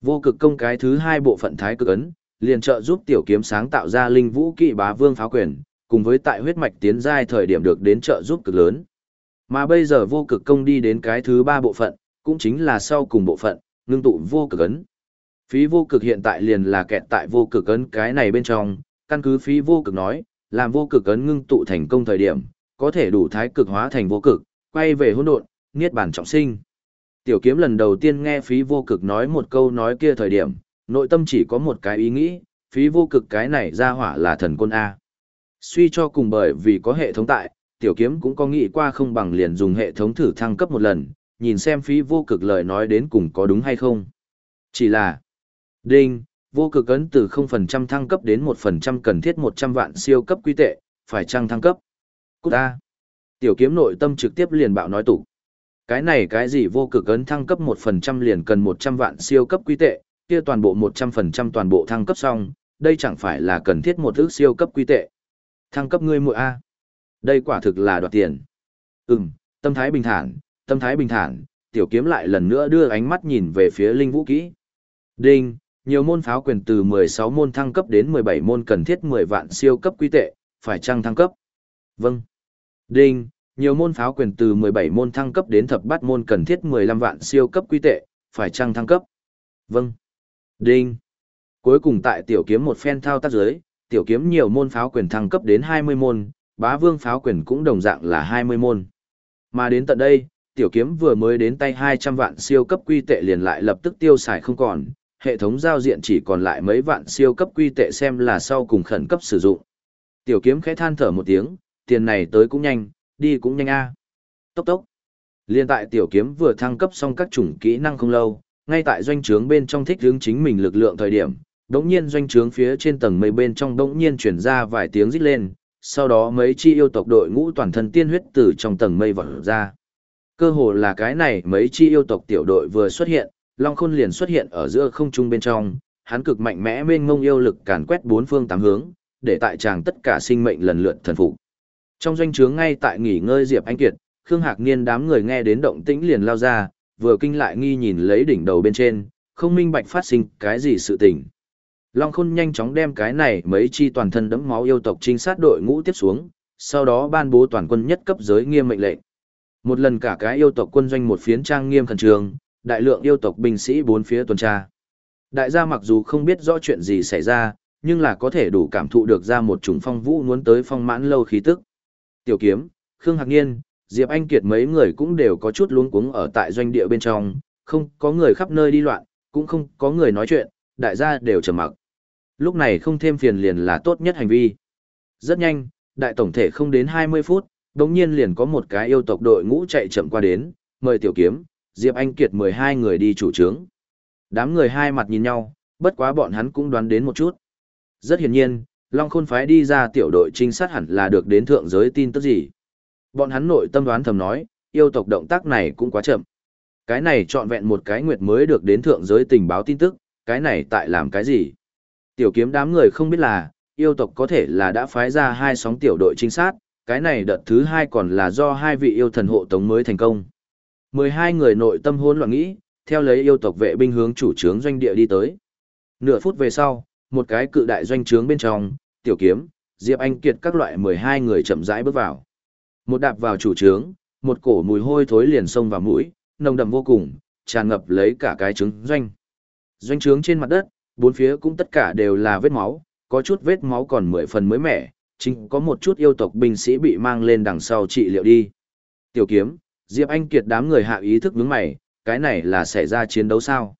Vô cực công cái thứ hai bộ phận thái cực ấn, liền trợ giúp tiểu kiếm sáng tạo ra linh vũ kỵ bá vương pháo quyền, cùng với tại huyết mạch tiến giai thời điểm được đến trợ giúp cực lớn. Mà bây giờ vô cực công đi đến cái thứ ba bộ phận, cũng chính là sau cùng bộ phận, ngưng tụ vô cực ấn. Phí vô cực hiện tại liền là kẹt tại vô cực ấn cái này bên trong, căn cứ phí vô cực nói, làm vô cực ấn ngưng tụ thành công thời điểm, có thể đủ thái cực hóa thành vô cực, quay về hỗn độn, niết bàn trọng sinh. Tiểu kiếm lần đầu tiên nghe phí vô cực nói một câu nói kia thời điểm, nội tâm chỉ có một cái ý nghĩ, phí vô cực cái này ra hỏa là thần quân A. Suy cho cùng bởi vì có hệ thống tại, tiểu kiếm cũng có nghĩ qua không bằng liền dùng hệ thống thử thăng cấp một lần, nhìn xem phí vô cực lời nói đến cùng có đúng hay không. Chỉ là, đinh, vô cực ấn từ 0% thăng cấp đến 1% cần thiết 100 vạn siêu cấp quy tệ, phải chăng thăng cấp? Cút A. Tiểu kiếm nội tâm trực tiếp liền bạo nói tủ. Cái này cái gì vô cực ấn thăng cấp 1% liền cần 100 vạn siêu cấp quy tệ, kia toàn bộ 100% toàn bộ thăng cấp xong, đây chẳng phải là cần thiết một ước siêu cấp quy tệ. Thăng cấp ngươi muội A. Đây quả thực là đoạt tiền. Ừm, tâm thái bình thản, tâm thái bình thản, tiểu kiếm lại lần nữa đưa ánh mắt nhìn về phía linh vũ kỹ. Đinh, nhiều môn pháo quyền từ 16 môn thăng cấp đến 17 môn cần thiết 10 vạn siêu cấp quy tệ, phải chăng thăng cấp? Vâng. Đinh, nhiều môn pháo quyền từ 17 môn thăng cấp đến thập bát môn cần thiết 15 vạn siêu cấp quy tệ, phải chăng thăng cấp? Vâng. Đinh. Cuối cùng tại tiểu kiếm một phen thao tác dưới, tiểu kiếm nhiều môn pháo quyền thăng cấp đến 20 môn, bá vương pháo quyền cũng đồng dạng là 20 môn. Mà đến tận đây, tiểu kiếm vừa mới đến tay 200 vạn siêu cấp quy tệ liền lại lập tức tiêu xài không còn, hệ thống giao diện chỉ còn lại mấy vạn siêu cấp quy tệ xem là sau cùng khẩn cấp sử dụng. Tiểu kiếm khẽ than thở một tiếng, tiền này tới cũng nhanh, đi cũng nhanh a. Tốc tốc. Liên tại tiểu kiếm vừa thăng cấp xong các chủng kỹ năng không lâu, ngay tại doanh trướng bên trong thích hướng chính mình lực lượng thời điểm, đống nhiên doanh trướng phía trên tầng mây bên trong đống nhiên chuyển ra vài tiếng rít lên, sau đó mấy chi yêu tộc đội ngũ toàn thân tiên huyết từ trong tầng mây vọt ra. Cơ hồ là cái này mấy chi yêu tộc tiểu đội vừa xuất hiện, Long Khôn liền xuất hiện ở giữa không trung bên trong, hắn cực mạnh mẽ mênh mông yêu lực càn quét bốn phương tám hướng, để tại chàng tất cả sinh mệnh lần lượt thần phục. Trong doanh trướng ngay tại nghỉ ngơi Diệp Anh Kiệt, Khương Hạc Niên đám người nghe đến động tĩnh liền lao ra, vừa kinh lại nghi nhìn lấy đỉnh đầu bên trên, không minh bạch phát sinh cái gì sự tình. Long Khôn nhanh chóng đem cái này mấy chi toàn thân đẫm máu yêu tộc trinh sát đội ngũ tiếp xuống, sau đó ban bố toàn quân nhất cấp giới nghiêm mệnh lệnh. Một lần cả cái yêu tộc quân doanh một phiến trang nghiêm khẩn trường, đại lượng yêu tộc binh sĩ bốn phía tuần tra. Đại gia mặc dù không biết rõ chuyện gì xảy ra, nhưng là có thể đủ cảm thụ được ra một chủng phong vũ muốn tới phong mãn lâu khí tức. Tiểu kiếm, Khương Hạc Niên, Diệp Anh Kiệt mấy người cũng đều có chút luống cuống ở tại doanh địa bên trong, không có người khắp nơi đi loạn, cũng không có người nói chuyện, đại gia đều trầm mặc. Lúc này không thêm phiền liền là tốt nhất hành vi. Rất nhanh, đại tổng thể không đến 20 phút, đống nhiên liền có một cái yêu tộc đội ngũ chạy chậm qua đến, mời tiểu kiếm, Diệp Anh Kiệt 12 người đi chủ trướng. Đám người hai mặt nhìn nhau, bất quá bọn hắn cũng đoán đến một chút. Rất hiển nhiên, Long Khôn phái đi ra tiểu đội trinh sát hẳn là được đến thượng giới tin tức gì. Bọn hắn nội tâm đoán thầm nói, yêu tộc động tác này cũng quá chậm. Cái này trọn vẹn một cái nguyệt mới được đến thượng giới tình báo tin tức, cái này tại làm cái gì? Tiểu kiếm đám người không biết là, yêu tộc có thể là đã phái ra hai sóng tiểu đội trinh sát, cái này đợt thứ hai còn là do hai vị yêu thần hộ tống mới thành công. 12 người nội tâm hỗn loạn nghĩ, theo lấy yêu tộc vệ binh hướng chủ trướng doanh địa đi tới. Nửa phút về sau, một cái cự đại doanh trướng bên trong, tiểu kiếm, Diệp Anh Kiệt các loại 12 người chậm rãi bước vào. Một đạp vào chủ trướng, một cổ mùi hôi thối liền xông vào mũi, nồng đậm vô cùng, tràn ngập lấy cả cái trứng doanh. Doanh trướng trên mặt đất, bốn phía cũng tất cả đều là vết máu, có chút vết máu còn mười phần mới mẻ, chính có một chút yêu tộc binh sĩ bị mang lên đằng sau trị liệu đi. Tiểu kiếm, Diệp Anh Kiệt đám người hạ ý thức đứng mày, cái này là xảy ra chiến đấu sao?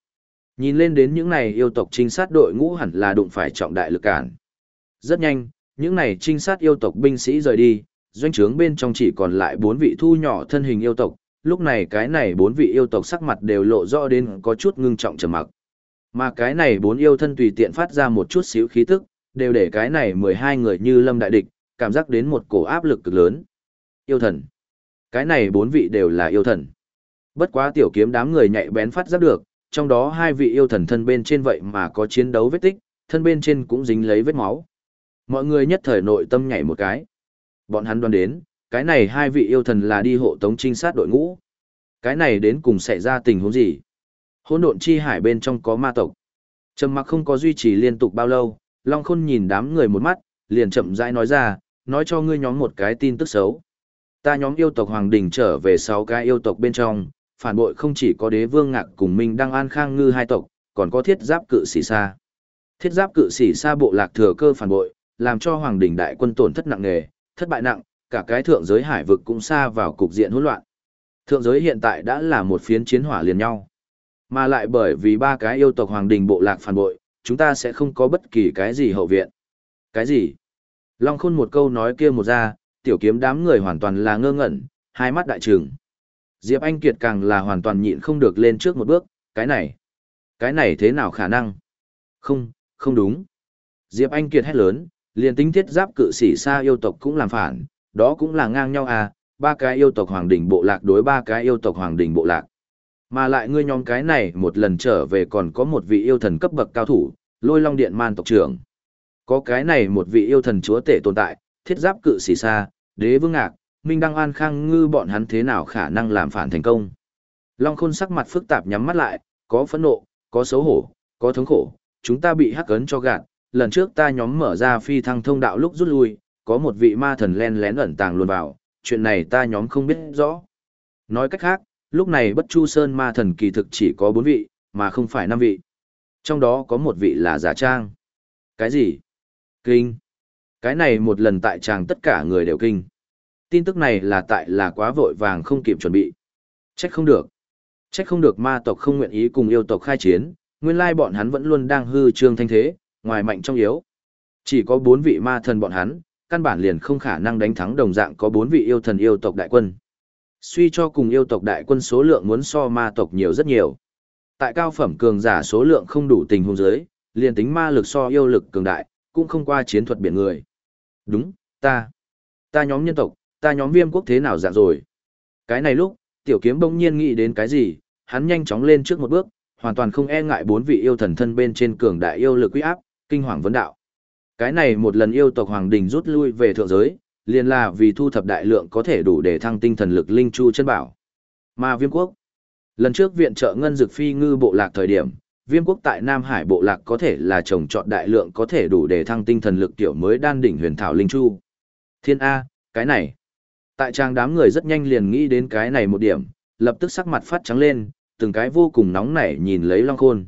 Nhìn lên đến những này yêu tộc trinh sát đội ngũ hẳn là đụng phải trọng đại lực cản. Rất nhanh, những này trinh sát yêu tộc binh sĩ rời đi, doanh trướng bên trong chỉ còn lại bốn vị thu nhỏ thân hình yêu tộc, lúc này cái này bốn vị yêu tộc sắc mặt đều lộ rõ đến có chút ngưng trọng trầm mặc. Mà cái này bốn yêu thân tùy tiện phát ra một chút xíu khí tức, đều để cái này 12 người như lâm đại địch, cảm giác đến một cổ áp lực cực lớn. Yêu thần. Cái này bốn vị đều là yêu thần. Bất quá tiểu kiếm đám người nhạy bén phát giác được, trong đó hai vị yêu thần thân bên trên vậy mà có chiến đấu vết tích, thân bên trên cũng dính lấy vết máu. Mọi người nhất thời nội tâm nhảy một cái. Bọn hắn đoán đến, cái này hai vị yêu thần là đi hộ tống trinh sát đội ngũ. Cái này đến cùng xảy ra tình huống gì? Hỗn độn chi hải bên trong có ma tộc. Trầm mặc không có duy trì liên tục bao lâu, Long Khôn nhìn đám người một mắt, liền chậm rãi nói ra, nói cho ngươi nhóm một cái tin tức xấu. Ta nhóm yêu tộc Hoàng Đình trở về sáu cái yêu tộc bên trong, phản bội không chỉ có đế vương ngạc cùng Minh Đăng An Khang Ngư hai tộc, còn có thiết giáp cự sĩ sa. Thiết giáp cự sĩ sa bộ lạc thừa cơ phản bội, làm cho Hoàng Đình đại quân tổn thất nặng nề, thất bại nặng, cả cái thượng giới hải vực cũng xa vào cục diện hỗn loạn. Thượng giới hiện tại đã là một phiến chiến hỏa liền nhau. Mà lại bởi vì ba cái yêu tộc Hoàng Đình bộ lạc phản bội, chúng ta sẽ không có bất kỳ cái gì hậu viện. Cái gì? Long khôn một câu nói kia một ra, tiểu kiếm đám người hoàn toàn là ngơ ngẩn, hai mắt đại trừng. Diệp Anh Kiệt càng là hoàn toàn nhịn không được lên trước một bước, cái này, cái này thế nào khả năng? Không, không đúng. Diệp Anh Kiệt hét lớn, liền tính thiết giáp cự sĩ xa yêu tộc cũng làm phản, đó cũng là ngang nhau à, ba cái yêu tộc hoàng đỉnh bộ lạc đối ba cái yêu tộc hoàng đỉnh bộ lạc. Mà lại ngươi nhóm cái này một lần trở về còn có một vị yêu thần cấp bậc cao thủ, lôi long điện man tộc trưởng. Có cái này một vị yêu thần chúa tể tồn tại, thiết giáp cự sĩ xa, đế vương ngạc, minh đăng an khang ngư bọn hắn thế nào khả năng làm phản thành công. Long khôn sắc mặt phức tạp nhắm mắt lại, có phẫn nộ, có xấu hổ, có thống khổ, chúng ta bị hắc ấn cho gạt, lần trước ta nhóm mở ra phi thăng thông đạo lúc rút lui, có một vị ma thần len lén ẩn tàng luôn vào, chuyện này ta nhóm không biết rõ. Nói cách khác, lúc này bất chu sơn ma thần kỳ thực chỉ có bốn vị, mà không phải năm vị. Trong đó có một vị là giả trang. Cái gì? Kinh. Cái này một lần tại chàng tất cả người đều kinh. Tin tức này là tại là quá vội vàng không kịp chuẩn bị. Trách không được. Trách không được ma tộc không nguyện ý cùng yêu tộc khai chiến, nguyên lai bọn hắn vẫn luôn đang hư trương thanh thế, ngoài mạnh trong yếu. Chỉ có bốn vị ma thần bọn hắn, căn bản liền không khả năng đánh thắng đồng dạng có bốn vị yêu thần yêu tộc đại quân. Suy cho cùng yêu tộc đại quân số lượng muốn so ma tộc nhiều rất nhiều. Tại cao phẩm cường giả số lượng không đủ tình huống giới, liền tính ma lực so yêu lực cường đại, cũng không qua chiến thuật biển người. Đúng, ta. Ta nhóm nhân tộc, ta nhóm viêm quốc thế nào dạng rồi. Cái này lúc, tiểu kiếm bỗng nhiên nghĩ đến cái gì, hắn nhanh chóng lên trước một bước, hoàn toàn không e ngại bốn vị yêu thần thân bên trên cường đại yêu lực uy áp, kinh hoàng vấn đạo. Cái này một lần yêu tộc Hoàng Đình rút lui về thượng giới, liền là vì thu thập đại lượng có thể đủ để thăng tinh thần lực linh chu chân bảo. Mà viêm quốc, lần trước viện trợ ngân dược phi ngư bộ lạc thời điểm, viêm quốc tại Nam Hải bộ lạc có thể là trồng trọt đại lượng có thể đủ để thăng tinh thần lực tiểu mới đan đỉnh huyền thảo linh chu. Thiên A, cái này. Tại trang đám người rất nhanh liền nghĩ đến cái này một điểm, lập tức sắc mặt phát trắng lên, từng cái vô cùng nóng nảy nhìn lấy Long Khôn.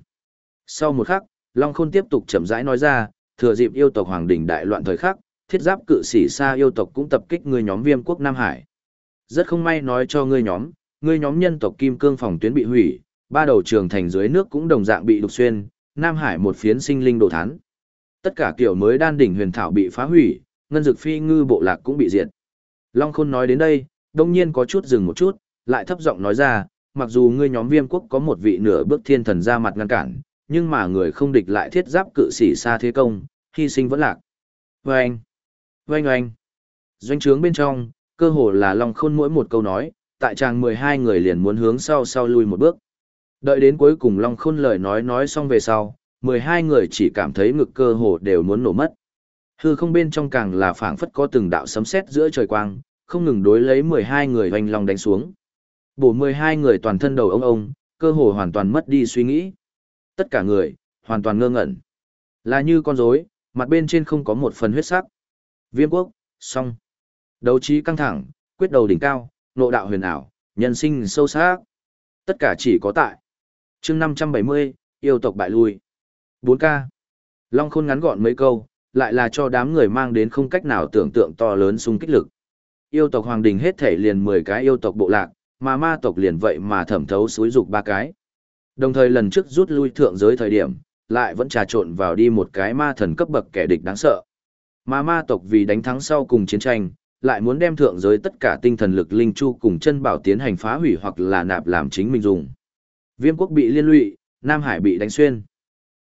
Sau một khắc, Long Khôn tiếp tục chậm rãi nói ra, thừa dịp yêu tộc Hoàng đỉnh đại loạn thời khắc, thiết giáp cự sĩ xa yêu tộc cũng tập kích người nhóm viêm quốc Nam Hải. Rất không may nói cho ngươi nhóm, ngươi nhóm nhân tộc Kim Cương phòng tuyến bị hủy, ba đầu trường thành dưới nước cũng đồng dạng bị đục xuyên, Nam Hải một phiến sinh linh đồ thán. Tất cả kiểu mới đan đỉnh huyền thảo bị phá hủy, ngân dực phi ngư bộ lạc cũng bị diệt. Long Khôn nói đến đây, đông nhiên có chút dừng một chút, lại thấp giọng nói ra, mặc dù ngươi nhóm viêm quốc có một vị nửa bước thiên thần ra mặt ngăn cản, nhưng mà người không địch lại thiết giáp cự sĩ xa thế công, hy sinh vẫn lạc. Vâng! Vâng oanh! Doanh trướng bên trong, cơ hồ là Long Khôn mỗi một câu nói, tại tràng 12 người liền muốn hướng sau sau lui một bước. Đợi đến cuối cùng Long Khôn lời nói nói xong về sau, 12 người chỉ cảm thấy ngực cơ hồ đều muốn nổ mất. Hư không bên trong càng là phảng phất có từng đạo sấm sét giữa trời quang, không ngừng đối lấy 12 người hoành long đánh xuống. Bổ 12 người toàn thân đầu ông ông, cơ hồ hoàn toàn mất đi suy nghĩ. Tất cả người, hoàn toàn ngơ ngẩn. Là như con rối, mặt bên trên không có một phần huyết sắc. Viêm quốc, song. Đấu trí căng thẳng, quyết đầu đỉnh cao, nộ đạo huyền ảo, nhân sinh sâu sắc. Tất cả chỉ có tại. chương 570, yêu tộc bại lui. 4K. Long khôn ngắn gọn mấy câu, lại là cho đám người mang đến không cách nào tưởng tượng to lớn xung kích lực. Yêu tộc Hoàng Đình hết thể liền 10 cái yêu tộc bộ lạc, mà ma tộc liền vậy mà thẩm thấu suối dục ba cái. Đồng thời lần trước rút lui thượng giới thời điểm, lại vẫn trà trộn vào đi một cái ma thần cấp bậc kẻ địch đáng sợ. Mà ma tộc vì đánh thắng sau cùng chiến tranh, lại muốn đem thượng giới tất cả tinh thần lực linh chu cùng chân bảo tiến hành phá hủy hoặc là nạp làm chính mình dùng. Viêm quốc bị liên lụy, Nam Hải bị đánh xuyên.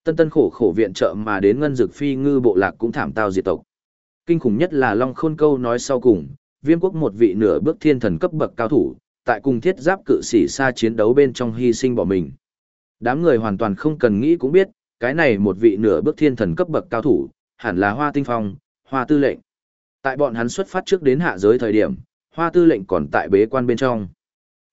Tân tân khổ khổ viện trợ mà đến ngân dực phi ngư bộ lạc cũng thảm tao diệt tộc. Kinh khủng nhất là Long Khôn Câu nói sau cùng, viêm quốc một vị nửa bước thiên thần cấp bậc cao thủ, tại cùng thiết giáp cự sĩ xa chiến đấu bên trong hy sinh bỏ mình. Đám người hoàn toàn không cần nghĩ cũng biết, cái này một vị nửa bước thiên thần cấp bậc cao thủ, hẳn là Hoa Tinh Phong, Hoa Tư lệnh. Tại bọn hắn xuất phát trước đến hạ giới thời điểm, Hoa Tư lệnh còn tại bế quan bên trong.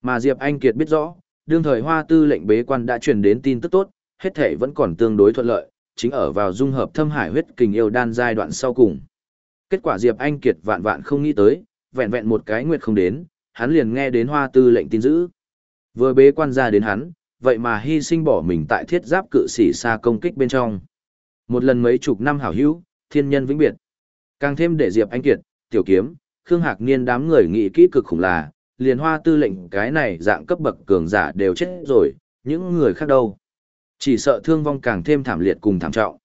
Mà Diệp Anh Kiệt biết rõ, đương thời hoa tư lệnh bế quan đã truyền đến tin tức tốt, hết thể vẫn còn tương đối thuận lợi, chính ở vào dung hợp thâm hải huyết kình yêu đan giai đoạn sau cùng. Kết quả Diệp Anh Kiệt vạn vạn không nghĩ tới, vẹn vẹn một cái nguyệt không đến, hắn liền nghe đến hoa tư lệnh tin dữ. Vừa bế quan ra đến hắn, vậy mà hy sinh bỏ mình tại thiết giáp cự sĩ xa công kích bên trong. Một lần mấy chục năm hảo hữu, thiên nhân vĩnh biệt. Càng thêm để Diệp Anh Kiệt, Tiểu Kiếm, Khương Hạc Niên đám người nghĩ kỹ cực khủng là, liền hoa tư lệnh cái này dạng cấp bậc cường giả đều chết rồi, những người khác đâu. Chỉ sợ thương vong càng thêm thảm liệt cùng thảm trọng.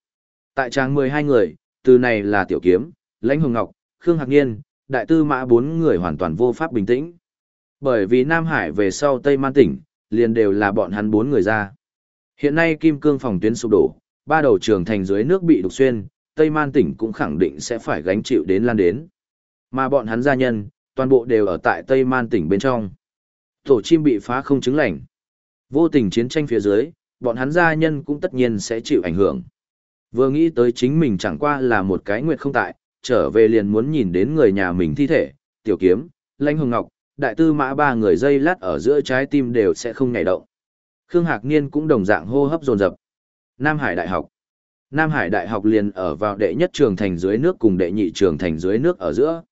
Tại trang 12 người, từ này là Tiểu Kiếm, Lãnh Hồng Ngọc, Khương Hạc Niên, Đại Tư Mã bốn người hoàn toàn vô pháp bình tĩnh. Bởi vì Nam Hải về sau Tây Man tỉnh, liền đều là bọn hắn bốn người ra. Hiện nay Kim Cương phòng tuyến sụp đổ, ba đầu trường thành dưới nước bị đục xuyên, Tây Man tỉnh cũng khẳng định sẽ phải gánh chịu đến lan đến. Mà bọn hắn gia nhân, toàn bộ đều ở tại Tây Man tỉnh bên trong. Tổ chim bị phá không chứng lành. Vô tình chiến tranh phía dưới, bọn hắn gia nhân cũng tất nhiên sẽ chịu ảnh hưởng. Vừa nghĩ tới chính mình chẳng qua là một cái nguyệt không tại, trở về liền muốn nhìn đến người nhà mình thi thể, tiểu kiếm, lãnh hồng ngọc, đại tư mã ba người dây lát ở giữa trái tim đều sẽ không nhảy động. Khương Hạc Niên cũng đồng dạng hô hấp dồn dập. Nam Hải Đại học. Nam Hải Đại học liền ở vào đệ nhất trường thành dưới nước cùng đệ nhị trường thành dưới nước ở giữa.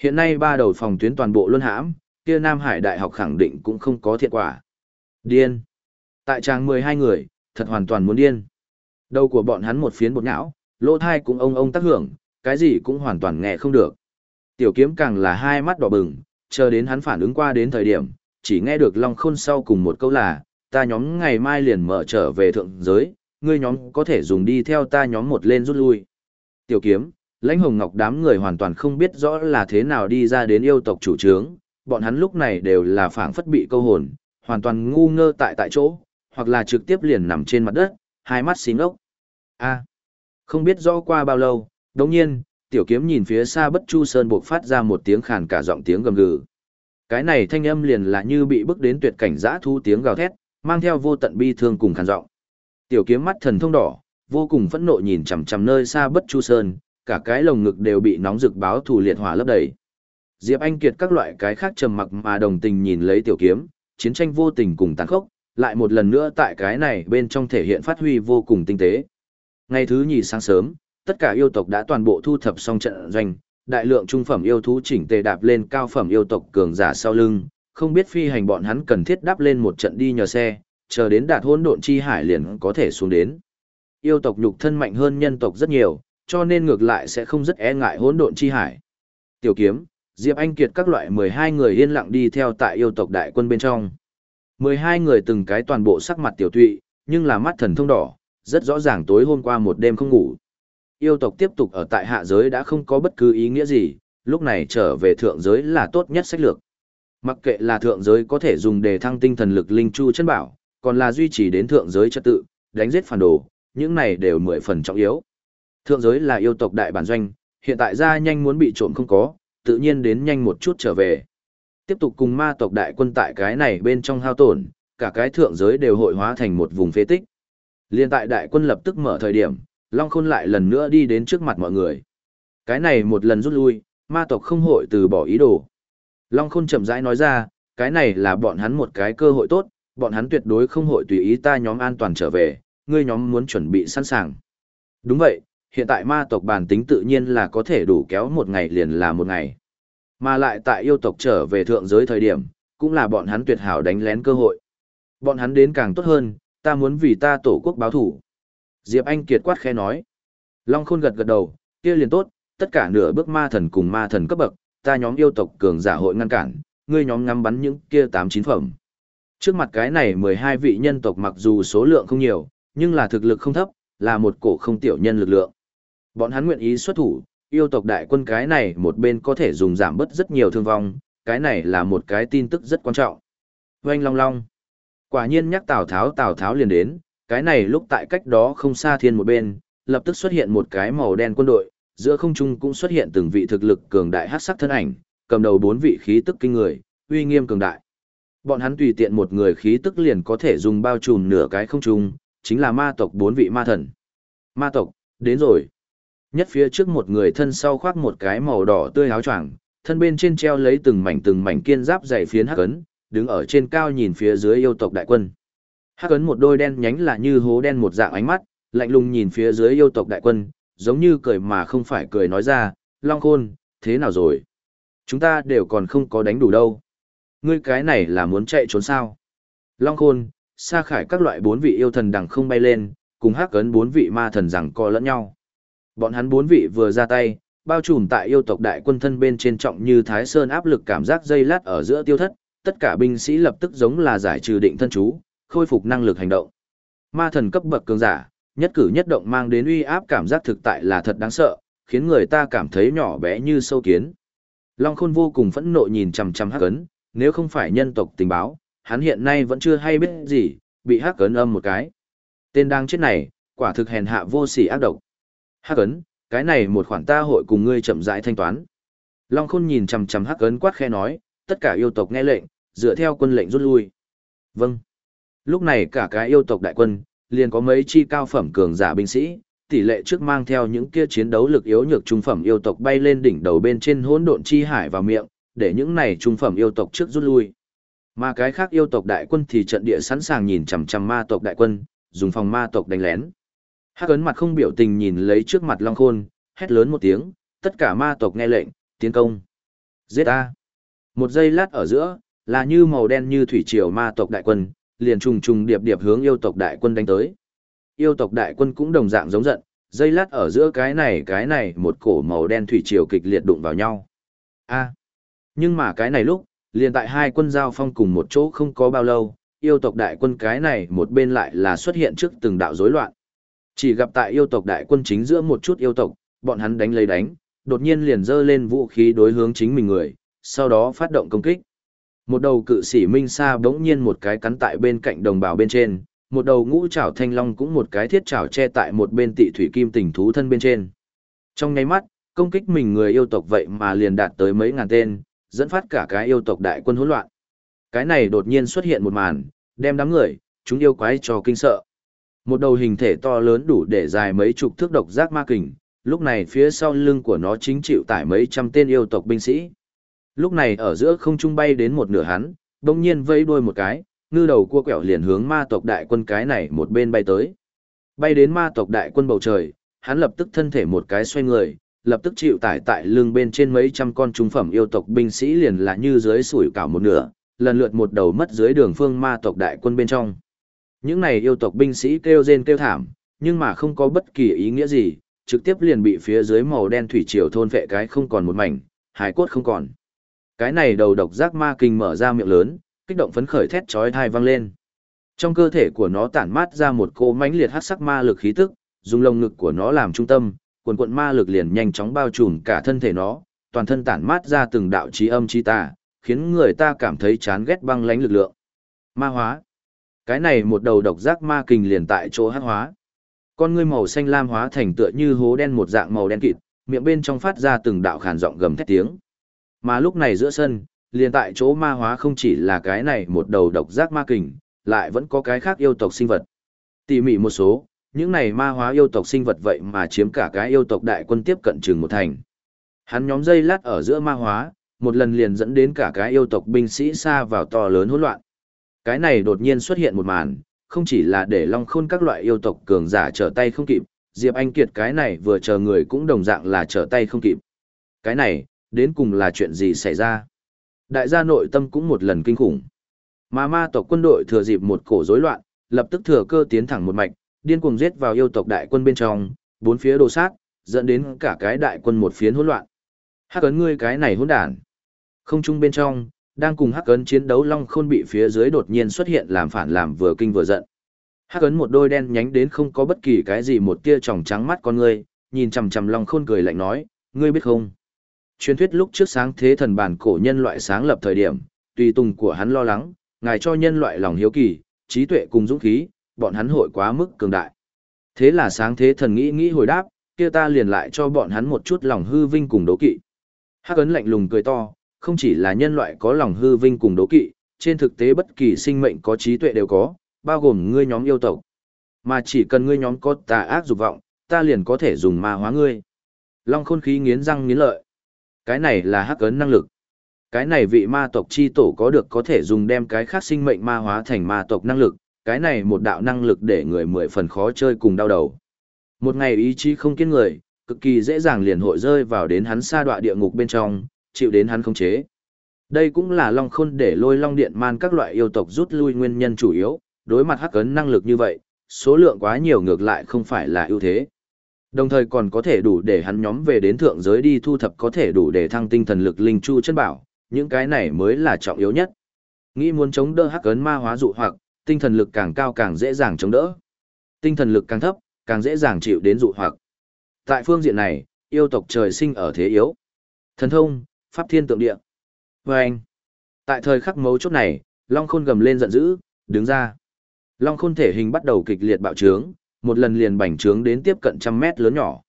Hiện nay ba đầu phòng tuyến toàn bộ luân hãm, kia Nam Hải Đại học khẳng định cũng không có thiệt quả. Điên. Tại trang 12 người, thật hoàn toàn muốn điên. Đầu của bọn hắn một phiến bột não, lỗ thai cũng ông ông tác hưởng, cái gì cũng hoàn toàn nghe không được. Tiểu kiếm càng là hai mắt đỏ bừng, chờ đến hắn phản ứng qua đến thời điểm, chỉ nghe được Long Khôn sau cùng một câu là, ta nhóm ngày mai liền mở trở về thượng giới, ngươi nhóm có thể dùng đi theo ta nhóm một lên rút lui. Tiểu kiếm, lãnh hồng ngọc đám người hoàn toàn không biết rõ là thế nào đi ra đến yêu tộc chủ trướng, bọn hắn lúc này đều là phảng phất bị câu hồn, hoàn toàn ngu ngơ tại tại chỗ, hoặc là trực tiếp liền nằm trên mặt đất, hai mắt xí ngốc. A, không biết rõ qua bao lâu, đồng nhiên, tiểu kiếm nhìn phía xa bất chu sơn buộc phát ra một tiếng khàn cả giọng tiếng gầm gừ. Cái này thanh âm liền là như bị bức đến tuyệt cảnh dã thu tiếng gào thét, mang theo vô tận bi thương cùng khàn giọng. Tiểu kiếm mắt thần thông đỏ, vô cùng phẫn nộ nhìn chằm chằm nơi xa bất chu sơn, cả cái lồng ngực đều bị nóng rực báo thù liệt hỏa lấp đầy. Diệp Anh Kiệt các loại cái khác trầm mặc mà đồng tình nhìn lấy tiểu kiếm, chiến tranh vô tình cùng tàn khốc, lại một lần nữa tại cái này bên trong thể hiện phát huy vô cùng tinh tế. Ngày thứ nhì sáng sớm, tất cả yêu tộc đã toàn bộ thu thập xong trận doanh, đại lượng trung phẩm yêu thú chỉnh tề đạp lên cao phẩm yêu tộc cường giả sau lưng, không biết phi hành bọn hắn cần thiết đáp lên một trận đi nhờ xe, chờ đến đạt hỗn độn chi hải liền có thể xuống đến. Yêu tộc nhục thân mạnh hơn nhân tộc rất nhiều, cho nên ngược lại sẽ không rất e ngại hỗn độn chi hải. Tiểu kiếm, Diệp Anh Kiệt các loại 12 người yên lặng đi theo tại yêu tộc đại quân bên trong. 12 người từng cái toàn bộ sắc mặt tiểu tụy, nhưng là mắt thần thông đỏ, rất rõ ràng tối hôm qua một đêm không ngủ. Yêu tộc tiếp tục ở tại hạ giới đã không có bất cứ ý nghĩa gì, lúc này trở về thượng giới là tốt nhất sách lược. Mặc kệ là thượng giới có thể dùng để thăng tinh thần lực linh chu chân bảo, còn là duy trì đến thượng giới trật tự, đánh giết phản đồ, những này đều mười phần trọng yếu. Thượng giới là yêu tộc đại bản doanh, hiện tại ra nhanh muốn bị trộm không có, tự nhiên đến nhanh một chút trở về. Tiếp tục cùng ma tộc đại quân tại cái này bên trong hao tổn, cả cái thượng giới đều hội hóa thành một vùng phế tích. Liên tại đại quân lập tức mở thời điểm, Long Khôn lại lần nữa đi đến trước mặt mọi người. Cái này một lần rút lui, ma tộc không hội từ bỏ ý đồ. Long Khôn chậm rãi nói ra, cái này là bọn hắn một cái cơ hội tốt, bọn hắn tuyệt đối không hội tùy ý ta nhóm an toàn trở về, ngươi nhóm muốn chuẩn bị sẵn sàng. Đúng vậy, hiện tại ma tộc bản tính tự nhiên là có thể đủ kéo một ngày liền là một ngày. Mà lại tại yêu tộc trở về thượng giới thời điểm, cũng là bọn hắn tuyệt hảo đánh lén cơ hội. Bọn hắn đến càng tốt hơn, ta muốn vì ta tổ quốc báo thủ. Diệp Anh kiệt quát khẽ nói. Long khôn gật gật đầu, kia liền tốt, tất cả nửa bước ma thần cùng ma thần cấp bậc, ta nhóm yêu tộc cường giả hội ngăn cản, ngươi nhóm ngắm bắn những kia tám chín phẩm. Trước mặt cái này 12 vị nhân tộc mặc dù số lượng không nhiều, nhưng là thực lực không thấp, là một cổ không tiểu nhân lực lượng. Bọn hắn nguyện ý xuất thủ, yêu tộc đại quân cái này một bên có thể dùng giảm bớt rất nhiều thương vong, cái này là một cái tin tức rất quan trọng. Oanh long long. Quả nhiên nhắc Tào Tháo Tào Tháo liền đến, cái này lúc tại cách đó không xa thiên một bên, lập tức xuất hiện một cái màu đen quân đội, giữa không trung cũng xuất hiện từng vị thực lực cường đại hắc sắc thân ảnh, cầm đầu bốn vị khí tức kinh người, uy nghiêm cường đại. Bọn hắn tùy tiện một người khí tức liền có thể dùng bao trùm nửa cái không trung, chính là ma tộc bốn vị ma thần. Ma tộc, đến rồi. Nhất phía trước một người thân sau khoác một cái màu đỏ tươi áo choàng, thân bên trên treo lấy từng mảnh từng mảnh kiên giáp dày phiến hắc ấn, đứng ở trên cao nhìn phía dưới yêu tộc đại quân. Hắc ấn một đôi đen nhánh là như hố đen một dạng ánh mắt, lạnh lùng nhìn phía dưới yêu tộc đại quân, giống như cười mà không phải cười nói ra, Long Khôn, thế nào rồi? Chúng ta đều còn không có đánh đủ đâu. Ngươi cái này là muốn chạy trốn sao? Long Khôn, Sa Khải các loại bốn vị yêu thần đằng không bay lên, cùng hắc ấn bốn vị ma thần rằng co lẫn nhau. Bọn hắn bốn vị vừa ra tay, bao trùm tại yêu tộc đại quân thân bên trên trọng như Thái Sơn áp lực cảm giác dây lát ở giữa tiêu thất, tất cả binh sĩ lập tức giống là giải trừ định thân chú, khôi phục năng lực hành động. Ma thần cấp bậc cường giả, nhất cử nhất động mang đến uy áp cảm giác thực tại là thật đáng sợ, khiến người ta cảm thấy nhỏ bé như sâu kiến. Long Khôn vô cùng phẫn nộ nhìn chằm chằm Hắc Ấn, nếu không phải nhân tộc tình báo, hắn hiện nay vẫn chưa hay biết gì, bị Hắc Ấn âm một cái. Tên đang chết này, quả thực hèn hạ vô sỉ ác độc. Hắc Ấn, cái này một khoản ta hội cùng ngươi chậm rãi thanh toán. Long Khôn nhìn chằm chằm Hắc Ấn quát khe nói, tất cả yêu tộc nghe lệnh, dựa theo quân lệnh rút lui. Vâng. Lúc này cả cái yêu tộc đại quân, liền có mấy chi cao phẩm cường giả binh sĩ, tỷ lệ trước mang theo những kia chiến đấu lực yếu nhược trung phẩm yêu tộc bay lên đỉnh đầu bên trên hỗn độn chi hải vào miệng, để những này trung phẩm yêu tộc trước rút lui. Mà cái khác yêu tộc đại quân thì trận địa sẵn sàng nhìn chằm chằm ma tộc đại quân, dùng phòng ma tộc đánh lén. Hắc ấn mặt không biểu tình nhìn lấy trước mặt Long Khôn, hét lớn một tiếng, tất cả ma tộc nghe lệnh, tiến công. Giết a! Một giây lát ở giữa, là như màu đen như thủy triều ma tộc đại quân, liền trùng trùng điệp điệp hướng yêu tộc đại quân đánh tới. Yêu tộc đại quân cũng đồng dạng giống giận, dây lát ở giữa cái này cái này một cổ màu đen thủy triều kịch liệt đụng vào nhau. A. Nhưng mà cái này lúc, liền tại hai quân giao phong cùng một chỗ không có bao lâu, yêu tộc đại quân cái này một bên lại là xuất hiện trước từng đạo rối loạn. Chỉ gặp tại yêu tộc đại quân chính giữa một chút yêu tộc, bọn hắn đánh lấy đánh, đột nhiên liền dơ lên vũ khí đối hướng chính mình người, sau đó phát động công kích. Một đầu cự sĩ minh sa bỗng nhiên một cái cắn tại bên cạnh đồng bào bên trên, một đầu ngũ trảo thanh long cũng một cái thiết trảo che tại một bên tị thủy kim tình thú thân bên trên. Trong nháy mắt, công kích mình người yêu tộc vậy mà liền đạt tới mấy ngàn tên, dẫn phát cả cái yêu tộc đại quân hỗn loạn. Cái này đột nhiên xuất hiện một màn, đem đám người, chúng yêu quái cho kinh sợ. Một đầu hình thể to lớn đủ để dài mấy chục thước độc giác ma kình, lúc này phía sau lưng của nó chính chịu tải mấy trăm tên yêu tộc binh sĩ. Lúc này ở giữa không trung bay đến một nửa hắn, đông nhiên vây đuôi một cái, ngư đầu cua quẹo liền hướng ma tộc đại quân cái này một bên bay tới. Bay đến ma tộc đại quân bầu trời, hắn lập tức thân thể một cái xoay người, lập tức chịu tải tại lưng bên trên mấy trăm con trung phẩm yêu tộc binh sĩ liền là như dưới sủi cảo một nửa, lần lượt một đầu mất dưới đường phương ma tộc đại quân bên trong. Những này yêu tộc binh sĩ kêu rên kêu thảm, nhưng mà không có bất kỳ ý nghĩa gì, trực tiếp liền bị phía dưới màu đen thủy triều thôn vệ cái không còn một mảnh, hải cốt không còn. Cái này đầu độc giác ma kinh mở ra miệng lớn, kích động phấn khởi thét chói tai vang lên. Trong cơ thể của nó tản mát ra một cỗ mãnh liệt hắc sắc ma lực khí tức, dùng lồng ngực của nó làm trung tâm, cuồn cuộn ma lực liền nhanh chóng bao trùm cả thân thể nó, toàn thân tản mát ra từng đạo trí âm trí tà, khiến người ta cảm thấy chán ghét băng lãnh lực lượng. Ma hóa. Cái này một đầu độc giác ma kình liền tại chỗ hắc hóa. Con ngươi màu xanh lam hóa thành tựa như hố đen một dạng màu đen kịt, miệng bên trong phát ra từng đạo khàn giọng gầm thét tiếng. Mà lúc này giữa sân, liền tại chỗ ma hóa không chỉ là cái này một đầu độc giác ma kình, lại vẫn có cái khác yêu tộc sinh vật. Tỉ mỉ một số, những này ma hóa yêu tộc sinh vật vậy mà chiếm cả cái yêu tộc đại quân tiếp cận chừng một thành. Hắn nhóm dây lát ở giữa ma hóa, một lần liền dẫn đến cả cái yêu tộc binh sĩ xa vào to lớn hỗn loạn. Cái này đột nhiên xuất hiện một màn, không chỉ là để long khôn các loại yêu tộc cường giả trở tay không kịp, Diệp Anh Kiệt cái này vừa chờ người cũng đồng dạng là trở tay không kịp. Cái này, đến cùng là chuyện gì xảy ra? Đại gia nội tâm cũng một lần kinh khủng. Mà ma tộc quân đội thừa dịp một cổ rối loạn, lập tức thừa cơ tiến thẳng một mạch, điên cuồng giết vào yêu tộc đại quân bên trong, bốn phía đồ sát, dẫn đến cả cái đại quân một phiến hỗn loạn. Hắc ấn ngươi cái này hỗn đản. Không trung bên trong, đang cùng Hắc ấn chiến đấu Long Khôn bị phía dưới đột nhiên xuất hiện làm phản làm vừa kinh vừa giận. Hắc ấn một đôi đen nhánh đến không có bất kỳ cái gì một tia tròng trắng mắt con ngươi, nhìn chằm chằm Long Khôn cười lạnh nói, ngươi biết không? Truyền thuyết lúc trước sáng thế thần bản cổ nhân loại sáng lập thời điểm, tùy tùng của hắn lo lắng, ngài cho nhân loại lòng hiếu kỳ, trí tuệ cùng dũng khí, bọn hắn hội quá mức cường đại. Thế là sáng thế thần nghĩ nghĩ hồi đáp, kia ta liền lại cho bọn hắn một chút lòng hư vinh cùng đố kỵ. Hắc ấn lạnh lùng cười to, không chỉ là nhân loại có lòng hư vinh cùng đố kỵ, trên thực tế bất kỳ sinh mệnh có trí tuệ đều có, bao gồm ngươi nhóm yêu tộc. Mà chỉ cần ngươi nhóm có tà ác dục vọng, ta liền có thể dùng ma hóa ngươi. Long khôn khí nghiến răng nghiến lợi. Cái này là hắc ấn năng lực. Cái này vị ma tộc chi tổ có được có thể dùng đem cái khác sinh mệnh ma hóa thành ma tộc năng lực, cái này một đạo năng lực để người mười phần khó chơi cùng đau đầu. Một ngày ý chí không kiên người, cực kỳ dễ dàng liền hội rơi vào đến hắn sa đọa địa ngục bên trong, chịu đến hắn không chế. Đây cũng là long khôn để lôi long điện man các loại yêu tộc rút lui nguyên nhân chủ yếu, đối mặt hắc ấn năng lực như vậy, số lượng quá nhiều ngược lại không phải là ưu thế. Đồng thời còn có thể đủ để hắn nhóm về đến thượng giới đi thu thập có thể đủ để thăng tinh thần lực linh chu chân bảo, những cái này mới là trọng yếu nhất. Nghĩ muốn chống đỡ hắc ấn ma hóa dụ hoặc, tinh thần lực càng cao càng dễ dàng chống đỡ. Tinh thần lực càng thấp, càng dễ dàng chịu đến dụ hoặc. Tại phương diện này, yêu tộc trời sinh ở thế yếu. Thần thông, pháp thiên tượng địa. Và anh, tại thời khắc mấu chốt này, Long Khôn gầm lên giận dữ, đứng ra. Long Khôn thể hình bắt đầu kịch liệt bạo trướng, một lần liền bành trướng đến tiếp cận trăm mét lớn nhỏ.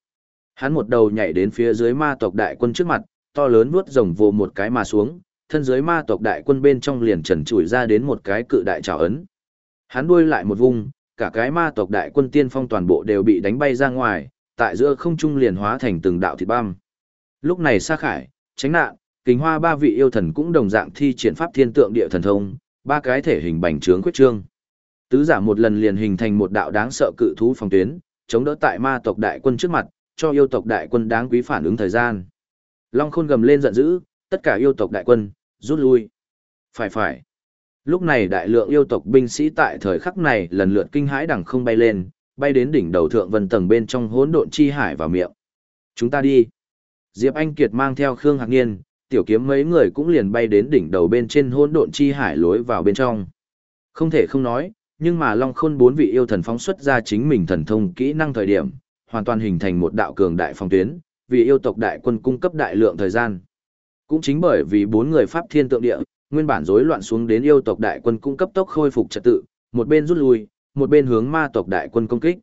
Hắn một đầu nhảy đến phía dưới ma tộc đại quân trước mặt, to lớn vuốt rồng vồ một cái mà xuống, thân dưới ma tộc đại quân bên trong liền trần trụi ra đến một cái cự đại trào ấn. Hắn đuôi lại một vung, cả cái ma tộc đại quân tiên phong toàn bộ đều bị đánh bay ra ngoài, tại giữa không trung liền hóa thành từng đạo thịt băm. Lúc này Sa Khải, Tránh Nạn, Kính Hoa ba vị yêu thần cũng đồng dạng thi triển pháp thiên tượng địa thần thông, ba cái thể hình bành trướng quyết trương. Tứ giả một lần liền hình thành một đạo đáng sợ cự thú phòng tuyến, chống đỡ tại ma tộc đại quân trước mặt, cho yêu tộc đại quân đáng quý phản ứng thời gian. Long Khôn gầm lên giận dữ, tất cả yêu tộc đại quân, rút lui. Phải phải. Lúc này đại lượng yêu tộc binh sĩ tại thời khắc này lần lượt kinh hãi đằng không bay lên, bay đến đỉnh đầu thượng vân tầng bên trong hỗn độn chi hải vào miệng. Chúng ta đi. Diệp Anh Kiệt mang theo Khương Hạc Niên, tiểu kiếm mấy người cũng liền bay đến đỉnh đầu bên trên hỗn độn chi hải lối vào bên trong. Không thể không nói, nhưng mà Long Khôn bốn vị yêu thần phóng xuất ra chính mình thần thông kỹ năng thời điểm, hoàn toàn hình thành một đạo cường đại phong tuyến, vì yêu tộc đại quân cung cấp đại lượng thời gian. Cũng chính bởi vì bốn người pháp thiên tượng địa, nguyên bản rối loạn xuống đến yêu tộc đại quân cung cấp tốc khôi phục trật tự, một bên rút lui, một bên hướng ma tộc đại quân công kích.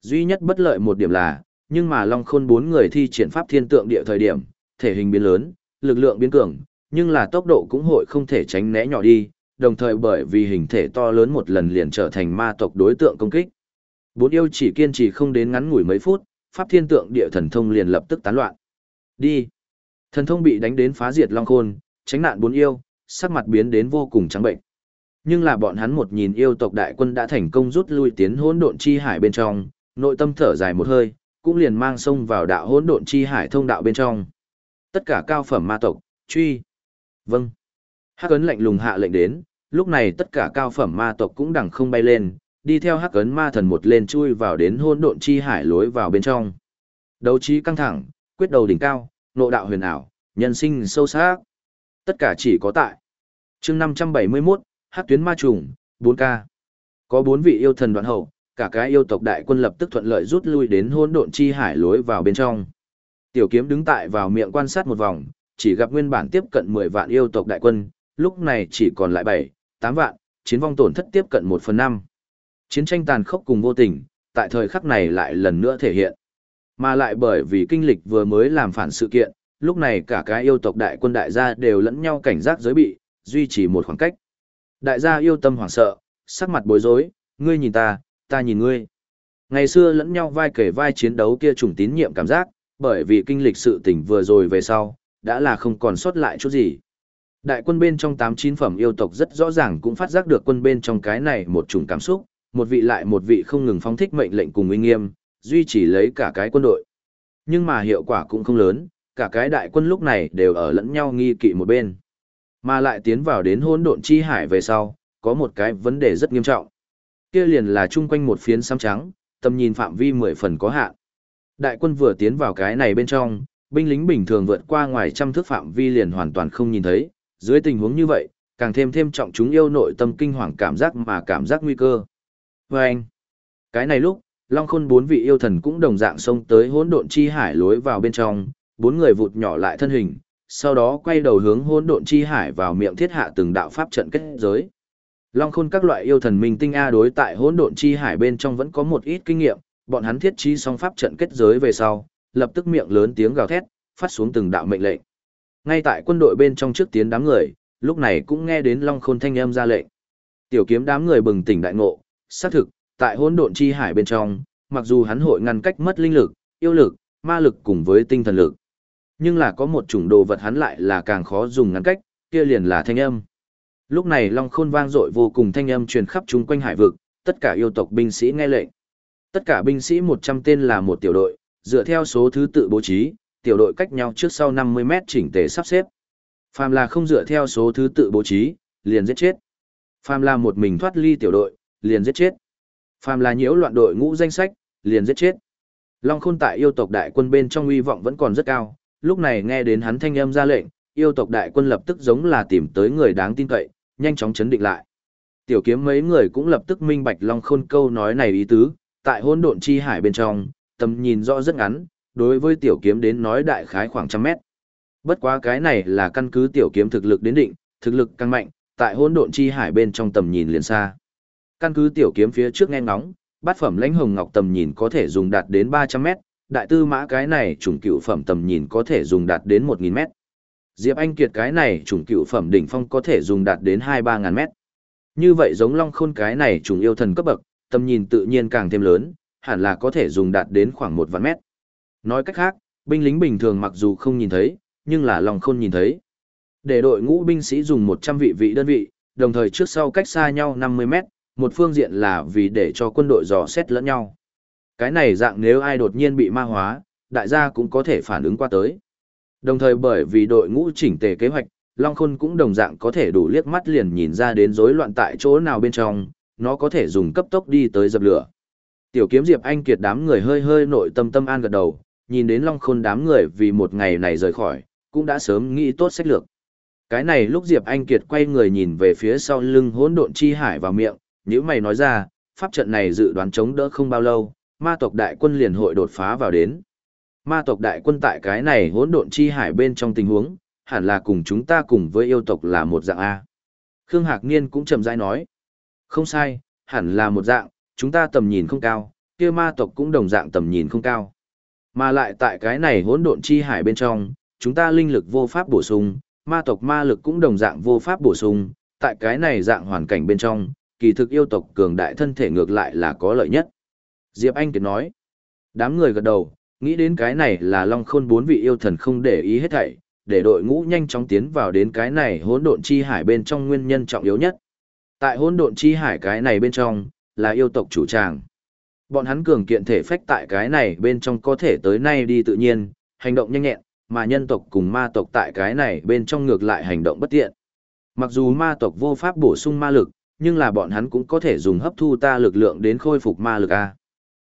Duy nhất bất lợi một điểm là, nhưng mà Long Khôn bốn người thi triển pháp thiên tượng địa thời điểm, thể hình biến lớn, lực lượng biến cường, nhưng là tốc độ cũng hội không thể tránh né nhỏ đi, đồng thời bởi vì hình thể to lớn một lần liền trở thành ma tộc đối tượng công kích. Bốn yêu chỉ kiên trì không đến ngắn ngủi mấy phút, pháp thiên tượng địa thần thông liền lập tức tán loạn. Đi. Thần thông bị đánh đến phá diệt long khôn, tránh nạn bốn yêu, sắc mặt biến đến vô cùng trắng bệnh. Nhưng là bọn hắn một nhìn yêu tộc đại quân đã thành công rút lui tiến hỗn độn chi hải bên trong, nội tâm thở dài một hơi, cũng liền mang sông vào đạo hỗn độn chi hải thông đạo bên trong. Tất cả cao phẩm ma tộc, truy. Vâng. Hắc ấn lạnh lùng hạ lệnh đến, lúc này tất cả cao phẩm ma tộc cũng đằng không bay lên, đi theo hắc ấn ma thần một lên chui vào đến hỗn độn chi hải lối vào bên trong. Đấu trí căng thẳng, quyết đầu đỉnh cao, nộ đạo huyền ảo, nhân sinh sâu sắc. Tất cả chỉ có tại. chương 571, hắc tuyến ma trùng, 4K. Có bốn vị yêu thần đoạn hậu, cả cái yêu tộc đại quân lập tức thuận lợi rút lui đến hôn độn chi hải lối vào bên trong. Tiểu kiếm đứng tại vào miệng quan sát một vòng, chỉ gặp nguyên bản tiếp cận 10 vạn yêu tộc đại quân, lúc này chỉ còn lại 7, 8 vạn, chiến vong tổn thất tiếp cận 1 phần 5. Chiến tranh tàn khốc cùng vô tình, tại thời khắc này lại lần nữa thể hiện. Mà lại bởi vì kinh lịch vừa mới làm phản sự kiện, lúc này cả cái yêu tộc đại quân đại gia đều lẫn nhau cảnh giác giới bị, duy trì một khoảng cách. Đại gia yêu tâm hoảng sợ, sắc mặt bối rối, ngươi nhìn ta, ta nhìn ngươi. Ngày xưa lẫn nhau vai kể vai chiến đấu kia trùng tín nhiệm cảm giác, bởi vì kinh lịch sự tỉnh vừa rồi về sau, đã là không còn sót lại chút gì. Đại quân bên trong tám chín phẩm yêu tộc rất rõ ràng cũng phát giác được quân bên trong cái này một chủng cảm xúc, một vị lại một vị không ngừng phóng thích mệnh lệnh cùng uy nghiêm, duy trì lấy cả cái quân đội. Nhưng mà hiệu quả cũng không lớn, cả cái đại quân lúc này đều ở lẫn nhau nghi kỵ một bên. Mà lại tiến vào đến hỗn độn chi hải về sau, có một cái vấn đề rất nghiêm trọng. Kia liền là chung quanh một phiến xám trắng, tầm nhìn phạm vi mười phần có hạn. Đại quân vừa tiến vào cái này bên trong, binh lính bình thường vượt qua ngoài trăm thước phạm vi liền hoàn toàn không nhìn thấy, dưới tình huống như vậy, càng thêm thêm trọng chúng yêu nội tâm kinh hoàng cảm giác mà cảm giác nguy cơ. Và anh, cái này lúc, Long Khôn bốn vị yêu thần cũng đồng dạng xông tới hỗn độn chi hải lối vào bên trong, bốn người vụt nhỏ lại thân hình, sau đó quay đầu hướng hỗn độn chi hải vào miệng thiết hạ từng đạo pháp trận kết giới. Long Khôn các loại yêu thần minh tinh a đối tại hỗn độn chi hải bên trong vẫn có một ít kinh nghiệm, bọn hắn thiết trí song pháp trận kết giới về sau, lập tức miệng lớn tiếng gào thét, phát xuống từng đạo mệnh lệnh. Ngay tại quân đội bên trong trước tiến đám người, lúc này cũng nghe đến Long Khôn thanh âm ra lệnh. Tiểu kiếm đám người bừng tỉnh đại ngộ, xác thực, tại hỗn độn chi hải bên trong, mặc dù hắn hội ngăn cách mất linh lực, yêu lực, ma lực cùng với tinh thần lực. Nhưng là có một chủng đồ vật hắn lại là càng khó dùng ngăn cách, kia liền là thanh âm. Lúc này Long Khôn vang dội vô cùng thanh âm truyền khắp chúng quanh hải vực, tất cả yêu tộc binh sĩ nghe lệnh. Tất cả binh sĩ 100 tên là một tiểu đội, dựa theo số thứ tự bố trí, tiểu đội cách nhau trước sau 50 mét chỉnh tề sắp xếp. Phàm là không dựa theo số thứ tự bố trí, liền giết chết. Phàm là một mình thoát ly tiểu đội, liền giết chết. Phàm là nhiễu loạn đội ngũ danh sách, liền giết chết. Long Khôn tại yêu tộc đại quân bên trong uy vọng vẫn còn rất cao, lúc này nghe đến hắn thanh âm ra lệnh, yêu tộc đại quân lập tức giống là tìm tới người đáng tin cậy, nhanh chóng chấn định lại. Tiểu kiếm mấy người cũng lập tức minh bạch Long Khôn câu nói này ý tứ, tại hỗn độn chi hải bên trong, tầm nhìn rõ rất ngắn, đối với tiểu kiếm đến nói đại khái khoảng trăm mét. Bất quá cái này là căn cứ tiểu kiếm thực lực đến định, thực lực càng mạnh, tại hỗn độn chi hải bên trong tầm nhìn liền xa. Căn cứ tiểu kiếm phía trước nghe ngóng, bát phẩm lãnh hồng ngọc tầm nhìn có thể dùng đạt đến 300 mét, đại tư mã cái này trùng cựu phẩm tầm nhìn có thể dùng đạt đến 1000 mét. Diệp Anh Kiệt cái này trùng cựu phẩm đỉnh phong có thể dùng đạt đến 2-3 ngàn mét. Như vậy giống Long Khôn cái này trùng yêu thần cấp bậc, tầm nhìn tự nhiên càng thêm lớn, hẳn là có thể dùng đạt đến khoảng một vạn mét. Nói cách khác, binh lính bình thường mặc dù không nhìn thấy, nhưng là Long Khôn nhìn thấy. Để đội ngũ binh sĩ dùng 100 vị vị đơn vị, đồng thời trước sau cách xa nhau 50 mét, một phương diện là vì để cho quân đội dò xét lẫn nhau. Cái này dạng nếu ai đột nhiên bị ma hóa, đại gia cũng có thể phản ứng qua tới. Đồng thời bởi vì đội ngũ chỉnh tề kế hoạch, Long Khôn cũng đồng dạng có thể đủ liếc mắt liền nhìn ra đến rối loạn tại chỗ nào bên trong, nó có thể dùng cấp tốc đi tới dập lửa. Tiểu kiếm Diệp Anh Kiệt đám người hơi hơi nội tâm tâm an gật đầu, nhìn đến Long Khôn đám người vì một ngày này rời khỏi, cũng đã sớm nghĩ tốt sách lược. Cái này lúc Diệp Anh Kiệt quay người nhìn về phía sau lưng hỗn độn chi hải vào miệng, nếu mày nói ra, pháp trận này dự đoán chống đỡ không bao lâu, ma tộc đại quân liền hội đột phá vào đến. Ma tộc đại quân tại cái này hỗn độn chi hải bên trong tình huống, hẳn là cùng chúng ta cùng với yêu tộc là một dạng A. Khương Hạc Niên cũng chậm rãi nói. Không sai, hẳn là một dạng, chúng ta tầm nhìn không cao, kia ma tộc cũng đồng dạng tầm nhìn không cao. Mà lại tại cái này hỗn độn chi hải bên trong, chúng ta linh lực vô pháp bổ sung, ma tộc ma lực cũng đồng dạng vô pháp bổ sung, tại cái này dạng hoàn cảnh bên trong, kỳ thực yêu tộc cường đại thân thể ngược lại là có lợi nhất. Diệp Anh Kiệt nói, đám người gật đầu, nghĩ đến cái này là Long Khôn bốn vị yêu thần không để ý hết thảy, để đội ngũ nhanh chóng tiến vào đến cái này hỗn độn chi hải bên trong nguyên nhân trọng yếu nhất. Tại hỗn độn chi hải cái này bên trong, là yêu tộc chủ tràng. Bọn hắn cường kiện thể phách tại cái này bên trong có thể tới nay đi tự nhiên, hành động nhanh nhẹn, mà nhân tộc cùng ma tộc tại cái này bên trong ngược lại hành động bất tiện. Mặc dù ma tộc vô pháp bổ sung ma lực, nhưng là bọn hắn cũng có thể dùng hấp thu ta lực lượng đến khôi phục ma lực A.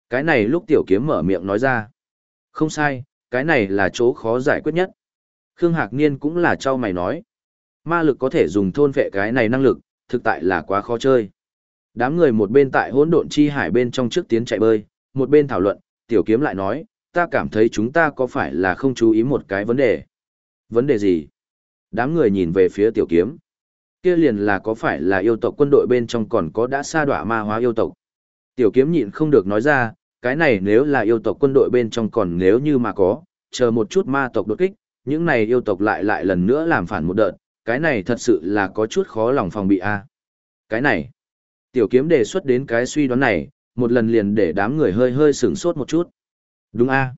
Cái này lúc tiểu kiếm mở miệng nói ra. Không sai, cái này là chỗ khó giải quyết nhất. Khương Hạc Niên cũng là trao mày nói. Ma lực có thể dùng thôn vệ cái này năng lực, thực tại là quá khó chơi. Đám người một bên tại hỗn độn chi hải bên trong trước tiến chạy bơi, một bên thảo luận, tiểu kiếm lại nói, ta cảm thấy chúng ta có phải là không chú ý một cái vấn đề. Vấn đề gì? Đám người nhìn về phía tiểu kiếm. Kia liền là có phải là yêu tộc quân đội bên trong còn có đã sa đọa ma hóa yêu tộc. Tiểu kiếm nhịn không được nói ra, cái này nếu là yêu tộc quân đội bên trong còn nếu như mà có, chờ một chút ma tộc đột kích, những này yêu tộc lại lại lần nữa làm phản một đợt, cái này thật sự là có chút khó lòng phòng bị a. Cái này, tiểu kiếm đề xuất đến cái suy đoán này, một lần liền để đám người hơi hơi sửng sốt một chút. Đúng a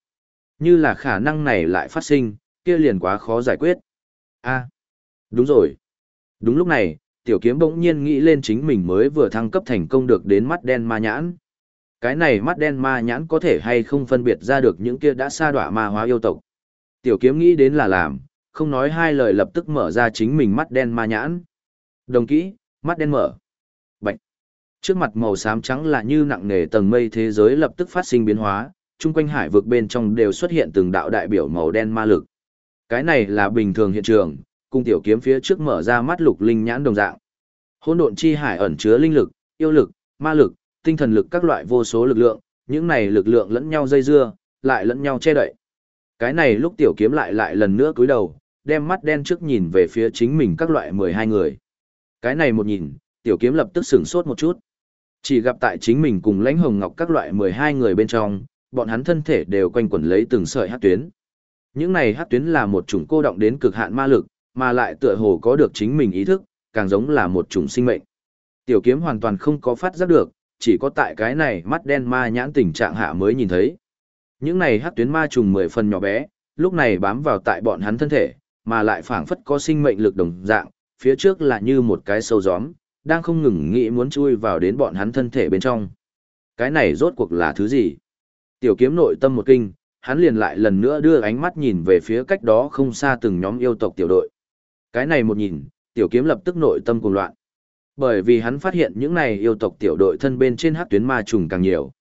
Như là khả năng này lại phát sinh, kia liền quá khó giải quyết. a Đúng rồi. Đúng lúc này, tiểu kiếm bỗng nhiên nghĩ lên chính mình mới vừa thăng cấp thành công được đến mắt đen ma nhãn. Cái này mắt đen ma nhãn có thể hay không phân biệt ra được những kia đã sa đọa ma hóa yêu tộc. Tiểu kiếm nghĩ đến là làm, không nói hai lời lập tức mở ra chính mình mắt đen ma nhãn. Đồng kỹ, mắt đen mở. Bạch. Trước mặt màu xám trắng là như nặng nề tầng mây thế giới lập tức phát sinh biến hóa, chung quanh hải vực bên trong đều xuất hiện từng đạo đại biểu màu đen ma lực. Cái này là bình thường hiện trường, cùng tiểu kiếm phía trước mở ra mắt lục linh nhãn đồng dạng. Hỗn độn chi hải ẩn chứa linh lực, yêu lực, ma lực, tinh thần lực các loại vô số lực lượng, những này lực lượng lẫn nhau dây dưa, lại lẫn nhau che đậy. Cái này lúc tiểu kiếm lại lại lần nữa cúi đầu, đem mắt đen trước nhìn về phía chính mình các loại 12 người. Cái này một nhìn, tiểu kiếm lập tức sửng sốt một chút. Chỉ gặp tại chính mình cùng lãnh hồng ngọc các loại 12 người bên trong, bọn hắn thân thể đều quanh quẩn lấy từng sợi hát tuyến. Những này hát tuyến là một chủng cô động đến cực hạn ma lực, mà lại tựa hồ có được chính mình ý thức, càng giống là một chủng sinh mệnh. Tiểu kiếm hoàn toàn không có phát giác được, chỉ có tại cái này mắt đen ma nhãn tình trạng hạ mới nhìn thấy. Những này hắc tuyến ma trùng mười phần nhỏ bé, lúc này bám vào tại bọn hắn thân thể, mà lại phảng phất có sinh mệnh lực đồng dạng, phía trước là như một cái sâu gióm, đang không ngừng nghĩ muốn chui vào đến bọn hắn thân thể bên trong. Cái này rốt cuộc là thứ gì? Tiểu kiếm nội tâm một kinh, hắn liền lại lần nữa đưa ánh mắt nhìn về phía cách đó không xa từng nhóm yêu tộc tiểu đội. Cái này một nhìn, tiểu kiếm lập tức nội tâm cuồng loạn. Bởi vì hắn phát hiện những này yêu tộc tiểu đội thân bên trên hát tuyến ma trùng càng nhiều.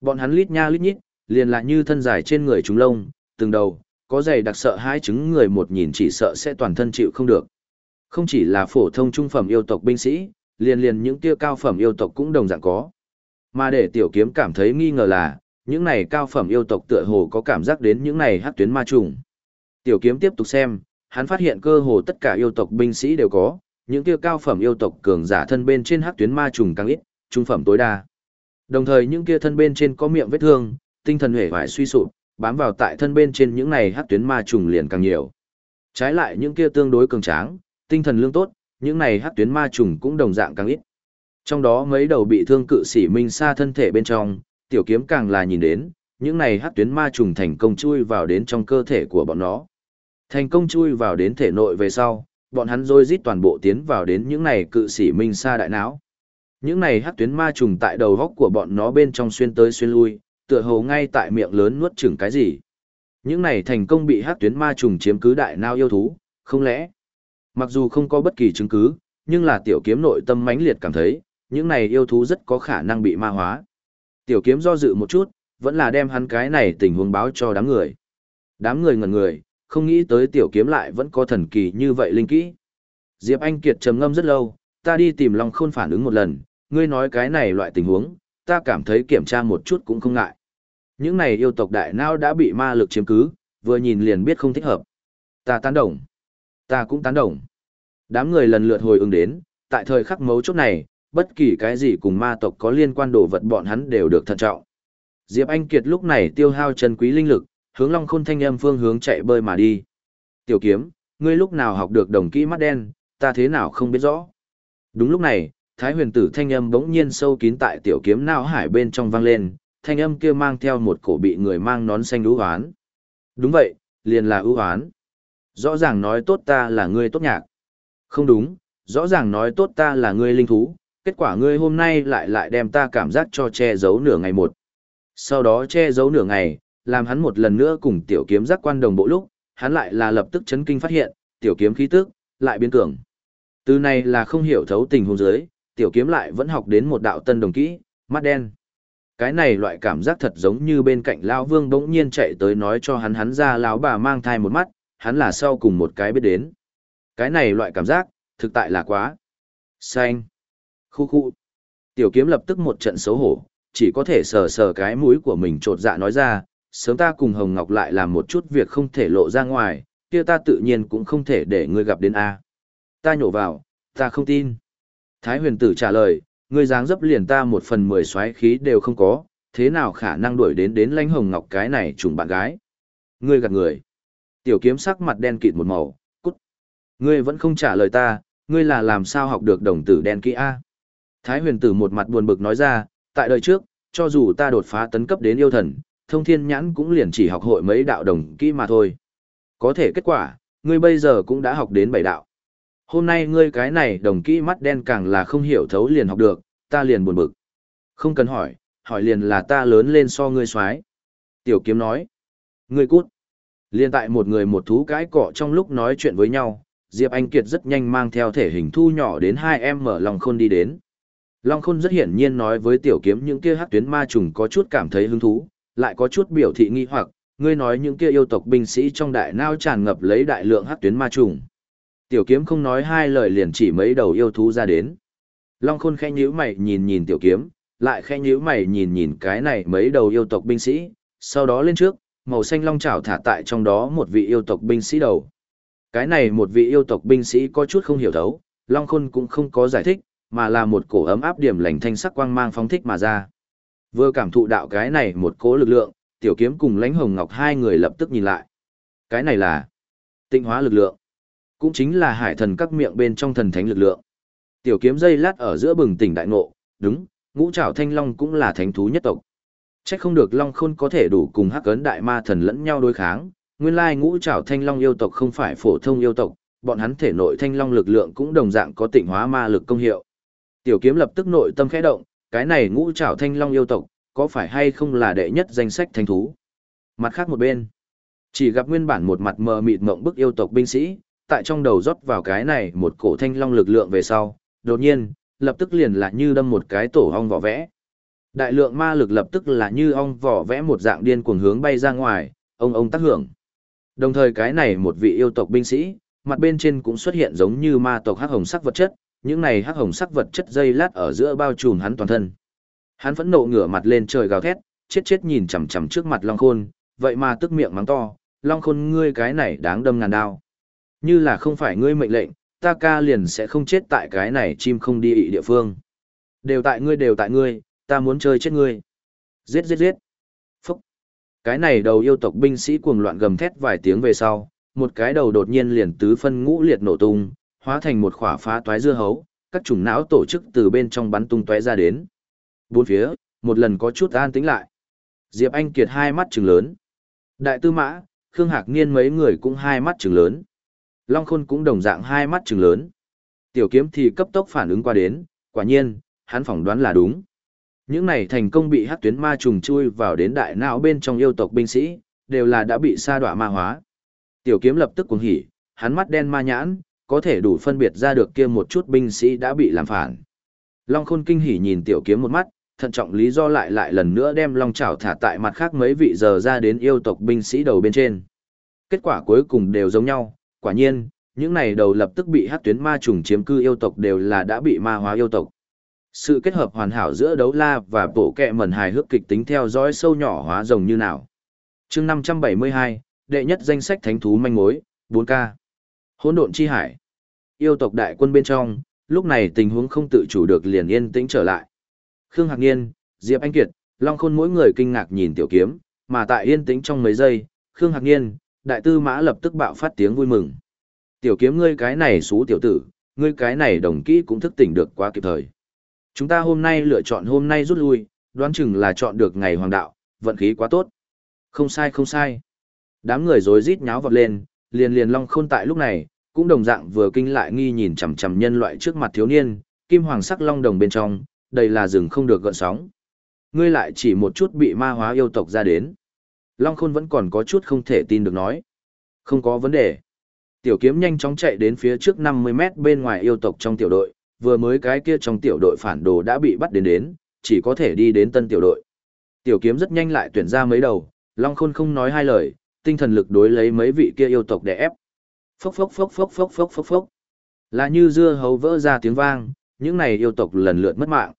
Bọn hắn lít nha lít nhít, liền lại như thân dài trên người chúng lông, từng đầu, có dày đặc sợ hai chứng người một nhìn chỉ sợ sẽ toàn thân chịu không được. Không chỉ là phổ thông trung phẩm yêu tộc binh sĩ, liền liền những kia cao phẩm yêu tộc cũng đồng dạng có. Mà để tiểu kiếm cảm thấy nghi ngờ là, những này cao phẩm yêu tộc tựa hồ có cảm giác đến những này hát tuyến ma trùng. Tiểu kiếm tiếp tục xem, hắn phát hiện cơ hồ tất cả yêu tộc binh sĩ đều có, những kia cao phẩm yêu tộc cường giả thân bên trên hắc tuyến ma trùng càng ít, trung phẩm tối đa. Đồng thời những kia thân bên trên có miệng vết thương, tinh thần hể vải suy sụp, bám vào tại thân bên trên những này hắc tuyến ma trùng liền càng nhiều. Trái lại những kia tương đối cường tráng, tinh thần lương tốt, những này hắc tuyến ma trùng cũng đồng dạng càng ít. Trong đó mấy đầu bị thương cự sĩ minh xa thân thể bên trong, tiểu kiếm càng là nhìn đến, những này hắc tuyến ma trùng thành công chui vào đến trong cơ thể của bọn nó. Thành công chui vào đến thể nội về sau, bọn hắn rồi rít toàn bộ tiến vào đến những này cự sĩ minh xa đại não. Những này hát tuyến ma trùng tại đầu góc của bọn nó bên trong xuyên tới xuyên lui, tựa hồ ngay tại miệng lớn nuốt chửng cái gì. Những này thành công bị hát tuyến ma trùng chiếm cứ đại não yêu thú, không lẽ? Mặc dù không có bất kỳ chứng cứ, nhưng là tiểu kiếm nội tâm mãnh liệt cảm thấy, những này yêu thú rất có khả năng bị ma hóa. Tiểu kiếm do dự một chút, vẫn là đem hắn cái này tình huống báo cho đám người. Đám người ngẩn người, không nghĩ tới tiểu kiếm lại vẫn có thần kỳ như vậy linh kỹ. Diệp Anh Kiệt trầm ngâm rất lâu, ta đi tìm Long Khôn phản ứng một lần, ngươi nói cái này loại tình huống, ta cảm thấy kiểm tra một chút cũng không ngại. Những này yêu tộc đại não đã bị ma lực chiếm cứ, vừa nhìn liền biết không thích hợp. Ta tán đồng. Ta cũng tán đồng. Đám người lần lượt hồi ứng đến, tại thời khắc mấu chốt này, bất kỳ cái gì cùng ma tộc có liên quan đồ vật bọn hắn đều được thận trọng. Diệp Anh Kiệt lúc này tiêu hao chân quý linh lực, hướng Long Khôn thanh âm phương hướng chạy bơi mà đi. Tiểu kiếm, ngươi lúc nào học được đồng kỹ mắt đen, ta thế nào không biết rõ. Đúng lúc này, Thái huyền tử thanh âm bỗng nhiên sâu kín tại tiểu kiếm não hải bên trong vang lên, thanh âm kia mang theo một cổ bị người mang nón xanh ưu hoán. Đúng vậy, liền là ưu hoán. Rõ ràng nói tốt ta là ngươi tốt nhạc. Không đúng, rõ ràng nói tốt ta là ngươi linh thú, kết quả ngươi hôm nay lại lại đem ta cảm giác cho che giấu nửa ngày một. Sau đó che giấu nửa ngày, làm hắn một lần nữa cùng tiểu kiếm giác quan đồng bộ lúc, hắn lại là lập tức chấn kinh phát hiện, tiểu kiếm khí tức, lại biến cường. Từ này là không hiểu thấu tình huống dưới, tiểu kiếm lại vẫn học đến một đạo tân đồng kỹ, mắt đen. Cái này loại cảm giác thật giống như bên cạnh lão vương bỗng nhiên chạy tới nói cho hắn hắn ra lão bà mang thai một mắt, hắn là sau cùng một cái biết đến. Cái này loại cảm giác, thực tại là quá. Xanh. Khu khu. Tiểu kiếm lập tức một trận xấu hổ, chỉ có thể sờ sờ cái mũi của mình trột dạ nói ra, sớm ta cùng Hồng Ngọc lại làm một chút việc không thể lộ ra ngoài, kia ta tự nhiên cũng không thể để ngươi gặp đến A. Ta nhổ vào, ta không tin. Thái huyền tử trả lời, ngươi dáng dấp liền ta một phần mười xoáy khí đều không có, thế nào khả năng đuổi đến đến lãnh hồng ngọc cái này trùng bạn gái. Ngươi gạt người. Tiểu kiếm sắc mặt đen kịt một màu, cút. Ngươi vẫn không trả lời ta, ngươi là làm sao học được đồng tử đen kỹ A. Thái huyền tử một mặt buồn bực nói ra, tại đời trước, cho dù ta đột phá tấn cấp đến yêu thần, thông thiên nhãn cũng liền chỉ học hội mấy đạo đồng kỹ mà thôi. Có thể kết quả, ngươi bây giờ cũng đã học đến bảy đạo. Hôm nay ngươi cái này đồng kỹ mắt đen càng là không hiểu thấu liền học được, ta liền buồn bực. Không cần hỏi, hỏi liền là ta lớn lên so ngươi xoái. Tiểu kiếm nói. Ngươi cút. Liên tại một người một thú cái cọ trong lúc nói chuyện với nhau, Diệp Anh Kiệt rất nhanh mang theo thể hình thu nhỏ đến hai em mở lòng khôn đi đến. Long Khôn rất hiển nhiên nói với tiểu kiếm những kia hắc tuyến ma trùng có chút cảm thấy hứng thú, lại có chút biểu thị nghi hoặc, ngươi nói những kia yêu tộc binh sĩ trong đại nao tràn ngập lấy đại lượng hắc tuyến ma trùng. Tiểu kiếm không nói hai lời liền chỉ mấy đầu yêu thú ra đến. Long khôn khẽ nhíu mày nhìn nhìn tiểu kiếm, lại khẽ nhíu mày nhìn nhìn cái này mấy đầu yêu tộc binh sĩ, sau đó lên trước, màu xanh long chảo thả tại trong đó một vị yêu tộc binh sĩ đầu. Cái này một vị yêu tộc binh sĩ có chút không hiểu thấu, Long Khôn cũng không có giải thích, mà là một cổ ấm áp điểm lành thanh sắc quang mang phóng thích mà ra. Vừa cảm thụ đạo cái này một cỗ lực lượng, tiểu kiếm cùng lãnh hồng ngọc hai người lập tức nhìn lại. Cái này là tinh hóa lực lượng cũng chính là hải thần các miệng bên trong thần thánh lực lượng. Tiểu kiếm dây lát ở giữa bừng tỉnh đại ngộ, đúng, ngũ trảo thanh long cũng là thánh thú nhất tộc. Chắc không được long khôn có thể đủ cùng hắc ấn đại ma thần lẫn nhau đối kháng, nguyên lai ngũ trảo thanh long yêu tộc không phải phổ thông yêu tộc, bọn hắn thể nội thanh long lực lượng cũng đồng dạng có tịnh hóa ma lực công hiệu. Tiểu kiếm lập tức nội tâm khẽ động, cái này ngũ trảo thanh long yêu tộc, có phải hay không là đệ nhất danh sách thanh thú? Mặt khác một bên, chỉ gặp nguyên bản một mặt mờ mịt mộng bức yêu tộc binh sĩ, tại trong đầu rót vào cái này một cổ thanh long lực lượng về sau, đột nhiên, lập tức liền là như đâm một cái tổ ong vỏ vẽ. Đại lượng ma lực lập tức là như ong vỏ vẽ một dạng điên cuồng hướng bay ra ngoài, ông ông tác hưởng. Đồng thời cái này một vị yêu tộc binh sĩ, mặt bên trên cũng xuất hiện giống như ma tộc hắc hồng sắc vật chất, những này hắc hồng sắc vật chất dây lát ở giữa bao trùm hắn toàn thân. Hắn phẫn nộ ngửa mặt lên trời gào thét, chết chết nhìn chằm chằm trước mặt Long Khôn, vậy mà tức miệng mắng to, Long Khôn ngươi cái này đáng đâm ngàn đao. Như là không phải ngươi mệnh lệnh, ta ca liền sẽ không chết tại cái này chim không đi ị địa phương. Đều tại ngươi đều tại ngươi, ta muốn chơi chết ngươi. Giết giết giết. Phúc. Cái này đầu yêu tộc binh sĩ cuồng loạn gầm thét vài tiếng về sau, một cái đầu đột nhiên liền tứ phân ngũ liệt nổ tung, hóa thành một khỏa phá toái dưa hấu, các chủng não tổ chức từ bên trong bắn tung tóe ra đến. Bốn phía, một lần có chút an tĩnh lại. Diệp Anh Kiệt hai mắt trừng lớn. Đại tư mã, Khương Hạc Niên mấy người cũng hai mắt trừng lớn. Long Khôn cũng đồng dạng hai mắt trừng lớn. Tiểu kiếm thì cấp tốc phản ứng qua đến, quả nhiên, hắn phỏng đoán là đúng. Những này thành công bị hắc tuyến ma trùng chui vào đến đại não bên trong yêu tộc binh sĩ, đều là đã bị sa đọa ma hóa. Tiểu kiếm lập tức cuồng hỉ, hắn mắt đen ma nhãn, có thể đủ phân biệt ra được kia một chút binh sĩ đã bị làm phản. Long Khôn kinh hỉ nhìn tiểu kiếm một mắt, thận trọng lý do lại lại lần nữa đem long chảo thả tại mặt khác mấy vị giờ ra đến yêu tộc binh sĩ đầu bên trên. Kết quả cuối cùng đều giống nhau, quả nhiên, những này đầu lập tức bị hắc tuyến ma trùng chiếm cư yêu tộc đều là đã bị ma hóa yêu tộc. Sự kết hợp hoàn hảo giữa đấu la và bộ kẹ mẩn hài hước kịch tính theo dõi sâu nhỏ hóa rồng như nào. chương 572, đệ nhất danh sách thánh thú manh mối, 4K. Hỗn độn chi hải. Yêu tộc đại quân bên trong, lúc này tình huống không tự chủ được liền yên tĩnh trở lại. Khương Hạc Niên, Diệp Anh Kiệt, Long Khôn mỗi người kinh ngạc nhìn tiểu kiếm, mà tại yên tĩnh trong mấy giây, Khương Hạc Niên, đại tư mã lập tức bạo phát tiếng vui mừng. Tiểu kiếm ngươi cái này xú tiểu tử, ngươi cái này đồng kỹ cũng thức tỉnh được quá kịp thời. Chúng ta hôm nay lựa chọn hôm nay rút lui, đoán chừng là chọn được ngày hoàng đạo, vận khí quá tốt. Không sai không sai. Đám người rối rít nháo vọt lên, liền liền long khôn tại lúc này, cũng đồng dạng vừa kinh lại nghi nhìn chằm chằm nhân loại trước mặt thiếu niên, kim hoàng sắc long đồng bên trong, đây là rừng không được gợn sóng. Ngươi lại chỉ một chút bị ma hóa yêu tộc ra đến. Long khôn vẫn còn có chút không thể tin được nói. Không có vấn đề. Tiểu kiếm nhanh chóng chạy đến phía trước 50 mét bên ngoài yêu tộc trong tiểu đội, vừa mới cái kia trong tiểu đội phản đồ đã bị bắt đến đến, chỉ có thể đi đến tân tiểu đội. Tiểu kiếm rất nhanh lại tuyển ra mấy đầu, Long Khôn không nói hai lời, tinh thần lực đối lấy mấy vị kia yêu tộc để ép. Phốc phốc phốc phốc phốc phốc phốc phốc. Là như dưa hấu vỡ ra tiếng vang, những này yêu tộc lần lượt mất mạng.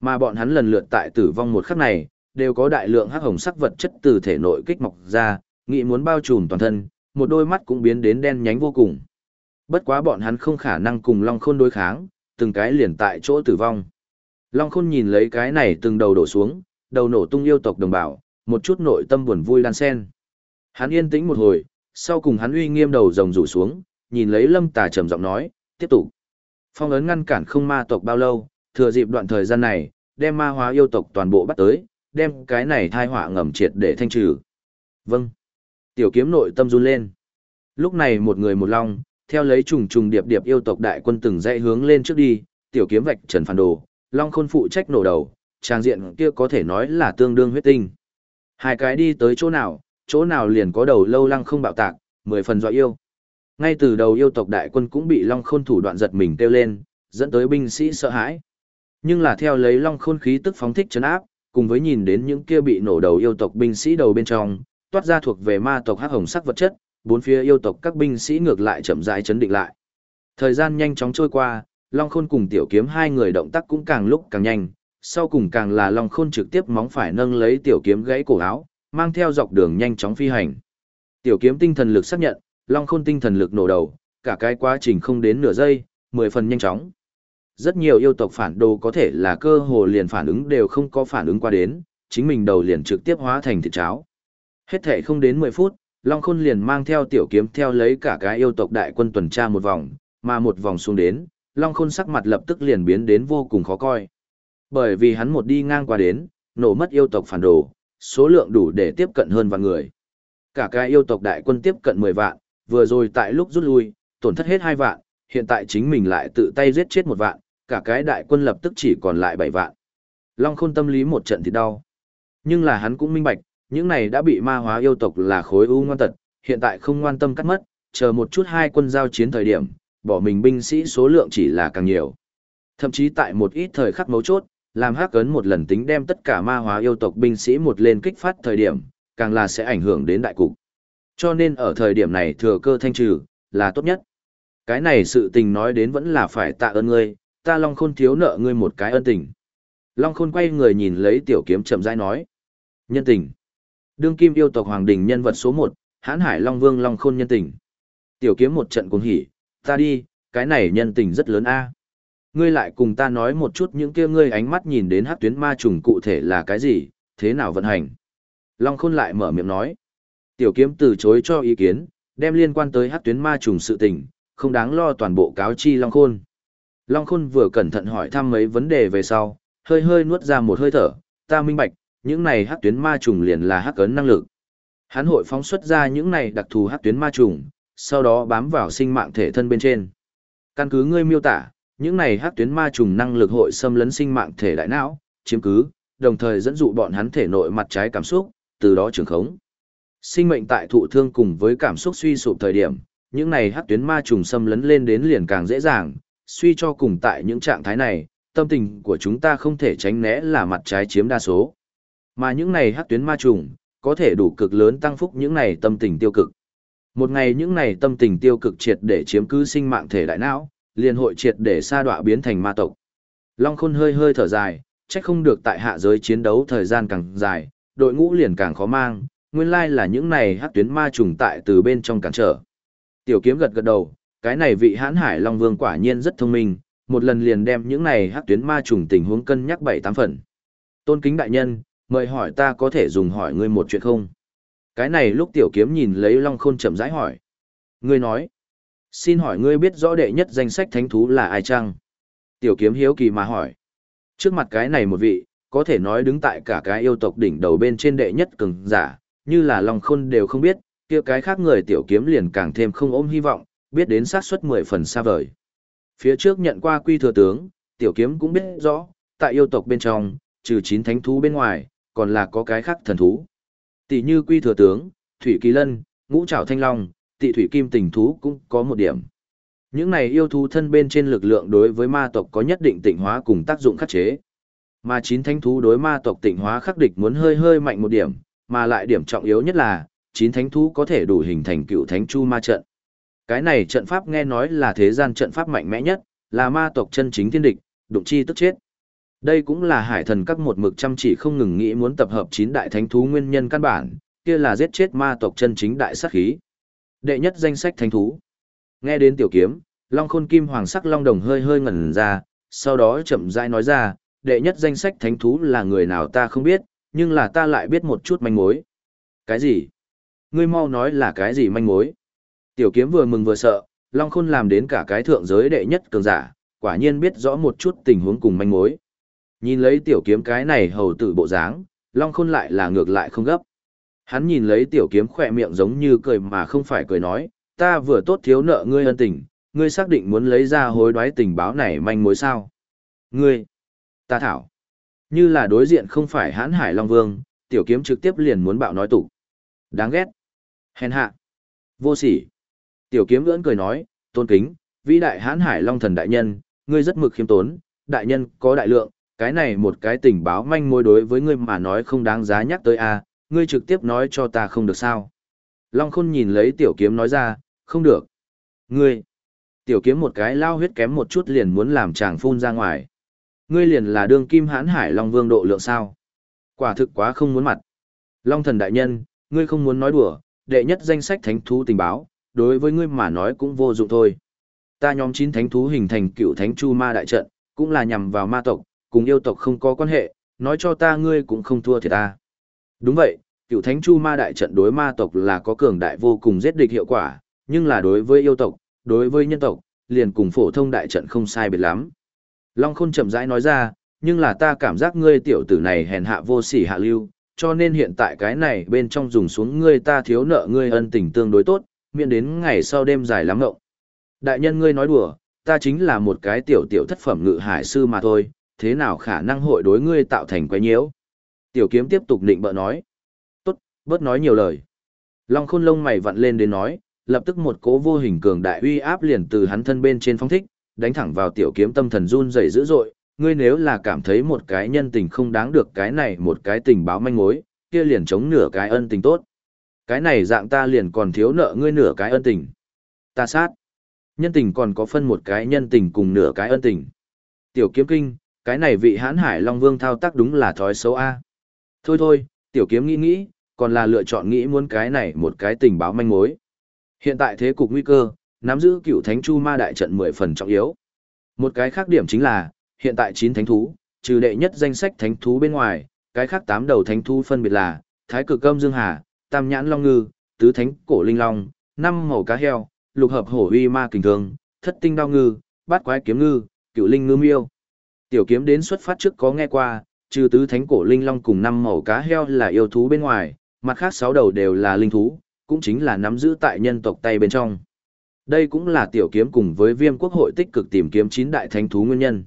Mà bọn hắn lần lượt tại tử vong một khắc này, đều có đại lượng hắc hồng sắc vật chất từ thể nội kích mọc ra, nghĩ muốn bao trùm toàn thân, một đôi mắt cũng biến đến đen nhánh vô cùng. Bất quá bọn hắn không khả năng cùng Long Khôn đối kháng, từng cái liền tại chỗ tử vong. Long Khôn nhìn lấy cái này từng đầu đổ xuống, đầu nổ tung yêu tộc đồng bào, một chút nội tâm buồn vui đan sen. Hắn yên tĩnh một hồi, sau cùng hắn uy nghiêm đầu rồng rủ xuống, nhìn lấy Lâm Tà trầm giọng nói, tiếp tục. Phong ấn ngăn cản không ma tộc bao lâu, thừa dịp đoạn thời gian này, đem ma hóa yêu tộc toàn bộ bắt tới, đem cái này thai họa ngầm triệt để thanh trừ. Vâng. Tiểu kiếm nội tâm run lên. Lúc này một người một long, theo lấy trùng trùng điệp điệp yêu tộc đại quân từng dãy hướng lên trước đi, tiểu kiếm vạch trần phản đồ, long khôn phụ trách nổ đầu, trang diện kia có thể nói là tương đương huyết tinh. Hai cái đi tới chỗ nào, chỗ nào liền có đầu lâu lăng không bạo tạc, mười phần dọa yêu. Ngay từ đầu yêu tộc đại quân cũng bị long khôn thủ đoạn giật mình kêu lên, dẫn tới binh sĩ sợ hãi. Nhưng là theo lấy long khôn khí tức phóng thích chấn áp, cùng với nhìn đến những kia bị nổ đầu yêu tộc binh sĩ đầu bên trong, toát ra thuộc về ma tộc hắc hồng sắc vật chất, bốn phía yêu tộc các binh sĩ ngược lại chậm rãi chấn định lại. Thời gian nhanh chóng trôi qua, Long Khôn cùng Tiểu Kiếm hai người động tác cũng càng lúc càng nhanh, sau cùng càng là Long Khôn trực tiếp móng phải nâng lấy Tiểu Kiếm gãy cổ áo, mang theo dọc đường nhanh chóng phi hành. Tiểu Kiếm tinh thần lực xác nhận, Long Khôn tinh thần lực nổ đầu, cả cái quá trình không đến nửa giây, mười phần nhanh chóng. Rất nhiều yêu tộc phản đồ có thể là cơ hồ liền phản ứng đều không có phản ứng qua đến, chính mình đầu liền trực tiếp hóa thành thịt cháo. Hết thể không đến 10 phút, Long Khôn liền mang theo tiểu kiếm theo lấy cả cái yêu tộc đại quân tuần tra một vòng, mà một vòng xuống đến, Long Khôn sắc mặt lập tức liền biến đến vô cùng khó coi. Bởi vì hắn một đi ngang qua đến, nổ mất yêu tộc phản đồ, số lượng đủ để tiếp cận hơn vạn người. Cả cái yêu tộc đại quân tiếp cận 10 vạn, vừa rồi tại lúc rút lui, tổn thất hết 2 vạn, hiện tại chính mình lại tự tay giết chết một vạn, cả cái đại quân lập tức chỉ còn lại 7 vạn. Long khôn tâm lý một trận thì đau. Nhưng là hắn cũng minh bạch, những này đã bị ma hóa yêu tộc là khối u ngoan tật, hiện tại không ngoan tâm cắt mất, chờ một chút hai quân giao chiến thời điểm, bỏ mình binh sĩ số lượng chỉ là càng nhiều. Thậm chí tại một ít thời khắc mấu chốt, làm hắc ấn một lần tính đem tất cả ma hóa yêu tộc binh sĩ một lên kích phát thời điểm, càng là sẽ ảnh hưởng đến đại cục. Cho nên ở thời điểm này thừa cơ thanh trừ, là tốt nhất. Cái này sự tình nói đến vẫn là phải tạ ơn ngươi, ta Long Khôn thiếu nợ ngươi một cái ân tình. Long Khôn quay người nhìn lấy tiểu kiếm chậm rãi nói. Nhân tình. Đương kim yêu tộc Hoàng Đình nhân vật số 1, hãn hải Long Vương Long Khôn nhân tình. Tiểu kiếm một trận cuồng hỉ, ta đi, cái này nhân tình rất lớn a. Ngươi lại cùng ta nói một chút những kia ngươi ánh mắt nhìn đến hát tuyến ma trùng cụ thể là cái gì, thế nào vận hành. Long Khôn lại mở miệng nói. Tiểu kiếm từ chối cho ý kiến, đem liên quan tới hát tuyến ma trùng sự tình, không đáng lo toàn bộ cáo chi Long Khôn. Long Khôn vừa cẩn thận hỏi thăm mấy vấn đề về sau, hơi hơi nuốt ra một hơi thở, ta minh bạch, những này hắc tuyến ma trùng liền là hắc ấn năng lực. Hắn hội phóng xuất ra những này đặc thù hắc tuyến ma trùng, sau đó bám vào sinh mạng thể thân bên trên. Căn cứ ngươi miêu tả, những này hắc tuyến ma trùng năng lực hội xâm lấn sinh mạng thể đại não, chiếm cứ, đồng thời dẫn dụ bọn hắn thể nội mặt trái cảm xúc, từ đó trường khống. Sinh mệnh tại thụ thương cùng với cảm xúc suy sụp thời điểm, những này hắc tuyến ma trùng xâm lấn lên đến liền càng dễ dàng, suy cho cùng tại những trạng thái này, tâm tình của chúng ta không thể tránh né là mặt trái chiếm đa số. Mà những này hắc tuyến ma trùng, có thể đủ cực lớn tăng phúc những này tâm tình tiêu cực. Một ngày những này tâm tình tiêu cực triệt để chiếm cứ sinh mạng thể đại não, liền hội triệt để sa đọa biến thành ma tộc. Long Khôn hơi hơi thở dài, trách không được tại hạ giới chiến đấu thời gian càng dài, đội ngũ liền càng khó mang, nguyên lai là những này hắc tuyến ma trùng tại từ bên trong cản trở. Tiểu kiếm gật gật đầu, cái này vị hãn hải Long Vương quả nhiên rất thông minh, một lần liền đem những này hắc tuyến ma trùng tình huống cân nhắc bảy tám phần. Tôn kính đại nhân, mời hỏi ta có thể dùng hỏi ngươi một chuyện không? Cái này lúc tiểu kiếm nhìn lấy Long Khôn chậm rãi hỏi. Ngươi nói, xin hỏi ngươi biết rõ đệ nhất danh sách thánh thú là ai chăng? Tiểu kiếm hiếu kỳ mà hỏi. Trước mặt cái này một vị, có thể nói đứng tại cả cái yêu tộc đỉnh đầu bên trên đệ nhất cường giả, như là Long Khôn đều không biết, kia cái khác người tiểu kiếm liền càng thêm không ôm hy vọng, biết đến xác suất mười phần xa vời. Phía trước nhận qua quy thừa tướng, tiểu kiếm cũng biết rõ, tại yêu tộc bên trong, trừ chín thánh thú bên ngoài, còn là có cái khác thần thú. Tỷ như quy thừa tướng, thủy kỳ lân, ngũ trảo thanh long, tị thủy kim tình thú cũng có một điểm. Những này yêu thú thân bên trên lực lượng đối với ma tộc có nhất định tịnh hóa cùng tác dụng khắc chế. Mà chín thánh thú đối ma tộc tịnh hóa khắc địch muốn hơi hơi mạnh một điểm, mà lại điểm trọng yếu nhất là, chín thánh thú có thể đủ hình thành cựu thánh chu ma trận. Cái này trận pháp nghe nói là thế gian trận pháp mạnh mẽ nhất, là ma tộc chân chính thiên địch, đụng chi tức chết. Đây cũng là hải thần các một mực chăm chỉ không ngừng nghĩ muốn tập hợp chín đại thánh thú nguyên nhân căn bản, kia là giết chết ma tộc chân chính đại sát khí. Đệ nhất danh sách thánh thú. Nghe đến tiểu kiếm, Long Khôn Kim Hoàng sắc long đồng hơi hơi ngẩn ra, sau đó chậm rãi nói ra, đệ nhất danh sách thánh thú là người nào ta không biết, nhưng là ta lại biết một chút manh mối. Cái gì? Ngươi mau nói là cái gì manh mối? Tiểu kiếm vừa mừng vừa sợ, Long Khôn làm đến cả cái thượng giới đệ nhất cường giả, quả nhiên biết rõ một chút tình huống cùng manh mối. Nhìn lấy tiểu kiếm cái này hầu tử bộ dáng, Long Khôn lại là ngược lại không gấp. Hắn nhìn lấy tiểu kiếm khỏe miệng giống như cười mà không phải cười nói, ta vừa tốt thiếu nợ ngươi ân tình, ngươi xác định muốn lấy ra hối đoái tình báo này manh mối sao. Ngươi, ta thảo, như là đối diện không phải hãn hải Long Vương, tiểu kiếm trực tiếp liền muốn bạo nói tụ. Đáng ghét, hèn hạ, vô sỉ. Tiểu kiếm ưỡn cười nói, tôn kính, vĩ đại hãn hải long thần đại nhân, ngươi rất mực khiêm tốn, đại nhân có đại lượng, cái này một cái tình báo manh mối đối với ngươi mà nói không đáng giá nhắc tới a, ngươi trực tiếp nói cho ta không được sao. Long khôn nhìn lấy tiểu kiếm nói ra, không được. Ngươi, tiểu kiếm một cái lao huyết kém một chút liền muốn làm chàng phun ra ngoài. Ngươi liền là đương kim hãn hải long vương độ lượng sao. Quả thực quá không muốn mặt. Long thần đại nhân, ngươi không muốn nói đùa, đệ nhất danh sách thánh thú tình báo, đối với ngươi mà nói cũng vô dụng thôi. Ta nhóm chín thánh thú hình thành cựu thánh chu ma đại trận, cũng là nhằm vào ma tộc, cùng yêu tộc không có quan hệ, nói cho ta ngươi cũng không thua thì ta. Đúng vậy, cựu thánh chu ma đại trận đối ma tộc là có cường đại vô cùng giết địch hiệu quả, nhưng là đối với yêu tộc, đối với nhân tộc, liền cùng phổ thông đại trận không sai biệt lắm. Long khôn chậm rãi nói ra, nhưng là ta cảm giác ngươi tiểu tử này hèn hạ vô sỉ hạ lưu, cho nên hiện tại cái này bên trong dùng xuống ngươi ta thiếu nợ ngươi ân tình tương đối tốt, miễn đến ngày sau đêm dài lắm ngộng. Đại nhân ngươi nói đùa, ta chính là một cái tiểu tiểu thất phẩm ngự hải sư mà thôi, thế nào khả năng hội đối ngươi tạo thành quái nhiễu. Tiểu kiếm tiếp tục định bợ nói. Tốt, bớt nói nhiều lời. Long khôn lông mày vặn lên đến nói, lập tức một cỗ vô hình cường đại uy áp liền từ hắn thân bên trên phong thích, đánh thẳng vào tiểu kiếm tâm thần run rẩy dữ dội. Ngươi nếu là cảm thấy một cái nhân tình không đáng được cái này một cái tình báo manh mối, kia liền chống nửa cái ân tình tốt. Cái này dạng ta liền còn thiếu nợ ngươi nửa cái ân tình. Ta sát. Nhân tình còn có phân một cái nhân tình cùng nửa cái ân tình. Tiểu kiếm kinh, cái này vị hãn hải Long Vương thao tác đúng là thói xấu A. Thôi thôi, tiểu kiếm nghĩ nghĩ, còn là lựa chọn nghĩ muốn cái này một cái tình báo manh mối. Hiện tại thế cục nguy cơ, nắm giữ cựu thánh chu ma đại trận 10 phần trọng yếu. Một cái khác điểm chính là, hiện tại 9 thánh thú, trừ đệ nhất danh sách thánh thú bên ngoài, cái khác 8 đầu thánh thú phân biệt là, thái cực âm dương hà, tam nhãn long ngư, tứ thánh cổ linh long, năm màu cá heo, lục hợp hổ uy ma kình thương, thất tinh đao ngư, bát quái kiếm ngư, cựu linh ngư miêu. Tiểu kiếm đến xuất phát trước có nghe qua, trừ tứ thánh cổ linh long cùng năm màu cá heo là yêu thú bên ngoài, mặt khác sáu đầu đều là linh thú, cũng chính là nắm giữ tại nhân tộc tay bên trong. Đây cũng là tiểu kiếm cùng với viêm quốc hội tích cực tìm kiếm chín đại thánh thú nguyên nhân.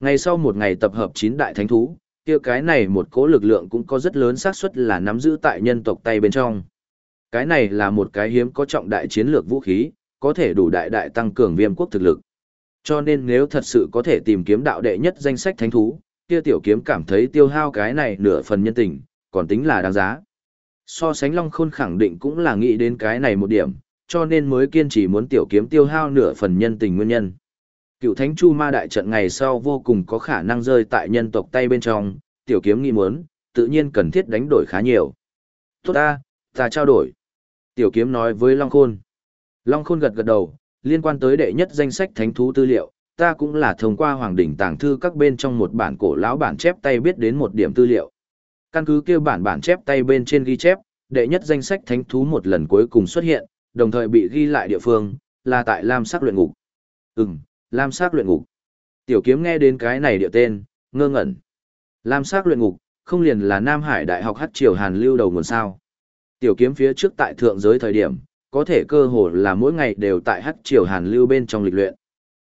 Ngày sau một ngày tập hợp chín đại thánh thú, kia cái này một cỗ lực lượng cũng có rất lớn xác suất là nắm giữ tại nhân tộc tay bên trong. Cái này là một cái hiếm có trọng đại chiến lược vũ khí, có thể đủ đại đại tăng cường viêm quốc thực lực. Cho nên nếu thật sự có thể tìm kiếm đạo đệ nhất danh sách thánh thú, kia tiểu kiếm cảm thấy tiêu hao cái này nửa phần nhân tình, còn tính là đáng giá. So sánh Long Khôn khẳng định cũng là nghĩ đến cái này một điểm, cho nên mới kiên trì muốn tiểu kiếm tiêu hao nửa phần nhân tình nguyên nhân. Cựu Thánh Chu Ma đại trận ngày sau vô cùng có khả năng rơi tại nhân tộc tay bên trong, tiểu kiếm nghĩ muốn, tự nhiên cần thiết đánh đổi khá nhiều. Tốt ta, ta trao đổi. Tiểu kiếm nói với Long Khôn. Long Khôn gật gật đầu, liên quan tới đệ nhất danh sách thánh thú tư liệu, ta cũng là thông qua Hoàng đỉnh tàng thư các bên trong một bản cổ lão bản chép tay biết đến một điểm tư liệu. Căn cứ kêu bản bản chép tay bên trên ghi chép, đệ nhất danh sách thánh thú một lần cuối cùng xuất hiện, đồng thời bị ghi lại địa phương, là tại Lam Sắc luyện ngục. Ừm, Lam Sắc luyện ngục. Tiểu kiếm nghe đến cái này địa tên, ngơ ngẩn. Lam Sắc luyện ngục, không liền là Nam Hải Đại học Hắc Triều Hàn lưu đầu nguồn sao. Tiểu kiếm phía trước tại thượng giới thời điểm, có thể cơ hồ là mỗi ngày đều tại Hắc Triều Hàn lưu bên trong lịch luyện.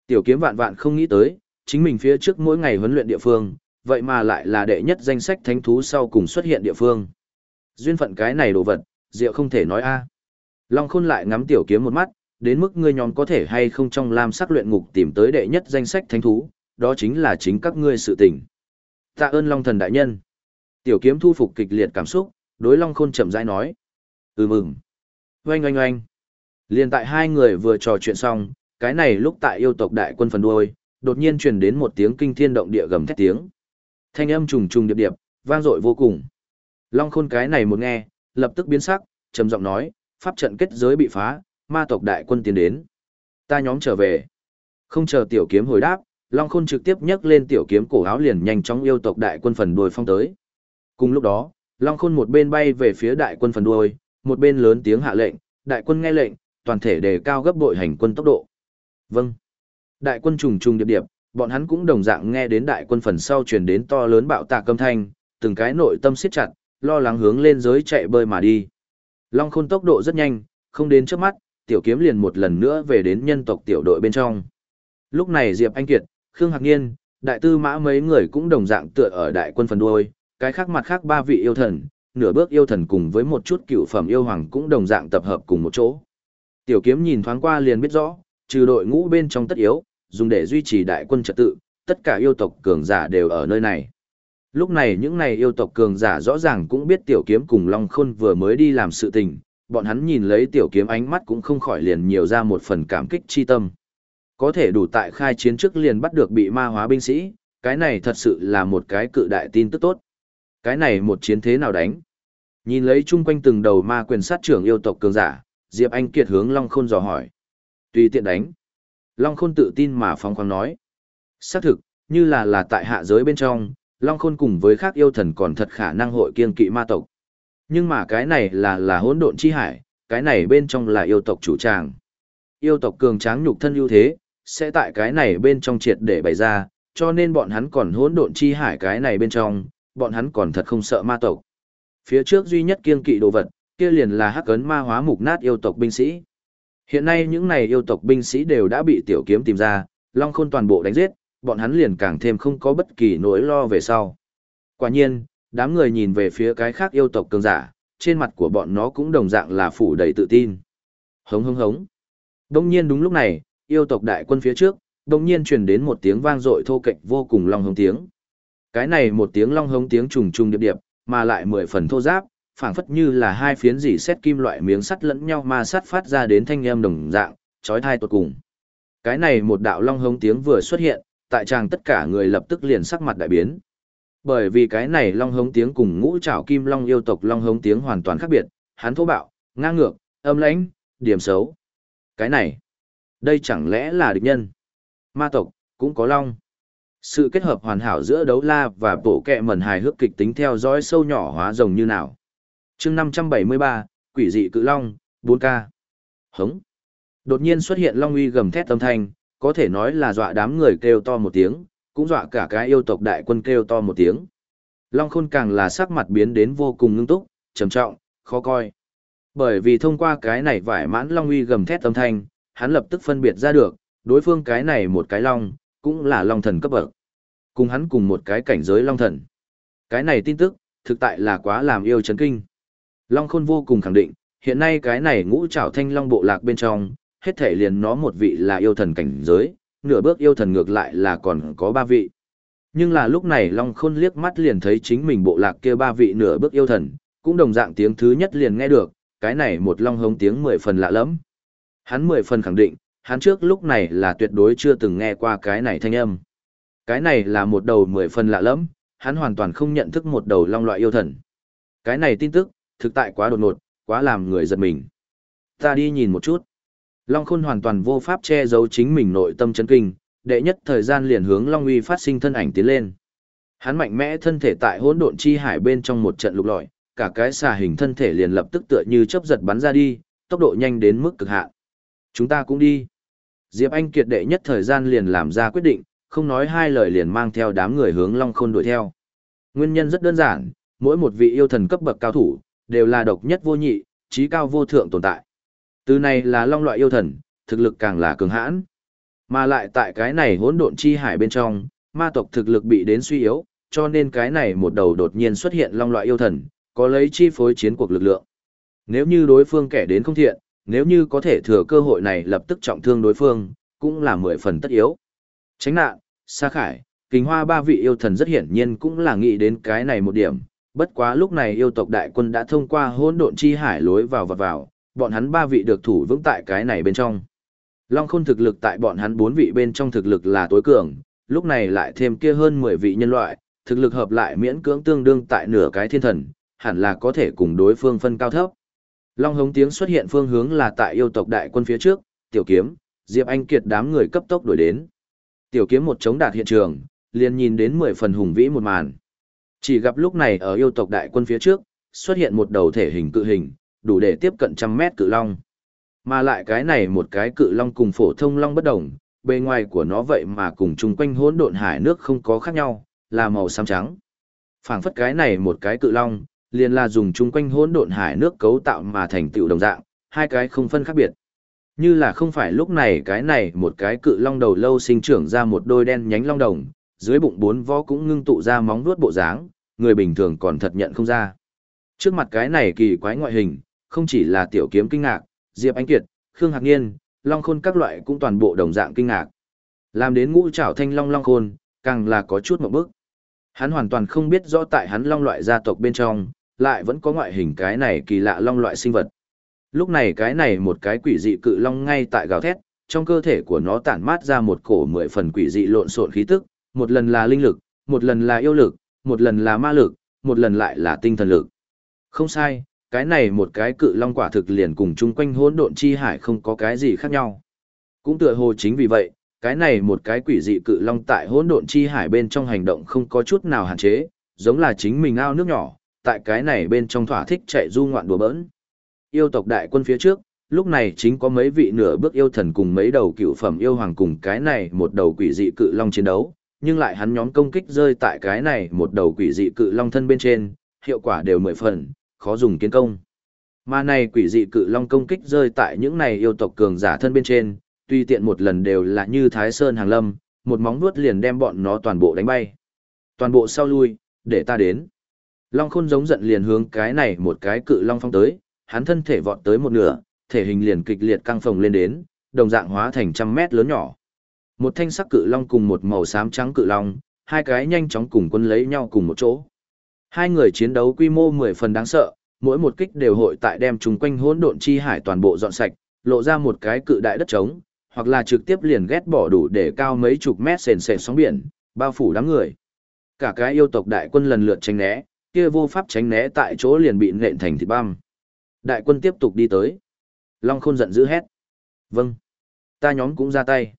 Tiểu kiếm vạn vạn không nghĩ tới, chính mình phía trước mỗi ngày huấn luyện địa phương, vậy mà lại là đệ nhất danh sách thánh thú sau cùng xuất hiện địa phương. Duyên phận cái này đồ vật, diệu không thể nói a. Long Khôn lại ngắm tiểu kiếm một mắt, đến mức ngươi nhóm có thể hay không trong lam sắc luyện ngục tìm tới đệ nhất danh sách thánh thú, đó chính là chính các ngươi sự tình. Tạ ơn Long Thần đại nhân. Tiểu kiếm thu phục kịch liệt cảm xúc, đối Long Khôn chậm rãi nói. Ừ mừng. Oanh oanh oanh. Liên tại hai người vừa trò chuyện xong, cái này lúc tại yêu tộc đại quân phần đuôi, đột nhiên truyền đến một tiếng kinh thiên động địa gầm thét tiếng. Thanh âm trùng trùng điệp điệp, vang dội vô cùng. Long khôn cái này một nghe, lập tức biến sắc, trầm giọng nói, pháp trận kết giới bị phá, ma tộc đại quân tiến đến. Ta nhóm trở về. Không chờ tiểu kiếm hồi đáp, Long khôn trực tiếp nhấc lên tiểu kiếm cổ áo liền nhanh chóng yêu tộc đại quân phần đuôi phong tới. Cùng lúc đó, Long khôn một bên bay về phía đại quân phần đuôi, một bên lớn tiếng hạ lệnh, đại quân nghe lệnh, toàn thể đề cao gấp bội hành quân tốc độ. Vâng. Đại quân trùng trùng điệp điệp, bọn hắn cũng đồng dạng nghe đến đại quân phần sau truyền đến to lớn bạo tạc âm thanh, từng cái nội tâm siết chặt, lo lắng hướng lên giới chạy bơi mà đi. Long khôn tốc độ rất nhanh, không đến trước mắt, tiểu kiếm liền một lần nữa về đến nhân tộc tiểu đội bên trong. Lúc này Diệp Anh Kiệt, Khương Hạc Niên, đại tư mã mấy người cũng đồng dạng tựa ở đại quân phần đuôi, cái khác mặt khác ba vị yêu thần, nửa bước yêu thần cùng với một chút cựu phẩm yêu hoàng cũng đồng dạng tập hợp cùng một chỗ. Tiểu kiếm nhìn thoáng qua liền biết rõ, trừ đội ngũ bên trong tất yếu, dùng để duy trì đại quân trật tự, tất cả yêu tộc cường giả đều ở nơi này. Lúc này những này yêu tộc cường giả rõ ràng cũng biết tiểu kiếm cùng Long Khôn vừa mới đi làm sự tình, bọn hắn nhìn lấy tiểu kiếm ánh mắt cũng không khỏi liền nhiều ra một phần cảm kích chi tâm. Có thể đủ tại khai chiến trước liền bắt được bị ma hóa binh sĩ, cái này thật sự là một cái cự đại tin tức tốt. Cái này một chiến thế nào đánh? Nhìn lấy chung quanh từng đầu ma quyền sát trưởng yêu tộc cường giả, Diệp Anh Kiệt hướng Long Khôn dò hỏi. Tùy tiện đánh. Long Khôn tự tin mà phóng khoáng nói. Xác thực, như là là tại hạ giới bên trong, Long Khôn cùng với khác yêu thần còn thật khả năng hội kiên kỵ ma tộc. Nhưng mà cái này là là hỗn độn chi hải, cái này bên trong là yêu tộc chủ tràng. Yêu tộc cường tráng nhục thân ưu thế, sẽ tại cái này bên trong triệt để bày ra, cho nên bọn hắn còn hỗn độn chi hải cái này bên trong, bọn hắn còn thật không sợ ma tộc. Phía trước duy nhất kiên kỵ đồ vật, kia liền là hắc ấn ma hóa mục nát yêu tộc binh sĩ. Hiện nay những này yêu tộc binh sĩ đều đã bị tiểu kiếm tìm ra, Long Khôn toàn bộ đánh giết, bọn hắn liền càng thêm không có bất kỳ nỗi lo về sau. Quả nhiên, đám người nhìn về phía cái khác yêu tộc cường giả, trên mặt của bọn nó cũng đồng dạng là phủ đầy tự tin. Hống hống hống. Đông nhiên đúng lúc này, yêu tộc đại quân phía trước, đông nhiên truyền đến một tiếng vang dội thô kệch vô cùng long hống tiếng. Cái này một tiếng long hống tiếng trùng trùng điệp điệp, mà lại mười phần thô giáp, phảng phất như là hai phiến dỉ xét kim loại miếng sắt lẫn nhau ma sát phát ra đến thanh âm đồng dạng, chói tai tột cùng. Cái này một đạo long hống tiếng vừa xuất hiện, tại tràng tất cả người lập tức liền sắc mặt đại biến. Bởi vì cái này long hống tiếng cùng ngũ trảo kim long yêu tộc long hống tiếng hoàn toàn khác biệt, hắn thô bạo, ngang ngược, âm lãnh, điểm xấu. Cái này, đây chẳng lẽ là địch nhân? Ma tộc, cũng có long. Sự kết hợp hoàn hảo giữa đấu la và bộ kẹ mẩn hài hước kịch tính theo dõi sâu nhỏ hóa rồng như nào chương 573, quỷ dị cự long, 4K. Hống. Đột nhiên xuất hiện long uy gầm thét âm thanh, có thể nói là dọa đám người kêu to một tiếng, cũng dọa cả cái yêu tộc đại quân kêu to một tiếng. Long khôn càng là sắc mặt biến đến vô cùng ngưng túc, trầm trọng, khó coi. Bởi vì thông qua cái này vải mãn long uy gầm thét âm thanh, hắn lập tức phân biệt ra được, đối phương cái này một cái long, cũng là long thần cấp bậc. Cùng hắn cùng một cái cảnh giới long thần. Cái này tin tức, thực tại là quá làm yêu chấn kinh. Long khôn vô cùng khẳng định, hiện nay cái này ngũ trảo thanh long bộ lạc bên trong, hết thể liền nó một vị là yêu thần cảnh giới, nửa bước yêu thần ngược lại là còn có ba vị. Nhưng là lúc này Long Khôn liếc mắt liền thấy chính mình bộ lạc kia ba vị nửa bước yêu thần, cũng đồng dạng tiếng thứ nhất liền nghe được, cái này một long hống tiếng mười phần lạ lẫm. Hắn mười phần khẳng định, hắn trước lúc này là tuyệt đối chưa từng nghe qua cái này thanh âm. Cái này là một đầu mười phần lạ lẫm, hắn hoàn toàn không nhận thức một đầu long loại yêu thần. Cái này tin tức, thực tại quá đột ngột, quá làm người giật mình. Ta đi nhìn một chút. Long Khôn hoàn toàn vô pháp che giấu chính mình nội tâm chấn kinh, đệ nhất thời gian liền hướng Long Uy phát sinh thân ảnh tiến lên. Hắn mạnh mẽ thân thể tại hỗn độn chi hải bên trong một trận lục lọi, cả cái xà hình thân thể liền lập tức tựa như chớp giật bắn ra đi, tốc độ nhanh đến mức cực hạn. Chúng ta cũng đi. Diệp Anh kiệt đệ nhất thời gian liền làm ra quyết định, không nói hai lời liền mang theo đám người hướng Long Khôn đuổi theo. Nguyên nhân rất đơn giản, mỗi một vị yêu thần cấp bậc cao thủ đều là độc nhất vô nhị, trí cao vô thượng tồn tại. Từ này là long loại yêu thần, thực lực càng là cường hãn. Mà lại tại cái này hỗn độn chi hải bên trong, ma tộc thực lực bị đến suy yếu, cho nên cái này một đầu đột nhiên xuất hiện long loại yêu thần, có lấy chi phối chiến cuộc lực lượng. Nếu như đối phương kẻ đến không thiện, nếu như có thể thừa cơ hội này lập tức trọng thương đối phương, cũng là mười phần tất yếu. Tránh nạn, xa Khải, kính Hoa ba vị yêu thần rất hiển nhiên cũng là nghĩ đến cái này một điểm, bất quá lúc này yêu tộc đại quân đã thông qua hỗn độn chi hải lối vào và vào, bọn hắn ba vị được thủ vững tại cái này bên trong. Long Khôn thực lực tại bọn hắn bốn vị bên trong thực lực là tối cường, lúc này lại thêm kia hơn 10 vị nhân loại, thực lực hợp lại miễn cưỡng tương đương tại nửa cái thiên thần, hẳn là có thể cùng đối phương phân cao thấp. Long hống tiếng xuất hiện phương hướng là tại yêu tộc đại quân phía trước, tiểu kiếm, Diệp Anh Kiệt đám người cấp tốc đuổi đến. Tiểu kiếm một chống đạt hiện trường, liền nhìn đến 10 phần hùng vĩ một màn. Chỉ gặp lúc này ở yêu tộc đại quân phía trước, xuất hiện một đầu thể hình cự hình, đủ để tiếp cận trăm mét cự long. Mà lại cái này một cái cự long cùng phổ thông long bất đồng, bề ngoài của nó vậy mà cùng chung quanh hỗn độn hải nước không có khác nhau, là màu xám trắng. Phảng phất cái này một cái cự long, liền là dùng chung quanh hỗn độn hải nước cấu tạo mà thành tựu đồng dạng, hai cái không phân khác biệt. Như là không phải lúc này cái này một cái cự long đầu lâu sinh trưởng ra một đôi đen nhánh long đồng, dưới bụng bốn vó cũng ngưng tụ ra móng vuốt bộ dáng, người bình thường còn thật nhận không ra. Trước mặt cái này kỳ quái ngoại hình, không chỉ là tiểu kiếm kinh ngạc, Diệp Anh Kiệt, Khương Hạc Niên, Long Khôn các loại cũng toàn bộ đồng dạng kinh ngạc. Làm đến ngũ trảo thanh long Long Khôn, càng là có chút một bước. Hắn hoàn toàn không biết rõ tại hắn long loại gia tộc bên trong, lại vẫn có ngoại hình cái này kỳ lạ long loại sinh vật. Lúc này cái này một cái quỷ dị cự long ngay tại gào thét, trong cơ thể của nó tản mát ra một cổ mười phần quỷ dị lộn xộn khí tức, một lần là linh lực, một lần là yêu lực, một lần là ma lực, một lần lại là tinh thần lực. Không sai, cái này một cái cự long quả thực liền cùng chung quanh hỗn độn chi hải không có cái gì khác nhau. Cũng tựa hồ chính vì vậy, cái này một cái quỷ dị cự long tại hỗn độn chi hải bên trong hành động không có chút nào hạn chế, giống là chính mình ao nước nhỏ, tại cái này bên trong thỏa thích chạy du ngoạn đùa bỡn. Yêu tộc đại quân phía trước, lúc này chính có mấy vị nửa bước yêu thần cùng mấy đầu cựu phẩm yêu hoàng cùng cái này một đầu quỷ dị cự long chiến đấu, nhưng lại hắn nhóm công kích rơi tại cái này một đầu quỷ dị cự long thân bên trên, hiệu quả đều mười phần, khó dùng kiến công. Mà này quỷ dị cự long công kích rơi tại những này yêu tộc cường giả thân bên trên, tuy tiện một lần đều là như Thái Sơn hàng lâm, một móng vuốt liền đem bọn nó toàn bộ đánh bay. Toàn bộ sau lui, để ta đến. Long khôn giống giận liền hướng cái này một cái cự long phong tới, hắn thân thể vọt tới một nửa, thể hình liền kịch liệt căng phồng lên đến, đồng dạng hóa thành trăm mét lớn nhỏ. Một thanh sắc cự long cùng một màu xám trắng cự long, hai cái nhanh chóng cùng quân lấy nhau cùng một chỗ. Hai người chiến đấu quy mô mười phần đáng sợ, mỗi một kích đều hội tại đem chúng quanh hỗn độn chi hải toàn bộ dọn sạch, lộ ra một cái cự đại đất trống, hoặc là trực tiếp liền ghét bỏ đủ để cao mấy chục mét sền sệt sóng biển, bao phủ đám người. Cả cái yêu tộc đại quân lần lượt tránh né, kia vô pháp tránh né tại chỗ liền bị nện thành thịt băm. Đại quân tiếp tục đi tới. Long Khôn giận dữ hét. Vâng. Ta nhóm cũng ra tay.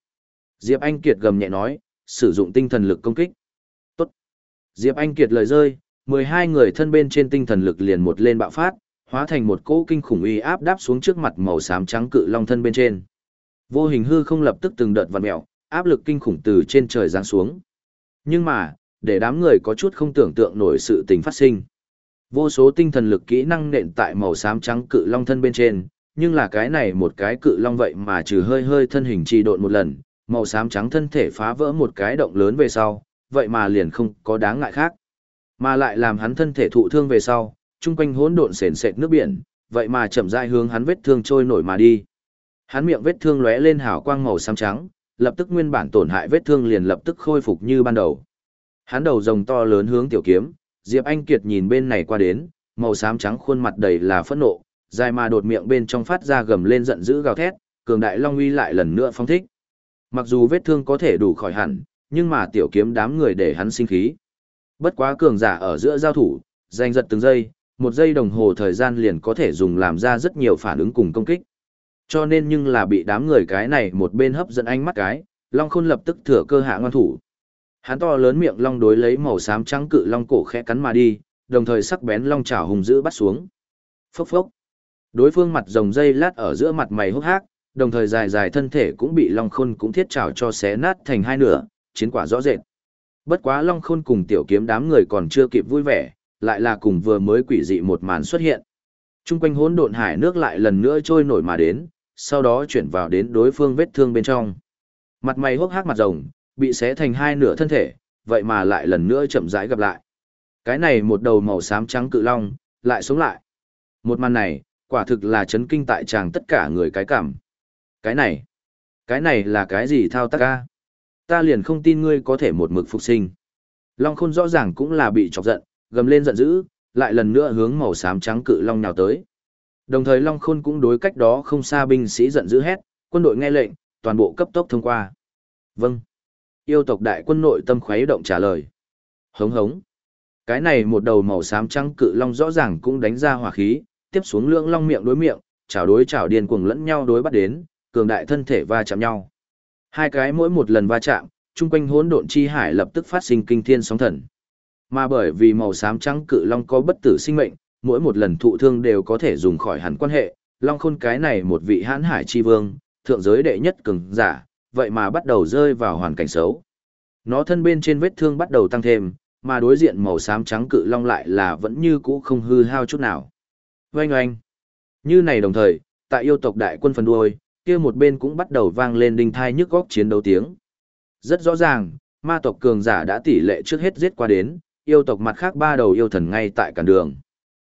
Diệp Anh Kiệt gầm nhẹ nói, sử dụng tinh thần lực công kích. Tốt. Diệp Anh Kiệt lời rơi, 12 người thân bên trên tinh thần lực liền một lên bạo phát, hóa thành một cỗ kinh khủng uy áp đáp xuống trước mặt màu xám trắng cự long thân bên trên. Vô hình hư không lập tức từng đợt vặn mèo, áp lực kinh khủng từ trên trời giáng xuống. Nhưng mà, để đám người có chút không tưởng tượng nổi sự tình phát sinh. Vô số tinh thần lực kỹ năng nện tại màu xám trắng cự long thân bên trên, nhưng là cái này một cái cự long vậy mà trừ hơi hơi thân hình trì độn một lần, màu xám trắng thân thể phá vỡ một cái động lớn về sau, vậy mà liền không có đáng ngại khác. Mà lại làm hắn thân thể thụ thương về sau, chung quanh hỗn độn sền sệt nước biển, vậy mà chậm rãi hướng hắn vết thương trôi nổi mà đi. Hắn miệng vết thương lóe lên hào quang màu xám trắng, lập tức nguyên bản tổn hại vết thương liền lập tức khôi phục như ban đầu. Hắn đầu rồng to lớn hướng tiểu kiếm, Diệp Anh Kiệt nhìn bên này qua đến, màu xám trắng khuôn mặt đầy là phẫn nộ, dài mà đột miệng bên trong phát ra gầm lên giận dữ gào thét, cường đại long uy lại lần nữa phong thích. Mặc dù vết thương có thể đủ khỏi hẳn, nhưng mà tiểu kiếm đám người để hắn sinh khí. Bất quá cường giả ở giữa giao thủ, giành giật từng giây, một giây đồng hồ thời gian liền có thể dùng làm ra rất nhiều phản ứng cùng công kích. Cho nên nhưng là bị đám người cái này một bên hấp dẫn ánh mắt cái, Long Khôn lập tức thừa cơ hạ ngoan thủ. Hắn to lớn miệng long đối lấy màu xám trắng cự long cổ khẽ cắn mà đi, đồng thời sắc bén long chảo hùng dữ bắt xuống. Phốc phốc. Đối phương mặt rồng dây lát ở giữa mặt mày hốc hác, đồng thời dài dài thân thể cũng bị long khôn cũng thiết chảo cho xé nát thành hai nửa, chiến quả rõ rệt. Bất quá long khôn cùng tiểu kiếm đám người còn chưa kịp vui vẻ, lại là cùng vừa mới quỷ dị một màn xuất hiện. Trung quanh hỗn độn hải nước lại lần nữa trôi nổi mà đến, sau đó chuyển vào đến đối phương vết thương bên trong. Mặt mày hốc hác mặt rồng, bị xé thành hai nửa thân thể, vậy mà lại lần nữa chậm rãi gặp lại. Cái này một đầu màu xám trắng cự long, lại sống lại. Một màn này, quả thực là chấn kinh tại chàng tất cả người cái cảm. Cái này, cái này là cái gì thao tác ca? Ta liền không tin ngươi có thể một mực phục sinh. Long khôn rõ ràng cũng là bị chọc giận, gầm lên giận dữ, lại lần nữa hướng màu xám trắng cự long nào tới. Đồng thời Long Khôn cũng đối cách đó không xa binh sĩ giận dữ hét, quân đội nghe lệnh, toàn bộ cấp tốc thông qua. Vâng. Yêu tộc đại quân nội tâm khuấy động trả lời. Hống hống. Cái này một đầu màu xám trắng cự long rõ ràng cũng đánh ra hỏa khí, tiếp xuống lưỡng long miệng đối miệng, chảo đối chảo điên cuồng lẫn nhau đối bắt đến, cường đại thân thể va chạm nhau. Hai cái mỗi một lần va chạm, chung quanh hỗn độn chi hải lập tức phát sinh kinh thiên sóng thần. Mà bởi vì màu xám trắng cự long có bất tử sinh mệnh, mỗi một lần thụ thương đều có thể dùng khỏi hẳn quan hệ, long khôn cái này một vị hãn hải chi vương, thượng giới đệ nhất cường giả, vậy mà bắt đầu rơi vào hoàn cảnh xấu. Nó thân bên trên vết thương bắt đầu tăng thêm, mà đối diện màu xám trắng cự long lại là vẫn như cũ không hư hao chút nào. Oanh oanh. Như này đồng thời, tại yêu tộc đại quân phần đuôi, kia một bên cũng bắt đầu vang lên đinh thai nhức góc chiến đấu tiếng. Rất rõ ràng, ma tộc cường giả đã tỷ lệ trước hết giết qua đến, yêu tộc mặt khác ba đầu yêu thần ngay tại cản đường.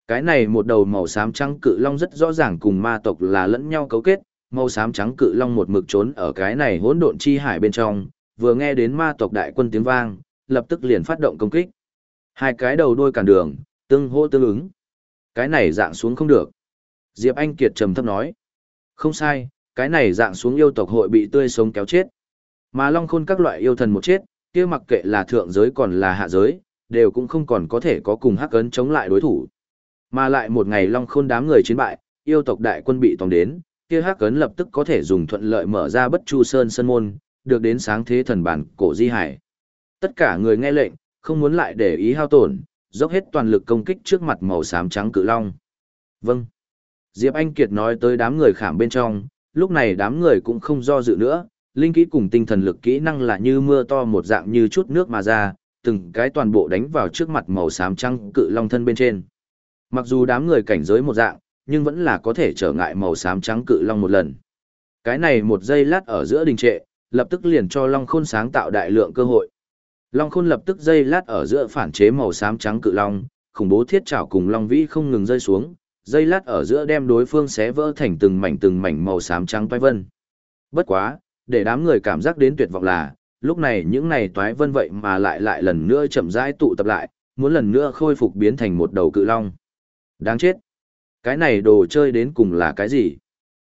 Cái này một đầu màu xám trắng cự long rất rõ ràng cùng ma tộc là lẫn nhau cấu kết, màu xám trắng cự long một mực trốn ở cái này hỗn độn chi hải bên trong, vừa nghe đến ma tộc đại quân tiếng vang, lập tức liền phát động công kích. Hai cái đầu đôi cản đường, tương hô tương ứng. Cái này dạng xuống không được. Diệp Anh Kiệt trầm thấp nói. Không sai, cái này dạng xuống yêu tộc hội bị tươi sống kéo chết. Mà long khôn các loại yêu thần một chết, kia mặc kệ là thượng giới còn là hạ giới, đều cũng không còn có thể có cùng hắc ấn chống lại đối thủ. Mà lại một ngày long khôn đám người chiến bại, yêu tộc đại quân bị tòng đến, kia hắc ấn lập tức có thể dùng thuận lợi mở ra bất chu sơn sân môn, được đến sáng thế thần bản cổ di hải. Tất cả người nghe lệnh, không muốn lại để ý hao tổn, dốc hết toàn lực công kích trước mặt màu xám trắng cự long. Vâng. Diệp Anh Kiệt nói tới đám người khảm bên trong, lúc này đám người cũng không do dự nữa, linh kỹ cùng tinh thần lực kỹ năng là như mưa to một dạng như chút nước mà ra, từng cái toàn bộ đánh vào trước mặt màu xám trắng cự long thân bên trên. Mặc dù đám người cảnh giới một dạng, nhưng vẫn là có thể trở ngại màu xám trắng cự long một lần. Cái này một giây lát ở giữa đình trệ, lập tức liền cho Long Khôn sáng tạo đại lượng cơ hội. Long Khôn lập tức giây lát ở giữa phản chế màu xám trắng cự long, khủng bố thiết trảo cùng long vĩ không ngừng rơi xuống, Dây lát ở giữa đem đối phương xé vỡ thành từng mảnh từng mảnh màu xám trắng toái vân. Bất quá, để đám người cảm giác đến tuyệt vọng là, lúc này những này toái vân vậy mà lại lại lần nữa chậm rãi tụ tập lại, muốn lần nữa khôi phục biến thành một đầu cự long. Đáng chết. Cái này đồ chơi đến cùng là cái gì?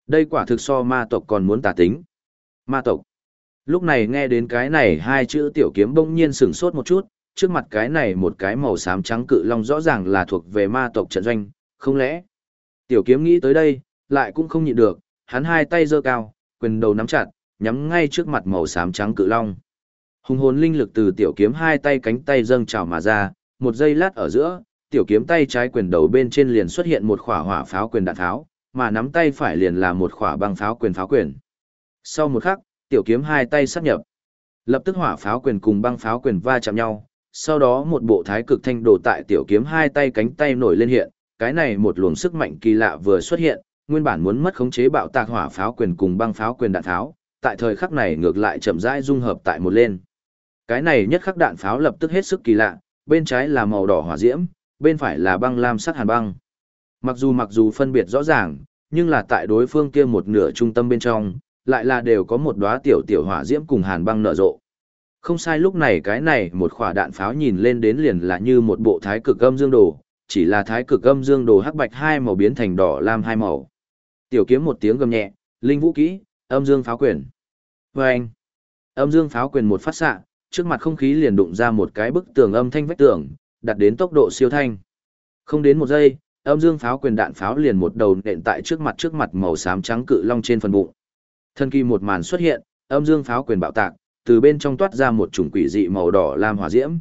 Đây quả thực so ma tộc còn muốn tà tính. Ma tộc. Lúc này nghe đến cái này hai chữ tiểu kiếm bỗng nhiên sửng sốt một chút, trước mặt cái này một cái màu xám trắng cự long rõ ràng là thuộc về ma tộc trận doanh, không lẽ? Tiểu kiếm nghĩ tới đây, lại cũng không nhịn được, hắn hai tay giơ cao, quyền đầu nắm chặt, nhắm ngay trước mặt màu xám trắng cự long. Hùng hồn linh lực từ tiểu kiếm hai tay cánh tay dâng trào mà ra, một giây lát ở giữa, tiểu kiếm tay trái quyền đầu bên trên liền xuất hiện một khỏa hỏa pháo quyền đạn tháo, mà nắm tay phải liền là một khỏa băng pháo quyền pháo quyền. Sau một khắc, tiểu kiếm hai tay sát nhập. Lập tức hỏa pháo quyền cùng băng pháo quyền va chạm nhau, sau đó một bộ thái cực thanh đồ tại tiểu kiếm hai tay cánh tay nổi lên hiện, cái này một luồng sức mạnh kỳ lạ vừa xuất hiện, nguyên bản muốn mất khống chế bạo tạc hỏa pháo quyền cùng băng pháo quyền đạn tháo, tại thời khắc này ngược lại chậm rãi dung hợp tại một lên. Cái này nhất khắc đạn pháo lập tức hết sức kỳ lạ, bên trái là màu đỏ hỏa diễm, bên phải là băng lam sắc hàn băng. Mặc dù mặc dù phân biệt rõ ràng, nhưng là tại đối phương kia một nửa trung tâm bên trong, lại là đều có một đóa tiểu tiểu hỏa diễm cùng hàn băng nở rộ. Không sai lúc này cái này một quả đạn pháo nhìn lên đến liền là như một bộ thái cực âm dương đồ, chỉ là thái cực âm dương đồ hắc bạch hai màu biến thành đỏ lam hai màu. Tiểu kiếm một tiếng gầm nhẹ, linh vũ kỹ, âm dương pháo quyền. Và anh, âm dương pháo quyền một phát xạ, trước mặt không khí liền đụng ra một cái bức tường âm thanh vách tường, đạt đến tốc độ siêu thanh. Không đến một giây, âm dương pháo quyền đạn pháo liền một đầu nện tại trước mặt trước mặt màu xám trắng cự long trên phần bụng. Thân kỳ một màn xuất hiện, âm dương pháo quyền bạo tạc, từ bên trong toát ra một chủng quỷ dị màu đỏ lam hỏa diễm.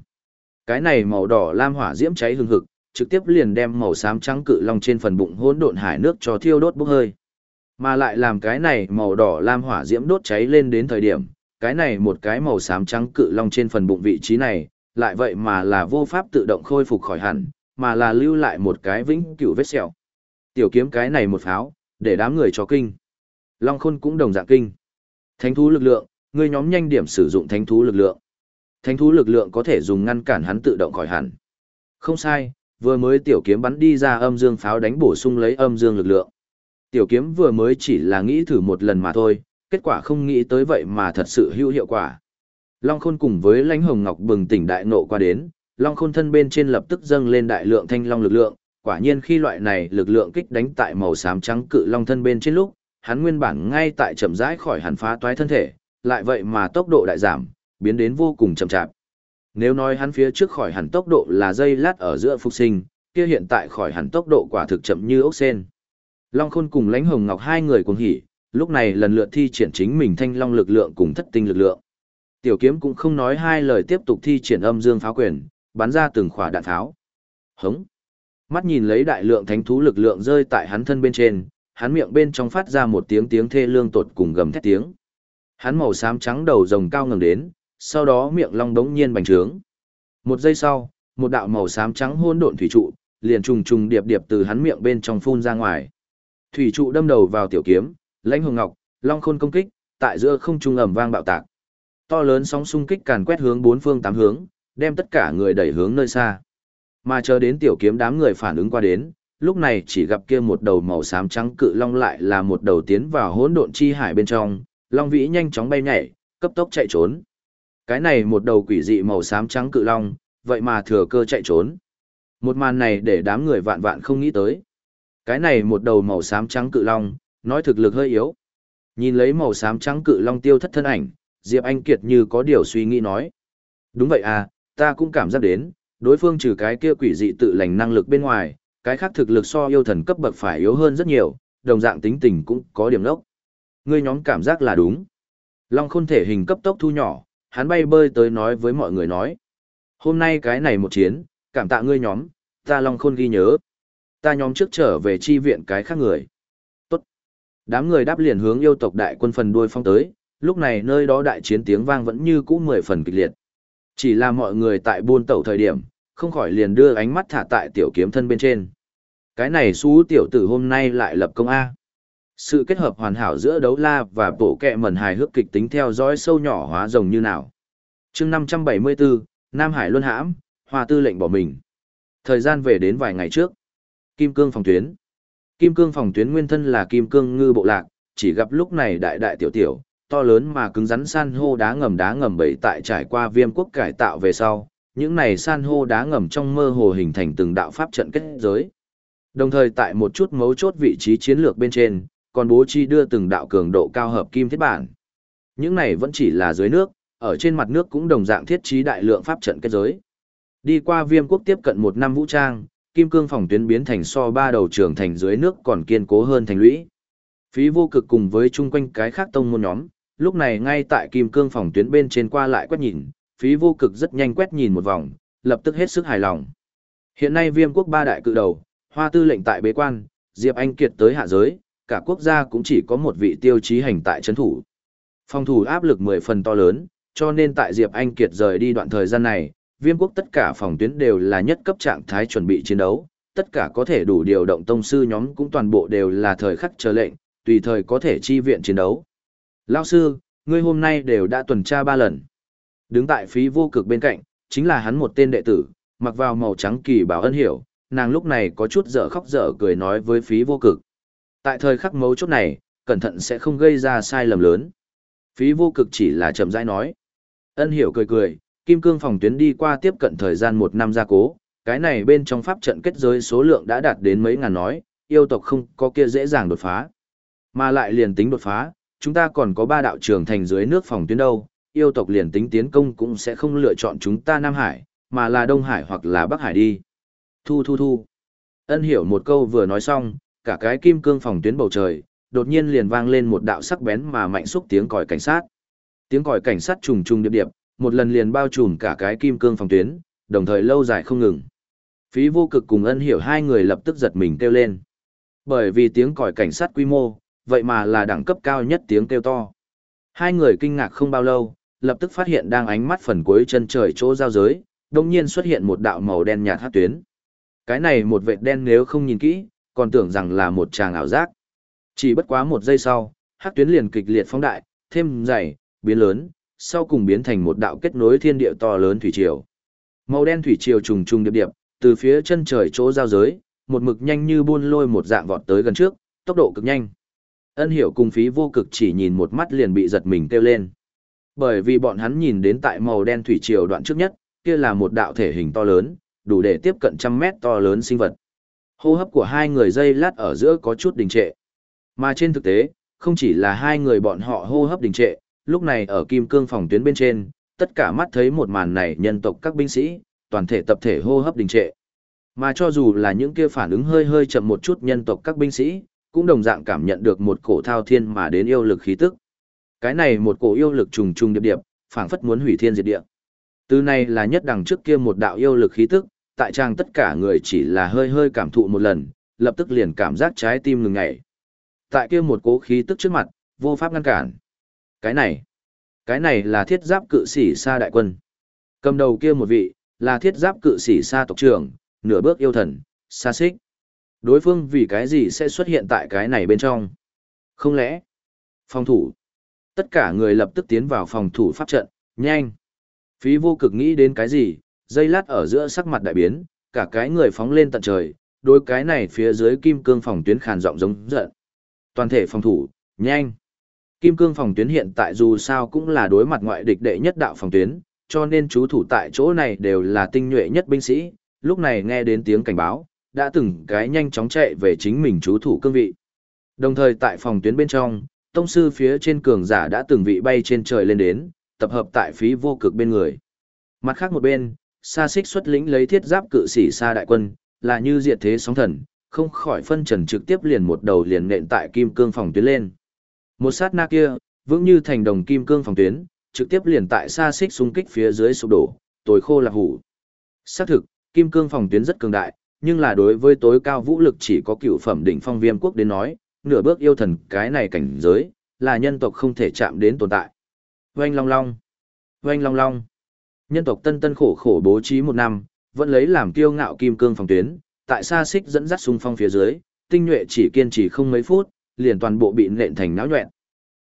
Cái này màu đỏ lam hỏa diễm cháy hừng hực, trực tiếp liền đem màu xám trắng cự long trên phần bụng hỗn độn hải nước cho thiêu đốt bốc hơi. Mà lại làm cái này màu đỏ lam hỏa diễm đốt cháy lên đến thời điểm, cái này một cái màu xám trắng cự long trên phần bụng vị trí này, lại vậy mà là vô pháp tự động khôi phục khỏi hẳn, mà là lưu lại một cái vĩnh cửu vết sẹo. Tiểu kiếm cái này một pháo, để đám người cho kinh. Long khôn cũng đồng dạng kinh. Thánh thú lực lượng, người nhóm nhanh điểm sử dụng thánh thú lực lượng. Thánh thú lực lượng có thể dùng ngăn cản hắn tự động khỏi hẳn. Không sai, vừa mới tiểu kiếm bắn đi ra âm dương pháo đánh bổ sung lấy âm dương lực lượng. Tiểu kiếm vừa mới chỉ là nghĩ thử một lần mà thôi, kết quả không nghĩ tới vậy mà thật sự hữu hiệu quả. Long Khôn cùng với Lãnh Hồng Ngọc bừng tỉnh đại nộ qua đến, Long Khôn thân bên trên lập tức dâng lên đại lượng thanh long lực lượng, quả nhiên khi loại này lực lượng kích đánh tại màu xám trắng cự long thân bên trên lúc, hắn nguyên bản ngay tại chậm rãi khỏi hẳn phá toái thân thể, lại vậy mà tốc độ đại giảm, biến đến vô cùng chậm chạp. Nếu nói hắn phía trước khỏi hẳn tốc độ là dây lát ở giữa phục sinh, kia hiện tại khỏi hẳn tốc độ quả thực chậm như ốc sen. Long Khôn cùng Lãnh Hồng Ngọc hai người cùng hỉ, lúc này lần lượt thi triển chính mình thanh long lực lượng cùng thất tinh lực lượng. Tiểu kiếm cũng không nói hai lời tiếp tục thi triển âm dương pháo quyền, bắn ra từng khỏa đạn tháo. Hống. Mắt nhìn lấy đại lượng thánh thú lực lượng rơi tại hắn thân bên trên, hắn miệng bên trong phát ra một tiếng tiếng thê lương tột cùng gầm thét tiếng. Hắn màu xám trắng đầu rồng cao ngẩng đến, sau đó miệng long đống nhiên bành trướng. Một giây sau, một đạo màu xám trắng hỗn độn thủy trụ, liền trùng trùng điệp điệp từ hắn miệng bên trong phun ra ngoài. Thủy trụ đâm đầu vào tiểu kiếm, lãnh hồng ngọc, long khôn công kích, tại giữa không trung ầm vang bạo tạc. To lớn sóng xung kích càn quét hướng bốn phương tám hướng, đem tất cả người đẩy hướng nơi xa. Mà chờ đến tiểu kiếm đám người phản ứng qua đến, lúc này chỉ gặp kia một đầu màu xám trắng cự long lại là một đầu tiến vào hỗn độn chi hải bên trong, long vĩ nhanh chóng bay nhảy, cấp tốc chạy trốn. Cái này một đầu quỷ dị màu xám trắng cự long, vậy mà thừa cơ chạy trốn. Một màn này để đám người vạn vạn không nghĩ tới. Cái này một đầu màu xám trắng cự long, nói thực lực hơi yếu. Nhìn lấy màu xám trắng cự long tiêu thất thân ảnh, Diệp Anh Kiệt như có điều suy nghĩ nói. Đúng vậy à, ta cũng cảm giác đến, đối phương trừ cái kia quỷ dị tự lành năng lực bên ngoài, cái khác thực lực so yêu thần cấp bậc phải yếu hơn rất nhiều, đồng dạng tính tình cũng có điểm lốc. Ngươi nhóm cảm giác là đúng. Long khôn thể hình cấp tốc thu nhỏ, hắn bay bơi tới nói với mọi người nói. Hôm nay cái này một chiến, cảm tạ ngươi nhóm, ta Long khôn ghi nhớ. Ta nhóm trước trở về chi viện cái khác người. Tốt. Đám người đáp liền hướng yêu tộc đại quân phần đuôi phong tới, lúc này nơi đó đại chiến tiếng vang vẫn như cũ mười phần kịch liệt. Chỉ là mọi người tại buôn tẩu thời điểm, không khỏi liền đưa ánh mắt thả tại tiểu kiếm thân bên trên. Cái này xú tiểu tử hôm nay lại lập công A. Sự kết hợp hoàn hảo giữa đấu la và bộ kẹ mẩn hài hước kịch tính theo dõi sâu nhỏ hóa rồng như nào. chương 574, Nam Hải Luân Hãm, Hoa Tư lệnh bỏ mình. Thời gian về đến vài ngày trước. Kim Cương phòng tuyến. Kim Cương phòng tuyến nguyên thân là Kim Cương ngư bộ lạc, chỉ gặp lúc này đại đại tiểu tiểu, to lớn mà cứng rắn san hô đá ngầm đá ngầm bậy tại trải qua viêm quốc cải tạo về sau. Những này san hô đá ngầm trong mơ hồ hình thành từng đạo pháp trận kết giới. Đồng thời tại một chút mấu chốt vị trí chiến lược bên trên, còn bố trí đưa từng đạo cường độ cao hợp kim thiết bản. Những này vẫn chỉ là dưới nước, ở trên mặt nước cũng đồng dạng thiết trí đại lượng pháp trận kết giới. Đi qua viêm quốc tiếp cận một năm vũ trang, kim cương phòng tuyến biến thành so ba đầu trưởng thành dưới nước còn kiên cố hơn thành lũy. Phí vô cực cùng với chung quanh cái khác tông môn nhóm, lúc này ngay tại kim cương phòng tuyến bên trên qua lại quét nhìn, phí vô cực rất nhanh quét nhìn một vòng, lập tức hết sức hài lòng. Hiện nay viêm quốc ba đại cự đầu, hoa tư lệnh tại bế quan, Diệp Anh Kiệt tới hạ giới, cả quốc gia cũng chỉ có một vị tiêu chí hành tại trấn thủ. Phòng thủ áp lực 10 phần to lớn, cho nên tại Diệp Anh Kiệt rời đi đoạn thời gian này, viêm quốc tất cả phòng tuyến đều là nhất cấp trạng thái chuẩn bị chiến đấu, tất cả có thể đủ điều động tông sư nhóm cũng toàn bộ đều là thời khắc chờ lệnh, tùy thời có thể chi viện chiến đấu. Lao sư, ngươi hôm nay đều đã tuần tra ba lần. Đứng tại phí vô cực bên cạnh, chính là hắn một tên đệ tử, mặc vào màu trắng kỳ bảo ân hiểu, nàng lúc này có chút dở khóc dở cười nói với phí vô cực. Tại thời khắc mấu chốt này, cẩn thận sẽ không gây ra sai lầm lớn. Phí vô cực chỉ là chậm rãi nói. Ân hiểu cười cười, kim cương phòng tuyến đi qua tiếp cận thời gian một năm gia cố, cái này bên trong pháp trận kết giới số lượng đã đạt đến mấy ngàn nói, yêu tộc không có kia dễ dàng đột phá. Mà lại liền tính đột phá, chúng ta còn có ba đạo trường thành dưới nước phòng tuyến đâu, yêu tộc liền tính tiến công cũng sẽ không lựa chọn chúng ta Nam Hải, mà là Đông Hải hoặc là Bắc Hải đi. Thu thu thu. Ân hiểu một câu vừa nói xong, cả cái kim cương phòng tuyến bầu trời, đột nhiên liền vang lên một đạo sắc bén mà mạnh xúc tiếng còi cảnh sát. Tiếng còi cảnh sát trùng trùng điệp điệp, một lần liền bao trùm cả cái kim cương phòng tuyến, đồng thời lâu dài không ngừng. Phí vô cực cùng ân hiểu hai người lập tức giật mình kêu lên. Bởi vì tiếng còi cảnh sát quy mô, vậy mà là đẳng cấp cao nhất tiếng kêu to. Hai người kinh ngạc không bao lâu, lập tức phát hiện đang ánh mắt phần cuối chân trời chỗ giao giới, đồng nhiên xuất hiện một đạo màu đen nhạt hát tuyến. Cái này một vệt đen nếu không nhìn kỹ, còn tưởng rằng là một tràng ảo giác. Chỉ bất quá một giây sau, hắc tuyến liền kịch liệt phóng đại, thêm dày, biến lớn, sau cùng biến thành một đạo kết nối thiên địa to lớn thủy triều. Màu đen thủy triều trùng trùng điệp điệp, từ phía chân trời chỗ giao giới, một mực nhanh như buôn lôi một dạng vọt tới gần trước, tốc độ cực nhanh. Ân hiểu cùng phí vô cực chỉ nhìn một mắt liền bị giật mình kêu lên. Bởi vì bọn hắn nhìn đến tại màu đen thủy triều đoạn trước nhất, kia là một đạo thể hình to lớn, đủ để tiếp cận trăm mét to lớn sinh vật. Hô hấp của hai người dây lát ở giữa có chút đình trệ. Mà trên thực tế, không chỉ là hai người bọn họ hô hấp đình trệ, lúc này ở kim cương phòng tuyến bên trên, tất cả mắt thấy một màn này nhân tộc các binh sĩ, toàn thể tập thể hô hấp đình trệ. Mà cho dù là những kia phản ứng hơi hơi chậm một chút nhân tộc các binh sĩ, cũng đồng dạng cảm nhận được một cổ thao thiên mà đến yêu lực khí tức. Cái này một cổ yêu lực trùng trùng điệp điệp, phảng phất muốn hủy thiên diệt địa. Từ này là nhất đằng trước kia một đạo yêu lực khí tức, tại trang tất cả người chỉ là hơi hơi cảm thụ một lần, lập tức liền cảm giác trái tim ngừng nhảy. Tại kia một cố khí tức trước mặt, vô pháp ngăn cản. Cái này, cái này là thiết giáp cự sĩ sa đại quân. Cầm đầu kia một vị, là thiết giáp cự sĩ sa tộc trưởng, nửa bước yêu thần, sa xích. Đối phương vì cái gì sẽ xuất hiện tại cái này bên trong? Không lẽ? Phòng thủ. Tất cả người lập tức tiến vào phòng thủ pháp trận, nhanh. Phí vô cực nghĩ đến cái gì, dây lát ở giữa sắc mặt đại biến, cả cái người phóng lên tận trời, đôi cái này phía dưới kim cương phòng tuyến khàn giọng giống giận. Toàn thể phòng thủ, nhanh. Kim cương phòng tuyến hiện tại dù sao cũng là đối mặt ngoại địch đệ nhất đạo phòng tuyến, cho nên chú thủ tại chỗ này đều là tinh nhuệ nhất binh sĩ, lúc này nghe đến tiếng cảnh báo, đã từng cái nhanh chóng chạy về chính mình chú thủ cương vị. Đồng thời tại phòng tuyến bên trong, tông sư phía trên cường giả đã từng vị bay trên trời lên đến, tập hợp tại phí vô cực bên người. Mặt khác một bên, xa Xích xuất lĩnh lấy thiết giáp cự sĩ xa đại quân, là như diệt thế sóng thần, không khỏi phân trần trực tiếp liền một đầu liền nện tại kim cương phòng tuyến lên. Một sát na kia, vững như thành đồng kim cương phòng tuyến, trực tiếp liền tại xa Xích xung kích phía dưới sụp đổ, tối khô là hủ. Xác thực, kim cương phòng tuyến rất cường đại, nhưng là đối với tối cao vũ lực chỉ có cựu phẩm đỉnh phong viêm quốc đến nói, nửa bước yêu thần cái này cảnh giới, là nhân tộc không thể chạm đến tồn tại. Oanh long long, oanh long long. Nhân tộc tân tân khổ khổ bố trí một năm, vẫn lấy làm kiêu ngạo kim cương phòng tuyến, tại xa xích dẫn dắt xung phong phía dưới, tinh nhuệ chỉ kiên trì không mấy phút, liền toàn bộ bị nện thành náo nhuẹn.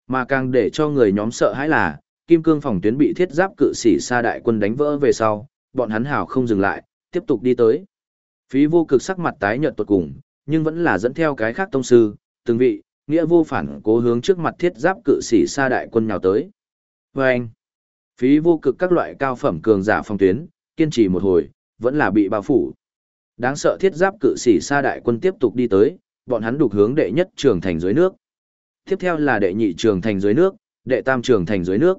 Mà càng để cho người nhóm sợ hãi là, kim cương phòng tuyến bị thiết giáp cự sĩ xa đại quân đánh vỡ về sau, bọn hắn hào không dừng lại, tiếp tục đi tới. Phí vô cực sắc mặt tái nhợt tột cùng, nhưng vẫn là dẫn theo cái khác tông sư, từng vị, nghĩa vô phản cố hướng trước mặt thiết giáp cự sĩ xa đại quân nhào tới. Và anh, phí vô cực các loại cao phẩm cường giả phong tuyến, kiên trì một hồi, vẫn là bị bao phủ. Đáng sợ thiết giáp cự sĩ xa đại quân tiếp tục đi tới, bọn hắn đục hướng đệ nhất trường thành dưới nước. Tiếp theo là đệ nhị trường thành dưới nước, đệ tam trường thành dưới nước.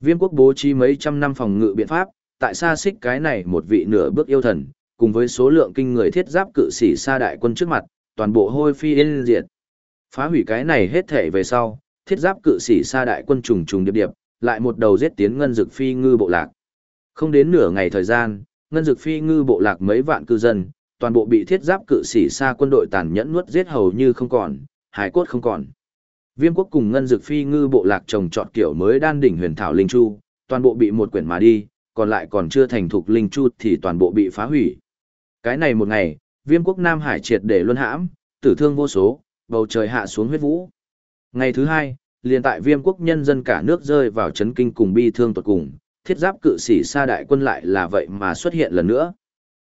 Viêm quốc bố trí mấy trăm năm phòng ngự biện pháp, tại xa xích cái này một vị nửa bước yêu thần, cùng với số lượng kinh người thiết giáp cự sĩ xa đại quân trước mặt, toàn bộ hôi phi yên diệt. Phá hủy cái này hết thể về sau, thiết giáp cự sĩ xa đại quân trùng trùng điệp điệp, lại một đầu giết tiến ngân dực phi ngư bộ lạc. Không đến nửa ngày thời gian, ngân dực phi ngư bộ lạc mấy vạn cư dân, toàn bộ bị thiết giáp cự sĩ xa quân đội tàn nhẫn nuốt giết hầu như không còn, hải cốt không còn. Viêm quốc cùng ngân dực phi ngư bộ lạc trồng trọt kiểu mới đan đỉnh huyền thảo linh chu, toàn bộ bị một quyển mà đi, còn lại còn chưa thành thục linh chu thì toàn bộ bị phá hủy. Cái này một ngày, viêm quốc Nam Hải triệt để luân hãm, tử thương vô số, bầu trời hạ xuống huyết vũ. Ngày thứ hai, liền tại viêm quốc nhân dân cả nước rơi vào chấn kinh cùng bi thương tột cùng, thiết giáp cự sĩ sa đại quân lại là vậy mà xuất hiện lần nữa.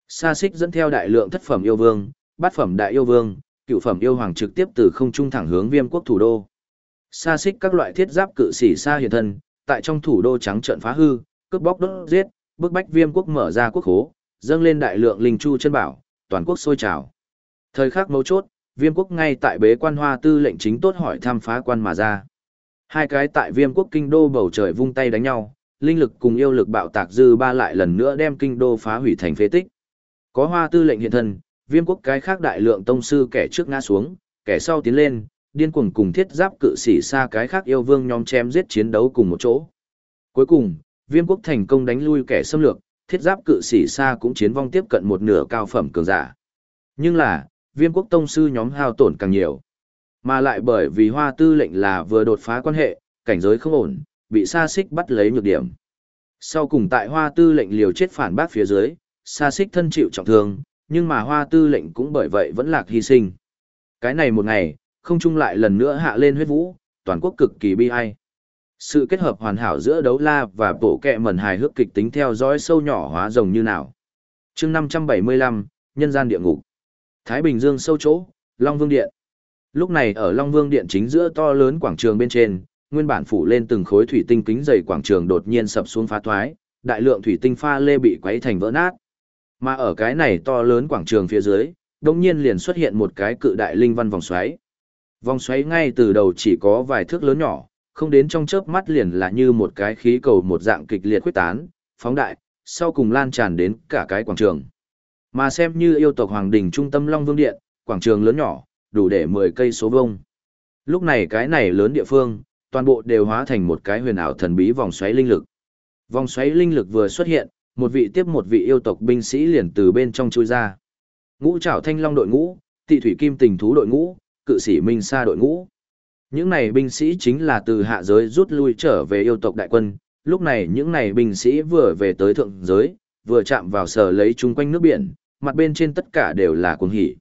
Sa xích dẫn theo đại lượng thất phẩm yêu vương, bát phẩm đại yêu vương, cựu phẩm yêu hoàng trực tiếp từ không trung thẳng hướng viêm quốc thủ đô. Sa xích các loại thiết giáp cự sĩ sa hiện thân, tại trong thủ đô trắng trận phá hư, cướp bóc đốt giết, bức bách viêm quốc mở ra quốc hố, dâng lên đại lượng linh chu chân bảo, toàn quốc sôi trào. Thời khắc mấu chốt, viêm quốc ngay tại bế quan hoa tư lệnh chính tốt hỏi thăm phá quan mà ra. Hai cái tại viêm quốc kinh đô bầu trời vung tay đánh nhau, linh lực cùng yêu lực bạo tạc dư ba lại lần nữa đem kinh đô phá hủy thành phế tích. Có hoa tư lệnh hiện thân, viêm quốc cái khác đại lượng tông sư kẻ trước ngã xuống, kẻ sau tiến lên, điên cuồng cùng thiết giáp cự sĩ xa cái khác yêu vương nhóm chém giết chiến đấu cùng một chỗ. Cuối cùng, viêm quốc thành công đánh lui kẻ xâm lược, thiết giáp cự sĩ xa cũng chiến vong tiếp cận một nửa cao phẩm cường giả. Nhưng là, viêm quốc tông sư nhóm hao tổn càng nhiều. Mà lại bởi vì hoa tư lệnh là vừa đột phá quan hệ, cảnh giới không ổn, bị sa xích bắt lấy nhược điểm. Sau cùng tại hoa tư lệnh liều chết phản bác phía dưới, sa xích thân chịu trọng thương, nhưng mà hoa tư lệnh cũng bởi vậy vẫn lạc hy sinh. Cái này một ngày, không chung lại lần nữa hạ lên huyết vũ, toàn quốc cực kỳ bi ai. Sự kết hợp hoàn hảo giữa đấu la và bổ kẹ mẩn hài hước kịch tính theo dõi sâu nhỏ hóa rồng như nào. chương 575, Nhân gian địa ngục. Thái Bình Dương sâu chỗ, Long Vương Điện. Lúc này ở Long Vương Điện chính giữa to lớn quảng trường bên trên, nguyên bản phủ lên từng khối thủy tinh kính dày quảng trường đột nhiên sập xuống phá thoái, đại lượng thủy tinh pha lê bị quấy thành vỡ nát. Mà ở cái này to lớn quảng trường phía dưới, đột nhiên liền xuất hiện một cái cự đại linh văn vòng xoáy. Vòng xoáy ngay từ đầu chỉ có vài thước lớn nhỏ, không đến trong chớp mắt liền là như một cái khí cầu một dạng kịch liệt khuếch tán, phóng đại, sau cùng lan tràn đến cả cái quảng trường. Mà xem như yêu tộc Hoàng Đình trung tâm Long Vương Điện, quảng trường lớn nhỏ, đủ để 10 cây số vông. Lúc này cái này lớn địa phương, toàn bộ đều hóa thành một cái huyền ảo thần bí vòng xoáy linh lực. Vòng xoáy linh lực vừa xuất hiện, một vị tiếp một vị yêu tộc binh sĩ liền từ bên trong chui ra. Ngũ trảo thanh long đội ngũ, tị thủy kim tình thú đội ngũ, cự sĩ minh sa đội ngũ. Những này binh sĩ chính là từ hạ giới rút lui trở về yêu tộc đại quân, lúc này những này binh sĩ vừa về tới thượng giới, vừa chạm vào sở lấy chung quanh nước biển, mặt bên trên tất cả đều là cuồng hỉ.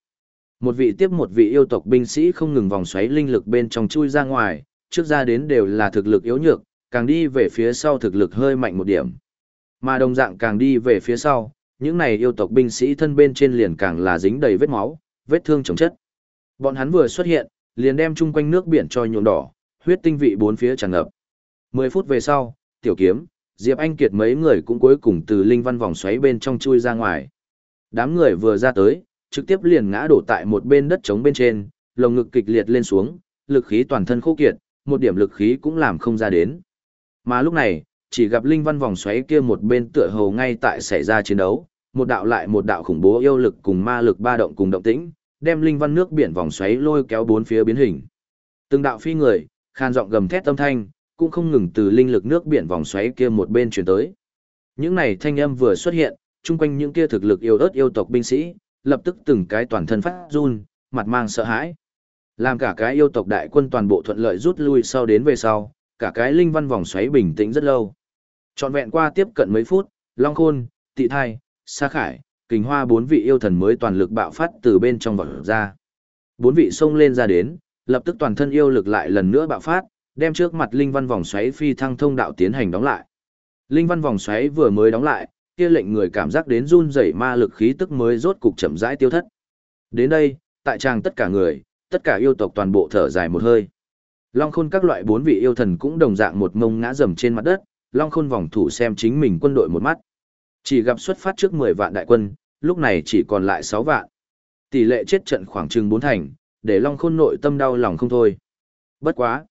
Một vị tiếp một vị yêu tộc binh sĩ không ngừng vòng xoáy linh lực bên trong chui ra ngoài, trước ra đến đều là thực lực yếu nhược, càng đi về phía sau thực lực hơi mạnh một điểm. Mà đồng dạng càng đi về phía sau, những này yêu tộc binh sĩ thân bên trên liền càng là dính đầy vết máu, vết thương chồng chất. Bọn hắn vừa xuất hiện, liền đem chung quanh nước biển cho nhuộm đỏ, huyết tinh vị bốn phía tràn ngập. 10 phút về sau, Tiểu Kiếm, Diệp Anh Kiệt mấy người cũng cuối cùng từ linh văn vòng xoáy bên trong chui ra ngoài. Đám người vừa ra tới, trực tiếp liền ngã đổ tại một bên đất trống bên trên, lồng ngực kịch liệt lên xuống, lực khí toàn thân khô kiệt, một điểm lực khí cũng làm không ra đến. Mà lúc này, chỉ gặp linh văn vòng xoáy kia một bên tựa hồ ngay tại xảy ra chiến đấu, một đạo lại một đạo khủng bố yêu lực cùng ma lực ba động cùng động tĩnh, đem linh văn nước biển vòng xoáy lôi kéo bốn phía biến hình. Từng đạo phi người, khan giọng gầm thét âm thanh, cũng không ngừng từ linh lực nước biển vòng xoáy kia một bên truyền tới. Những này thanh âm vừa xuất hiện, chung quanh những kia thực lực yêu ớt yêu tộc binh sĩ, lập tức từng cái toàn thân phát run, mặt mang sợ hãi. Làm cả cái yêu tộc đại quân toàn bộ thuận lợi rút lui sau đến về sau, cả cái linh văn vòng xoáy bình tĩnh rất lâu. Trọn vẹn qua tiếp cận mấy phút, Long Khôn, Tị Thai, Sa Khải, kình hoa bốn vị yêu thần mới toàn lực bạo phát từ bên trong vọt ra. Bốn vị xông lên ra đến, lập tức toàn thân yêu lực lại lần nữa bạo phát, đem trước mặt linh văn vòng xoáy phi thăng thông đạo tiến hành đóng lại. Linh văn vòng xoáy vừa mới đóng lại, kia lệnh người cảm giác đến run rẩy ma lực khí tức mới rốt cục chậm rãi tiêu thất. Đến đây, tại trang tất cả người, tất cả yêu tộc toàn bộ thở dài một hơi. Long khôn các loại bốn vị yêu thần cũng đồng dạng một mông ngã rầm trên mặt đất, Long khôn vòng thủ xem chính mình quân đội một mắt. Chỉ gặp xuất phát trước 10 vạn đại quân, lúc này chỉ còn lại 6 vạn. Tỷ lệ chết trận khoảng chừng 4 thành, để Long khôn nội tâm đau lòng không thôi. Bất quá.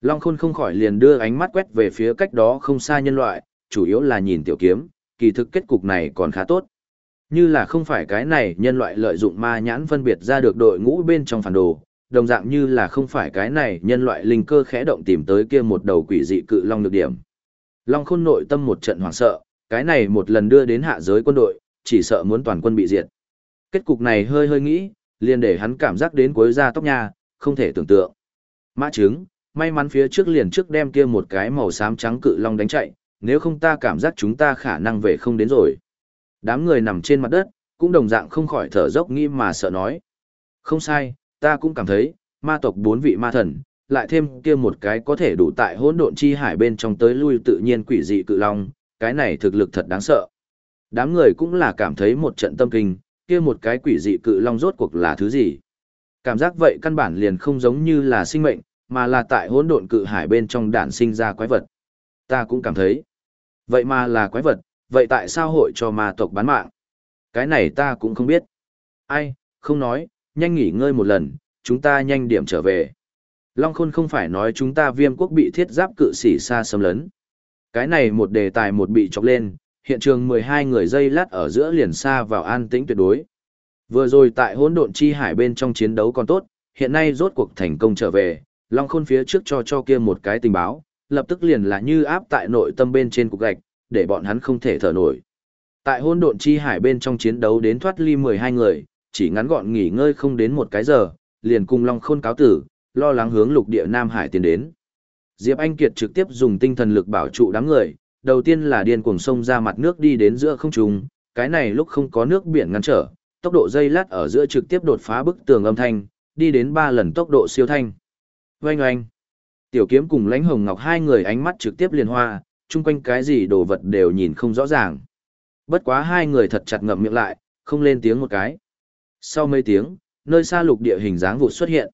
Long khôn không khỏi liền đưa ánh mắt quét về phía cách đó không xa nhân loại, chủ yếu là nhìn tiểu kiếm, kỳ thực kết cục này còn khá tốt. Như là không phải cái này nhân loại lợi dụng ma nhãn phân biệt ra được đội ngũ bên trong phản đồ, đồng dạng như là không phải cái này nhân loại linh cơ khẽ động tìm tới kia một đầu quỷ dị cự long được điểm. Long khôn nội tâm một trận hoảng sợ, cái này một lần đưa đến hạ giới quân đội, chỉ sợ muốn toàn quân bị diệt. Kết cục này hơi hơi nghĩ, liền để hắn cảm giác đến cuối da tóc nha, không thể tưởng tượng. Mã trứng, may mắn phía trước liền trước đem kia một cái màu xám trắng cự long đánh chạy, nếu không ta cảm giác chúng ta khả năng về không đến rồi. Đám người nằm trên mặt đất, cũng đồng dạng không khỏi thở dốc nghi mà sợ nói. Không sai, ta cũng cảm thấy, ma tộc bốn vị ma thần, lại thêm kia một cái có thể đủ tại hỗn độn chi hải bên trong tới lui tự nhiên quỷ dị cự long, cái này thực lực thật đáng sợ. Đám người cũng là cảm thấy một trận tâm kinh, kia một cái quỷ dị cự long rốt cuộc là thứ gì. Cảm giác vậy căn bản liền không giống như là sinh mệnh, mà là tại hỗn độn cự hải bên trong đản sinh ra quái vật. Ta cũng cảm thấy. Vậy mà là quái vật, vậy tại sao hội cho ma tộc bán mạng? Cái này ta cũng không biết. Ai, không nói, nhanh nghỉ ngơi một lần, chúng ta nhanh điểm trở về. Long Khôn không phải nói chúng ta viêm quốc bị thiết giáp cự sĩ xa xâm lấn. Cái này một đề tài một bị chọc lên, hiện trường 12 người dây lát ở giữa liền xa vào an tĩnh tuyệt đối. Vừa rồi tại hỗn độn chi hải bên trong chiến đấu còn tốt, hiện nay rốt cuộc thành công trở về, Long Khôn phía trước cho cho kia một cái tình báo, lập tức liền là như áp tại nội tâm bên trên cục gạch, để bọn hắn không thể thở nổi. Tại hôn độn chi hải bên trong chiến đấu đến thoát ly 12 người, chỉ ngắn gọn nghỉ ngơi không đến một cái giờ, liền cùng Long Khôn cáo tử, lo lắng hướng lục địa Nam Hải tiến đến. Diệp Anh Kiệt trực tiếp dùng tinh thần lực bảo trụ đám người, đầu tiên là điên cuồng sông ra mặt nước đi đến giữa không trung, cái này lúc không có nước biển ngăn trở, tốc độ dây lát ở giữa trực tiếp đột phá bức tường âm thanh, đi đến 3 lần tốc độ siêu thanh. Oanh oanh. Tiểu kiếm cùng lãnh hồng ngọc hai người ánh mắt trực tiếp liền hoa, chung quanh cái gì đồ vật đều nhìn không rõ ràng. Bất quá hai người thật chặt ngậm miệng lại, không lên tiếng một cái. Sau mấy tiếng, nơi xa lục địa hình dáng vụt xuất hiện.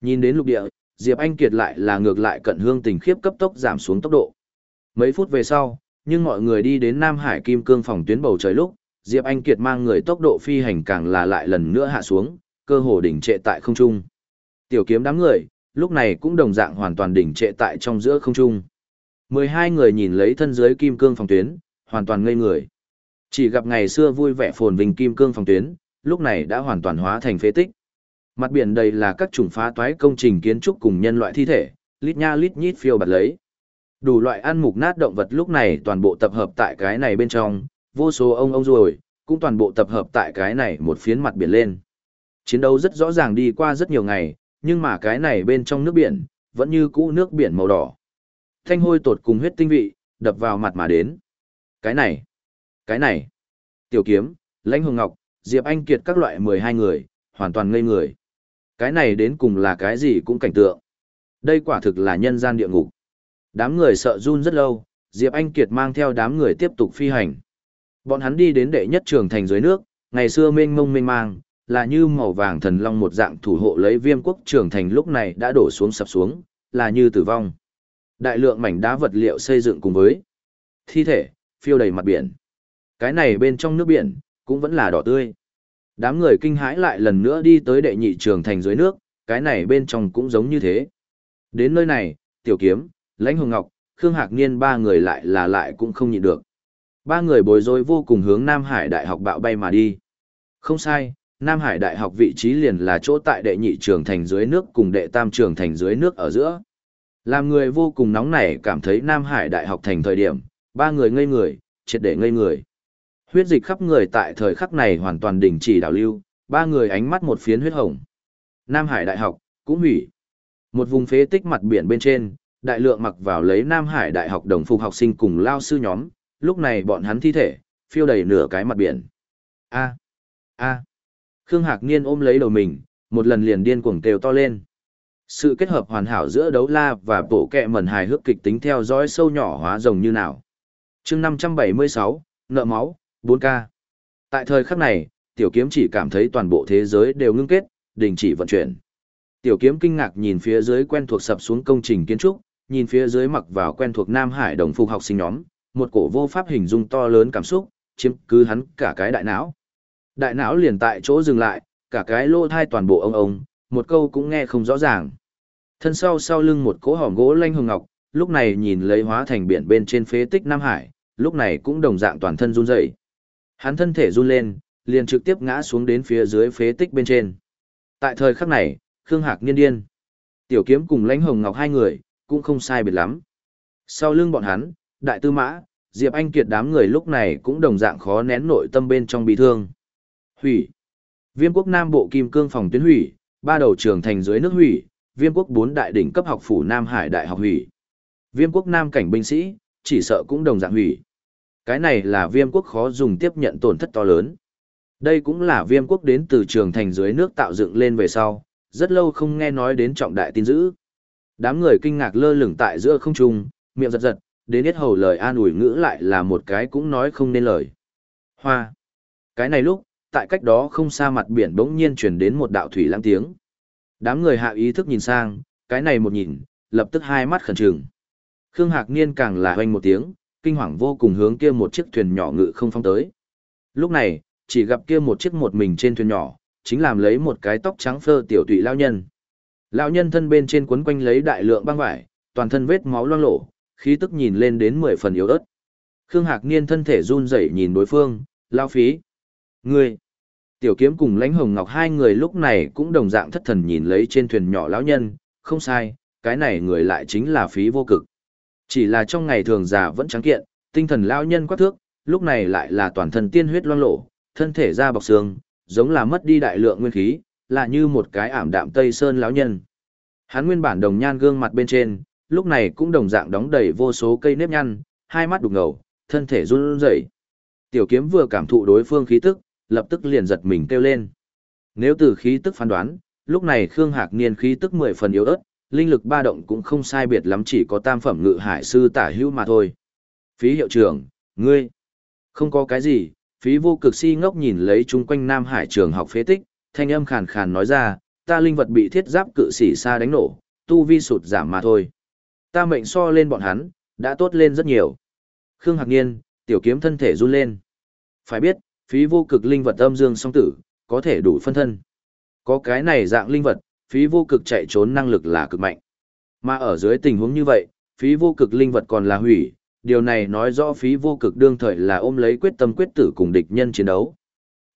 Nhìn đến lục địa, Diệp Anh Kiệt lại là ngược lại cận hương tình khiếp cấp tốc giảm xuống tốc độ. Mấy phút về sau, nhưng mọi người đi đến Nam Hải Kim Cương phòng tuyến bầu trời lúc, Diệp Anh Kiệt mang người tốc độ phi hành càng là lại lần nữa hạ xuống, cơ hồ đỉnh trệ tại không trung. Tiểu kiếm đám người, lúc này cũng đồng dạng hoàn toàn đỉnh trệ tại trong giữa không trung. 12 người nhìn lấy thân dưới kim cương phòng tuyến, hoàn toàn ngây người. Chỉ gặp ngày xưa vui vẻ phồn vinh kim cương phòng tuyến, lúc này đã hoàn toàn hóa thành phế tích. Mặt biển đầy là các chủng phá toái công trình kiến trúc cùng nhân loại thi thể, lít nha lít nhít phiêu bạt lấy. Đủ loại ăn mục nát động vật lúc này toàn bộ tập hợp tại cái này bên trong, vô số ông ông ruồi, cũng toàn bộ tập hợp tại cái này một phiến mặt biển lên. Chiến đấu rất rõ ràng đi qua rất nhiều ngày, nhưng mà cái này bên trong nước biển, vẫn như cũ nước biển màu đỏ. Thanh hôi tột cùng huyết tinh vị, đập vào mặt mà đến. Cái này, cái này, tiểu kiếm, lãnh hồng ngọc, Diệp Anh Kiệt các loại 12 người, hoàn toàn ngây người. Cái này đến cùng là cái gì cũng cảnh tượng. Đây quả thực là nhân gian địa ngục. Đám người sợ run rất lâu, Diệp Anh Kiệt mang theo đám người tiếp tục phi hành. Bọn hắn đi đến đệ nhất trường thành dưới nước, ngày xưa mênh mông mênh mang, là như màu vàng thần long một dạng thủ hộ lấy viêm quốc trường thành lúc này đã đổ xuống sập xuống, là như tử vong. Đại lượng mảnh đá vật liệu xây dựng cùng với thi thể, phiêu đầy mặt biển. Cái này bên trong nước biển, cũng vẫn là đỏ tươi. Đám người kinh hãi lại lần nữa đi tới đệ nhị trường thành dưới nước, cái này bên trong cũng giống như thế. Đến nơi này, Tiểu Kiếm, Lãnh Hồng Ngọc, Khương Hạc Niên ba người lại là lại cũng không nhịn được. Ba người bối rối vô cùng hướng Nam Hải Đại học bạo bay mà đi. Không sai, Nam Hải Đại học vị trí liền là chỗ tại đệ nhị trường thành dưới nước cùng đệ tam trường thành dưới nước ở giữa. Làm người vô cùng nóng nảy cảm thấy Nam Hải Đại học thành thời điểm, ba người ngây người, triệt để ngây người. Huyết dịch khắp người tại thời khắc này hoàn toàn đình chỉ đảo lưu, ba người ánh mắt một phiến huyết hồng. Nam Hải Đại học, cũng hủy. Một vùng phế tích mặt biển bên trên, đại lượng mặc vào lấy Nam Hải Đại học đồng phục học sinh cùng lao sư nhóm, lúc này bọn hắn thi thể, phiêu đầy nửa cái mặt biển. A. A. Khương Hạc Niên ôm lấy đầu mình, một lần liền điên cuồng kêu to lên. Sự kết hợp hoàn hảo giữa đấu la và bộ kẹ mẩn hài hước kịch tính theo dõi sâu nhỏ hóa rồng như nào. chương 576, nợ máu, 4K. Tại thời khắc này, tiểu kiếm chỉ cảm thấy toàn bộ thế giới đều ngưng kết, đình chỉ vận chuyển. Tiểu kiếm kinh ngạc nhìn phía dưới quen thuộc sập xuống công trình kiến trúc, nhìn phía dưới mặc vào quen thuộc Nam Hải đồng phục học sinh nhóm, một cổ vô pháp hình dung to lớn cảm xúc, chiếm cứ hắn cả cái đại não. Đại não liền tại chỗ dừng lại, cả cái lô thai toàn bộ ông ông, một câu cũng nghe không rõ ràng. Thân sau sau lưng một cỗ hòm gỗ lanh hồng ngọc, lúc này nhìn lấy hóa thành biển bên trên phế tích Nam Hải, lúc này cũng đồng dạng toàn thân run rẩy. Hắn thân thể run lên, liền trực tiếp ngã xuống đến phía dưới phế tích bên trên. Tại thời khắc này, Khương Hạc niên điên. Tiểu kiếm cùng lãnh hồng ngọc hai người, cũng không sai biệt lắm. Sau lưng bọn hắn, đại tư mã, Diệp Anh Kiệt đám người lúc này cũng đồng dạng khó nén nội tâm bên trong bị thương. Hủy. Viêm quốc Nam Bộ Kim Cương phòng tuyến hủy, ba đầu trường thành dưới nước hủy, viêm quốc bốn đại đỉnh cấp học phủ Nam Hải đại học hủy. Viêm quốc Nam cảnh binh sĩ, chỉ sợ cũng đồng dạng hủy. Cái này là viêm quốc khó dùng tiếp nhận tổn thất to lớn. Đây cũng là viêm quốc đến từ trường thành dưới nước tạo dựng lên về sau, rất lâu không nghe nói đến trọng đại tin dữ. Đám người kinh ngạc lơ lửng tại giữa không trung, miệng giật giật, đến hết hầu lời an ủi ngữ lại là một cái cũng nói không nên lời. Hoa. Cái này lúc, tại cách đó không xa mặt biển bỗng nhiên truyền đến một đạo thủy lãng tiếng. Đám người hạ ý thức nhìn sang, cái này một nhìn, lập tức hai mắt khẩn trừng. Khương Hạc Niên càng là hoanh một tiếng, kinh hoàng vô cùng hướng kia một chiếc thuyền nhỏ ngự không phong tới. Lúc này, chỉ gặp kia một chiếc một mình trên thuyền nhỏ, chính làm lấy một cái tóc trắng phơ tiểu tụy lao nhân. Lão nhân thân bên trên quấn quanh lấy đại lượng băng vải, toàn thân vết máu loang lổ, khí tức nhìn lên đến mười phần yếu ớt. Khương Hạc Niên thân thể run rẩy nhìn đối phương, lao phí. Ngươi! Tiểu kiếm cùng lãnh hồng ngọc hai người lúc này cũng đồng dạng thất thần nhìn lấy trên thuyền nhỏ lão nhân, không sai, cái này người lại chính là phí vô cực. Chỉ là trong ngày thường già vẫn trắng kiện, tinh thần lão nhân quát thước, lúc này lại là toàn thân tiên huyết loang lổ, thân thể da bọc xương, giống là mất đi đại lượng nguyên khí, là như một cái ảm đạm tây sơn lão nhân. Hắn nguyên bản đồng nhan gương mặt bên trên, lúc này cũng đồng dạng đóng đầy vô số cây nếp nhăn, hai mắt đục ngầu, thân thể run rẩy. Tiểu kiếm vừa cảm thụ đối phương khí tức, lập tức liền giật mình kêu lên. Nếu từ khí tức phán đoán, lúc này Khương Hạc Niên khí tức mười phần yếu ớt, linh lực ba động cũng không sai biệt lắm chỉ có tam phẩm ngự hải sư tả hữu mà thôi. Phí hiệu trưởng, ngươi, không có cái gì, phí vô cực si ngốc nhìn lấy chung quanh Nam Hải trường học phế tích, thanh âm khàn khàn nói ra, ta linh vật bị thiết giáp cự sĩ xa đánh nổ, tu vi sụt giảm mà thôi. Ta mệnh so lên bọn hắn, đã tốt lên rất nhiều. Khương Hạc Niên, tiểu kiếm thân thể run lên. Phải biết, phí vô cực linh vật âm dương song tử, có thể đủ phân thân. Có cái này dạng linh vật, phí vô cực chạy trốn năng lực là cực mạnh. Mà ở dưới tình huống như vậy, phí vô cực linh vật còn là hủy, điều này nói rõ phí vô cực đương thời là ôm lấy quyết tâm quyết tử cùng địch nhân chiến đấu.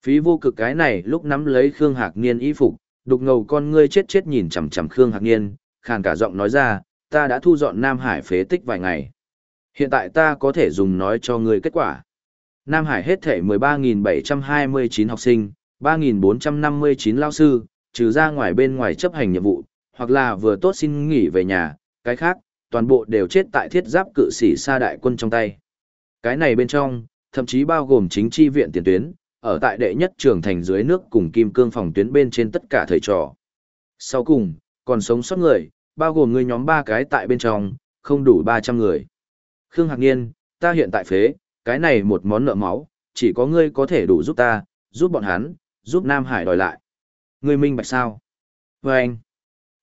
Phí vô cực cái này lúc nắm lấy Khương Hạc Niên y phục, đục ngầu con ngươi chết chết nhìn chằm chằm Khương Hạc Niên, khàn cả giọng nói ra, ta đã thu dọn Nam Hải phế tích vài ngày. Hiện tại ta có thể dùng nói cho ngươi kết quả. Nam Hải hết thể 13.729 học sinh, 3.459 lao sư, trừ ra ngoài bên ngoài chấp hành nhiệm vụ, hoặc là vừa tốt xin nghỉ về nhà, cái khác, toàn bộ đều chết tại thiết giáp cự sĩ sa đại quân trong tay. Cái này bên trong, thậm chí bao gồm chính chi viện tiền tuyến, ở tại đệ nhất trường thành dưới nước cùng kim cương phòng tuyến bên trên tất cả thầy trò. Sau cùng, còn sống sót người, bao gồm người nhóm ba cái tại bên trong, không đủ 300 người. Khương Hạc Niên, ta hiện tại phế, cái này một món nợ máu, chỉ có ngươi có thể đủ giúp ta, giúp bọn hắn, giúp Nam Hải đòi lại. Ngươi minh bạch sao? Và anh,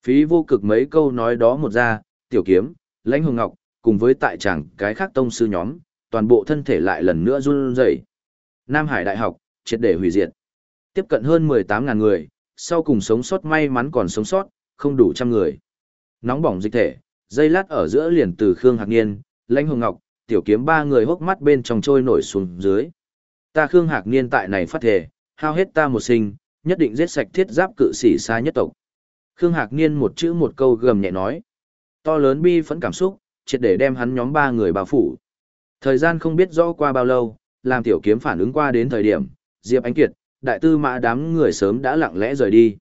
phí vô cực mấy câu nói đó một ra, tiểu kiếm, lãnh hồng ngọc, cùng với tại chẳng cái khác tông sư nhóm, toàn bộ thân thể lại lần nữa run rẩy. Nam Hải Đại học, triệt để hủy diệt. Tiếp cận hơn 18.000 người, sau cùng sống sót may mắn còn sống sót, không đủ trăm người. Nóng bỏng dịch thể, dây lát ở giữa liền từ Khương Hạc Niên, Lãnh Hồng Ngọc, tiểu kiếm ba người hốc mắt bên trong trôi nổi xuống dưới. Ta Khương Hạc Niên tại này phát thể, hao hết ta một sinh, nhất định giết sạch thiết giáp cự sĩ xa nhất tộc. Khương Hạc Niên một chữ một câu gầm nhẹ nói. To lớn bi phẫn cảm xúc, triệt để đem hắn nhóm ba người bao phủ. Thời gian không biết rõ qua bao lâu, làm tiểu kiếm phản ứng qua đến thời điểm, Diệp Ánh Kiệt, đại tư mã đám người sớm đã lặng lẽ rời đi.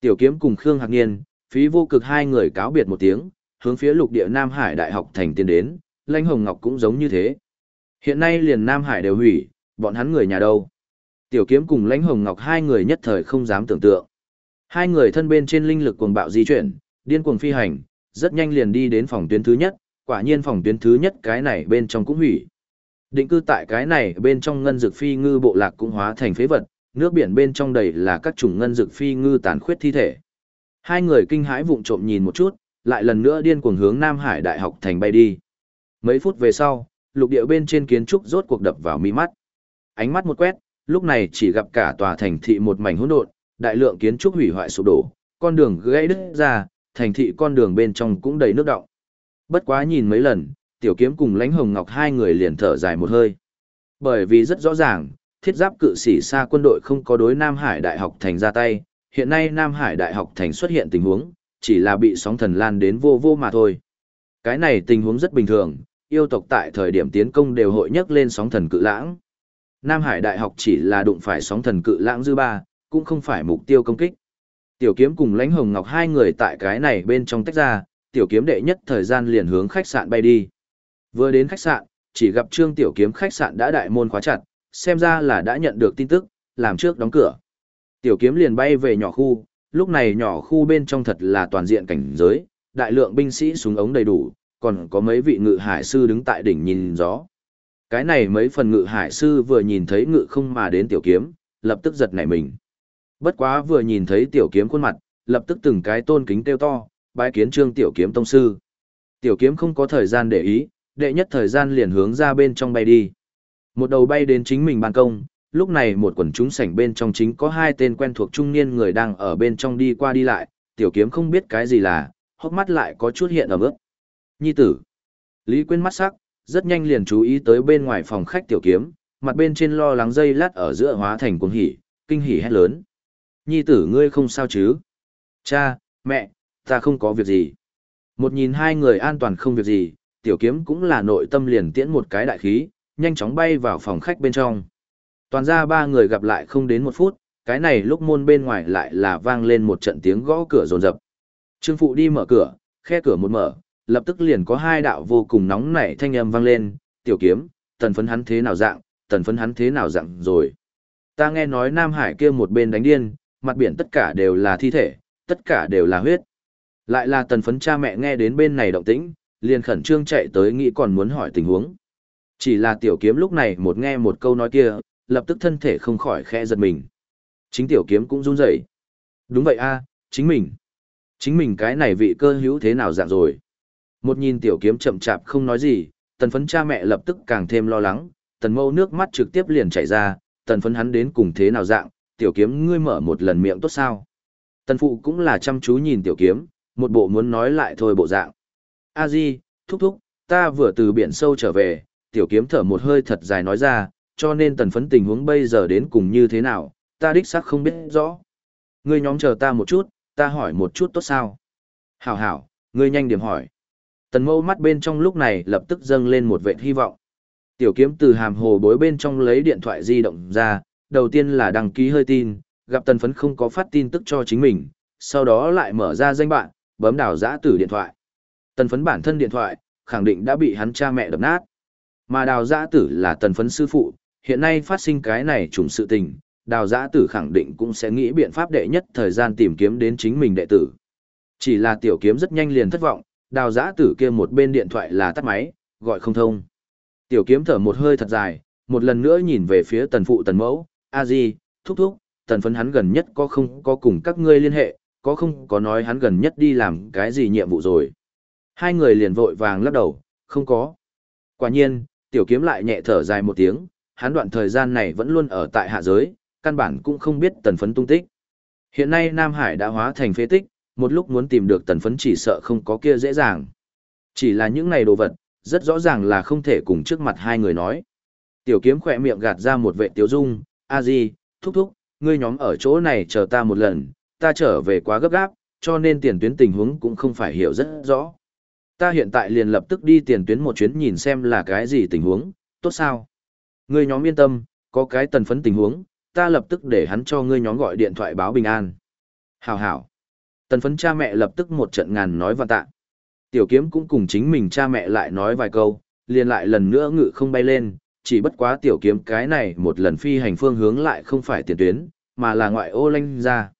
Tiểu kiếm cùng Khương Hạc Niên, phí vô cực hai người cáo biệt một tiếng, hướng phía lục địa Nam Hải Đại học thành tiến đến, Lãnh Hồng Ngọc cũng giống như thế. Hiện nay liền Nam Hải đều hủy, bọn hắn người nhà đâu? Tiểu kiếm cùng lãnh hồng ngọc hai người nhất thời không dám tưởng tượng. Hai người thân bên trên linh lực cuồng bạo di chuyển, điên cuồng phi hành, rất nhanh liền đi đến phòng tuyến thứ nhất, quả nhiên phòng tuyến thứ nhất cái này bên trong cũng hủy. Định cư tại cái này bên trong ngân dược phi ngư bộ lạc cũng hóa thành phế vật, nước biển bên trong đầy là các chủng ngân dược phi ngư tàn khuyết thi thể. Hai người kinh hãi vụng trộm nhìn một chút, lại lần nữa điên cuồng hướng Nam Hải Đại học thành bay đi. Mấy phút về sau, lục địa bên trên kiến trúc rốt cuộc đập vào mi mắt. Ánh mắt một quét, lúc này chỉ gặp cả tòa thành thị một mảnh hỗn độn, đại lượng kiến trúc hủy hoại sụp đổ, con đường gãy đứt ra, thành thị con đường bên trong cũng đầy nước động. Bất quá nhìn mấy lần, tiểu kiếm cùng lãnh hồng ngọc hai người liền thở dài một hơi. Bởi vì rất rõ ràng, thiết giáp cự sĩ xa quân đội không có đối Nam Hải Đại học thành ra tay, hiện nay Nam Hải Đại học thành xuất hiện tình huống, chỉ là bị sóng thần lan đến vô vô mà thôi. Cái này tình huống rất bình thường, yêu tộc tại thời điểm tiến công đều hội nhấc lên sóng thần cự lãng. Nam Hải Đại học chỉ là đụng phải sóng thần cự lãng dư ba, cũng không phải mục tiêu công kích. Tiểu kiếm cùng lãnh hồng ngọc hai người tại cái này bên trong tách ra, tiểu kiếm đệ nhất thời gian liền hướng khách sạn bay đi. Vừa đến khách sạn, chỉ gặp trương tiểu kiếm khách sạn đã đại môn khóa chặt, xem ra là đã nhận được tin tức, làm trước đóng cửa. Tiểu kiếm liền bay về nhỏ khu, lúc này nhỏ khu bên trong thật là toàn diện cảnh giới, đại lượng binh sĩ súng ống đầy đủ, còn có mấy vị ngự hải sư đứng tại đỉnh nhìn gió. Cái này mấy phần ngự hải sư vừa nhìn thấy ngự không mà đến tiểu kiếm, lập tức giật nảy mình. Bất quá vừa nhìn thấy tiểu kiếm khuôn mặt, lập tức từng cái tôn kính kêu to, bái kiến trương tiểu kiếm tông sư. Tiểu kiếm không có thời gian để ý, đệ nhất thời gian liền hướng ra bên trong bay đi. Một đầu bay đến chính mình ban công, lúc này một quần chúng sảnh bên trong chính có hai tên quen thuộc trung niên người đang ở bên trong đi qua đi lại, tiểu kiếm không biết cái gì là, hốc mắt lại có chút hiện ở bước. Nhi tử. Lý Quyên mắt sắc, rất nhanh liền chú ý tới bên ngoài phòng khách tiểu kiếm, mặt bên trên lo lắng dây lát ở giữa hóa thành cuồng hỉ, kinh hỉ hét lớn. Nhi tử ngươi không sao chứ? Cha, mẹ, ta không có việc gì. Một nhìn hai người an toàn không việc gì, tiểu kiếm cũng là nội tâm liền tiễn một cái đại khí, nhanh chóng bay vào phòng khách bên trong. Toàn ra ba người gặp lại không đến một phút, cái này lúc môn bên ngoài lại là vang lên một trận tiếng gõ cửa rồn rập. Trương Phụ đi mở cửa, khe cửa một mở, lập tức liền có hai đạo vô cùng nóng nảy thanh âm vang lên, tiểu kiếm, tần phấn hắn thế nào dạng, tần phấn hắn thế nào dạng rồi. Ta nghe nói Nam Hải kia một bên đánh điên, mặt biển tất cả đều là thi thể, tất cả đều là huyết. Lại là tần phấn cha mẹ nghe đến bên này động tĩnh, liền khẩn trương chạy tới nghĩ còn muốn hỏi tình huống. Chỉ là tiểu kiếm lúc này một nghe một câu nói kia, lập tức thân thể không khỏi khẽ giật mình. Chính tiểu kiếm cũng run rẩy. Đúng vậy a, chính mình. Chính mình cái này vị cơ hữu thế nào dạng rồi. Một nhìn tiểu kiếm chậm chạp không nói gì, tần phấn cha mẹ lập tức càng thêm lo lắng, tần mâu nước mắt trực tiếp liền chảy ra, tần phấn hắn đến cùng thế nào dạng, tiểu kiếm ngươi mở một lần miệng tốt sao. Tần phụ cũng là chăm chú nhìn tiểu kiếm, một bộ muốn nói lại thôi bộ dạng. A Di, thúc thúc, ta vừa từ biển sâu trở về, tiểu kiếm thở một hơi thật dài nói ra, cho nên tần phấn tình huống bây giờ đến cùng như thế nào, ta đích xác không biết rõ. Ngươi nhóm chờ ta một chút, ta hỏi một chút tốt sao? Hảo hảo, ngươi nhanh điểm hỏi. Tần mâu mắt bên trong lúc này lập tức dâng lên một vệ hy vọng. Tiểu kiếm từ hàm hồ bối bên trong lấy điện thoại di động ra, đầu tiên là đăng ký hơi tin, gặp tần phấn không có phát tin tức cho chính mình, sau đó lại mở ra danh bạn, bấm đào giã tử điện thoại. Tần phấn bản thân điện thoại, khẳng định đã bị hắn cha mẹ đập nát. Mà đào giã tử là tần phấn sư phụ, hiện nay phát sinh cái này trùng sự tình, đào giã tử khẳng định cũng sẽ nghĩ biện pháp đệ nhất thời gian tìm kiếm đến chính mình đệ tử. Chỉ là tiểu kiếm rất nhanh liền thất vọng, đào giã tử kia một bên điện thoại là tắt máy, gọi không thông. Tiểu kiếm thở một hơi thật dài, một lần nữa nhìn về phía tần phụ tần mẫu, a di, thúc thúc, tần phấn hắn gần nhất có không có cùng các ngươi liên hệ, có không có nói hắn gần nhất đi làm cái gì nhiệm vụ rồi. Hai người liền vội vàng lắc đầu, không có. Quả nhiên, tiểu kiếm lại nhẹ thở dài một tiếng, hắn đoạn thời gian này vẫn luôn ở tại hạ giới, căn bản cũng không biết tần phấn tung tích. Hiện nay Nam Hải đã hóa thành phế tích, một lúc muốn tìm được tần phấn chỉ sợ không có kia dễ dàng. Chỉ là những này đồ vật, rất rõ ràng là không thể cùng trước mặt hai người nói. Tiểu kiếm khỏe miệng gạt ra một vệ tiếu dung, a di, thúc thúc, ngươi nhóm ở chỗ này chờ ta một lần, ta trở về quá gấp gáp, cho nên tiền tuyến tình huống cũng không phải hiểu rất rõ. Ta hiện tại liền lập tức đi tiền tuyến một chuyến nhìn xem là cái gì tình huống, tốt sao? Ngươi nhóm yên tâm, có cái tần phấn tình huống, ta lập tức để hắn cho ngươi nhóm gọi điện thoại báo bình an. Hảo hảo. Tần phấn cha mẹ lập tức một trận ngàn nói và tạ. Tiểu kiếm cũng cùng chính mình cha mẹ lại nói vài câu, liền lại lần nữa ngự không bay lên, chỉ bất quá tiểu kiếm cái này một lần phi hành phương hướng lại không phải tiền tuyến, mà là ngoại ô lanh ra.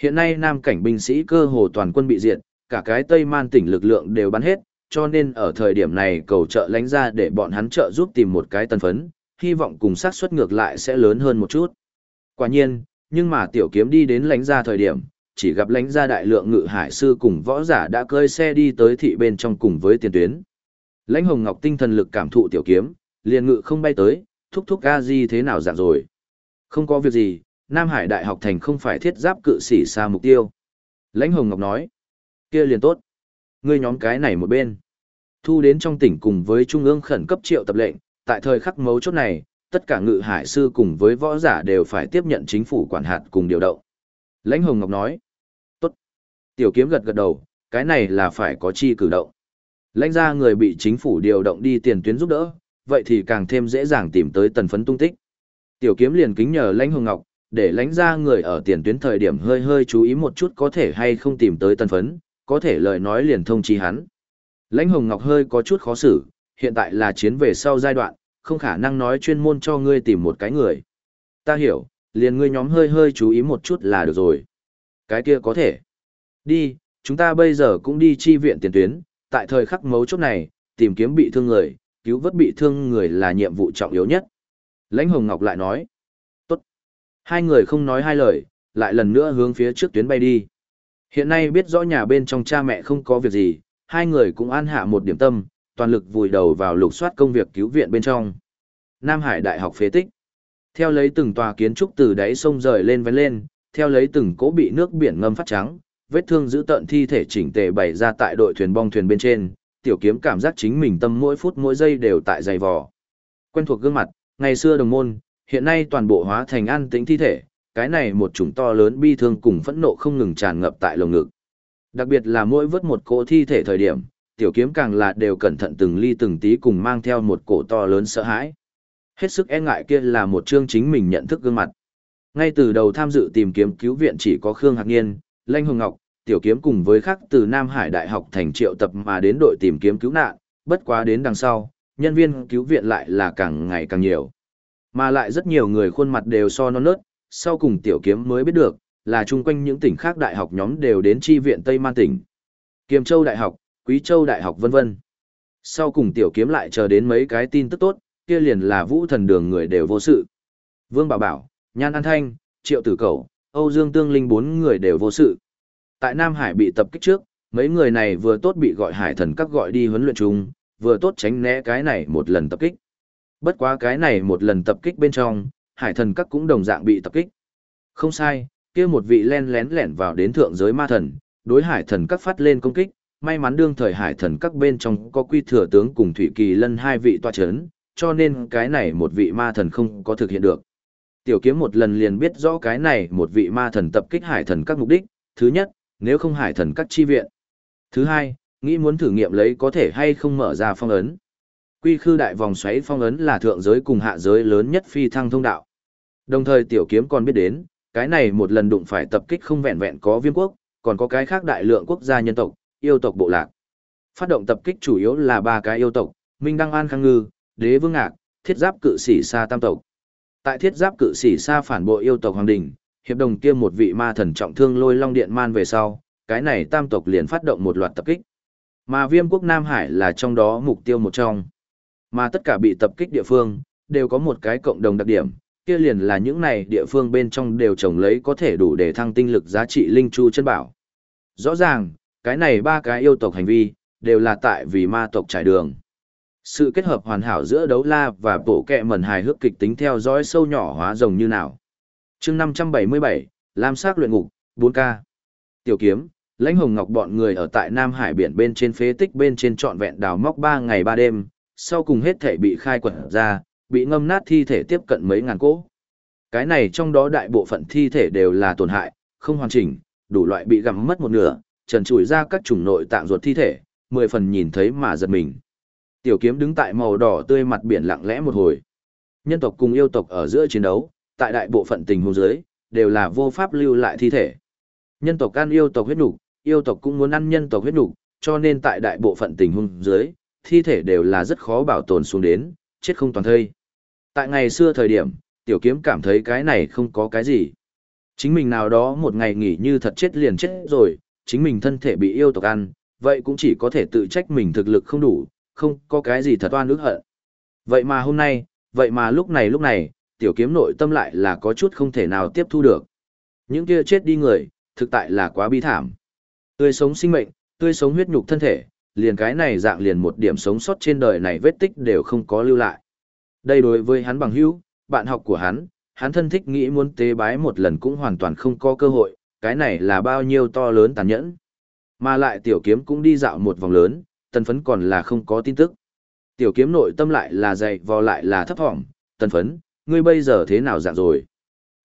Hiện nay nam cảnh binh sĩ cơ hồ toàn quân bị diệt, cả cái Tây Man tỉnh lực lượng đều bắn hết, cho nên ở thời điểm này cầu trợ lánh ra để bọn hắn trợ giúp tìm một cái tân phấn, hy vọng cùng xác suất ngược lại sẽ lớn hơn một chút. Quả nhiên, nhưng mà tiểu kiếm đi đến lánh ra thời điểm, chỉ gặp lãnh gia đại lượng ngự hải sư cùng võ giả đã cơi xe đi tới thị bên trong cùng với tiền tuyến. Lãnh Hồng Ngọc tinh thần lực cảm thụ tiểu kiếm, liền ngự không bay tới, thúc thúc a di thế nào dạng rồi. Không có việc gì, Nam Hải Đại học thành không phải thiết giáp cự sĩ xa mục tiêu. Lãnh Hồng Ngọc nói, kia liền tốt. Ngươi nhóm cái này một bên. Thu đến trong tỉnh cùng với Trung ương khẩn cấp triệu tập lệnh, tại thời khắc mấu chốt này, tất cả ngự hải sư cùng với võ giả đều phải tiếp nhận chính phủ quản hạt cùng điều động. Lãnh Hồng Ngọc nói. Tiểu kiếm gật gật đầu, cái này là phải có chi cử động. Lãnh ra người bị chính phủ điều động đi tiền tuyến giúp đỡ, vậy thì càng thêm dễ dàng tìm tới tần phấn tung tích. Tiểu kiếm liền kính nhờ Lãnh Hồng Ngọc, để lãnh ra người ở tiền tuyến thời điểm hơi hơi chú ý một chút có thể hay không tìm tới tần phấn, có thể lời nói liền thông chi hắn. Lãnh Hồng Ngọc hơi có chút khó xử, hiện tại là chiến về sau giai đoạn, không khả năng nói chuyên môn cho ngươi tìm một cái người. Ta hiểu, liền ngươi nhóm hơi hơi chú ý một chút là được rồi. Cái kia có thể. Đi, chúng ta bây giờ cũng đi chi viện tiền tuyến, tại thời khắc mấu chốt này, tìm kiếm bị thương người, cứu vớt bị thương người là nhiệm vụ trọng yếu nhất. Lãnh Hồng Ngọc lại nói. Tốt. Hai người không nói hai lời, lại lần nữa hướng phía trước tuyến bay đi. Hiện nay biết rõ nhà bên trong cha mẹ không có việc gì, hai người cũng an hạ một điểm tâm, toàn lực vùi đầu vào lục soát công việc cứu viện bên trong. Nam Hải Đại học phế tích. Theo lấy từng tòa kiến trúc từ đáy sông rời lên vén lên, theo lấy từng cỗ bị nước biển ngâm phát trắng, vết thương giữ tận thi thể chỉnh tề bày ra tại đội thuyền bong thuyền bên trên, tiểu kiếm cảm giác chính mình tâm mỗi phút mỗi giây đều tại dày vò. Quen thuộc gương mặt, ngày xưa đồng môn, hiện nay toàn bộ hóa thành an tĩnh thi thể, cái này một chủng to lớn bi thương cùng phẫn nộ không ngừng tràn ngập tại lồng ngực. Đặc biệt là mỗi vớt một cỗ thi thể thời điểm, tiểu kiếm càng là đều cẩn thận từng ly từng tí cùng mang theo một cổ to lớn sợ hãi. Hết sức e ngại kia là một chương chính mình nhận thức gương mặt. Ngay từ đầu tham dự tìm kiếm cứu viện chỉ có Khương Hạc Niên, Lanh Hồng Ngọc, tiểu kiếm cùng với khác từ Nam Hải Đại học thành triệu tập mà đến đội tìm kiếm cứu nạn, bất quá đến đằng sau, nhân viên cứu viện lại là càng ngày càng nhiều. Mà lại rất nhiều người khuôn mặt đều so non nớt, sau cùng tiểu kiếm mới biết được, là chung quanh những tỉnh khác đại học nhóm đều đến chi viện Tây Man tỉnh. Kiềm Châu Đại học, Quý Châu Đại học vân vân. Sau cùng tiểu kiếm lại chờ đến mấy cái tin tức tốt, kia liền là vũ thần đường người đều vô sự. Vương Bảo Bảo, Nhan An Thanh, Triệu Tử Cầu, Âu Dương Tương Linh bốn người đều vô sự. Tại Nam Hải bị tập kích trước, mấy người này vừa tốt bị gọi hải thần các gọi đi huấn luyện chung, vừa tốt tránh né cái này một lần tập kích. Bất quá cái này một lần tập kích bên trong, hải thần các cũng đồng dạng bị tập kích. Không sai, kia một vị len lén lẻn vào đến thượng giới ma thần, đối hải thần các phát lên công kích, may mắn đương thời hải thần các bên trong có quy thừa tướng cùng thủy kỳ lân hai vị toa chấn, cho nên cái này một vị ma thần không có thực hiện được. Tiểu kiếm một lần liền biết rõ cái này một vị ma thần tập kích hải thần các mục đích, thứ nhất, nếu không hải thần các chi viện. Thứ hai, nghĩ muốn thử nghiệm lấy có thể hay không mở ra phong ấn. Quy khư đại vòng xoáy phong ấn là thượng giới cùng hạ giới lớn nhất phi thăng thông đạo. Đồng thời tiểu kiếm còn biết đến, cái này một lần đụng phải tập kích không vẹn vẹn có viêm quốc, còn có cái khác đại lượng quốc gia nhân tộc, yêu tộc bộ lạc. Phát động tập kích chủ yếu là ba cái yêu tộc, Minh Đăng An Khang Ngư, Đế Vương Ngạc, Thiết Giáp Cự Sĩ Sa Tam tộc. Tại Thiết Giáp Cự Sĩ xa phản bội yêu tộc Hoàng Đình, hiệp đồng kia một vị ma thần trọng thương lôi long điện man về sau, cái này tam tộc liền phát động một loạt tập kích. Mà viêm quốc Nam Hải là trong đó mục tiêu một trong. Mà tất cả bị tập kích địa phương, đều có một cái cộng đồng đặc điểm, kia liền là những này địa phương bên trong đều trồng lấy có thể đủ để thăng tinh lực giá trị linh chu chân bảo. Rõ ràng, cái này ba cái yêu tộc hành vi, đều là tại vì ma tộc trải đường. Sự kết hợp hoàn hảo giữa đấu la và bộ kẹ mẩn hài hước kịch tính theo dõi sâu nhỏ hóa rồng như nào. chương 577, Lam sắc luyện ngục, 4K. Tiểu kiếm, lãnh hồng ngọc bọn người ở tại Nam Hải biển bên trên phế tích bên trên trọn vẹn đào móc 3 ngày 3 đêm, sau cùng hết thể bị khai quật ra, bị ngâm nát thi thể tiếp cận mấy ngàn cỗ. Cái này trong đó đại bộ phận thi thể đều là tổn hại, không hoàn chỉnh, đủ loại bị gặm mất một nửa, trần trụi ra các chủng nội tạng ruột thi thể, mười phần nhìn thấy mà giật mình. Tiểu kiếm đứng tại màu đỏ tươi mặt biển lặng lẽ một hồi. Nhân tộc cùng yêu tộc ở giữa chiến đấu, tại đại bộ phận tình huống dưới, đều là vô pháp lưu lại thi thể. Nhân tộc ăn yêu tộc huyết nục, yêu tộc cũng muốn ăn nhân tộc huyết nục, cho nên tại đại bộ phận tình huống dưới, thi thể đều là rất khó bảo tồn xuống đến, chết không toàn thây. Tại ngày xưa thời điểm, tiểu kiếm cảm thấy cái này không có cái gì. Chính mình nào đó một ngày nghỉ như thật chết liền chết rồi, chính mình thân thể bị yêu tộc ăn, vậy cũng chỉ có thể tự trách mình thực lực không đủ, không có cái gì thật oan ức hận. Vậy mà hôm nay, vậy mà lúc này lúc này, tiểu kiếm nội tâm lại là có chút không thể nào tiếp thu được. Những kia chết đi người, thực tại là quá bi thảm. Tươi sống sinh mệnh, tươi sống huyết nhục thân thể, liền cái này dạng liền một điểm sống sót trên đời này vết tích đều không có lưu lại. Đây đối với hắn bằng hữu, bạn học của hắn, hắn thân thích nghĩ muốn tế bái một lần cũng hoàn toàn không có cơ hội, cái này là bao nhiêu to lớn tàn nhẫn. Mà lại tiểu kiếm cũng đi dạo một vòng lớn, tần phấn còn là không có tin tức. Tiểu kiếm nội tâm lại là dày vò lại là thấp thỏm, tần phấn, ngươi bây giờ thế nào dạng rồi?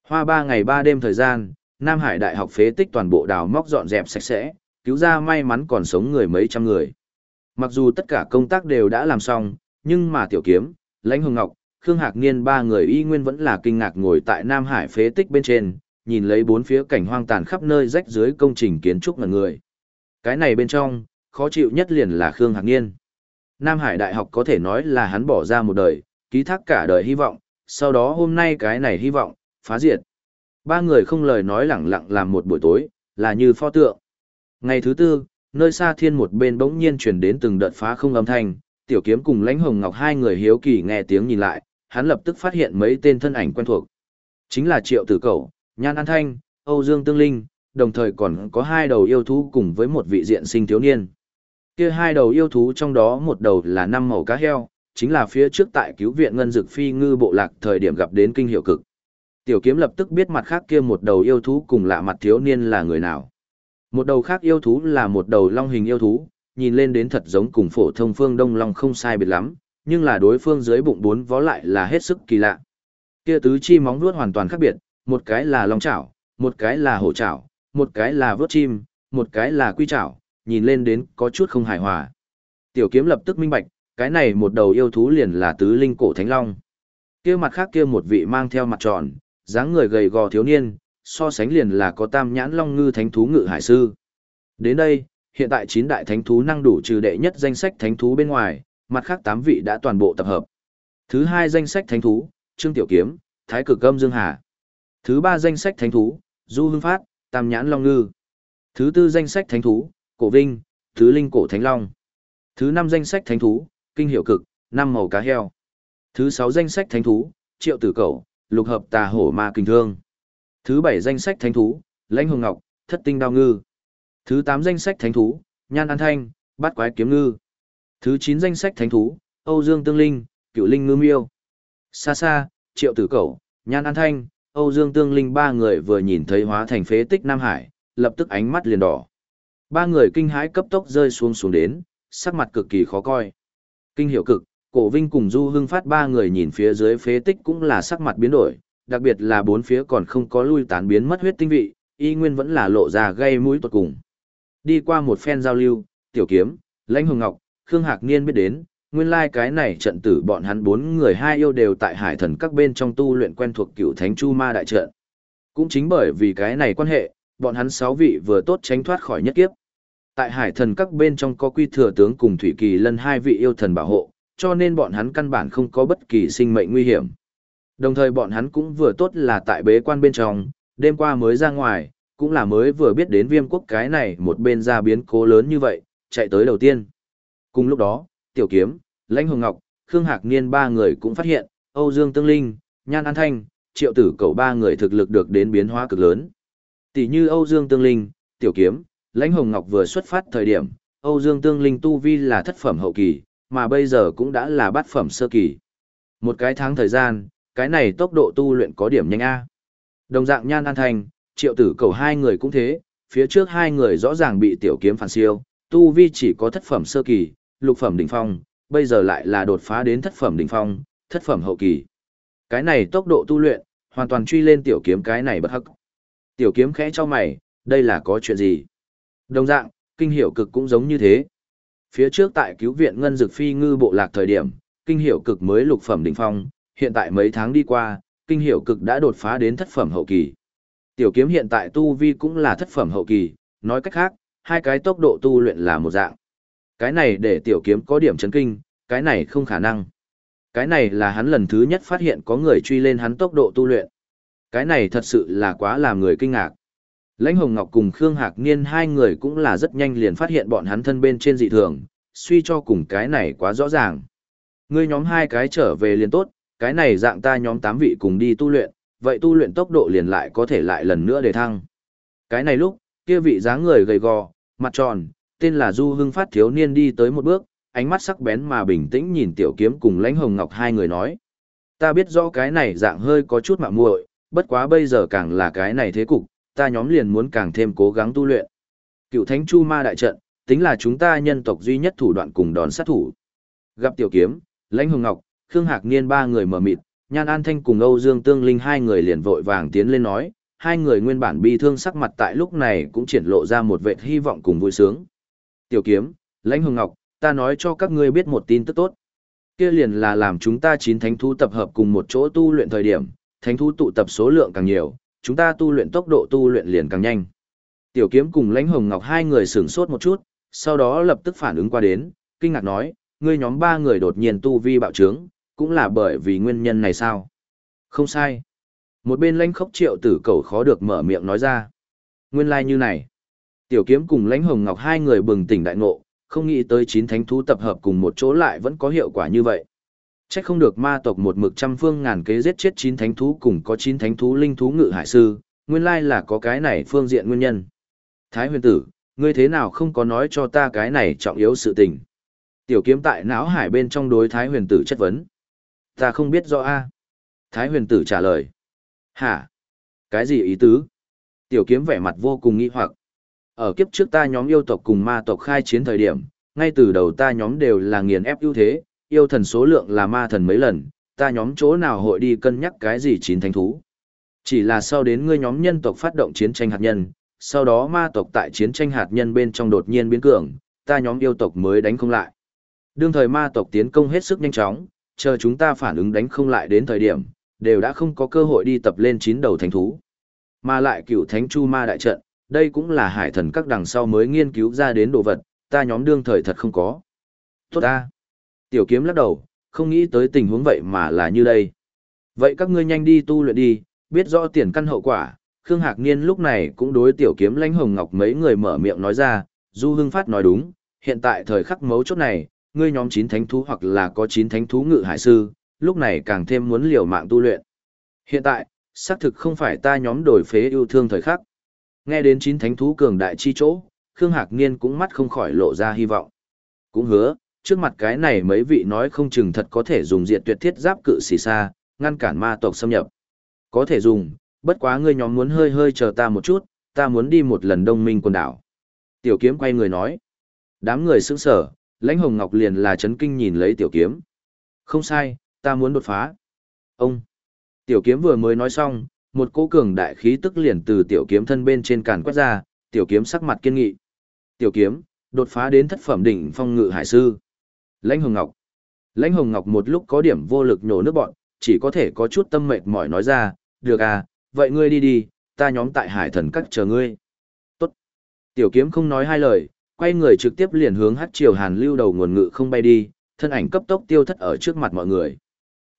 Hoa ba ngày ba đêm thời gian, Nam Hải Đại học phế tích toàn bộ đào móc dọn dẹp sạch sẽ, cứu ra may mắn còn sống người mấy trăm người. Mặc dù tất cả công tác đều đã làm xong, nhưng mà tiểu kiếm, lãnh hồng ngọc, Khương Hạc Niên ba người y nguyên vẫn là kinh ngạc ngồi tại Nam Hải phế tích bên trên, nhìn lấy bốn phía cảnh hoang tàn khắp nơi rách dưới công trình kiến trúc ngần người. Cái này bên trong, khó chịu nhất liền là Khương Hạc Niên. Nam Hải Đại học có thể nói là hắn bỏ ra một đời, ký thác cả đời hy vọng, sau đó hôm nay cái này hy vọng, phá diệt. Ba người không lời nói lẳng lặng làm một buổi tối, là như pho tượng. Ngày thứ tư, nơi xa thiên một bên bỗng nhiên chuyển đến từng đợt phá không âm thanh, tiểu kiếm cùng lãnh hồng ngọc hai người hiếu kỳ nghe tiếng nhìn lại, hắn lập tức phát hiện mấy tên thân ảnh quen thuộc. Chính là Triệu Tử Cẩu, Nhan An Thanh, Âu Dương Tương Linh, đồng thời còn có hai đầu yêu thú cùng với một vị diện sinh thiếu niên. Kia hai đầu yêu thú trong đó một đầu là năm màu cá heo, chính là phía trước tại cứu viện ngân dực phi ngư bộ lạc thời điểm gặp đến kinh hiệu cực. Tiểu kiếm lập tức biết mặt khác kia một đầu yêu thú cùng lạ mặt thiếu niên là người nào. Một đầu khác yêu thú là một đầu long hình yêu thú, nhìn lên đến thật giống cùng phổ thông phương đông long không sai biệt lắm, nhưng là đối phương dưới bụng bốn vó lại là hết sức kỳ lạ. Kia tứ chi móng vuốt hoàn toàn khác biệt, một cái là long chảo, một cái là hổ chảo, một cái là vớt chim, một cái là quy chảo, nhìn lên đến có chút không hài hòa. Tiểu kiếm lập tức minh bạch, cái này một đầu yêu thú liền là tứ linh cổ thánh long. Kia mặt khác kia một vị mang theo mặt tròn, dáng người gầy gò thiếu niên, so sánh liền là có tam nhãn long ngư thánh thú ngự hải sư. Đến đây, hiện tại chín đại thánh thú năng đủ trừ đệ nhất danh sách thánh thú bên ngoài, mặt khác tám vị đã toàn bộ tập hợp. Thứ hai danh sách thánh thú, Trương Tiểu Kiếm, Thái Cực Âm Dương Hà. Thứ ba danh sách thánh thú, Du Hưng Phát, Tam Nhãn Long Ngư. Thứ tư danh sách thánh thú, Cổ Vinh, Thứ Linh Cổ Thánh Long. Thứ năm danh sách thánh thú, Kinh Hiệu Cực, Năm Màu Cá Heo. Thứ sáu danh sách thánh thú, Triệu Tử Cẩu, Lục Hợp Tà Hổ Ma Kinh Thương. Thứ bảy danh sách thánh thú, Lãnh Hồng Ngọc, Thất Tinh Đao Ngư. Thứ tám danh sách thánh thú, Nhan An Thanh, Bát Quái Kiếm Ngư. Thứ chín danh sách thánh thú, Âu Dương Tương Linh, Cựu Linh Ngư Miêu. Xa xa, Triệu Tử Cẩu, Nhan An Thanh, Âu Dương Tương Linh ba người vừa nhìn thấy hóa thành phế tích Nam Hải, lập tức ánh mắt liền đỏ. Ba người kinh hãi cấp tốc rơi xuống xuống đến, sắc mặt cực kỳ khó coi. Kinh hiệu cực, Cổ Vinh cùng Du Hưng Phát ba người nhìn phía dưới phế tích cũng là sắc mặt biến đổi, đặc biệt là bốn phía còn không có lui tán biến mất huyết tinh vị, y nguyên vẫn là lộ ra gây mũi tuột cùng. Đi qua một phen giao lưu, Tiểu Kiếm, Lãnh Hồng Ngọc, Khương Hạc Niên biết đến, nguyên lai cái này trận tử bọn hắn bốn người hai yêu đều tại hải thần các bên trong tu luyện quen thuộc cựu thánh chu ma đại trận. Cũng chính bởi vì cái này quan hệ, bọn hắn sáu vị vừa tốt tránh thoát khỏi nhất kiếp. Tại hải thần các bên trong có quy thừa tướng cùng thủy kỳ lân hai vị yêu thần bảo hộ, cho nên bọn hắn căn bản không có bất kỳ sinh mệnh nguy hiểm. Đồng thời bọn hắn cũng vừa tốt là tại bế quan bên trong, đêm qua mới ra ngoài, cũng là mới vừa biết đến viêm quốc cái này một bên ra biến cố lớn như vậy, chạy tới đầu tiên. Cùng lúc đó, Tiểu Kiếm, Lãnh Hồng Ngọc, Khương Hạc Niên ba người cũng phát hiện, Âu Dương Tương Linh, Nhan An Thanh, Triệu Tử Cầu ba người thực lực được đến biến hóa cực lớn. Tỷ như Âu Dương Tương Linh, Tiểu Kiếm, Lãnh Hồng Ngọc vừa xuất phát thời điểm, Âu Dương Tương Linh tu vi là thất phẩm hậu kỳ, mà bây giờ cũng đã là bát phẩm sơ kỳ. Một cái tháng thời gian, cái này tốc độ tu luyện có điểm nhanh A. Đồng dạng Nhan An Thành, Triệu Tử Cầu hai người cũng thế, phía trước hai người rõ ràng bị Tiểu Kiếm phản siêu, tu vi chỉ có thất phẩm sơ kỳ, lục phẩm đỉnh phong, bây giờ lại là đột phá đến thất phẩm đỉnh phong, thất phẩm hậu kỳ. Cái này tốc độ tu luyện, hoàn toàn truy lên tiểu kiếm cái này bất hắc. Tiểu kiếm khẽ cho mày, đây là có chuyện gì? Đồng dạng, kinh hiểu cực cũng giống như thế. Phía trước tại cứu viện ngân dực phi ngư bộ lạc thời điểm, kinh hiểu cực mới lục phẩm đỉnh phong, hiện tại mấy tháng đi qua, kinh hiểu cực đã đột phá đến thất phẩm hậu kỳ. Tiểu kiếm hiện tại tu vi cũng là thất phẩm hậu kỳ, nói cách khác, hai cái tốc độ tu luyện là một dạng. Cái này để tiểu kiếm có điểm chấn kinh, cái này không khả năng. Cái này là hắn lần thứ nhất phát hiện có người truy lên hắn tốc độ tu luyện. Cái này thật sự là quá làm người kinh ngạc. Lãnh Hồng Ngọc cùng Khương Hạc Niên hai người cũng là rất nhanh liền phát hiện bọn hắn thân bên trên dị thường, suy cho cùng cái này quá rõ ràng. Ngươi nhóm hai cái trở về liền tốt, cái này dạng ta nhóm tám vị cùng đi tu luyện, vậy tu luyện tốc độ liền lại có thể lại lần nữa để thăng. Cái này lúc, kia vị dáng người gầy gò, mặt tròn, tên là Du Hưng Phát thiếu niên đi tới một bước, ánh mắt sắc bén mà bình tĩnh nhìn Tiểu Kiếm cùng Lãnh Hồng Ngọc hai người nói: "Ta biết rõ cái này dạng hơi có chút mạo muội, bất quá bây giờ càng là cái này thế cục, ta nhóm liền muốn càng thêm cố gắng tu luyện. Cựu Thánh Chu Ma đại trận, tính là chúng ta nhân tộc duy nhất thủ đoạn cùng đòn sát thủ." Gặp Tiểu Kiếm, Lãnh Hồng Ngọc, Khương Hạc Niên ba người mở mịt, Nhan An Thanh cùng Âu Dương Tương Linh hai người liền vội vàng tiến lên nói, hai người nguyên bản bi thương sắc mặt tại lúc này cũng triển lộ ra một vệt hy vọng cùng vui sướng. Tiểu kiếm, lãnh hồng ngọc, ta nói cho các ngươi biết một tin tức tốt. Kia liền là làm chúng ta chín thánh thú tập hợp cùng một chỗ tu luyện thời điểm, thánh thú tụ tập số lượng càng nhiều, chúng ta tu luyện tốc độ tu luyện liền càng nhanh. Tiểu kiếm cùng lãnh hồng ngọc hai người sửng sốt một chút, sau đó lập tức phản ứng qua đến, kinh ngạc nói, ngươi nhóm ba người đột nhiên tu vi bạo trướng, cũng là bởi vì nguyên nhân này sao? Không sai. Một bên lãnh khốc triệu tử cầu khó được mở miệng nói ra. Nguyên lai like như này. Tiểu kiếm cùng lãnh hồng ngọc hai người bừng tỉnh đại ngộ, không nghĩ tới chín thánh thú tập hợp cùng một chỗ lại vẫn có hiệu quả như vậy. Chắc không được ma tộc một mực trăm phương ngàn kế giết chết chín thánh thú cùng có chín thánh thú linh thú ngự hải sư, nguyên lai là có cái này phương diện nguyên nhân. Thái huyền tử, ngươi thế nào không có nói cho ta cái này trọng yếu sự tình. Tiểu kiếm tại não hải bên trong đối thái huyền tử chất vấn. Ta không biết rõ a. Thái huyền tử trả lời. Hả? Cái gì ý tứ? Tiểu kiếm vẻ mặt vô cùng nghi hoặc. Ở kiếp trước ta nhóm yêu tộc cùng ma tộc khai chiến thời điểm, ngay từ đầu ta nhóm đều là nghiền ép ưu thế, yêu thần số lượng là ma thần mấy lần, ta nhóm chỗ nào hội đi cân nhắc cái gì chín thánh thú. Chỉ là sau đến ngươi nhóm nhân tộc phát động chiến tranh hạt nhân, sau đó ma tộc tại chiến tranh hạt nhân bên trong đột nhiên biến cường, ta nhóm yêu tộc mới đánh không lại. Đương thời ma tộc tiến công hết sức nhanh chóng, chờ chúng ta phản ứng đánh không lại đến thời điểm, đều đã không có cơ hội đi tập lên chín đầu thánh thú. Mà lại cựu thánh chu ma đại trận, đây cũng là hải thần các đằng sau mới nghiên cứu ra đến đồ vật, ta nhóm đương thời thật không có. Tốt ta. Tiểu kiếm lắc đầu, không nghĩ tới tình huống vậy mà là như đây. Vậy các ngươi nhanh đi tu luyện đi, biết rõ tiền căn hậu quả. Khương Hạc Niên lúc này cũng đối tiểu kiếm lãnh hồng ngọc mấy người mở miệng nói ra, Du Hưng Phát nói đúng, hiện tại thời khắc mấu chốt này, ngươi nhóm chín thánh thú hoặc là có chín thánh thú ngự hải sư, lúc này càng thêm muốn liều mạng tu luyện. Hiện tại, xác thực không phải ta nhóm đổi phế yêu thương thời khắc. Nghe đến chín thánh thú cường đại chi chỗ, Khương Hạc Niên cũng mắt không khỏi lộ ra hy vọng. Cũng hứa, trước mặt cái này mấy vị nói không chừng thật có thể dùng diệt tuyệt thiết giáp cự xì xa, ngăn cản ma tộc xâm nhập. Có thể dùng, bất quá ngươi nhóm muốn hơi hơi chờ ta một chút, ta muốn đi một lần đông minh quần đảo. Tiểu kiếm quay người nói. Đám người sững sở, lãnh hồng ngọc liền là chấn kinh nhìn lấy tiểu kiếm. Không sai, ta muốn đột phá. Ông! Tiểu kiếm vừa mới nói xong, một cỗ cường đại khí tức liền từ tiểu kiếm thân bên trên càn quét ra, tiểu kiếm sắc mặt kiên nghị. Tiểu kiếm, đột phá đến thất phẩm đỉnh phong ngự hải sư. Lãnh Hồng Ngọc. Lãnh Hồng Ngọc một lúc có điểm vô lực nhổ nước bọn, chỉ có thể có chút tâm mệt mỏi nói ra, được à, vậy ngươi đi đi, ta nhóm tại hải thần các chờ ngươi. Tốt. Tiểu kiếm không nói hai lời, quay người trực tiếp liền hướng hát triều hàn lưu đầu nguồn ngự không bay đi, thân ảnh cấp tốc tiêu thất ở trước mặt mọi người.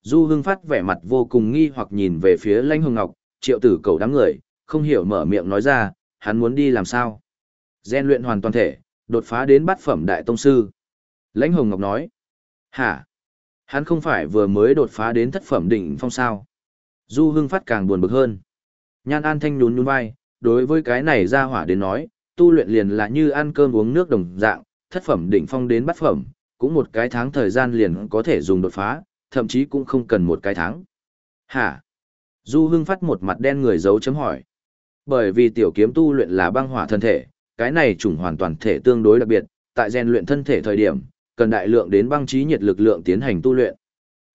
Du Hưng Phát vẻ mặt vô cùng nghi hoặc nhìn về phía Lãnh Hồng Ngọc, triệu tử cầu đám người, không hiểu mở miệng nói ra, hắn muốn đi làm sao. Gen luyện hoàn toàn thể, đột phá đến bát phẩm đại tông sư. Lãnh Hồng Ngọc nói, hả? Hắn không phải vừa mới đột phá đến thất phẩm đỉnh phong sao. Du Hưng Phát càng buồn bực hơn. Nhan An Thanh nhún nhún vai, đối với cái này ra hỏa đến nói, tu luyện liền là như ăn cơm uống nước đồng dạng, thất phẩm đỉnh phong đến bát phẩm, cũng một cái tháng thời gian liền có thể dùng đột phá, thậm chí cũng không cần một cái tháng. Hả? Du Hưng phát một mặt đen người giấu chấm hỏi. Bởi vì tiểu kiếm tu luyện là băng hỏa thân thể, cái này chủng hoàn toàn thể tương đối đặc biệt, tại rèn luyện thân thể thời điểm, cần đại lượng đến băng trí nhiệt lực lượng tiến hành tu luyện.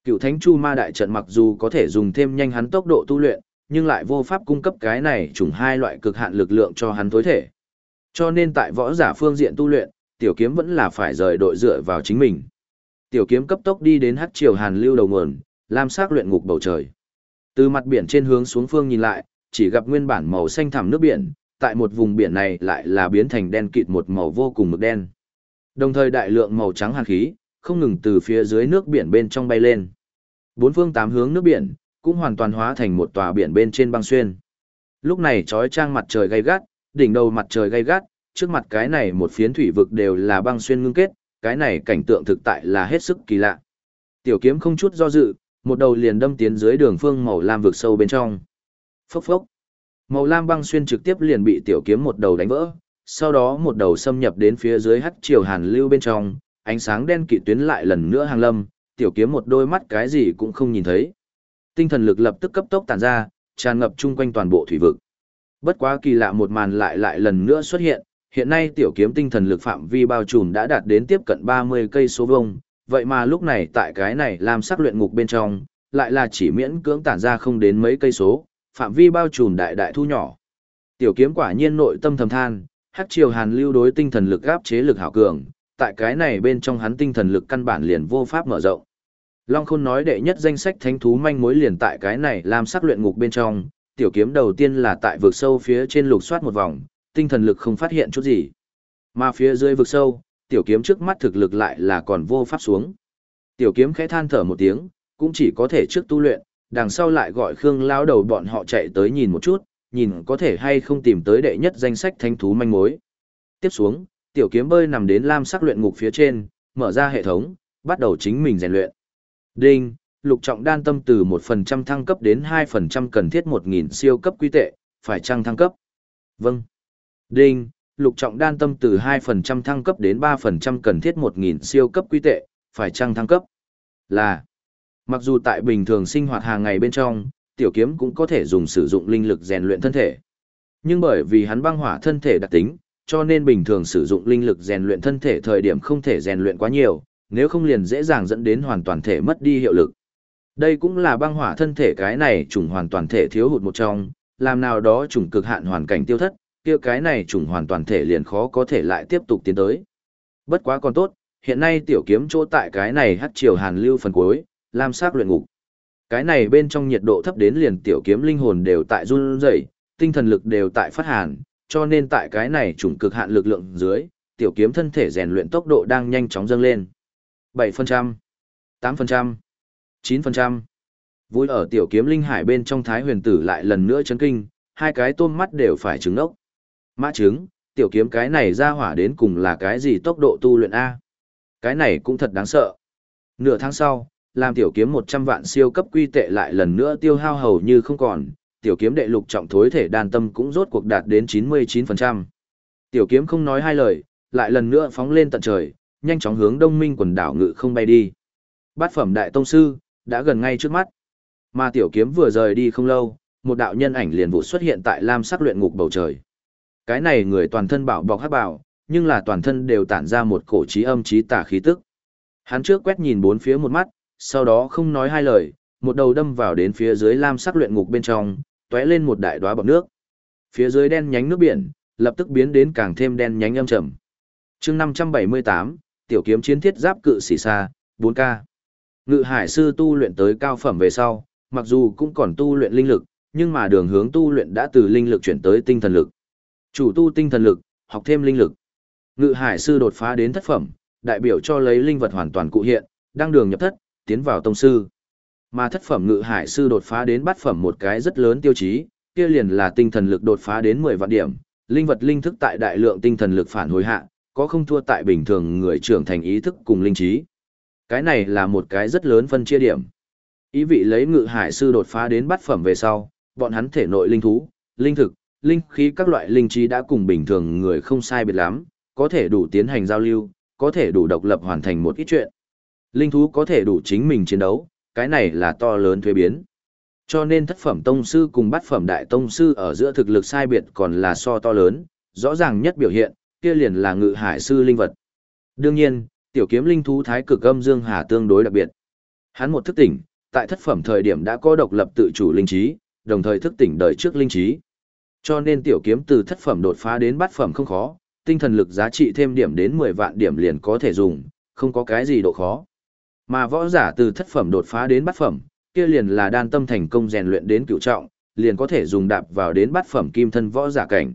Cựu Thánh Chu Ma đại trận mặc dù có thể dùng thêm nhanh hắn tốc độ tu luyện, nhưng lại vô pháp cung cấp cái này chủng hai loại cực hạn lực lượng cho hắn tối thể. Cho nên tại võ giả phương diện tu luyện, tiểu kiếm vẫn là phải rời đội dựa vào chính mình. Tiểu kiếm cấp tốc đi đến hắc triều hàn lưu đầu nguồn, lam sắc luyện ngục bầu trời. Từ mặt biển trên hướng xuống phương nhìn lại, chỉ gặp nguyên bản màu xanh thẳm nước biển, tại một vùng biển này lại là biến thành đen kịt một màu vô cùng mực đen. Đồng thời đại lượng màu trắng hàn khí, không ngừng từ phía dưới nước biển bên trong bay lên. Bốn phương tám hướng nước biển, cũng hoàn toàn hóa thành một tòa biển bên trên băng xuyên. Lúc này trói trang mặt trời gay gắt, đỉnh đầu mặt trời gay gắt, trước mặt cái này một phiến thủy vực đều là băng xuyên ngưng kết, cái này cảnh tượng thực tại là hết sức kỳ lạ. Tiểu kiếm không chút do dự, một đầu liền đâm tiến dưới đường phương màu lam vực sâu bên trong. Phốc phốc. Màu lam băng xuyên trực tiếp liền bị tiểu kiếm một đầu đánh vỡ, sau đó một đầu xâm nhập đến phía dưới hắc triều hàn lưu bên trong, ánh sáng đen kỵ tuyến lại lần nữa hàng lâm, tiểu kiếm một đôi mắt cái gì cũng không nhìn thấy. Tinh thần lực lập tức cấp tốc tản ra, tràn ngập chung quanh toàn bộ thủy vực. Bất quá kỳ lạ một màn lại lại lần nữa xuất hiện, hiện nay tiểu kiếm tinh thần lực phạm vi bao trùm đã đạt đến tiếp cận 30 cây số vuông, vậy mà lúc này tại cái này làm sắc luyện ngục bên trong, lại là chỉ miễn cưỡng tản ra không đến mấy cây số, phạm vi bao trùm đại đại thu nhỏ. Tiểu kiếm quả nhiên nội tâm thầm than, hắc triều hàn lưu đối tinh thần lực áp chế lực hảo cường, tại cái này bên trong hắn tinh thần lực căn bản liền vô pháp mở rộng. Long Khôn nói đệ nhất danh sách thánh thú manh mối liền tại cái này làm sắc luyện ngục bên trong, tiểu kiếm đầu tiên là tại vực sâu phía trên lục soát một vòng, tinh thần lực không phát hiện chút gì. Mà phía dưới vực sâu, tiểu kiếm trước mắt thực lực lại là còn vô pháp xuống. Tiểu kiếm khẽ than thở một tiếng, cũng chỉ có thể trước tu luyện, đằng sau lại gọi Khương lao đầu bọn họ chạy tới nhìn một chút, nhìn có thể hay không tìm tới đệ nhất danh sách thánh thú manh mối. Tiếp xuống, tiểu kiếm bơi nằm đến lam sắc luyện ngục phía trên, mở ra hệ thống, bắt đầu chính mình rèn luyện. Đinh, lục trọng đan tâm từ 1% thăng cấp đến 2% cần thiết 1.000 siêu cấp quy tệ, phải chăng thăng cấp? Vâng. Đinh, lục trọng đan tâm từ 2% thăng cấp đến 3% cần thiết 1.000 siêu cấp quy tệ, phải chăng thăng cấp? Là. Mặc dù tại bình thường sinh hoạt hàng ngày bên trong, tiểu kiếm cũng có thể dùng sử dụng linh lực rèn luyện thân thể. Nhưng bởi vì hắn băng hỏa thân thể đặc tính, cho nên bình thường sử dụng linh lực rèn luyện thân thể thời điểm không thể rèn luyện quá nhiều, nếu không liền dễ dàng dẫn đến hoàn toàn thể mất đi hiệu lực. Đây cũng là băng hỏa thân thể cái này chủng hoàn toàn thể thiếu hụt một trong, làm nào đó chủng cực hạn hoàn cảnh tiêu thất, kia cái này chủng hoàn toàn thể liền khó có thể lại tiếp tục tiến tới. Bất quá còn tốt, hiện nay tiểu kiếm chỗ tại cái này hắt chiều hàn lưu phần cuối, lam sắc luyện ngục. Cái này bên trong nhiệt độ thấp đến liền tiểu kiếm linh hồn đều tại run rẩy, tinh thần lực đều tại phát hàn, cho nên tại cái này trùng cực hạn lực lượng dưới, tiểu kiếm thân thể rèn luyện tốc độ đang nhanh chóng dâng lên. 7%, 8%, 9%. Vui ở tiểu kiếm linh hải bên trong thái huyền tử lại lần nữa chấn kinh, hai cái tôm mắt đều phải trứng ốc. Mã trứng, tiểu kiếm cái này ra hỏa đến cùng là cái gì tốc độ tu luyện A. Cái này cũng thật đáng sợ. Nửa tháng sau, làm tiểu kiếm 100 vạn siêu cấp quy tệ lại lần nữa tiêu hao hầu như không còn, tiểu kiếm đệ lục trọng thối thể đan tâm cũng rốt cuộc đạt đến 99%. Tiểu kiếm không nói hai lời, lại lần nữa phóng lên tận trời, nhanh chóng hướng đông minh quần đảo ngự không bay đi. Bát phẩm đại tông sư, đã gần ngay trước mắt. Mà tiểu kiếm vừa rời đi không lâu, một đạo nhân ảnh liền vụ xuất hiện tại lam sắc luyện ngục bầu trời. Cái này người toàn thân bảo bọc hắc bảo, nhưng là toàn thân đều tản ra một cổ trí âm trí tà khí tức. Hắn trước quét nhìn bốn phía một mắt, sau đó không nói hai lời, một đầu đâm vào đến phía dưới lam sắc luyện ngục bên trong, tóe lên một đại đóa bọt nước. Phía dưới đen nhánh nước biển, lập tức biến đến càng thêm đen nhánh âm trầm. Chương 578, tiểu kiếm chiến thiết giáp cự sĩ xa, 4K. Ngự hải sư tu luyện tới cao phẩm về sau, mặc dù cũng còn tu luyện linh lực, nhưng mà đường hướng tu luyện đã từ linh lực chuyển tới tinh thần lực. Chủ tu tinh thần lực, học thêm linh lực. Ngự hải sư đột phá đến thất phẩm, đại biểu cho lấy linh vật hoàn toàn cụ hiện, đang đường nhập thất, tiến vào tông sư. Mà thất phẩm ngự hải sư đột phá đến bát phẩm một cái rất lớn tiêu chí, kia liền là tinh thần lực đột phá đến 10 vạn điểm, linh vật linh thức tại đại lượng tinh thần lực phản hồi hạ, có không thua tại bình thường người trưởng thành ý thức cùng linh trí. Cái này là một cái rất lớn phân chia điểm. Ý vị lấy ngự hải sư đột phá đến bát phẩm về sau, bọn hắn thể nội linh thú, linh thực, linh khí các loại linh trí đã cùng bình thường người không sai biệt lắm, có thể đủ tiến hành giao lưu, có thể đủ độc lập hoàn thành một ít chuyện. Linh thú có thể đủ chính mình chiến đấu, cái này là to lớn thuế biến. Cho nên thất phẩm tông sư cùng bát phẩm đại tông sư ở giữa thực lực sai biệt còn là so to lớn, rõ ràng nhất biểu hiện, kia liền là ngự hải sư linh vật. Đương nhiên, tiểu kiếm linh thú thái cực âm dương hà tương đối đặc biệt. Hắn một thức tỉnh, tại thất phẩm thời điểm đã có độc lập tự chủ linh trí, đồng thời thức tỉnh đời trước linh trí. Cho nên tiểu kiếm từ thất phẩm đột phá đến bát phẩm không khó, tinh thần lực giá trị thêm điểm đến 10 vạn điểm liền có thể dùng, không có cái gì độ khó. Mà võ giả từ thất phẩm đột phá đến bát phẩm, kia liền là đan tâm thành công rèn luyện đến cửu trọng, liền có thể dùng đạp vào đến bát phẩm kim thân võ giả cảnh.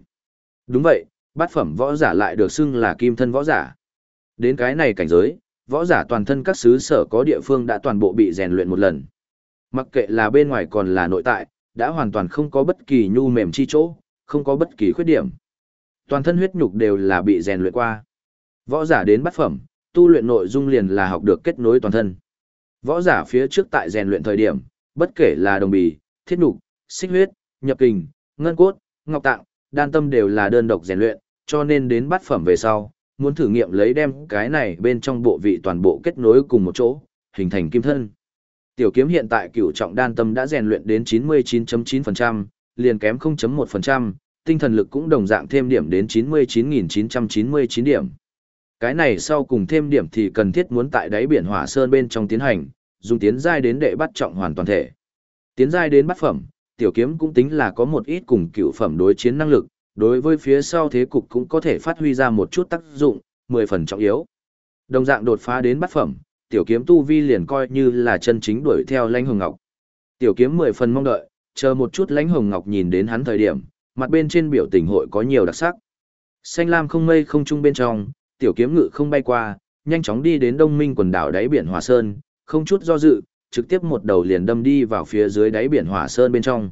Đúng vậy, bát phẩm võ giả lại được xưng là kim thân võ giả. Đến cái này cảnh giới, võ giả toàn thân các xứ sở có địa phương đã toàn bộ bị rèn luyện một lần. Mặc kệ là bên ngoài còn là nội tại, đã hoàn toàn không có bất kỳ nhu mềm chi chỗ, không có bất kỳ khuyết điểm. Toàn thân huyết nhục đều là bị rèn luyện qua. Võ giả đến bát phẩm, tu luyện nội dung liền là học được kết nối toàn thân. Võ giả phía trước tại rèn luyện thời điểm, bất kể là đồng bì, thiết nục, xích huyết, nhập kình, ngân cốt, ngọc tạng, đan tâm đều là đơn độc rèn luyện, cho nên đến bắt phẩm về sau, muốn thử nghiệm lấy đem cái này bên trong bộ vị toàn bộ kết nối cùng một chỗ, hình thành kim thân. Tiểu kiếm hiện tại cửu trọng đan tâm đã rèn luyện đến 99.9%, liền kém 0.1%, tinh thần lực cũng đồng dạng thêm điểm đến 99.999 điểm. Cái này sau cùng thêm điểm thì cần thiết muốn tại đáy biển hỏa sơn bên trong tiến hành, dùng tiến giai đến đệ bắt trọng hoàn toàn thể. Tiến giai đến bắt phẩm, tiểu kiếm cũng tính là có một ít cùng cựu phẩm đối chiến năng lực, đối với phía sau thế cục cũng có thể phát huy ra một chút tác dụng, 10 phần trọng yếu. Đồng dạng đột phá đến bắt phẩm, tiểu kiếm tu vi liền coi như là chân chính đuổi theo lãnh hồng ngọc. Tiểu kiếm 10 phần mong đợi, chờ một chút lãnh hồng ngọc nhìn đến hắn thời điểm, mặt bên trên biểu tình hội có nhiều đặc sắc. Xanh lam không mây không trung bên trong, tiểu kiếm ngự không bay qua, nhanh chóng đi đến đông minh quần đảo đáy biển Hòa Sơn, không chút do dự, trực tiếp một đầu liền đâm đi vào phía dưới đáy biển Hòa Sơn bên trong.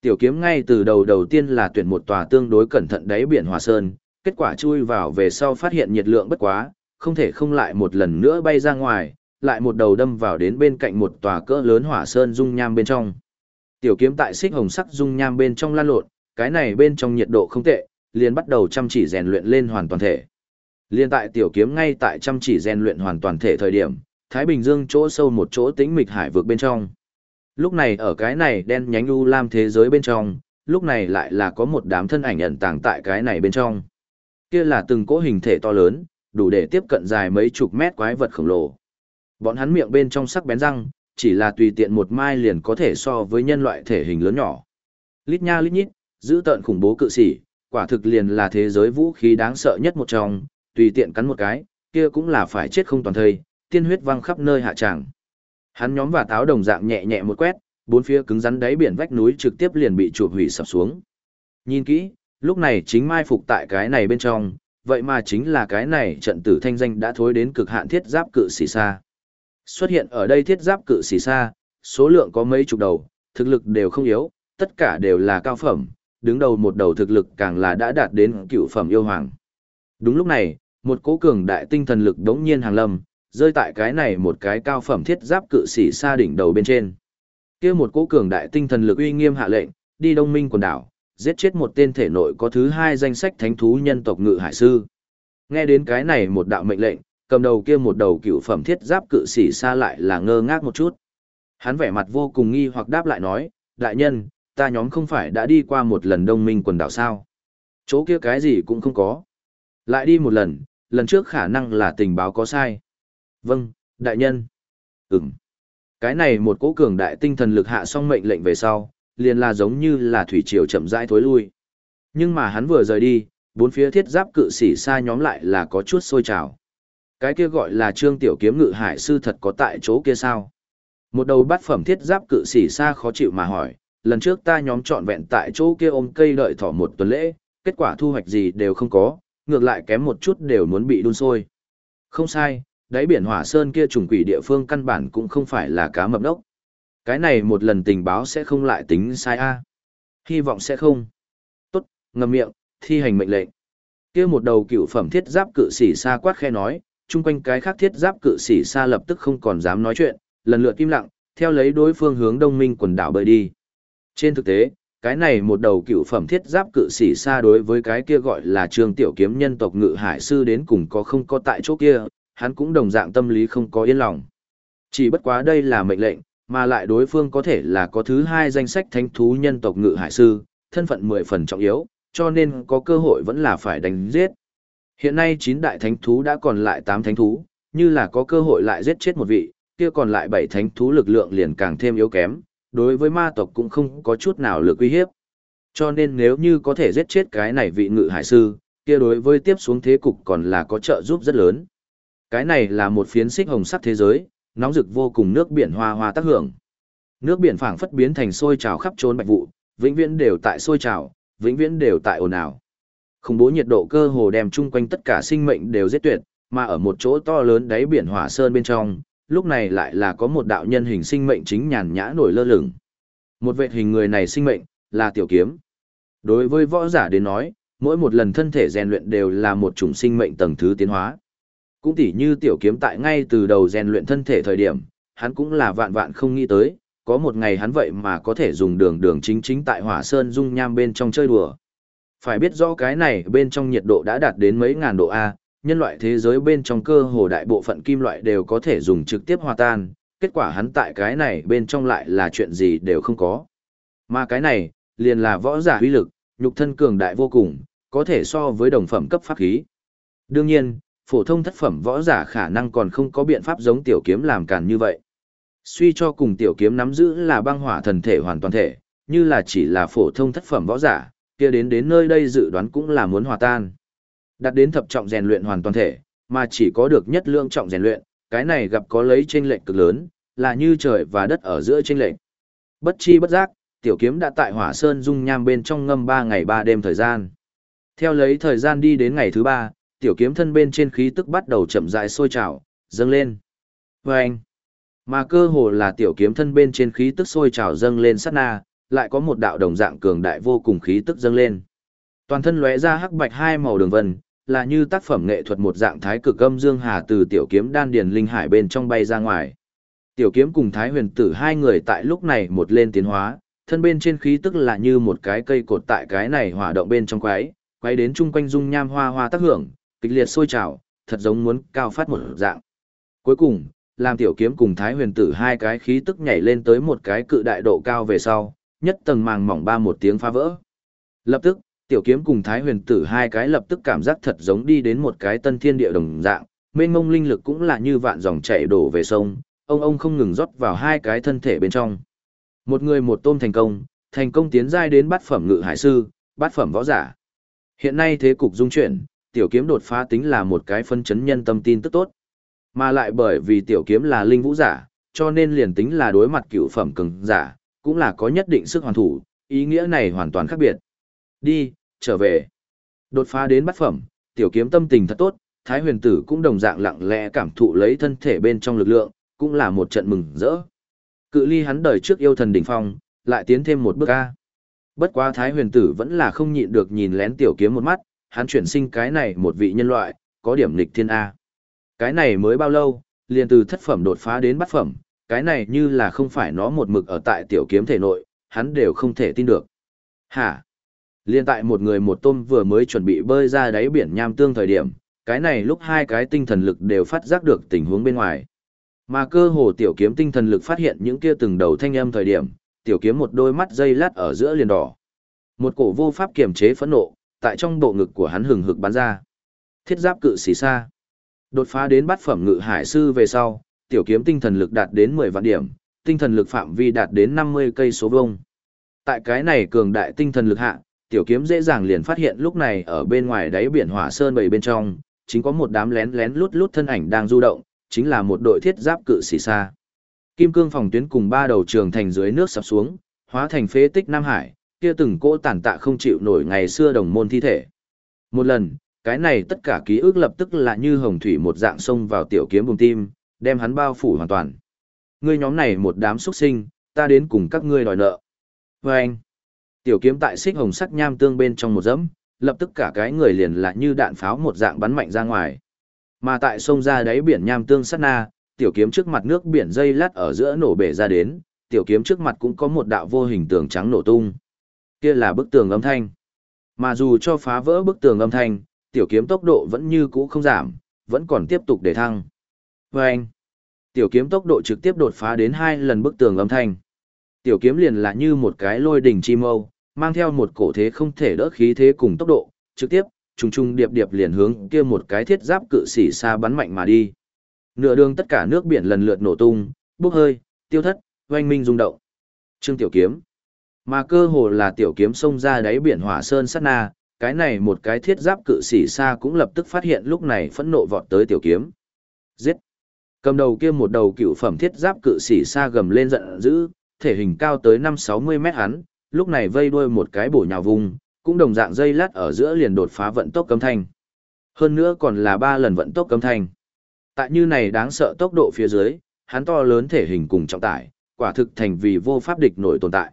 Tiểu kiếm ngay từ đầu đầu tiên là tuyển một tòa tương đối cẩn thận đáy biển Hòa Sơn, kết quả chui vào về sau phát hiện nhiệt lượng bất quá, không thể không lại một lần nữa bay ra ngoài, lại một đầu đâm vào đến bên cạnh một tòa cỡ lớn hỏa sơn dung nham bên trong. Tiểu kiếm tại xích hồng sắc dung nham bên trong lan lộn, cái này bên trong nhiệt độ không tệ, liền bắt đầu chăm chỉ rèn luyện lên hoàn toàn thể. Liên tại tiểu kiếm ngay tại chăm chỉ rèn luyện hoàn toàn thể thời điểm, Thái Bình Dương chỗ sâu một chỗ tĩnh mịch hải vực bên trong. Lúc này ở cái này đen nhánh u lam thế giới bên trong, lúc này lại là có một đám thân ảnh ẩn tàng tại cái này bên trong. Kia là từng cỗ hình thể to lớn, đủ để tiếp cận dài mấy chục mét quái vật khổng lồ. Bọn hắn miệng bên trong sắc bén răng, chỉ là tùy tiện một mai liền có thể so với nhân loại thể hình lớn nhỏ. Lít nha lít nhít, giữ tợn khủng bố cự sĩ, quả thực liền là thế giới vũ khí đáng sợ nhất một trong, tùy tiện cắn một cái, kia cũng là phải chết không toàn thây, tiên huyết văng khắp nơi hạ tràng. Hắn nhóm và táo đồng dạng nhẹ nhẹ một quét, bốn phía cứng rắn đáy biển vách núi trực tiếp liền bị chụp hủy sập xuống. Nhìn kỹ, lúc này chính mai phục tại cái này bên trong, vậy mà chính là cái này trận tử thanh danh đã thối đến cực hạn thiết giáp cự xì xa. Xuất hiện ở đây thiết giáp cự xì xa, số lượng có mấy chục đầu, thực lực đều không yếu, tất cả đều là cao phẩm, đứng đầu một đầu thực lực càng là đã đạt đến cựu phẩm yêu hoàng. Đúng lúc này, một cố cường đại tinh thần lực đống nhiên hàng lâm, rơi tại cái này một cái cao phẩm thiết giáp cự sĩ xa đỉnh đầu bên trên. kia một cố cường đại tinh thần lực uy nghiêm hạ lệnh, đi đông minh quần đảo, giết chết một tên thể nội có thứ hai danh sách thánh thú nhân tộc ngự hải sư. Nghe đến cái này một đạo mệnh lệnh, cầm đầu kia một đầu cựu phẩm thiết giáp cự sĩ xa lại là ngơ ngác một chút. Hắn vẻ mặt vô cùng nghi hoặc đáp lại nói, đại nhân, ta nhóm không phải đã đi qua một lần đông minh quần đảo sao. Chỗ kia cái gì cũng không có. Lại đi một lần, lần trước khả năng là tình báo có sai. Vâng, đại nhân. Ừm. Cái này một cố cường đại tinh thần lực hạ xong mệnh lệnh về sau, liền là giống như là thủy triều chậm rãi thối lui. Nhưng mà hắn vừa rời đi, bốn phía thiết giáp cự sĩ xa nhóm lại là có chút sôi trào. Cái kia gọi là trương tiểu kiếm ngự hải sư thật có tại chỗ kia sao? Một đầu bát phẩm thiết giáp cự sĩ xa khó chịu mà hỏi, lần trước ta nhóm trọn vẹn tại chỗ kia ôm cây đợi thỏ một tuần lễ, kết quả thu hoạch gì đều không có, ngược lại kém một chút đều muốn bị đun sôi. Không sai, đáy biển hỏa sơn kia trùng quỷ địa phương căn bản cũng không phải là cá mập đốc. Cái này một lần tình báo sẽ không lại tính sai a. Hy vọng sẽ không. Tốt, ngậm miệng, thi hành mệnh lệnh. Kia một đầu cựu phẩm thiết giáp cự sĩ xa quát khe nói, chung quanh cái khác thiết giáp cự sĩ xa lập tức không còn dám nói chuyện, lần lượt im lặng, theo lấy đối phương hướng đông minh quần đảo bơi đi. Trên thực tế, cái này một đầu cựu phẩm thiết giáp cự sĩ xa đối với cái kia gọi là trương tiểu kiếm nhân tộc ngự hải sư đến cùng có không có tại chỗ kia, hắn cũng đồng dạng tâm lý không có yên lòng. Chỉ bất quá đây là mệnh lệnh, mà lại đối phương có thể là có thứ hai danh sách thánh thú nhân tộc ngự hải sư, thân phận mười phần trọng yếu, cho nên có cơ hội vẫn là phải đánh giết. Hiện nay chín đại thánh thú đã còn lại tám thánh thú, như là có cơ hội lại giết chết một vị, kia còn lại bảy thánh thú lực lượng liền càng thêm yếu kém, đối với ma tộc cũng không có chút nào lực uy hiếp. Cho nên nếu như có thể giết chết cái này vị ngự hải sư, kia đối với tiếp xuống thế cục còn là có trợ giúp rất lớn. Cái này là một phiến xích hồng sắc thế giới, nóng rực vô cùng nước biển hoa hoa tác hưởng. Nước biển phảng phất biến thành sôi trào khắp trốn bạch vụ, vĩnh viễn đều tại sôi trào, vĩnh viễn đều tại ồn ào. Khủng bố nhiệt độ cơ hồ đem chung quanh tất cả sinh mệnh đều giết tuyệt, mà ở một chỗ to lớn đáy biển hỏa sơn bên trong, lúc này lại là có một đạo nhân hình sinh mệnh chính nhàn nhã nổi lơ lửng. Một vệ hình người này sinh mệnh, là tiểu kiếm. Đối với võ giả đến nói, mỗi một lần thân thể rèn luyện đều là một chủng sinh mệnh tầng thứ tiến hóa. Cũng tỉ như tiểu kiếm tại ngay từ đầu rèn luyện thân thể thời điểm, hắn cũng là vạn vạn không nghĩ tới, có một ngày hắn vậy mà có thể dùng đường đường chính chính tại hỏa sơn dung nham bên trong chơi đùa. Phải biết rõ cái này bên trong nhiệt độ đã đạt đến mấy ngàn độ A, nhân loại thế giới bên trong cơ hồ đại bộ phận kim loại đều có thể dùng trực tiếp hòa tan, kết quả hắn tại cái này bên trong lại là chuyện gì đều không có. Mà cái này, liền là võ giả uy lực, nhục thân cường đại vô cùng, có thể so với đồng phẩm cấp pháp khí. Đương nhiên, phổ thông thất phẩm võ giả khả năng còn không có biện pháp giống tiểu kiếm làm càn như vậy. Suy cho cùng tiểu kiếm nắm giữ là băng hỏa thần thể hoàn toàn thể, như là chỉ là phổ thông thất phẩm võ giả, kia đến đến nơi đây dự đoán cũng là muốn hòa tan. Đạt đến thập trọng rèn luyện hoàn toàn thể, mà chỉ có được nhất lượng trọng rèn luyện, cái này gặp có lấy chênh lệch cực lớn, là như trời và đất ở giữa chênh lệch. Bất chi bất giác, tiểu kiếm đã tại Hỏa Sơn dung nham bên trong ngâm 3 ngày 3 đêm thời gian. Theo lấy thời gian đi đến ngày thứ 3, tiểu kiếm thân bên trên khí tức bắt đầu chậm rãi sôi trào, dâng lên. Vâng, mà cơ hồ là tiểu kiếm thân bên trên khí tức sôi trào dâng lên sát na, lại có một đạo đồng dạng cường đại vô cùng khí tức dâng lên. Toàn thân lóe ra hắc bạch hai màu đường vân, là như tác phẩm nghệ thuật một dạng thái cực âm dương hà từ tiểu kiếm đan điền linh hải bên trong bay ra ngoài. Tiểu kiếm cùng Thái Huyền Tử hai người tại lúc này một lên tiến hóa, thân bên trên khí tức là như một cái cây cột tại cái này hỏa động bên trong quái, quái đến chung quanh dung nham hoa hoa tác hưởng, kịch liệt sôi trào, thật giống muốn cao phát một dạng. Cuối cùng, làm tiểu kiếm cùng Thái Huyền Tử hai cái khí tức nhảy lên tới một cái cự đại độ cao về sau, nhất tầng màng mỏng ba một tiếng phá vỡ. Lập tức, tiểu kiếm cùng Thái Huyền Tử hai cái lập tức cảm giác thật giống đi đến một cái tân thiên địa đồng dạng, mênh mông linh lực cũng là như vạn dòng chảy đổ về sông, ông ông không ngừng rót vào hai cái thân thể bên trong. Một người một tôm thành công, thành công tiến giai đến bát phẩm ngự hải sư, bát phẩm võ giả. Hiện nay thế cục dung chuyển, tiểu kiếm đột phá tính là một cái phân chấn nhân tâm tin tức tốt. Mà lại bởi vì tiểu kiếm là linh vũ giả, cho nên liền tính là đối mặt cựu phẩm cường giả, cũng là có nhất định sức hoàn thủ, ý nghĩa này hoàn toàn khác biệt. Đi, trở về. Đột phá đến bát phẩm, tiểu kiếm tâm tình thật tốt, Thái huyền tử cũng đồng dạng lặng lẽ cảm thụ lấy thân thể bên trong lực lượng, cũng là một trận mừng rỡ. Cự ly hắn đời trước yêu thần đỉnh phong, lại tiến thêm một bước a. Bất quá Thái huyền tử vẫn là không nhịn được nhìn lén tiểu kiếm một mắt, hắn chuyển sinh cái này một vị nhân loại, có điểm nghịch thiên A. Cái này mới bao lâu, liền từ thất phẩm đột phá đến bát phẩm, cái này như là không phải nó một mực ở tại tiểu kiếm thể nội, hắn đều không thể tin được. Hả? Liên tại một người một tôm vừa mới chuẩn bị bơi ra đáy biển nham tương thời điểm, cái này lúc hai cái tinh thần lực đều phát giác được tình huống bên ngoài. Mà cơ hồ tiểu kiếm tinh thần lực phát hiện những kia từng đầu thanh âm thời điểm, tiểu kiếm một đôi mắt dây lát ở giữa liền đỏ. Một cổ vô pháp kiềm chế phẫn nộ, tại trong bộ ngực của hắn hừng hực bắn ra. Thiết giáp cự xì xa. Đột phá đến bát phẩm ngự hải sư về sau, tiểu kiếm tinh thần lực đạt đến 10 vạn điểm, tinh thần lực phạm vi đạt đến 50 cây số vuông. Tại cái này cường đại tinh thần lực hạ, tiểu kiếm dễ dàng liền phát hiện lúc này ở bên ngoài đáy biển hỏa sơn bầy bên trong, chính có một đám lén lén lút lút thân ảnh đang du động, chính là một đội thiết giáp cự xì xa. Kim cương phòng tuyến cùng ba đầu trường thành dưới nước sập xuống, hóa thành phế tích Nam Hải, kia từng cỗ tàn tạ không chịu nổi ngày xưa đồng môn thi thể. Một lần, cái này tất cả ký ức lập tức là như hồng thủy một dạng sông vào tiểu kiếm bùng tim, đem hắn bao phủ hoàn toàn. Ngươi nhóm này một đám xuất sinh, ta đến cùng các ngươi đòi nợ. Và anh, tiểu kiếm tại xích hồng sắc nham tương bên trong một dẫm, lập tức cả cái người liền là như đạn pháo một dạng bắn mạnh ra ngoài. Mà tại sông ra đáy biển nham tương sát na, tiểu kiếm trước mặt nước biển dây lát ở giữa nổ bể ra đến, tiểu kiếm trước mặt cũng có một đạo vô hình tường trắng nổ tung. Kia là bức tường âm thanh. Mà dù cho phá vỡ bức tường âm thanh, tiểu kiếm tốc độ vẫn như cũ không giảm, vẫn còn tiếp tục để thăng. Và anh, tiểu kiếm tốc độ trực tiếp đột phá đến hai lần bức tường âm thanh. Tiểu kiếm liền là như một cái lôi đỉnh chi mâu, mang theo một cổ thế không thể đỡ khí thế cùng tốc độ, trực tiếp, trùng trùng điệp điệp liền hướng kia một cái thiết giáp cự sĩ xa bắn mạnh mà đi. Nửa đường tất cả nước biển lần lượt nổ tung, bốc hơi, tiêu thất, oanh minh rung động. Trương Tiểu Kiếm. Mà cơ hồ là Tiểu Kiếm xông ra đáy biển hỏa sơn sát na, cái này một cái thiết giáp cự sĩ xa cũng lập tức phát hiện lúc này phẫn nộ vọt tới Tiểu Kiếm. Giết. Cầm đầu kia một đầu cựu phẩm thiết giáp cự sĩ xa gầm lên giận dữ, thể hình cao tới 5-60 mét hắn, lúc này vây đuôi một cái bổ nhào vùng, cũng đồng dạng dây lát ở giữa liền đột phá vận tốc cấm thanh. Hơn nữa còn là ba lần vận tốc cấm thanh. Tại như này đáng sợ tốc độ phía dưới, hắn to lớn thể hình cùng trọng tải, quả thực thành vì vô pháp địch nổi tồn tại.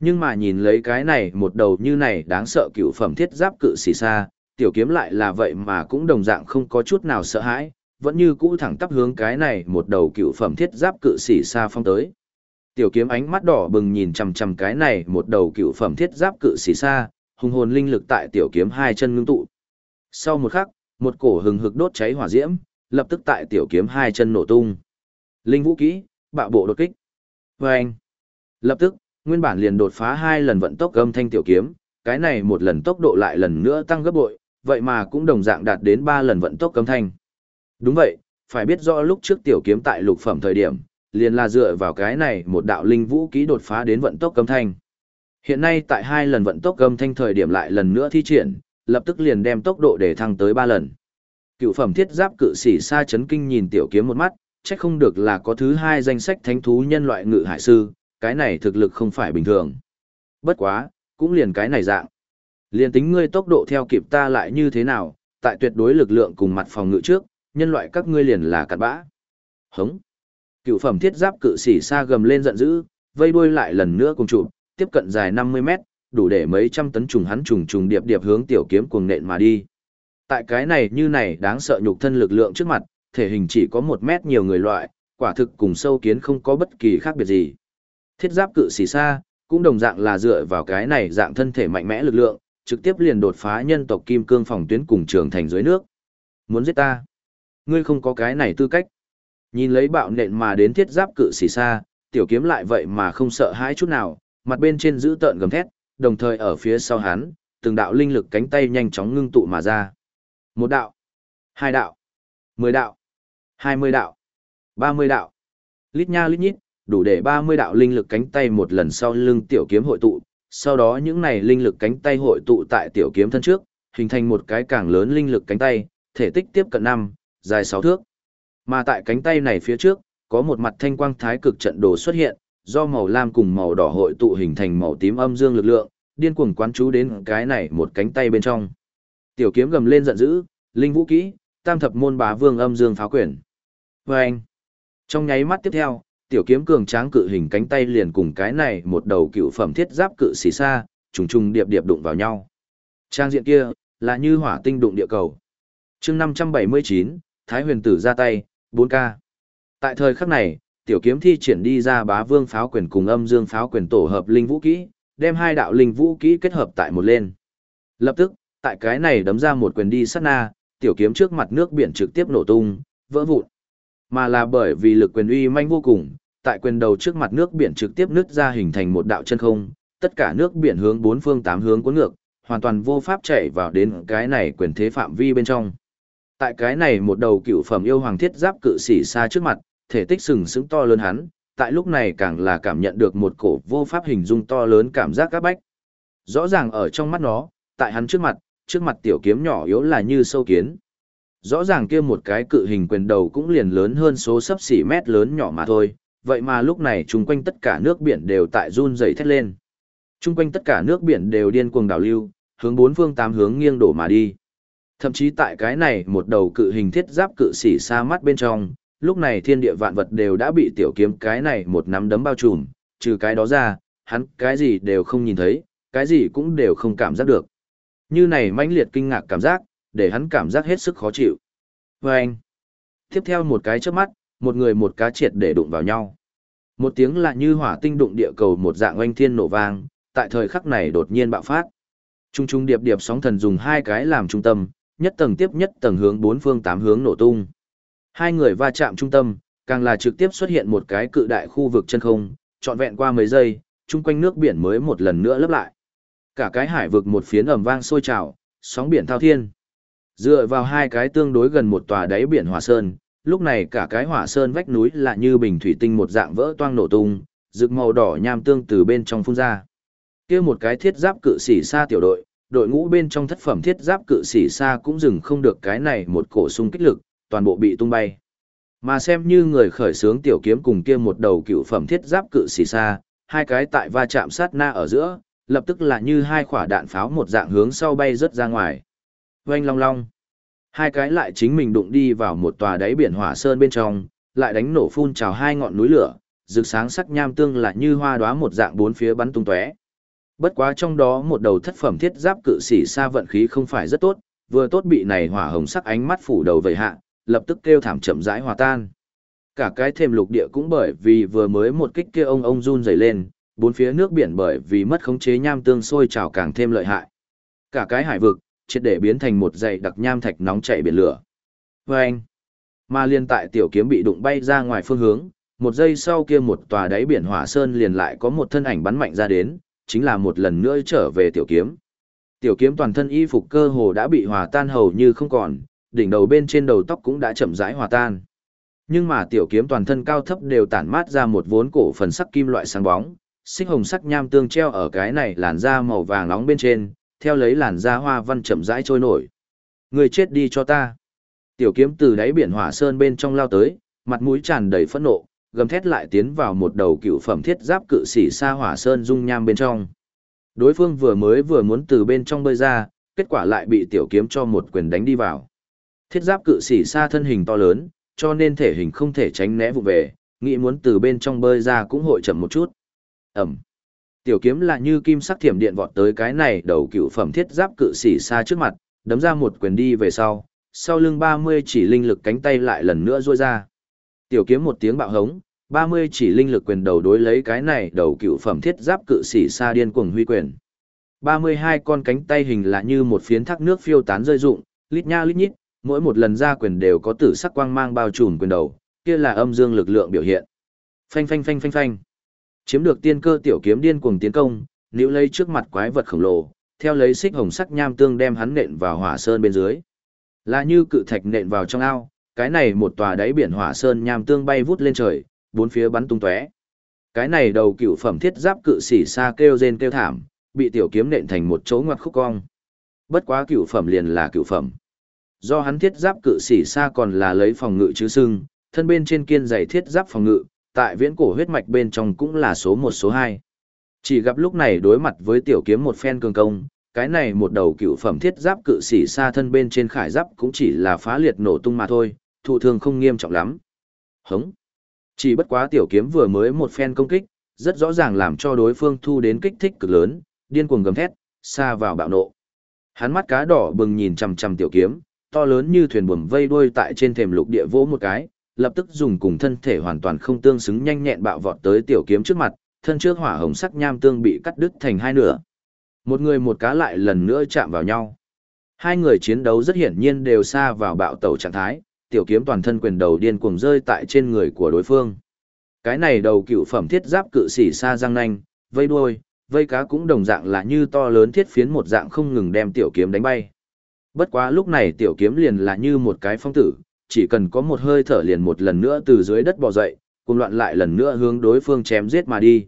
Nhưng mà nhìn lấy cái này một đầu như này đáng sợ cựu phẩm thiết giáp cự xì xa, tiểu kiếm lại là vậy mà cũng đồng dạng không có chút nào sợ hãi, vẫn như cũ thẳng tắp hướng cái này một đầu cựu phẩm thiết giáp cự xì xa phong tới. Tiểu kiếm ánh mắt đỏ bừng nhìn chằm chằm cái này một đầu cựu phẩm thiết giáp cự xì xa, hùng hồn linh lực tại tiểu kiếm hai chân ngưng tụ. Sau một khắc, một cổ hừng hực đốt cháy hỏa diễm, lập tức tại tiểu kiếm hai chân nổ tung. Linh vũ kỹ, bạo bộ đột kích. Và anh, lập tức, nguyên bản liền đột phá hai lần vận tốc âm thanh tiểu kiếm, cái này một lần tốc độ lại lần nữa tăng gấp bội, vậy mà cũng đồng dạng đạt đến ba lần vận tốc âm thanh. Đúng vậy, phải biết rõ lúc trước tiểu kiếm tại lục phẩm thời điểm, liền là dựa vào cái này một đạo linh vũ kỹ đột phá đến vận tốc âm thanh. Hiện nay tại hai lần vận tốc âm thanh thời điểm lại lần nữa thi triển, lập tức liền đem tốc độ để thăng tới ba lần. Cựu phẩm thiết giáp cự sĩ sa chấn kinh nhìn tiểu kiếm một mắt, chắc không được là có thứ hai danh sách thánh thú nhân loại ngự hải sư, cái này thực lực không phải bình thường. Bất quá, cũng liền cái này dạng. Liền tính ngươi tốc độ theo kịp ta lại như thế nào, tại tuyệt đối lực lượng cùng mặt phòng ngự trước, nhân loại các ngươi liền là cặn bã. Hống. Cựu phẩm thiết giáp cự sĩ xa gầm lên giận dữ, vây đuôi lại lần nữa cùng trụ, tiếp cận dài 50 mét, đủ để mấy trăm tấn trùng hắn trùng trùng điệp điệp hướng tiểu kiếm cuồng nện mà đi. Tại cái này như này đáng sợ nhục thân lực lượng trước mặt, thể hình chỉ có một mét nhiều người loại, quả thực cùng sâu kiến không có bất kỳ khác biệt gì. Thiết giáp cự xì xa, cũng đồng dạng là dựa vào cái này dạng thân thể mạnh mẽ lực lượng, trực tiếp liền đột phá nhân tộc kim cương phòng tuyến cùng trường thành dưới nước. Muốn giết ta? Ngươi không có cái này tư cách. Nhìn lấy bạo nện mà đến thiết giáp cự xì xa, tiểu kiếm lại vậy mà không sợ hãi chút nào, mặt bên trên giữ tợn gầm thét, đồng thời ở phía sau hắn, từng đạo linh lực cánh tay nhanh chóng ngưng tụ mà ra. Một đạo, hai đạo, mười đạo, hai mươi đạo, ba mươi đạo. Lít nha lít nhít, đủ để ba mươi đạo linh lực cánh tay một lần sau lưng tiểu kiếm hội tụ, sau đó những này linh lực cánh tay hội tụ tại tiểu kiếm thân trước, hình thành một cái càng lớn linh lực cánh tay, thể tích tiếp cận năm, dài sáu thước. Mà tại cánh tay này phía trước, có một mặt thanh quang thái cực trận đồ xuất hiện, do màu lam cùng màu đỏ hội tụ hình thành màu tím âm dương lực lượng, điên cuồng quán chú đến cái này một cánh tay bên trong. Tiểu kiếm gầm lên giận dữ, linh vũ kỹ, tam thập môn bá vương âm dương pháo quyển. Vâng! anh, trong nháy mắt tiếp theo, tiểu kiếm cường tráng cự hình cánh tay liền cùng cái này một đầu cựu phẩm thiết giáp cự xì xa, trùng trùng điệp điệp đụng vào nhau. Trang diện kia, là như hỏa tinh đụng địa cầu. chương 579, Thái huyền tử ra tay, 4K. Tại thời khắc này, tiểu kiếm thi triển đi ra bá vương pháo quyền cùng âm dương pháo quyền tổ hợp linh vũ kỹ, đem hai đạo linh vũ kỹ kết hợp tại một lên. Lập tức, tại cái này đấm ra một quyền đi sát na, tiểu kiếm trước mặt nước biển trực tiếp nổ tung, vỡ vụn. Mà là bởi vì lực quyền uy manh vô cùng, tại quyền đầu trước mặt nước biển trực tiếp nứt ra hình thành một đạo chân không, tất cả nước biển hướng bốn phương tám hướng cuốn ngược, hoàn toàn vô pháp chảy vào đến cái này quyền thế phạm vi bên trong. Tại cái này một đầu cựu phẩm yêu hoàng thiết giáp cự sĩ xa trước mặt, thể tích sừng sững to lớn hắn, tại lúc này càng là cảm nhận được một cổ vô pháp hình dung to lớn cảm giác các bách. Rõ ràng ở trong mắt nó, tại hắn trước mặt, trước mặt tiểu kiếm nhỏ yếu là như sâu kiến. Rõ ràng kia một cái cự hình quyền đầu cũng liền lớn hơn số sấp xỉ mét lớn nhỏ mà thôi, vậy mà lúc này chung quanh tất cả nước biển đều tại run dày thét lên. Chung quanh tất cả nước biển đều điên cuồng đảo lưu, hướng bốn phương tám hướng nghiêng đổ mà đi. Thậm chí tại cái này một đầu cự hình thiết giáp cự sĩ xa mắt bên trong, lúc này thiên địa vạn vật đều đã bị tiểu kiếm cái này một nắm đấm bao trùm, trừ cái đó ra, hắn cái gì đều không nhìn thấy, cái gì cũng đều không cảm giác được. Như này mãnh liệt kinh ngạc cảm giác, để hắn cảm giác hết sức khó chịu. Và anh, tiếp theo một cái trước mắt, một người một cá triệt để đụng vào nhau. Một tiếng là như hỏa tinh đụng địa cầu một dạng oanh thiên nổ vang, tại thời khắc này đột nhiên bạo phát. Trung trung điệp điệp sóng thần dùng hai cái làm trung tâm, nhất tầng tiếp nhất tầng hướng bốn phương tám hướng nổ tung. Hai người va chạm trung tâm, càng là trực tiếp xuất hiện một cái cự đại khu vực chân không, trọn vẹn qua mấy giây, chung quanh nước biển mới một lần nữa lấp lại. Cả cái hải vực một phiến ầm vang sôi trào, sóng biển thao thiên. Dựa vào hai cái tương đối gần một tòa đáy biển hỏa sơn, lúc này cả cái hỏa sơn vách núi là như bình thủy tinh một dạng vỡ toang nổ tung, rực màu đỏ nham tương từ bên trong phun ra. Kia một cái thiết giáp cự sĩ xa tiểu đội, đội ngũ bên trong thất phẩm thiết giáp cự sĩ xa cũng dừng không được cái này một cổ sung kích lực, toàn bộ bị tung bay. Mà xem như người khởi sướng tiểu kiếm cùng kia một đầu cựu phẩm thiết giáp cự sĩ xa, hai cái tại va chạm sát na ở giữa, lập tức là như hai quả đạn pháo một dạng hướng sau bay rất ra ngoài. Oanh long long. Hai cái lại chính mình đụng đi vào một tòa đáy biển hỏa sơn bên trong, lại đánh nổ phun trào hai ngọn núi lửa, rực sáng sắc nham tương là như hoa đóa một dạng bốn phía bắn tung tóe. Bất quá trong đó một đầu thất phẩm thiết giáp cự sĩ xa vận khí không phải rất tốt, vừa tốt bị này hỏa hồng sắc ánh mắt phủ đầu vầy hạ, lập tức kêu thảm chậm rãi hòa tan. Cả cái thềm lục địa cũng bởi vì vừa mới một kích kia ông ông run rẩy lên, bốn phía nước biển bởi vì mất khống chế nham tương sôi trào càng thêm lợi hại. Cả cái hải vực, triệt để biến thành một dãy đặc nham thạch nóng chảy biển lửa. Vâng! Mà liên tại tiểu kiếm bị đụng bay ra ngoài phương hướng, một giây sau kia một tòa đáy biển hỏa sơn liền lại có một thân ảnh bắn mạnh ra đến, chính là một lần nữa trở về tiểu kiếm. Tiểu kiếm toàn thân y phục cơ hồ đã bị hòa tan hầu như không còn, đỉnh đầu bên trên đầu tóc cũng đã chậm rãi hòa tan. Nhưng mà tiểu kiếm toàn thân cao thấp đều tản mát ra một vốn cổ phần sắc kim loại sáng bóng, xích hồng sắc nham tương treo ở cái này làn da màu vàng nóng bên trên, theo lấy làn da hoa văn chậm rãi trôi nổi. Người chết đi cho ta. Tiểu kiếm từ đáy biển hỏa sơn bên trong lao tới, mặt mũi tràn đầy phẫn nộ, gầm thét lại tiến vào một đầu cựu phẩm thiết giáp cự sĩ xa hỏa sơn dung nham bên trong. Đối phương vừa mới vừa muốn từ bên trong bơi ra, kết quả lại bị tiểu kiếm cho một quyền đánh đi vào. Thiết giáp cự sĩ xa thân hình to lớn, cho nên thể hình không thể tránh né vụ về, nghĩ muốn từ bên trong bơi ra cũng hội chậm một chút. Ẩm. Tiểu kiếm là như kim sắc thiểm điện vọt tới cái này đầu cựu phẩm thiết giáp cự sĩ xa trước mặt, đấm ra một quyền đi về sau, sau lưng 30 chỉ linh lực cánh tay lại lần nữa ruôi ra. Tiểu kiếm một tiếng bạo hống, 30 chỉ linh lực quyền đầu đối lấy cái này đầu cựu phẩm thiết giáp cự sĩ sa điên cuồng huy quyền. 32 con cánh tay hình là như một phiến thác nước phiêu tán rơi rụng, lít nha lít nhít, mỗi một lần ra quyền đều có tử sắc quang mang bao trùm quyền đầu, kia là âm dương lực lượng biểu hiện. Phanh phanh phanh phanh phanh. Chiếm được tiên cơ tiểu kiếm điên cuồng tiến công, níu lấy trước mặt quái vật khổng lồ, theo lấy xích hồng sắc nham tương đem hắn nện vào hỏa sơn bên dưới. Là như cự thạch nện vào trong ao, cái này một tòa đáy biển hỏa sơn nham tương bay vút lên trời, bốn phía bắn tung tóe. Cái này đầu cựu phẩm thiết giáp cự sĩ xa kêu rên kêu thảm, bị tiểu kiếm nện thành một chỗ ngoặt khúc cong. Bất quá cựu phẩm liền là cựu phẩm. Do hắn thiết giáp cự sĩ xa còn là lấy phòng ngự chứ sưng, thân bên trên kiên dày thiết giáp phòng ngự, tại viễn cổ huyết mạch bên trong cũng là số một số hai. Chỉ gặp lúc này đối mặt với tiểu kiếm một phen cường công, cái này một đầu cựu phẩm thiết giáp cự sĩ xa thân bên trên khải giáp cũng chỉ là phá liệt nổ tung mà thôi, thụ thương không nghiêm trọng lắm. Hống. Chỉ bất quá tiểu kiếm vừa mới một phen công kích, rất rõ ràng làm cho đối phương thu đến kích thích cực lớn, điên cuồng gầm thét, xa vào bạo nộ. Hắn mắt cá đỏ bừng nhìn chằm chằm tiểu kiếm, to lớn như thuyền buồm vây đuôi tại trên thềm lục địa vỗ một cái, lập tức dùng cùng thân thể hoàn toàn không tương xứng nhanh nhẹn bạo vọt tới tiểu kiếm trước mặt, thân trước hỏa hồng sắc nham tương bị cắt đứt thành hai nửa. Một người một cá lại lần nữa chạm vào nhau. Hai người chiến đấu rất hiển nhiên đều xa vào bạo tẩu trạng thái, tiểu kiếm toàn thân quyền đầu điên cuồng rơi tại trên người của đối phương. Cái này đầu cựu phẩm thiết giáp cự sĩ xa răng nanh, vây đuôi, vây cá cũng đồng dạng là như to lớn thiết phiến một dạng không ngừng đem tiểu kiếm đánh bay. Bất quá lúc này tiểu kiếm liền là như một cái phong tử, chỉ cần có một hơi thở liền một lần nữa từ dưới đất bò dậy, cùng loạn lại lần nữa hướng đối phương chém giết mà đi.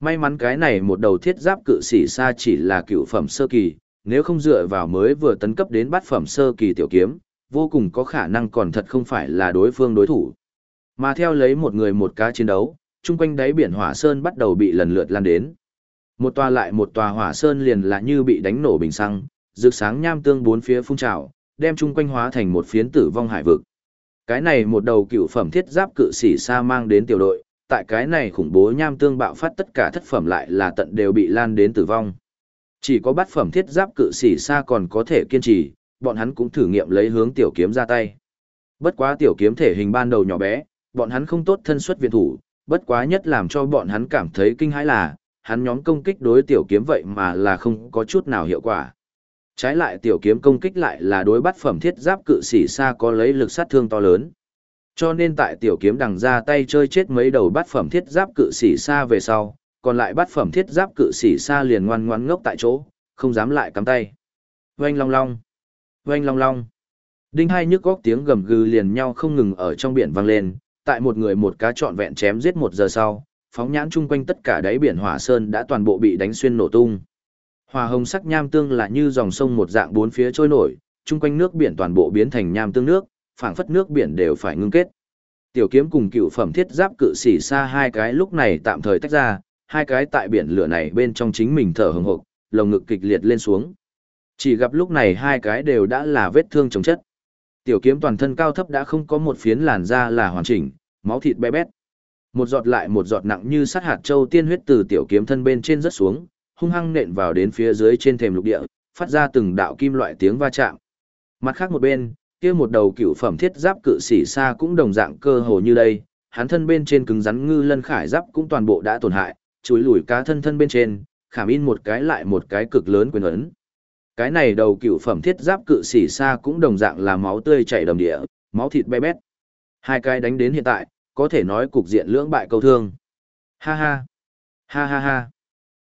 May mắn cái này một đầu thiết giáp cự sĩ xa chỉ là cựu phẩm sơ kỳ, nếu không dựa vào mới vừa tấn cấp đến bát phẩm sơ kỳ tiểu kiếm, vô cùng có khả năng còn thật không phải là đối phương đối thủ. Mà theo lấy một người một cá chiến đấu, chung quanh đáy biển hỏa sơn bắt đầu bị lần lượt lan đến. Một tòa lại một tòa hỏa sơn liền là như bị đánh nổ bình xăng, rực sáng nham tương bốn phía phun trào, đem chung quanh hóa thành một phiến tử vong hải vực. Cái này một đầu cựu phẩm thiết giáp cự sĩ xa mang đến tiểu đội, tại cái này khủng bố nham tương bạo phát tất cả thất phẩm lại là tận đều bị lan đến tử vong. Chỉ có bát phẩm thiết giáp cự sĩ xa còn có thể kiên trì, bọn hắn cũng thử nghiệm lấy hướng tiểu kiếm ra tay. Bất quá tiểu kiếm thể hình ban đầu nhỏ bé, bọn hắn không tốt thân xuất viện thủ, bất quá nhất làm cho bọn hắn cảm thấy kinh hãi là, hắn nhóm công kích đối tiểu kiếm vậy mà là không có chút nào hiệu quả. Trái lại tiểu kiếm công kích lại là đối bắt phẩm thiết giáp cự sĩ xa có lấy lực sát thương to lớn. Cho nên tại tiểu kiếm đằng ra tay chơi chết mấy đầu bắt phẩm thiết giáp cự sĩ xa về sau, còn lại bắt phẩm thiết giáp cự sĩ xa liền ngoan ngoãn ngốc tại chỗ, không dám lại cắm tay. Oanh long long, oanh long long. Đinh hai nhức góc tiếng gầm gừ liền nhau không ngừng ở trong biển vang lên, tại một người một cá trọn vẹn chém giết một giờ sau, phóng nhãn chung quanh tất cả đáy biển hỏa sơn đã toàn bộ bị đánh xuyên nổ tung. Hỏa hồng sắc nham tương là như dòng sông một dạng bốn phía trôi nổi, chung quanh nước biển toàn bộ biến thành nham tương nước, phảng phất nước biển đều phải ngưng kết. Tiểu kiếm cùng cựu phẩm thiết giáp cự sĩ xa hai cái lúc này tạm thời tách ra, hai cái tại biển lửa này bên trong chính mình thở hừng hực, lồng ngực kịch liệt lên xuống. Chỉ gặp lúc này hai cái đều đã là vết thương chống chất. Tiểu kiếm toàn thân cao thấp đã không có một phiến làn da là hoàn chỉnh, máu thịt bé bét. Một giọt lại một giọt nặng như sát hạt châu tiên huyết từ tiểu kiếm thân bên trên rất xuống, hung hăng nện vào đến phía dưới trên thềm lục địa, phát ra từng đạo kim loại tiếng va chạm. Mặt khác một bên, kia một đầu cựu phẩm thiết giáp cự sĩ xa cũng đồng dạng cơ hồ như đây, hắn thân bên trên cứng rắn ngư lân khải giáp cũng toàn bộ đã tổn hại, chuối lùi cá thân thân bên trên, khảm in một cái lại một cái cực lớn quyền ấn. Cái này đầu cựu phẩm thiết giáp cự sĩ xa cũng đồng dạng là máu tươi chảy đầm địa, máu thịt bé bét. Hai cái đánh đến hiện tại, có thể nói cục diện lưỡng bại câu thương. Ha ha. Ha ha ha.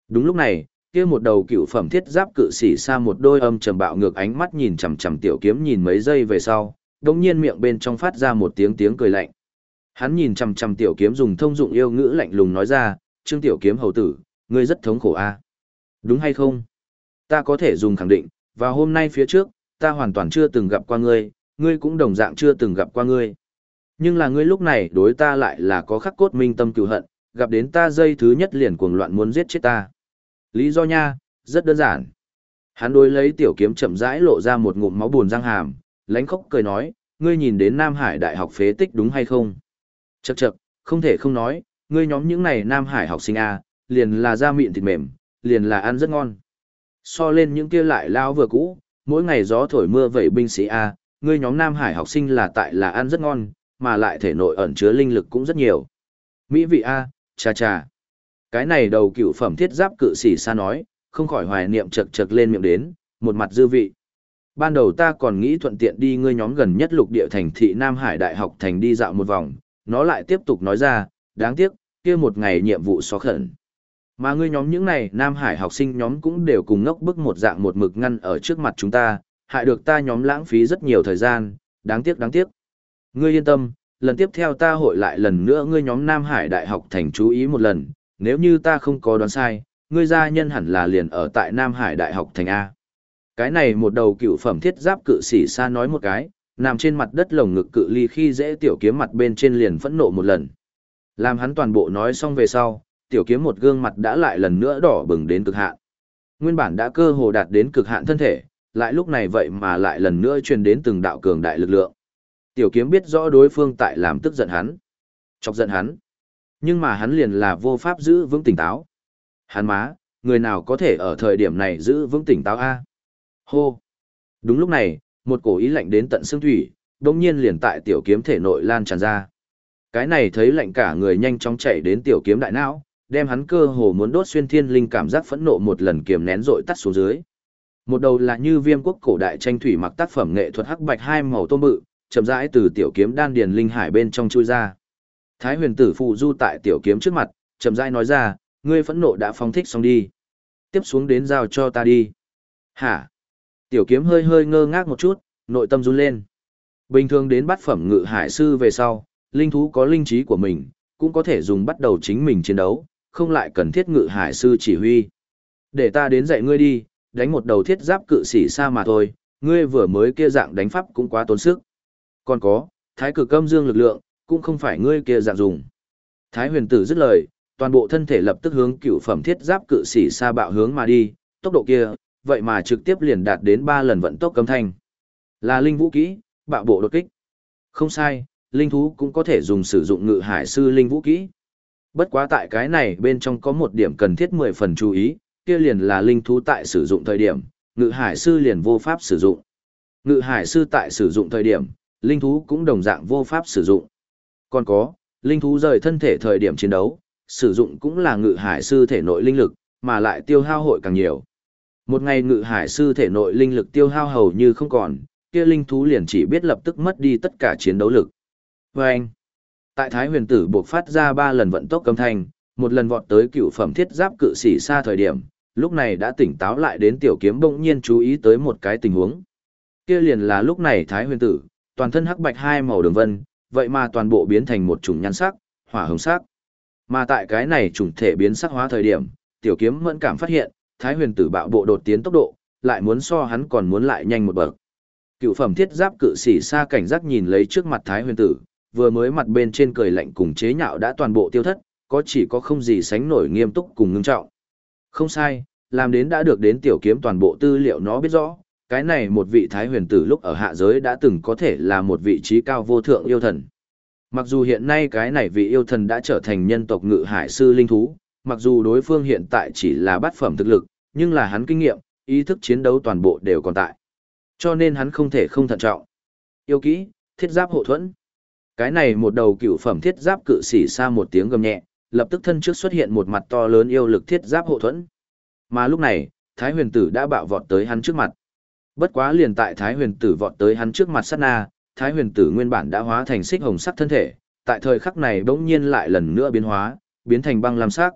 Đúng lúc này, kia một đầu cựu phẩm thiết giáp cự sĩ xa một đôi âm trầm bạo ngược ánh mắt nhìn chằm chằm tiểu kiếm nhìn mấy giây về sau, đống nhiên miệng bên trong phát ra một tiếng tiếng cười lạnh. Hắn nhìn chằm chằm tiểu kiếm dùng thông dụng yêu ngữ lạnh lùng nói ra, "Trương tiểu kiếm hầu tử, ngươi rất thống khổ a." Đúng hay không? Ta có thể dùng khẳng định, và hôm nay phía trước, ta hoàn toàn chưa từng gặp qua ngươi, ngươi cũng đồng dạng chưa từng gặp qua ngươi. Nhưng là ngươi lúc này đối ta lại là có khắc cốt minh tâm cựu hận, gặp đến ta dây thứ nhất liền cuồng loạn muốn giết chết ta. Lý do nha, rất đơn giản. Hắn đối lấy tiểu kiếm chậm rãi lộ ra một ngụm máu buồn răng hàm, lánh khóc cười nói, ngươi nhìn đến Nam Hải Đại học phế tích đúng hay không? Chậc chậc, không thể không nói, ngươi nhóm những này Nam Hải học sinh A, liền là da mịn thịt mềm, liền là ăn rất ngon. So lên những kia lại lao vừa cũ, mỗi ngày gió thổi mưa vẩy binh sĩ A, ngươi nhóm Nam Hải học sinh là tại là ăn rất ngon, mà lại thể nội ẩn chứa linh lực cũng rất nhiều. Mỹ vị A, cha cha. Cái này đầu cựu phẩm thiết giáp cự sĩ xa nói, không khỏi hoài niệm chật chật lên miệng đến, một mặt dư vị. Ban đầu ta còn nghĩ thuận tiện đi ngươi nhóm gần nhất lục địa thành thị Nam Hải Đại học thành đi dạo một vòng, nó lại tiếp tục nói ra, đáng tiếc, kia một ngày nhiệm vụ xóa khẩn. Mà ngươi nhóm những này Nam Hải học sinh nhóm cũng đều cùng ngốc bức một dạng một mực ngăn ở trước mặt chúng ta, hại được ta nhóm lãng phí rất nhiều thời gian, đáng tiếc đáng tiếc. Ngươi yên tâm, lần tiếp theo ta hội lại lần nữa ngươi nhóm Nam Hải Đại học thành chú ý một lần, nếu như ta không có đoán sai, ngươi gia nhân hẳn là liền ở tại Nam Hải Đại học thành A. Cái này một đầu cựu phẩm thiết giáp cự sĩ xa nói một cái, nằm trên mặt đất lồng ngực cự ly khi dễ tiểu kiếm mặt bên trên liền phẫn nộ một lần. Làm hắn toàn bộ nói xong về sau, tiểu kiếm một gương mặt đã lại lần nữa đỏ bừng đến cực hạn. Nguyên bản đã cơ hồ đạt đến cực hạn thân thể, lại lúc này vậy mà lại lần nữa truyền đến từng đạo cường đại lực lượng. Tiểu kiếm biết rõ đối phương tại làm tức giận hắn, chọc giận hắn. Nhưng mà hắn liền là vô pháp giữ vững tỉnh táo. Hắn má, người nào có thể ở thời điểm này giữ vững tỉnh táo a? Hô. Đúng lúc này, một cổ ý lạnh đến tận xương thủy, đột nhiên liền tại tiểu kiếm thể nội lan tràn ra. Cái này thấy lạnh cả người nhanh chóng chạy đến tiểu kiếm đại não, đem hắn cơ hồ muốn đốt xuyên thiên linh cảm giác phẫn nộ một lần kiềm nén rội tắt xuống dưới. Một đầu là như viêm quốc cổ đại tranh thủy mặc tác phẩm nghệ thuật hắc bạch hai màu tôm bự, chậm rãi từ tiểu kiếm đan điền linh hải bên trong chui ra. Thái huyền tử phụ du tại tiểu kiếm trước mặt, chậm rãi nói ra, ngươi phẫn nộ đã phóng thích xong đi. Tiếp xuống đến giao cho ta đi. Hả? Tiểu kiếm hơi hơi ngơ ngác một chút, nội tâm run lên. Bình thường đến bắt phẩm ngự hải sư về sau, linh thú có linh trí của mình, cũng có thể dùng bắt đầu chính mình chiến đấu, không lại cần thiết ngự hải sư chỉ huy. Để ta đến dạy ngươi đi, đánh một đầu thiết giáp cự sĩ xa mà thôi, ngươi vừa mới kia dạng đánh pháp cũng quá tốn sức. Còn có, thái cực âm dương lực lượng, cũng không phải ngươi kia dạng dùng. Thái huyền tử dứt lời, toàn bộ thân thể lập tức hướng cựu phẩm thiết giáp cự sĩ xa bạo hướng mà đi, tốc độ kia, vậy mà trực tiếp liền đạt đến 3 lần vận tốc cấm thanh. Là linh vũ kỹ, bạo bộ đột kích. Không sai, linh thú cũng có thể dùng sử dụng ngự hải sư linh vũ kỹ. Bất quá tại cái này bên trong có một điểm cần thiết 10 phần chú ý, kia liền là linh thú tại sử dụng thời điểm, ngự hải sư liền vô pháp sử dụng. Ngự hải sư tại sử dụng thời điểm, linh thú cũng đồng dạng vô pháp sử dụng. Còn có, linh thú rời thân thể thời điểm chiến đấu, sử dụng cũng là ngự hải sư thể nội linh lực, mà lại tiêu hao hội càng nhiều. Một ngày ngự hải sư thể nội linh lực tiêu hao hầu như không còn, kia linh thú liền chỉ biết lập tức mất đi tất cả chiến đấu lực. Và anh, tại Thái huyền tử buộc phát ra ba lần vận tốc âm thanh, một lần vọt tới cựu phẩm thiết giáp cự sĩ xa thời điểm, lúc này đã tỉnh táo lại đến tiểu kiếm bỗng nhiên chú ý tới một cái tình huống. Kia liền là lúc này Thái huyền tử, toàn thân hắc bạch hai màu đường vân, vậy mà toàn bộ biến thành một chủng nhan sắc, hỏa hồng sắc. Mà tại cái này chủng thể biến sắc hóa thời điểm, tiểu kiếm mẫn cảm phát hiện, Thái huyền tử bạo bộ đột tiến tốc độ, lại muốn so hắn còn muốn lại nhanh một bậc. Cựu phẩm thiết giáp cự sĩ xa cảnh giác nhìn lấy trước mặt Thái huyền tử, vừa mới mặt bên trên cười lạnh cùng chế nhạo đã toàn bộ tiêu thất, có chỉ có không gì sánh nổi nghiêm túc cùng ngưng trọng. Không sai, làm đến đã được đến tiểu kiếm toàn bộ tư liệu nó biết rõ, cái này một vị thái huyền tử lúc ở hạ giới đã từng có thể là một vị trí cao vô thượng yêu thần. Mặc dù hiện nay cái này vị yêu thần đã trở thành nhân tộc ngự hải sư linh thú, mặc dù đối phương hiện tại chỉ là bát phẩm thực lực, nhưng là hắn kinh nghiệm, ý thức chiến đấu toàn bộ đều còn tại. Cho nên hắn không thể không thận trọng. Yêu kỹ, thiết giáp hộ thuẫn. Cái này một đầu cựu phẩm thiết giáp cự xỉ xa một tiếng gầm nhẹ, lập tức thân trước xuất hiện một mặt to lớn yêu lực thiết giáp hộ thuẫn. Mà lúc này, Thái huyền tử đã bạo vọt tới hắn trước mặt. Bất quá liền tại Thái huyền tử vọt tới hắn trước mặt sát na, Thái huyền tử nguyên bản đã hóa thành xích hồng sắc thân thể, tại thời khắc này bỗng nhiên lại lần nữa biến hóa, biến thành băng lam sắc.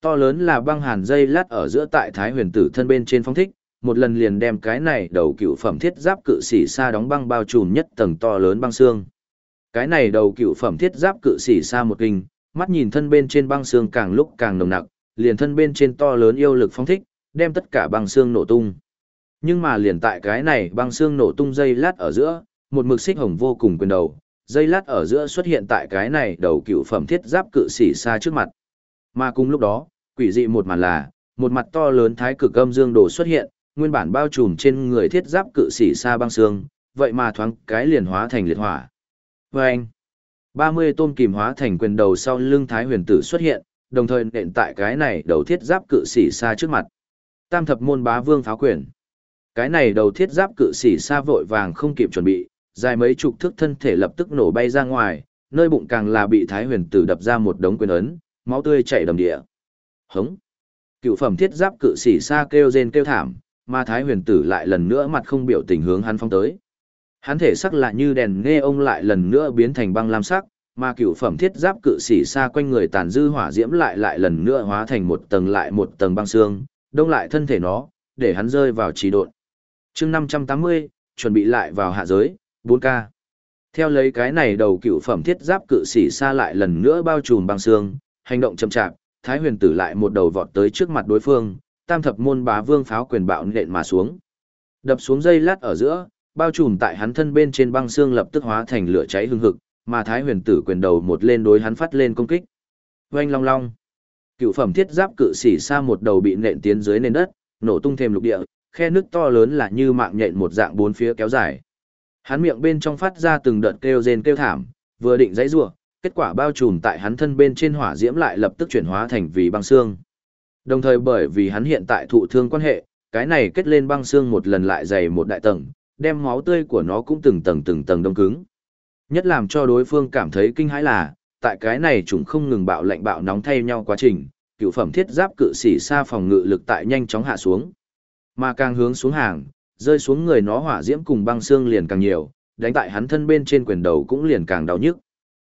To lớn là băng hàn dây lát ở giữa tại Thái huyền tử thân bên trên phong thích, một lần liền đem cái này đầu cựu phẩm thiết giáp cự sĩ xa đóng băng bao trùm nhất tầng to lớn băng xương. Cái này đầu cựu phẩm thiết giáp cự sĩ xa một kinh, mắt nhìn thân bên trên băng xương càng lúc càng nồng nặc, liền thân bên trên to lớn yêu lực phong thích, đem tất cả băng xương nổ tung. Nhưng mà liền tại cái này băng xương nổ tung dây lát ở giữa, một mực xích hồng vô cùng quyền đầu, dây lát ở giữa xuất hiện tại cái này đầu cựu phẩm thiết giáp cự sĩ xa trước mặt. Mà cùng lúc đó, quỷ dị một màn là, một mặt to lớn thái cực âm dương đồ xuất hiện, nguyên bản bao trùm trên người thiết giáp cự sĩ xa băng xương, vậy mà thoáng cái liền hóa thành liệt hỏa. Và anh, 30 tôm kìm hóa thành quyền đầu sau lưng thái huyền tử xuất hiện, đồng thời nện tại cái này đầu thiết giáp cự sĩ xa trước mặt. Tam thập môn bá vương pháo quyền. Cái này đầu thiết giáp cự sĩ xa vội vàng không kịp chuẩn bị, dài mấy chục thước thân thể lập tức nổ bay ra ngoài, nơi bụng càng là bị thái huyền tử đập ra một đống quyền ấn, máu tươi chảy đầm địa. Hống. Cựu phẩm thiết giáp cự sĩ xa kêu rên kêu thảm, mà thái huyền tử lại lần nữa mặt không biểu tình hướng hắn phong tới. Hắn thể sắc lại như đèn nghe ông lại lần nữa biến thành băng lam sắc, mà cựu phẩm thiết giáp cự sĩ xa quanh người tàn dư hỏa diễm lại lại lần nữa hóa thành một tầng lại một tầng băng xương, đông lại thân thể nó, để hắn rơi vào trì độn. chương 580, chuẩn bị lại vào hạ giới, 4K. Theo lấy cái này đầu cựu phẩm thiết giáp cự sĩ xa lại lần nữa bao trùm băng xương, hành động chậm chạp, Thái huyền tử lại một đầu vọt tới trước mặt đối phương, tam thập môn bá vương pháo quyền bạo nện mà xuống. Đập xuống dây lát ở giữa, bao trùm tại hắn thân bên trên băng xương lập tức hóa thành lửa cháy hương hực, mà Thái huyền tử quyền đầu một lên đối hắn phát lên công kích. Oanh long long. Cựu phẩm thiết giáp cự sĩ xa một đầu bị nện tiến dưới nền đất, nổ tung thêm lục địa, khe nước to lớn là như mạng nhện một dạng bốn phía kéo dài. Hắn miệng bên trong phát ra từng đợt kêu rên kêu thảm, vừa định dãy rủa, kết quả bao trùm tại hắn thân bên trên hỏa diễm lại lập tức chuyển hóa thành vì băng xương. Đồng thời bởi vì hắn hiện tại thụ thương quan hệ, cái này kết lên băng xương một lần lại dày một đại tầng, đem máu tươi của nó cũng từng tầng từng tầng đông cứng. Nhất làm cho đối phương cảm thấy kinh hãi là, tại cái này chúng không ngừng bạo lạnh bạo nóng thay nhau quá trình, cựu phẩm thiết giáp cự sĩ xa phòng ngự lực tại nhanh chóng hạ xuống. Mà càng hướng xuống hàng, rơi xuống người nó hỏa diễm cùng băng xương liền càng nhiều, đánh tại hắn thân bên trên quyền đầu cũng liền càng đau nhức.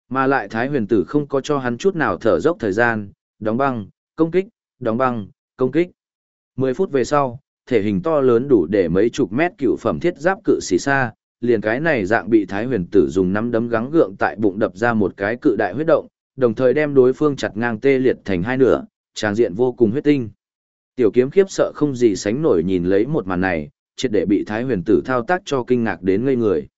Mà lại Thái huyền tử không có cho hắn chút nào thở dốc thời gian, đóng băng, công kích, đóng băng, công kích. 10 phút về sau, thể hình to lớn đủ để mấy chục mét cựu phẩm thiết giáp cự xì xa, liền cái này dạng bị Thái huyền tử dùng nắm đấm gắng gượng tại bụng đập ra một cái cự đại huyết động, đồng thời đem đối phương chặt ngang tê liệt thành hai nửa, tràng diện vô cùng huyết tinh. Tiểu kiếm khiếp sợ không gì sánh nổi nhìn lấy một màn này, triệt để bị Thái huyền tử thao tác cho kinh ngạc đến ngây người.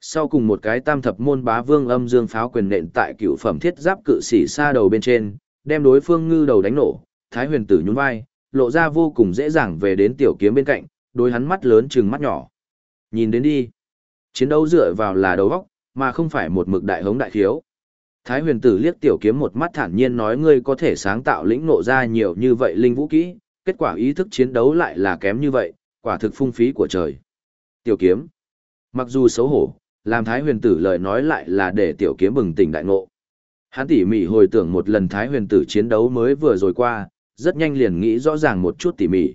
Sau cùng một cái tam thập môn bá vương âm dương pháo quyền nện tại cựu phẩm thiết giáp cự sĩ xa đầu bên trên, đem đối phương ngư đầu đánh nổ, Thái huyền tử nhún vai, lộ ra vô cùng dễ dàng về đến tiểu kiếm bên cạnh, đối hắn mắt lớn chừng mắt nhỏ. Nhìn đến đi. Chiến đấu dựa vào là đầu óc mà không phải một mực đại hống đại khiếu. Thái huyền tử liếc tiểu kiếm một mắt thản nhiên nói ngươi có thể sáng tạo lĩnh nộ ra nhiều như vậy linh vũ kỹ, kết quả ý thức chiến đấu lại là kém như vậy, quả thực phung phí của trời. Tiểu kiếm. Mặc dù xấu hổ, làm Thái huyền tử lời nói lại là để tiểu kiếm bừng tỉnh đại ngộ. Hắn tỉ mỉ hồi tưởng một lần Thái huyền tử chiến đấu mới vừa rồi qua, rất nhanh liền nghĩ rõ ràng một chút tỉ mỉ.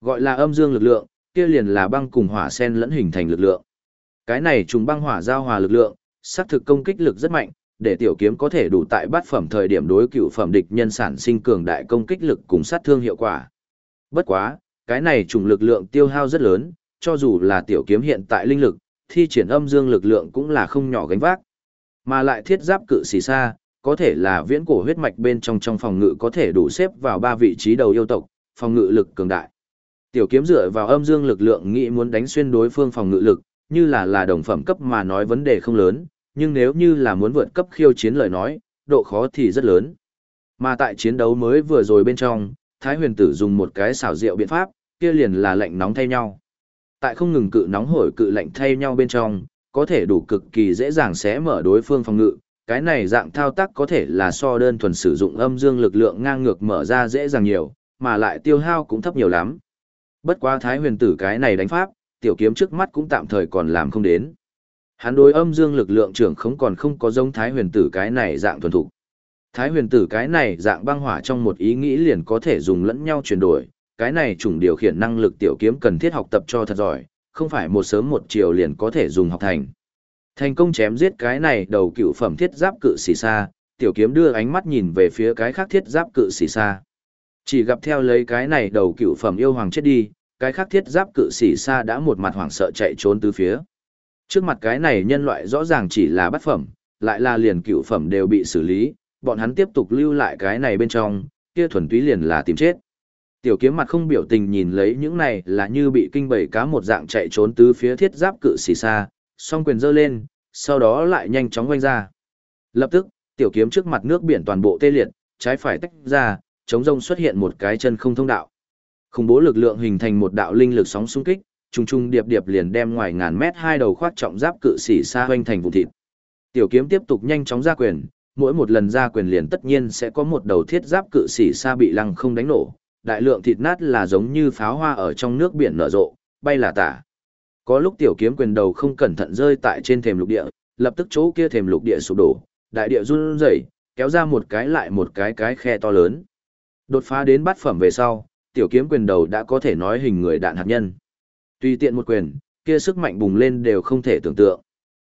Gọi là âm dương lực lượng, kia liền là băng cùng hỏa sen lẫn hình thành lực lượng. Cái này trùng băng hỏa giao hòa lực lượng, xác thực công kích lực rất mạnh, để tiểu kiếm có thể đủ tại bát phẩm thời điểm đối cựu phẩm địch nhân sản sinh cường đại công kích lực cùng sát thương hiệu quả. Bất quá, cái này trùng lực lượng tiêu hao rất lớn, cho dù là tiểu kiếm hiện tại linh lực, thi triển âm dương lực lượng cũng là không nhỏ gánh vác. Mà lại thiết giáp cự xì xa, có thể là viễn cổ huyết mạch bên trong trong phòng ngự có thể đủ xếp vào ba vị trí đầu yêu tộc, phòng ngự lực cường đại. Tiểu kiếm dựa vào âm dương lực lượng nghĩ muốn đánh xuyên đối phương phòng ngự lực, như là là đồng phẩm cấp mà nói vấn đề không lớn, nhưng nếu như là muốn vượt cấp khiêu chiến lời nói, độ khó thì rất lớn. Mà tại chiến đấu mới vừa rồi bên trong, Thái huyền tử dùng một cái xảo diệu biện pháp, kia liền là lệnh nóng thay nhau. Tại không ngừng cự nóng hổi cự lạnh thay nhau bên trong, có thể đủ cực kỳ dễ dàng xé mở đối phương phòng ngự, cái này dạng thao tác có thể là so đơn thuần sử dụng âm dương lực lượng ngang ngược mở ra dễ dàng nhiều, mà lại tiêu hao cũng thấp nhiều lắm. Bất quá thái huyền tử cái này đánh pháp, tiểu kiếm trước mắt cũng tạm thời còn làm không đến. Hắn đối âm dương lực lượng trưởng không còn không có giống thái huyền tử cái này dạng thuần thục. Thái huyền tử cái này dạng băng hỏa trong một ý nghĩ liền có thể dùng lẫn nhau chuyển đổi, cái này chủng điều khiển năng lực tiểu kiếm cần thiết học tập cho thật giỏi, không phải một sớm một chiều liền có thể dùng học thành. Thành công chém giết cái này đầu cựu phẩm thiết giáp cự xì xa, tiểu kiếm đưa ánh mắt nhìn về phía cái khác thiết giáp cự xì xa. Chỉ gặp theo lấy cái này đầu cựu phẩm yêu hoàng chết đi, cái khác thiết giáp cự xì xa đã một mặt hoảng sợ chạy trốn từ phía. Trước mặt cái này nhân loại rõ ràng chỉ là bắt phẩm, lại là liền cựu phẩm đều bị xử lý, bọn hắn tiếp tục lưu lại cái này bên trong, kia thuần túy liền là tìm chết. Tiểu kiếm mặt không biểu tình nhìn lấy những này là như bị kinh bầy cá một dạng chạy trốn tứ phía thiết giáp cự xì xa, song quyền giơ lên, sau đó lại nhanh chóng quanh ra. Lập tức, tiểu kiếm trước mặt nước biển toàn bộ tê liệt, trái phải tách ra, chống rông xuất hiện một cái chân không thông đạo. Khủng bố lực lượng hình thành một đạo linh lực sóng xung kích, trùng trùng điệp điệp liền đem ngoài ngàn mét hai đầu khoác trọng giáp cự sĩ xa hoanh thành vụ thịt. Tiểu kiếm tiếp tục nhanh chóng ra quyền, mỗi một lần ra quyền liền tất nhiên sẽ có một đầu thiết giáp cự sĩ xa bị lăng không đánh nổ, đại lượng thịt nát là giống như pháo hoa ở trong nước biển nở rộ, bay là tả. Có lúc tiểu kiếm quyền đầu không cẩn thận rơi tại trên thềm lục địa, lập tức chỗ kia thềm lục địa sụp đổ, đại địa run rẩy, kéo ra một cái lại một cái cái khe to lớn. Đột phá đến bát phẩm về sau, tiểu kiếm quyền đầu đã có thể nói hình người đạn hạt nhân. Tùy tiện một quyền, kia sức mạnh bùng lên đều không thể tưởng tượng.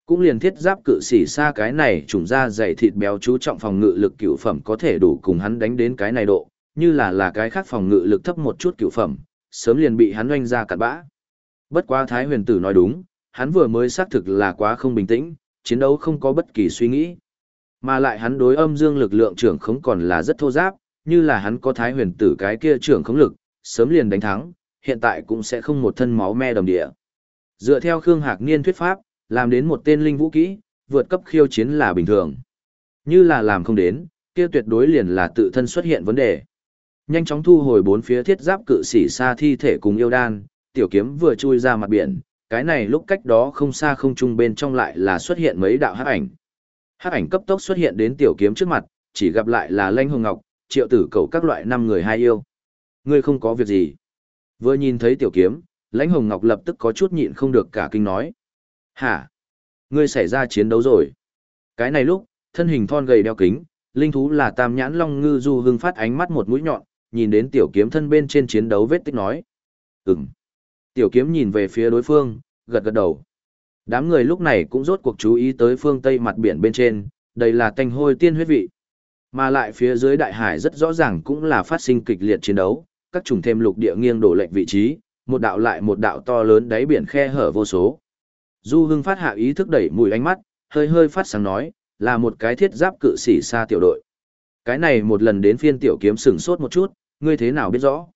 Cũng liền thiết giáp cự sĩ xa cái này trùng ra dày thịt béo chú trọng phòng ngự lực cửu phẩm có thể đủ cùng hắn đánh đến cái này độ, như là là cái khác phòng ngự lực thấp một chút cửu phẩm, sớm liền bị hắn oanh ra cặn bã. Bất quá Thái huyền tử nói đúng, hắn vừa mới xác thực là quá không bình tĩnh, chiến đấu không có bất kỳ suy nghĩ. Mà lại hắn đối âm dương lực lượng trưởng không còn là rất thô giáp, như là hắn có Thái huyền tử cái kia trưởng không lực, sớm liền đánh thắng, hiện tại cũng sẽ không một thân máu me đồng địa. Dựa theo Khương Hạc Niên thuyết pháp, làm đến một tên linh vũ kỹ, vượt cấp khiêu chiến là bình thường. Như là làm không đến, kia tuyệt đối liền là tự thân xuất hiện vấn đề. Nhanh chóng thu hồi bốn phía thiết giáp cự sĩ xa thi thể cùng yêu đan, tiểu kiếm vừa chui ra mặt biển, cái này lúc cách đó không xa không trung bên trong lại là xuất hiện mấy đạo hắc ảnh. Hắc ảnh cấp tốc xuất hiện đến tiểu kiếm trước mặt, chỉ gặp lại là Lanh Hồng Ngọc, Triệu Tử Cầu các loại năm người hai yêu. Ngươi không có việc gì. Vừa nhìn thấy tiểu kiếm, Lãnh Hồng Ngọc lập tức có chút nhịn không được cả kinh nói. Hả? Ngươi xảy ra chiến đấu rồi. Cái này lúc, thân hình thon gầy đeo kính, linh thú là tam nhãn long ngư du hưng phát ánh mắt một mũi nhọn, nhìn đến tiểu kiếm thân bên trên chiến đấu vết tích nói. Ừm. Tiểu kiếm nhìn về phía đối phương, gật gật đầu. Đám người lúc này cũng rốt cuộc chú ý tới phương tây mặt biển bên trên, đây là tanh hôi tiên huyết vị. Mà lại phía dưới đại hải rất rõ ràng cũng là phát sinh kịch liệt chiến đấu, các trùng thêm lục địa nghiêng đổ lệch vị trí, một đạo lại một đạo to lớn đáy biển khe hở vô số. Du Hưng phát hạ ý thức đẩy mùi ánh mắt, hơi hơi phát sáng nói, là một cái thiết giáp cự sĩ xa tiểu đội. Cái này một lần đến phiên tiểu kiếm sừng sốt một chút, ngươi thế nào biết rõ?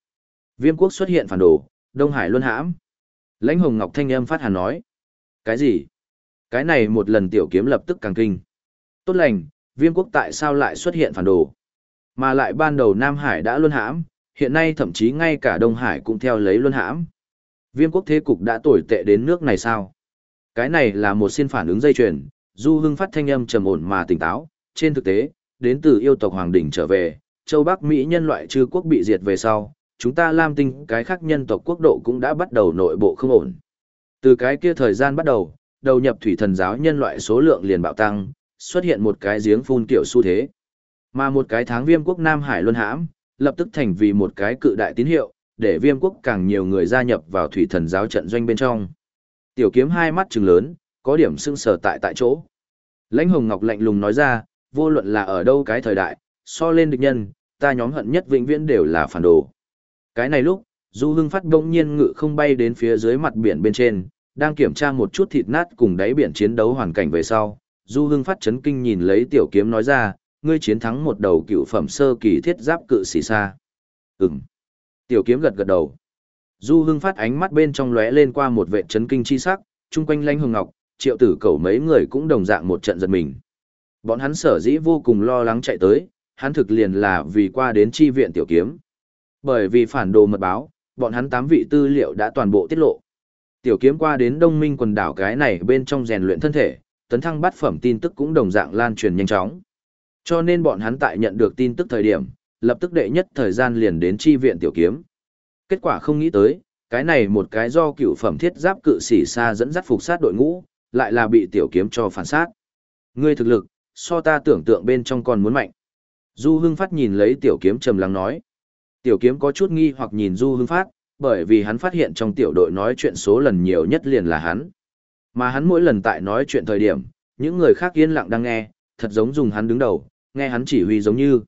Viêm quốc xuất hiện phản đồ, Đông Hải luân hãm. Lãnh Hồng Ngọc thanh âm phát hàn nói. Cái gì? Cái này một lần tiểu kiếm lập tức càng kinh. Tốt lành, viêm quốc tại sao lại xuất hiện phản đồ? Mà lại ban đầu Nam Hải đã luân hãm, hiện nay thậm chí ngay cả Đông Hải cũng theo lấy luân hãm. Viêm quốc thế cục đã tồi tệ đến nước này sao? Cái này là một xin phản ứng dây chuyền, Du Hưng phát thanh âm trầm ổn mà tỉnh táo, trên thực tế, đến từ yêu tộc Hoàng Đỉnh trở về, châu Bắc Mỹ nhân loại chư quốc bị diệt về sau, chúng ta Lam Tinh cái khác nhân tộc quốc độ cũng đã bắt đầu nội bộ không ổn. Từ cái kia thời gian bắt đầu, đầu nhập thủy thần giáo nhân loại số lượng liền bạo tăng, xuất hiện một cái giếng phun kiểu xu thế. Mà một cái tháng viêm quốc Nam Hải luân hãm, lập tức thành vì một cái cự đại tín hiệu, để viêm quốc càng nhiều người gia nhập vào thủy thần giáo trận doanh bên trong. Tiểu kiếm hai mắt trừng lớn, có điểm sưng sờ tại tại chỗ. Lãnh Hồng Ngọc lạnh lùng nói ra, vô luận là ở đâu cái thời đại, so lên địch nhân, ta nhóm hận nhất vĩnh viễn đều là phản đồ. Cái này lúc, Du Hưng phát đông nhiên ngự không bay đến phía dưới mặt biển bên trên, đang kiểm tra một chút thịt nát cùng đáy biển chiến đấu hoàn cảnh về sau. Du Hưng phát chấn kinh nhìn lấy tiểu kiếm nói ra, ngươi chiến thắng một đầu cựu phẩm sơ kỳ thiết giáp cự xì xa. Ừm. Tiểu kiếm gật gật đầu. Du Hưng phát ánh mắt bên trong lóe lên qua một vệ chấn kinh chi sắc, chung quanh lanh hồng ngọc, triệu tử cầu mấy người cũng đồng dạng một trận giật mình. Bọn hắn sở dĩ vô cùng lo lắng chạy tới, hắn thực liền là vì qua đến chi viện tiểu kiếm. Bởi vì phản đồ mật báo, bọn hắn tám vị tư liệu đã toàn bộ tiết lộ. Tiểu kiếm qua đến đông minh quần đảo cái này bên trong rèn luyện thân thể, tấn thăng bát phẩm tin tức cũng đồng dạng lan truyền nhanh chóng. Cho nên bọn hắn tại nhận được tin tức thời điểm, lập tức đệ nhất thời gian liền đến chi viện tiểu kiếm. Kết quả không nghĩ tới, cái này một cái do cựu phẩm thiết giáp cự sĩ xa dẫn dắt phục sát đội ngũ, lại là bị tiểu kiếm cho phản sát. Ngươi thực lực, so ta tưởng tượng bên trong còn muốn mạnh. Du Hưng Phát nhìn lấy tiểu kiếm trầm lắng nói. Tiểu kiếm có chút nghi hoặc nhìn Du Hưng Phát, bởi vì hắn phát hiện trong tiểu đội nói chuyện số lần nhiều nhất liền là hắn. Mà hắn mỗi lần tại nói chuyện thời điểm, những người khác yên lặng đang nghe, thật giống dùng hắn đứng đầu, nghe hắn chỉ huy giống như.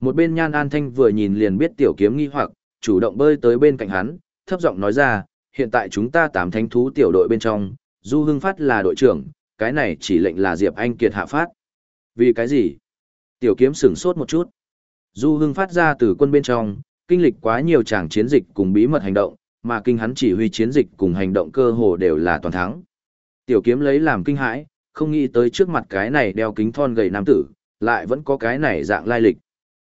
Một bên Nhan An Thanh vừa nhìn liền biết tiểu kiếm nghi hoặc, chủ động bơi tới bên cạnh hắn, thấp giọng nói ra, hiện tại chúng ta tám thánh thú tiểu đội bên trong, Du Hưng Phát là đội trưởng, cái này chỉ lệnh là Diệp Anh Kiệt hạ phát. Vì cái gì? Tiểu kiếm sửng sốt một chút. Du Hưng phát ra từ quân bên trong, kinh lịch quá nhiều tràng chiến dịch cùng bí mật hành động, mà kinh hắn chỉ huy chiến dịch cùng hành động cơ hồ đều là toàn thắng. Tiểu kiếm lấy làm kinh hãi, không nghĩ tới trước mặt cái này đeo kính thon gầy nam tử, lại vẫn có cái này dạng lai lịch.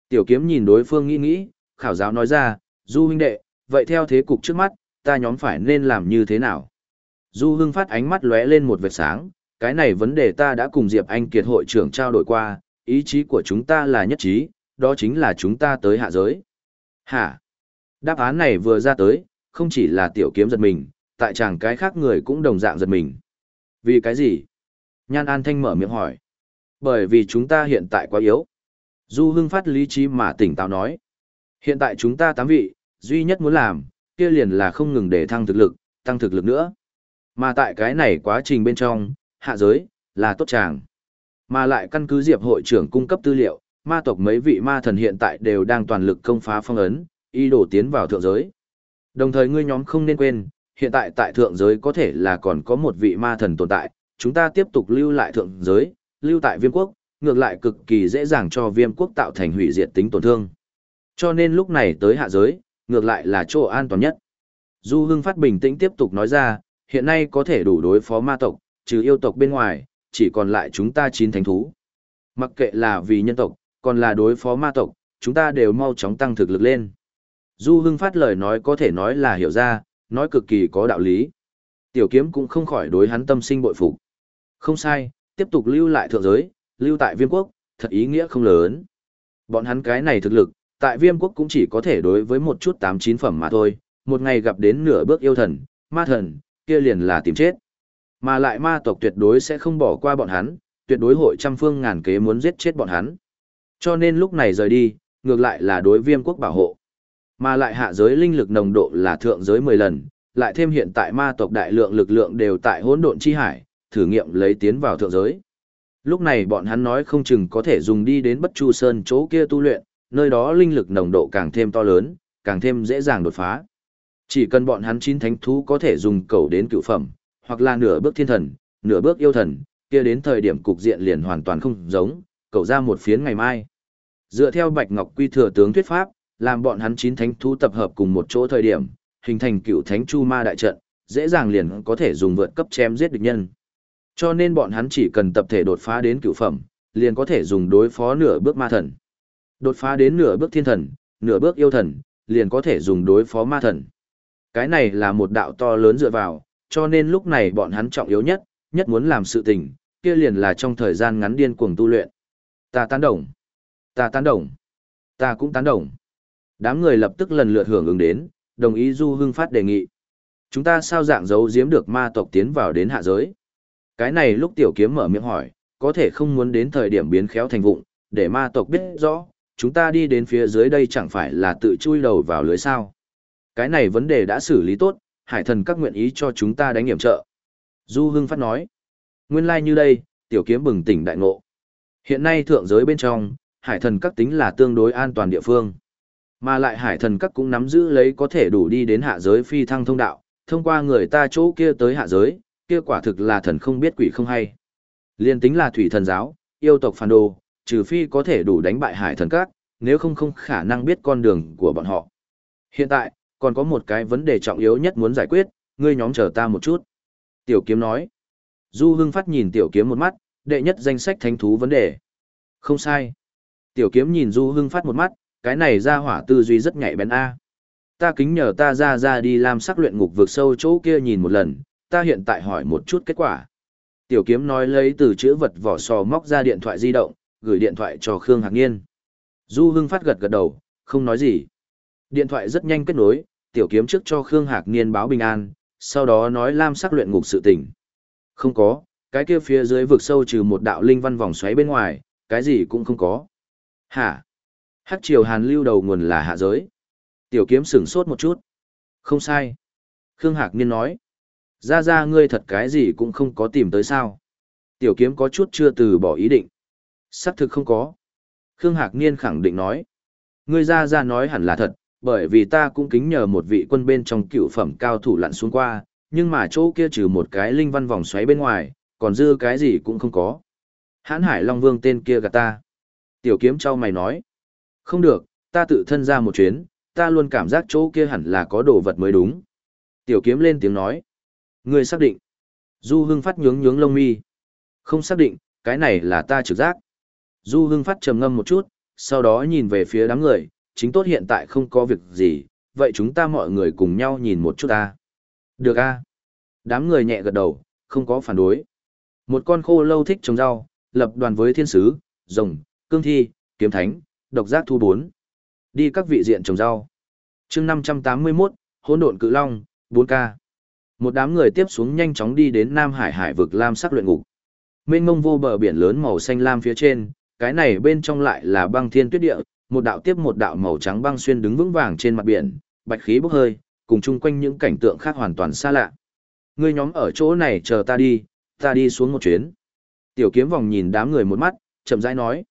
Tiểu kiếm nhìn đối phương nghĩ nghĩ, khảo giáo nói ra, Du huynh đệ, vậy theo thế cục trước mắt, ta nhóm phải nên làm như thế nào? Du hưng phát ánh mắt lóe lên một vệt sáng, cái này vấn đề ta đã cùng Diệp Anh Kiệt hội trưởng trao đổi qua, ý chí của chúng ta là nhất trí, đó chính là chúng ta tới hạ giới. Hả? Đáp án này vừa ra tới, không chỉ là tiểu kiếm giật mình, tại chàng cái khác người cũng đồng dạng giật mình. Vì cái gì? Nhan An Thanh mở miệng hỏi. Bởi vì chúng ta hiện tại quá yếu. Du Hưng phát lý trí mà tỉnh táo nói. Hiện tại chúng ta tám vị, duy nhất muốn làm, kia liền là không ngừng để thăng thực lực, tăng thực lực nữa. Mà tại cái này quá trình bên trong, hạ giới, là tốt chàng. Mà lại căn cứ Diệp hội trưởng cung cấp tư liệu, ma tộc mấy vị ma thần hiện tại đều đang toàn lực công phá phong ấn, ý đồ tiến vào thượng giới. Đồng thời ngươi nhóm không nên quên, hiện tại tại thượng giới có thể là còn có một vị ma thần tồn tại, chúng ta tiếp tục lưu lại thượng giới, lưu tại viêm quốc, ngược lại cực kỳ dễ dàng cho viêm quốc tạo thành hủy diệt tính tổn thương. Cho nên lúc này tới hạ giới, ngược lại là chỗ an toàn nhất. Du Hưng Phát bình tĩnh tiếp tục nói ra, hiện nay có thể đủ đối phó ma tộc, trừ yêu tộc bên ngoài, chỉ còn lại chúng ta chín thánh thú. Mặc kệ là vì nhân tộc, còn là đối phó ma tộc, chúng ta đều mau chóng tăng thực lực lên. Du Hưng phát lời nói có thể nói là hiểu ra, nói cực kỳ có đạo lý. Tiểu kiếm cũng không khỏi đối hắn tâm sinh bội phục. Không sai, tiếp tục lưu lại thượng giới, lưu tại viêm quốc, thật ý nghĩa không lớn. Bọn hắn cái này thực lực, tại viêm quốc cũng chỉ có thể đối với một chút tám chín phẩm mà thôi, một ngày gặp đến nửa bước yêu thần, ma thần, kia liền là tìm chết. Mà lại ma tộc tuyệt đối sẽ không bỏ qua bọn hắn, tuyệt đối hội trăm phương ngàn kế muốn giết chết bọn hắn. Cho nên lúc này rời đi, ngược lại là đối viêm quốc bảo hộ. Mà lại hạ giới linh lực nồng độ là thượng giới 10 lần, lại thêm hiện tại ma tộc đại lượng lực lượng đều tại hỗn độn chi hải, thử nghiệm lấy tiến vào thượng giới. Lúc này bọn hắn nói không chừng có thể dùng đi đến Bất Chu Sơn chỗ kia tu luyện, nơi đó linh lực nồng độ càng thêm to lớn, càng thêm dễ dàng đột phá. Chỉ cần bọn hắn chín thánh thú có thể dùng cầu đến cựu phẩm, hoặc là nửa bước thiên thần, nửa bước yêu thần, kia đến thời điểm cục diện liền hoàn toàn không giống, cầu ra một phiến ngày mai. Dựa theo Bạch Ngọc Quy thừa tướng thuyết pháp, làm bọn hắn chín thánh thú tập hợp cùng một chỗ thời điểm, hình thành cựu thánh chu ma đại trận, dễ dàng liền có thể dùng vượt cấp chém giết địch nhân. Cho nên bọn hắn chỉ cần tập thể đột phá đến cựu phẩm, liền có thể dùng đối phó nửa bước ma thần. Đột phá đến nửa bước thiên thần, nửa bước yêu thần, liền có thể dùng đối phó ma thần. Cái này là một đạo to lớn dựa vào, cho nên lúc này bọn hắn trọng yếu nhất, nhất muốn làm sự tình, kia liền là trong thời gian ngắn điên cuồng tu luyện. Ta tán đồng. Ta tán đồng. Ta cũng tán đồng. Đám người lập tức lần lượt hưởng ứng đến, đồng ý Du Hưng Phát đề nghị. Chúng ta sao dạng giấu giếm được ma tộc tiến vào đến hạ giới? Cái này lúc tiểu kiếm mở miệng hỏi, có thể không muốn đến thời điểm biến khéo thành vụng, để ma tộc biết rõ, chúng ta đi đến phía dưới đây chẳng phải là tự chui đầu vào lưới sao. Cái này vấn đề đã xử lý tốt, hải thần các nguyện ý cho chúng ta đánh hiểm trợ. Du Hưng Phát nói, nguyên lai like như đây, tiểu kiếm bừng tỉnh đại ngộ. Hiện nay thượng giới bên trong, hải thần các tính là tương đối an toàn địa phương. Mà lại hải thần các cũng nắm giữ lấy có thể đủ đi đến hạ giới phi thăng thông đạo, thông qua người ta chỗ kia tới hạ giới, kia quả thực là thần không biết quỷ không hay. Liên tính là thủy thần giáo, yêu tộc phản đồ, trừ phi có thể đủ đánh bại hải thần các, nếu không không khả năng biết con đường của bọn họ. Hiện tại, còn có một cái vấn đề trọng yếu nhất muốn giải quyết, ngươi nhóm chờ ta một chút. Tiểu kiếm nói. Du hưng phát nhìn tiểu kiếm một mắt, đệ nhất danh sách thánh thú vấn đề. Không sai. Tiểu kiếm nhìn du hưng phát một mắt, cái này ra hỏa tư duy rất nhạy bén A. Ta kính nhờ ta ra ra đi làm sắc luyện ngục vượt sâu chỗ kia nhìn một lần, ta hiện tại hỏi một chút kết quả. Tiểu kiếm nói lấy từ chữ vật vỏ sò móc ra điện thoại di động, gửi điện thoại cho Khương Hạc Niên. Du Hưng phát gật gật đầu, không nói gì. Điện thoại rất nhanh kết nối, tiểu kiếm trước cho Khương Hạc Niên báo bình an, sau đó nói Lam sắc luyện ngục sự tình. Không có, cái kia phía dưới vực sâu trừ một đạo linh văn vòng xoáy bên ngoài, cái gì cũng không có. Hả? Hắc triều hàn lưu đầu nguồn là hạ giới. Tiểu kiếm sửng sốt một chút. Không sai. Khương Hạc Niên nói. Ra ra ngươi thật cái gì cũng không có tìm tới sao. Tiểu kiếm có chút chưa từ bỏ ý định. Xác thực không có. Khương Hạc Niên khẳng định nói. Ngươi ra ra nói hẳn là thật, bởi vì ta cũng kính nhờ một vị quân bên trong cựu phẩm cao thủ lặn xuống qua, nhưng mà chỗ kia trừ một cái linh văn vòng xoáy bên ngoài, còn dư cái gì cũng không có. Hãn Hải Long Vương tên kia gạt ta. Tiểu kiếm trao mày nói. Không được, ta tự thân ra một chuyến, ta luôn cảm giác chỗ kia hẳn là có đồ vật mới đúng. Tiểu kiếm lên tiếng nói. Ngươi xác định. Du Hưng phát nhướng nhướng lông mi. Không xác định, cái này là ta trực giác. Du Hưng phát trầm ngâm một chút, sau đó nhìn về phía đám người, chính tốt hiện tại không có việc gì, vậy chúng ta mọi người cùng nhau nhìn một chút ta. Được a. Đám người nhẹ gật đầu, không có phản đối. Một con khô lâu thích trồng rau, lập đoàn với thiên sứ, rồng, cương thi, kiếm thánh, độc giác thu bốn. Đi các vị diện trồng rau. chương 581, hỗn độn cự long, 4K. Một đám người tiếp xuống nhanh chóng đi đến Nam Hải hải vực lam sắc luyện ngục. Mênh mông vô bờ biển lớn màu xanh lam phía trên, cái này bên trong lại là băng thiên tuyết địa, một đạo tiếp một đạo màu trắng băng xuyên đứng vững vàng trên mặt biển, bạch khí bốc hơi, cùng chung quanh những cảnh tượng khác hoàn toàn xa lạ. Ngươi nhóm ở chỗ này chờ ta đi, ta đi xuống một chuyến. Tiểu kiếm vòng nhìn đám người một mắt, chậm rãi nói.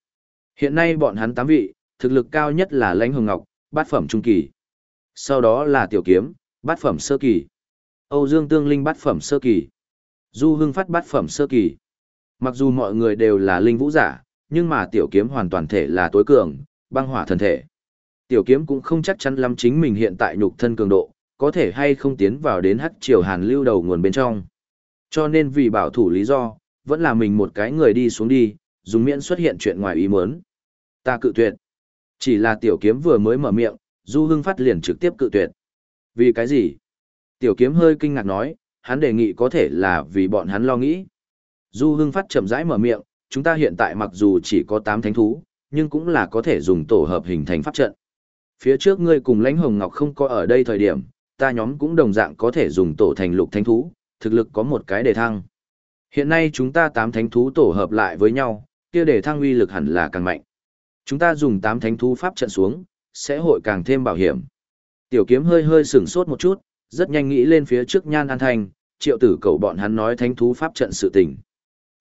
Hiện nay bọn hắn tám vị, thực lực cao nhất là lãnh hồng ngọc, bát phẩm trung kỳ. Sau đó là tiểu kiếm, bát phẩm sơ kỳ. Âu Dương Tương Linh bát phẩm sơ kỳ. Du Hưng Phát bát phẩm sơ kỳ. Mặc dù mọi người đều là linh vũ giả, nhưng mà tiểu kiếm hoàn toàn thể là tối cường, băng hỏa thần thể. Tiểu kiếm cũng không chắc chắn lắm chính mình hiện tại nhục thân cường độ, có thể hay không tiến vào đến hắc triều hàn lưu đầu nguồn bên trong. Cho nên vì bảo thủ lý do, vẫn là mình một cái người đi xuống đi, dùng miễn xuất hiện chuyện ngoài ý muốn. Ta cự tuyệt. Chỉ là tiểu kiếm vừa mới mở miệng, Du Hưng Phát liền trực tiếp cự tuyệt. Vì cái gì? Tiểu kiếm hơi kinh ngạc nói, hắn đề nghị có thể là vì bọn hắn lo nghĩ. Du Hưng Phát chậm rãi mở miệng, chúng ta hiện tại mặc dù chỉ có 8 thánh thú, nhưng cũng là có thể dùng tổ hợp hình thành pháp trận. Phía trước ngươi cùng lãnh hồng ngọc không có ở đây thời điểm, ta nhóm cũng đồng dạng có thể dùng tổ thành lục thánh thú, thực lực có một cái đề thăng. Hiện nay chúng ta 8 thánh thú tổ hợp lại với nhau, kia đề thăng uy lực hẳn là càng mạnh. Chúng ta dùng tám thánh thú pháp trận xuống, sẽ hội càng thêm bảo hiểm. Tiểu kiếm hơi hơi sửng sốt một chút, rất nhanh nghĩ lên phía trước nhan an thành, triệu tử cầu bọn hắn nói thánh thú pháp trận sự tình.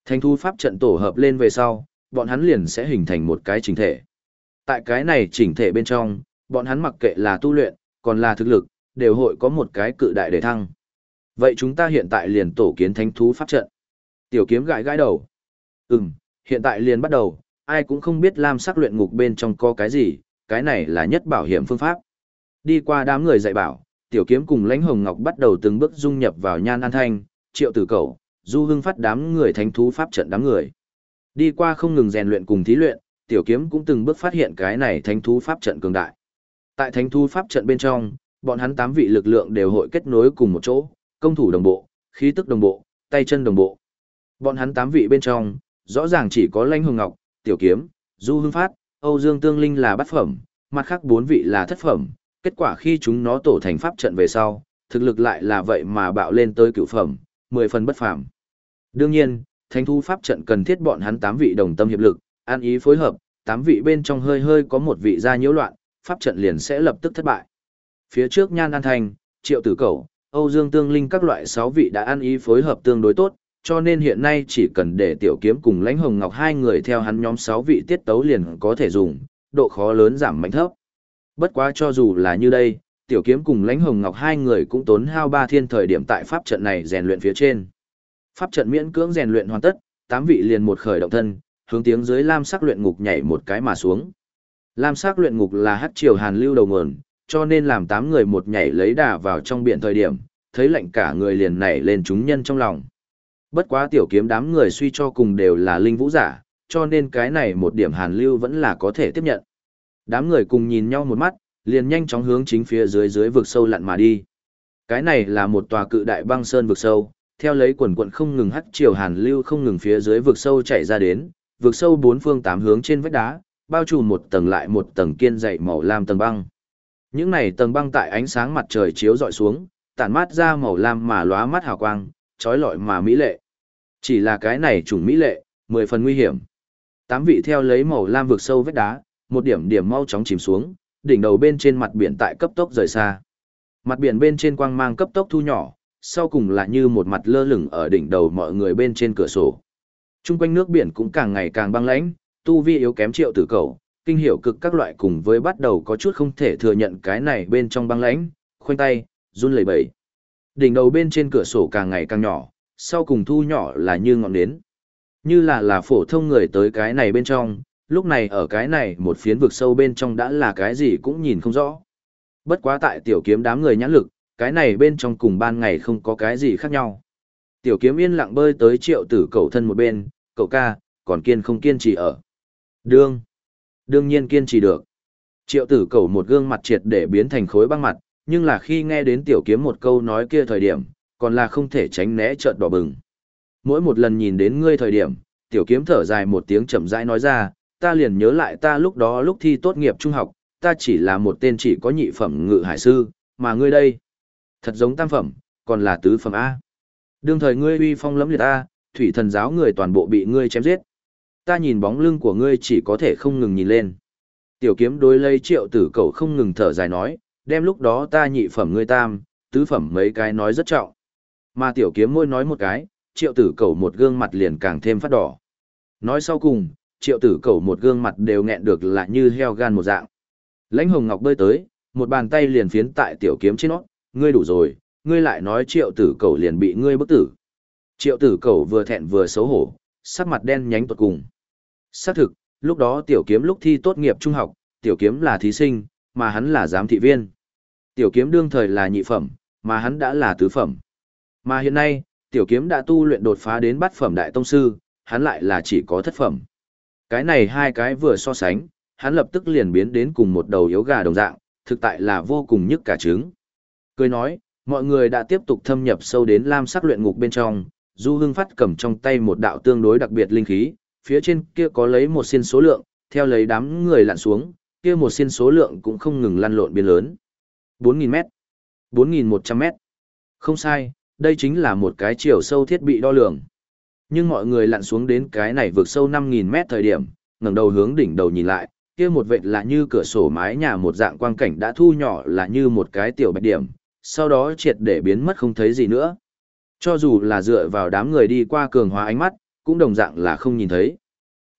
Thánh thú pháp trận tổ hợp lên về sau, bọn hắn liền sẽ hình thành một cái chỉnh thể. Tại cái này chỉnh thể bên trong, bọn hắn mặc kệ là tu luyện, còn là thực lực, đều hội có một cái cự đại để thăng. Vậy chúng ta hiện tại liền tổ kiến thánh thú pháp trận. Tiểu kiếm gãi gãi đầu. Ừm, hiện tại liền bắt đầu, ai cũng không biết lam sắc luyện ngục bên trong có cái gì, cái này là nhất bảo hiểm phương pháp. Đi qua đám người dạy bảo, tiểu kiếm cùng lãnh hồng ngọc bắt đầu từng bước dung nhập vào nhan an thanh, triệu tử cầu, du hưng phát đám người thánh thú pháp trận đám người. Đi qua không ngừng rèn luyện cùng thí luyện, tiểu kiếm cũng từng bước phát hiện cái này thánh thú pháp trận cường đại. Tại thánh thú pháp trận bên trong, bọn hắn tám vị lực lượng đều hội kết nối cùng một chỗ, công thủ đồng bộ, khí tức đồng bộ, tay chân đồng bộ. Bọn hắn tám vị bên trong, rõ ràng chỉ có Lãnh Hồng Ngọc, Tiểu Kiếm, Du Hưng Phát, Âu Dương Tương Linh là bát phẩm, mặt khác bốn vị là thất phẩm, kết quả khi chúng nó tổ thành pháp trận về sau, thực lực lại là vậy mà bạo lên tới cửu phẩm, mười phần bất phàm. Đương nhiên, thánh thú pháp trận cần thiết bọn hắn tám vị đồng tâm hiệp lực, an ý phối hợp, tám vị bên trong hơi hơi có một vị ra nhiễu loạn, pháp trận liền sẽ lập tức thất bại. Phía trước Nhan An Thành, Triệu Tử Cẩu, Âu Dương Tương Linh các loại sáu vị đã an ý phối hợp tương đối tốt, cho nên hiện nay chỉ cần để Tiểu Kiếm cùng Lãnh Hồng Ngọc hai người theo hắn nhóm sáu vị tiết tấu liền có thể dùng, độ khó lớn giảm mạnh thấp. Bất quá cho dù là như đây, Tiểu Kiếm cùng Lãnh Hồng Ngọc hai người cũng tốn hao ba thiên thời điểm tại pháp trận này rèn luyện phía trên. Pháp trận miễn cưỡng rèn luyện hoàn tất, tám vị liền một khởi động thân, hướng tiếng dưới lam sắc luyện ngục nhảy một cái mà xuống. Lam sắc luyện ngục là hắc triều hàn lưu đầu nguồn, cho nên làm tám người một nhảy lấy đà vào trong biển thời điểm, thấy lạnh cả người liền nảy lên chúng nhân trong lòng. Bất quá tiểu kiếm đám người suy cho cùng đều là linh vũ giả, cho nên cái này một điểm hàn lưu vẫn là có thể tiếp nhận. Đám người cùng nhìn nhau một mắt, liền nhanh chóng hướng chính phía dưới dưới vực sâu lặn mà đi. Cái này là một tòa cự đại băng sơn vực sâu, theo lấy quần quận không ngừng hắt chiều hàn lưu không ngừng phía dưới vực sâu chạy ra đến, vực sâu bốn phương tám hướng trên vách đá, bao trùm một tầng lại một tầng kiên dày màu lam tầng băng. Những này tầng băng tại ánh sáng mặt trời chiếu dọi xuống, tản mát ra màu lam mà lóa mắt hào quang, trói lọi mà mỹ lệ. Chỉ là cái này trùng mỹ lệ, mười phần nguy hiểm. Tám vị theo lấy màu lam vực sâu vết đá, một điểm điểm mau chóng chìm xuống, đỉnh đầu bên trên mặt biển tại cấp tốc rời xa. Mặt biển bên trên quang mang cấp tốc thu nhỏ, sau cùng là như một mặt lơ lửng ở đỉnh đầu mọi người bên trên cửa sổ. Trung quanh nước biển cũng càng ngày càng băng lãnh, tu vi yếu kém triệu tử cầu, kinh hiểu cực các loại cùng với bắt đầu có chút không thể thừa nhận cái này bên trong băng lãnh, khoanh tay, run lẩy bẩy. Đỉnh đầu bên trên cửa sổ càng ngày càng nhỏ, sau cùng thu nhỏ là như ngọn nến. Như là là phổ thông người tới cái này bên trong, lúc này ở cái này một phiến vực sâu bên trong đã là cái gì cũng nhìn không rõ. Bất quá tại tiểu kiếm đám người nhãn lực, cái này bên trong cùng ban ngày không có cái gì khác nhau. Tiểu kiếm yên lặng bơi tới triệu tử cậu thân một bên, cậu ca, còn kiên không kiên trì ở. Đương. Đương nhiên kiên trì được. Triệu tử cậu một gương mặt triệt để biến thành khối băng mặt, nhưng là khi nghe đến tiểu kiếm một câu nói kia thời điểm, còn là không thể tránh né trợn đỏ bừng. Mỗi một lần nhìn đến ngươi thời điểm, tiểu kiếm thở dài một tiếng chậm rãi nói ra, ta liền nhớ lại ta lúc đó lúc thi tốt nghiệp trung học, ta chỉ là một tên chỉ có nhị phẩm ngự hải sư, mà ngươi đây, thật giống tam phẩm, còn là tứ phẩm A. Đương thời ngươi uy phong lẫm liệt A, thủy thần giáo người toàn bộ bị ngươi chém giết. Ta nhìn bóng lưng của ngươi chỉ có thể không ngừng nhìn lên. Tiểu kiếm đối lấy triệu tử cầu không ngừng thở dài nói, đem lúc đó ta nhị phẩm ngươi tam, tứ phẩm mấy cái nói rất trọng. Mà tiểu kiếm môi nói một cái, triệu tử cầu một gương mặt liền càng thêm phát đỏ. Nói sau cùng, triệu tử cầu một gương mặt đều nghẹn được là như heo gan một dạng. Lãnh hồng ngọc bơi tới, một bàn tay liền phiến tại tiểu kiếm trên nó, ngươi đủ rồi, ngươi lại nói triệu tử cầu liền bị ngươi bức tử. Triệu tử cầu vừa thẹn vừa xấu hổ, sắc mặt đen nhánh tuột cùng. Xác thực, lúc đó tiểu kiếm lúc thi tốt nghiệp trung học, tiểu kiếm là thí sinh, mà hắn là giám thị viên. Tiểu kiếm đương thời là nhị phẩm, mà hắn đã là tứ phẩm. Mà hiện nay, tiểu kiếm đã tu luyện đột phá đến bát phẩm đại tông sư, hắn lại là chỉ có thất phẩm. Cái này hai cái vừa so sánh, hắn lập tức liền biến đến cùng một đầu yếu gà đồng dạng, thực tại là vô cùng nhức cả trứng. Cười nói, mọi người đã tiếp tục thâm nhập sâu đến lam sắc luyện ngục bên trong, Du Hưng Phát cầm trong tay một đạo tương đối đặc biệt linh khí, phía trên kia có lấy một xiên số lượng, theo lấy đám người lặn xuống, kia một xin số lượng cũng không ngừng lăn lộn biến lớn. 4.000 mét, 4.100 mét. Không sai, đây chính là một cái chiều sâu thiết bị đo lường. Nhưng mọi người lặn xuống đến cái này vượt sâu 5.000 mét thời điểm, ngẩng đầu hướng đỉnh đầu nhìn lại, kia một vệt là như cửa sổ mái nhà một dạng quang cảnh đã thu nhỏ là như một cái tiểu bạch điểm, sau đó triệt để biến mất không thấy gì nữa. Cho dù là dựa vào đám người đi qua cường hóa ánh mắt, cũng đồng dạng là không nhìn thấy.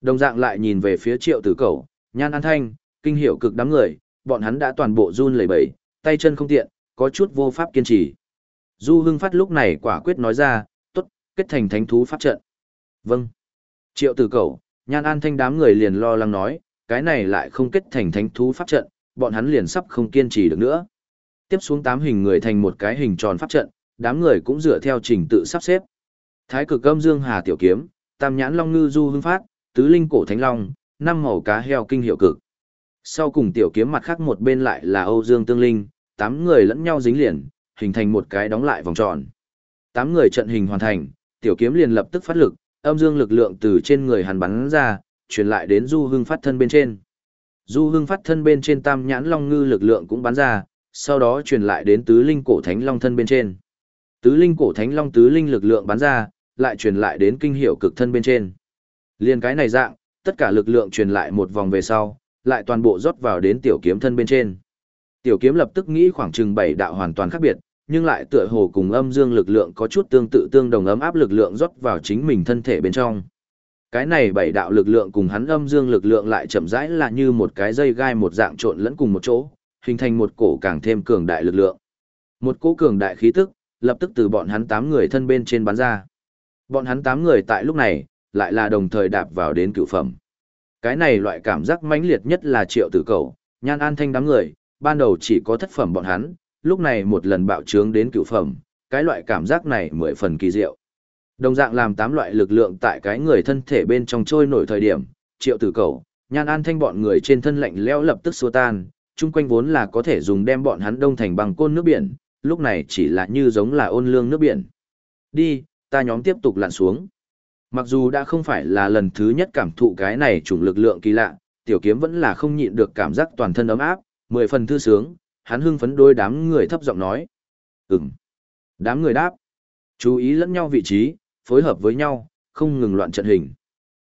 Đồng dạng lại nhìn về phía triệu tử cầu, nhan an thanh, kinh hiểu cực đám người, bọn hắn đã toàn bộ run lẩy bẩy, tay chân không tiện, có chút vô pháp kiên trì. Du Hưng Phát lúc này quả quyết nói ra, tốt, kết thành thánh thú pháp trận. Vâng. Triệu tử cầu, nhan an thanh đám người liền lo lắng nói, cái này lại không kết thành thánh thú pháp trận, bọn hắn liền sắp không kiên trì được nữa. Tiếp xuống tám hình người thành một cái hình tròn pháp trận, đám người cũng dựa theo trình tự sắp xếp. Thái cực âm dương hà tiểu kiếm, tam nhãn long ngư du hưng phát, tứ linh cổ thánh long, năm màu cá heo kinh hiệu cực. Sau cùng tiểu kiếm mặt khác một bên lại là Âu Dương Tương Linh, tám người lẫn nhau dính liền, hình thành một cái đóng lại vòng tròn. Tám người trận hình hoàn thành, tiểu kiếm liền lập tức phát lực, âm dương lực lượng từ trên người hắn bắn ra, truyền lại đến Du Hưng phát thân bên trên. Du Hưng phát thân bên trên tam nhãn long ngư lực lượng cũng bắn ra, sau đó truyền lại đến tứ linh cổ thánh long thân bên trên. Tứ linh cổ thánh long tứ linh lực lượng bắn ra, lại truyền lại đến kinh hiệu cực thân bên trên. Liên cái này dạng, tất cả lực lượng truyền lại một vòng về sau, lại toàn bộ rót vào đến tiểu kiếm thân bên trên. Tiểu kiếm lập tức nghĩ khoảng chừng bảy đạo hoàn toàn khác biệt, nhưng lại tựa hồ cùng âm dương lực lượng có chút tương tự tương đồng ấm áp lực lượng rót vào chính mình thân thể bên trong. Cái này bảy đạo lực lượng cùng hắn âm dương lực lượng lại chậm rãi là như một cái dây gai một dạng trộn lẫn cùng một chỗ, hình thành một cổ càng thêm cường đại lực lượng. Một cỗ cường đại khí tức, lập tức từ bọn hắn tám người thân bên trên bắn ra. Bọn hắn tám người tại lúc này, lại là đồng thời đạp vào đến cựu phẩm. Cái này loại cảm giác mãnh liệt nhất là triệu tử cầu, nhan an thanh đám người, ban đầu chỉ có thất phẩm bọn hắn, lúc này một lần bạo trướng đến cựu phẩm, cái loại cảm giác này mười phần kỳ diệu. Đồng dạng làm tám loại lực lượng tại cái người thân thể bên trong trôi nổi thời điểm, triệu tử cầu, nhan an thanh bọn người trên thân lạnh leo lập tức xua tan, chung quanh vốn là có thể dùng đem bọn hắn đông thành bằng côn nước biển, lúc này chỉ là như giống là ôn lương nước biển. Đi, ta nhóm tiếp tục lặn xuống. Mặc dù đã không phải là lần thứ nhất cảm thụ cái này chủng lực lượng kỳ lạ, tiểu kiếm vẫn là không nhịn được cảm giác toàn thân ấm áp, mười phần thư sướng, hắn hưng phấn đôi đám người thấp giọng nói. Ừm. Đám người đáp. Chú ý lẫn nhau vị trí, phối hợp với nhau, không ngừng loạn trận hình.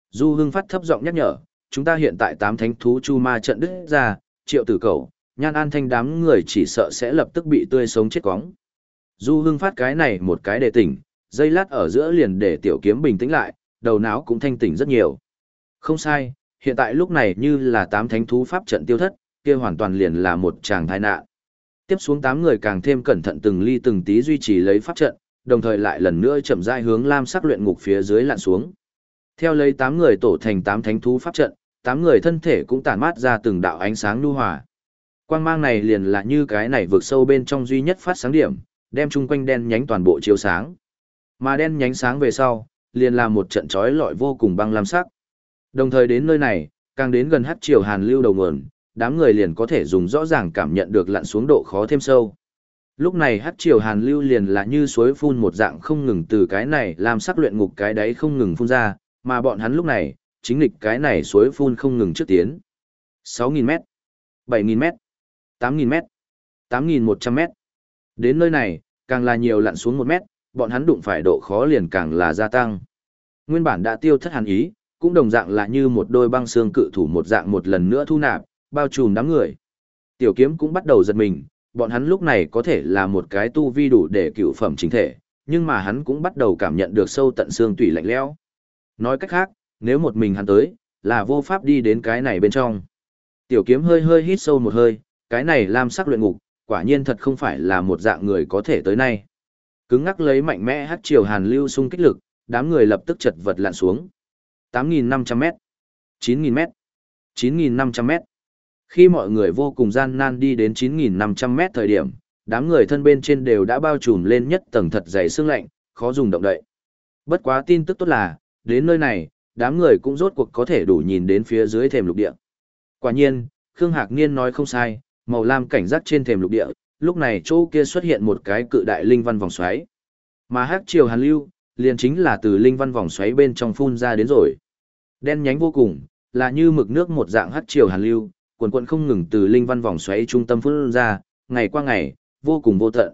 Du hưng phát thấp giọng nhắc nhở, chúng ta hiện tại tám thánh thú chu ma trận đứt ra, triệu tử cầu, nhan an thanh đám người chỉ sợ sẽ lập tức bị tươi sống chết quóng. Du hưng phát cái này một cái để tỉnh, dây lát ở giữa liền để tiểu kiếm bình tĩnh lại, đầu não cũng thanh tỉnh rất nhiều. Không sai, hiện tại lúc này như là tám thánh thú pháp trận tiêu thất, kia hoàn toàn liền là một tràng tai nạn. Tiếp xuống tám người càng thêm cẩn thận từng ly từng tí duy trì lấy pháp trận, đồng thời lại lần nữa chậm rãi hướng lam sắc luyện ngục phía dưới lặn xuống. Theo lấy tám người tổ thành tám thánh thú pháp trận, tám người thân thể cũng tản mát ra từng đạo ánh sáng nhu hòa. Quang mang này liền là như cái này vượt sâu bên trong duy nhất phát sáng điểm, đem chung quanh đen nhánh toàn bộ chiếu sáng. Mà đen nhánh sáng về sau, liền là một trận chói lọi vô cùng băng lam sắc. Đồng thời đến nơi này, càng đến gần hắc triều hàn lưu đầu nguồn, đám người liền có thể dùng rõ ràng cảm nhận được lặn xuống độ khó thêm sâu. Lúc này hắc triều hàn lưu liền là như suối phun một dạng không ngừng từ cái này làm sắc luyện ngục cái đấy không ngừng phun ra, mà bọn hắn lúc này, chính lịch cái này suối phun không ngừng trước tiến. 6.000 m 7.000 m 8.000 m 8.100 m Đến nơi này, càng là nhiều lặn xuống 1 mét, bọn hắn đụng phải độ khó liền càng là gia tăng. Nguyên bản đã tiêu thất hàn ý, cũng đồng dạng là như một đôi băng xương cự thủ một dạng một lần nữa thu nạp, bao trùm đám người. Tiểu kiếm cũng bắt đầu giật mình, bọn hắn lúc này có thể là một cái tu vi đủ để cựu phẩm chính thể, nhưng mà hắn cũng bắt đầu cảm nhận được sâu tận xương tủy lạnh lẽo. Nói cách khác, nếu một mình hắn tới, là vô pháp đi đến cái này bên trong. Tiểu kiếm hơi hơi hít sâu một hơi, cái này lam sắc luyện ngục, quả nhiên thật không phải là một dạng người có thể tới nay. Cứng ngắc lấy mạnh mẽ hắc chiều hàn lưu xung kích lực, đám người lập tức chật vật lặn xuống. 8.500m, 9.000m, 9.500m. Khi mọi người vô cùng gian nan đi đến 9.500m thời điểm, đám người thân bên trên đều đã bao trùm lên nhất tầng thật dày xương lạnh, khó dùng động đậy. Bất quá tin tức tốt là, đến nơi này, đám người cũng rốt cuộc có thể đủ nhìn đến phía dưới thềm lục địa. Quả nhiên, Khương Hạc Niên nói không sai, màu lam cảnh giác trên thềm lục địa, lúc này chỗ kia xuất hiện một cái cự đại linh văn vòng xoáy. Mà hắc triều hàn lưu, liền chính là từ linh văn vòng xoáy bên trong phun ra đến rồi. Đen nhánh vô cùng, là như mực nước một dạng hắc triều hàn lưu, quần quần không ngừng từ linh văn vòng xoáy trung tâm phun ra, ngày qua ngày, vô cùng vô tận.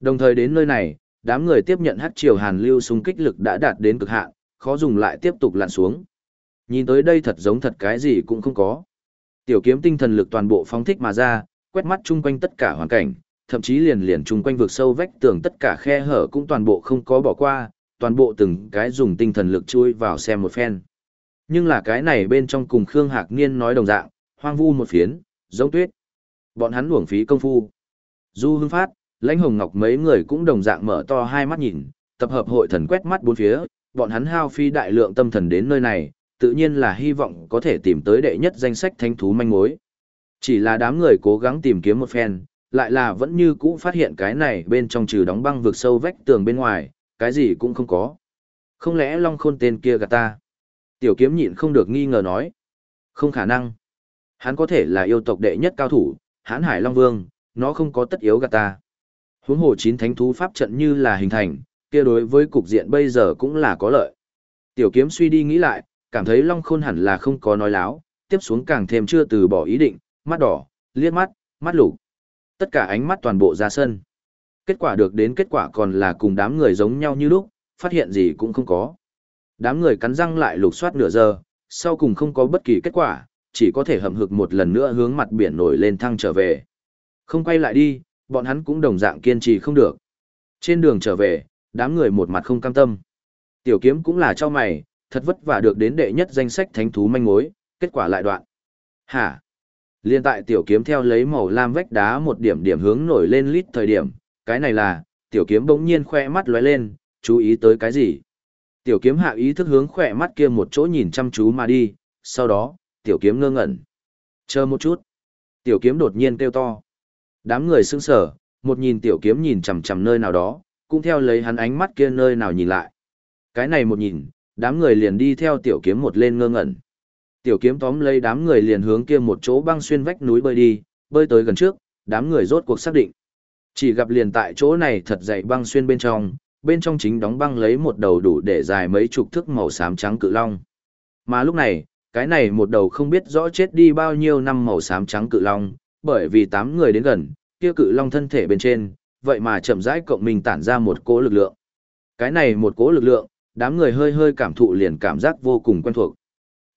Đồng thời đến nơi này, đám người tiếp nhận hắc triều hàn lưu xung kích lực đã đạt đến cực hạn, khó dùng lại tiếp tục lặn xuống. Nhìn tới đây thật giống thật cái gì cũng không có. Tiểu kiếm tinh thần lực toàn bộ phóng thích mà ra, quét mắt chung quanh tất cả hoàn cảnh, thậm chí liền liền chung quanh vực sâu vách tường tất cả khe hở cũng toàn bộ không có bỏ qua, toàn bộ từng cái dùng tinh thần lực chui vào xem một phen. Nhưng là cái này bên trong cùng Khương Hạc Niên nói đồng dạng, hoang vu một phiến, giống tuyết. Bọn hắn uổng phí công phu. Du Hưng Phát, Lãnh Hồng Ngọc mấy người cũng đồng dạng mở to hai mắt nhìn, tập hợp hội thần quét mắt bốn phía, bọn hắn hao phi đại lượng tâm thần đến nơi này, tự nhiên là hy vọng có thể tìm tới đệ nhất danh sách thánh thú manh mối. Chỉ là đám người cố gắng tìm kiếm một phen, lại là vẫn như cũ phát hiện cái này bên trong trừ đóng băng vực sâu vách tường bên ngoài, cái gì cũng không có. Không lẽ Long Khôn tên kia gạt ta? Tiểu kiếm nhịn không được nghi ngờ nói. Không khả năng. Hắn có thể là yêu tộc đệ nhất cao thủ, hãn hải Long Vương, nó không có tất yếu gạt ta. Huống hồ chín thánh thú pháp trận như là hình thành, kia đối với cục diện bây giờ cũng là có lợi. Tiểu kiếm suy đi nghĩ lại, cảm thấy Long Khôn hẳn là không có nói láo, tiếp xuống càng thêm chưa từ bỏ ý định, mắt đỏ, liếc mắt, mắt lục. Tất cả ánh mắt toàn bộ ra sân. Kết quả được đến kết quả còn là cùng đám người giống nhau như lúc, phát hiện gì cũng không có. Đám người cắn răng lại lục soát nửa giờ, sau cùng không có bất kỳ kết quả, chỉ có thể hậm hực một lần nữa hướng mặt biển nổi lên thăng trở về. Không quay lại đi, bọn hắn cũng đồng dạng kiên trì không được. Trên đường trở về, đám người một mặt không cam tâm. Tiểu kiếm cũng là cho mày, thật vất vả được đến đệ nhất danh sách thánh thú manh mối, kết quả lại đoạn. Hả? Liên tại tiểu kiếm theo lấy màu lam vách đá một điểm điểm hướng nổi lên lít thời điểm, cái này là, tiểu kiếm bỗng nhiên khoe mắt lóe lên, chú ý tới cái gì? Tiểu kiếm hạ ý thức hướng khỏe mắt kia một chỗ nhìn chăm chú mà đi, sau đó, tiểu kiếm ngơ ngẩn. Chờ một chút. Tiểu kiếm đột nhiên kêu to. Đám người sững sờ, một nhìn tiểu kiếm nhìn chằm chằm nơi nào đó, cũng theo lấy hắn ánh mắt kia nơi nào nhìn lại. Cái này một nhìn, đám người liền đi theo tiểu kiếm một lên ngơ ngẩn. Tiểu kiếm tóm lấy đám người liền hướng kia một chỗ băng xuyên vách núi bơi đi, bơi tới gần trước, đám người rốt cuộc xác định. Chỉ gặp liền tại chỗ này thật dày băng xuyên bên trong, bên trong chính đóng băng lấy một đầu đủ để dài mấy chục thước màu xám trắng cự long. Mà lúc này, cái này một đầu không biết rõ chết đi bao nhiêu năm màu xám trắng cự long, bởi vì tám người đến gần, kia cự long thân thể bên trên, vậy mà chậm rãi cộng mình tản ra một cỗ lực lượng. Cái này một cỗ lực lượng, đám người hơi hơi cảm thụ liền cảm giác vô cùng quen thuộc.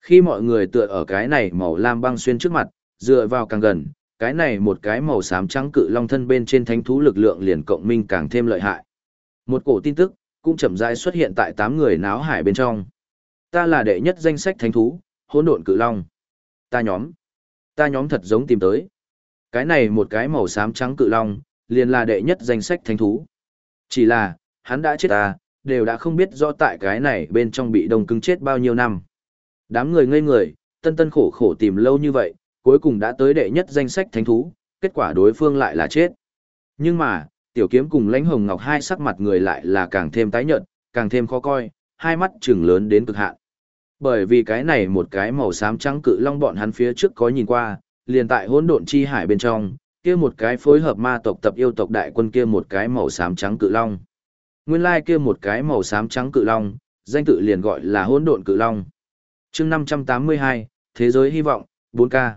Khi mọi người tựa ở cái này màu lam băng xuyên trước mặt, dựa vào càng gần, cái này một cái màu xám trắng cự long thân bên trên thánh thú lực lượng liền cộng minh càng thêm lợi hại. Một cổ tin tức cũng chậm rãi xuất hiện tại tám người náo hải bên trong. Ta là đệ nhất danh sách thánh thú, hỗn độn cự long. Ta nhóm, ta nhóm thật giống tìm tới. Cái này một cái màu xám trắng cự long, liền là đệ nhất danh sách thánh thú. Chỉ là, hắn đã chết ta, đều đã không biết rõ tại cái này bên trong bị đông cứng chết bao nhiêu năm. Đám người ngây người, tân tân khổ khổ tìm lâu như vậy, cuối cùng đã tới đệ nhất danh sách thánh thú, kết quả đối phương lại là chết. Nhưng mà, tiểu kiếm cùng lãnh hồng ngọc hai sắc mặt người lại là càng thêm tái nhợt, càng thêm khó coi, hai mắt trừng lớn đến cực hạn. Bởi vì cái này một cái màu xám trắng cự long bọn hắn phía trước có nhìn qua, liền tại hỗn độn chi hải bên trong, kia một cái phối hợp ma tộc tập yêu tộc đại quân kia một cái màu xám trắng cự long. Nguyên lai kia một cái màu xám trắng cự long, danh tự liền gọi là hỗn độn cự long. Chương 582, Thế giới hy vọng, 4K.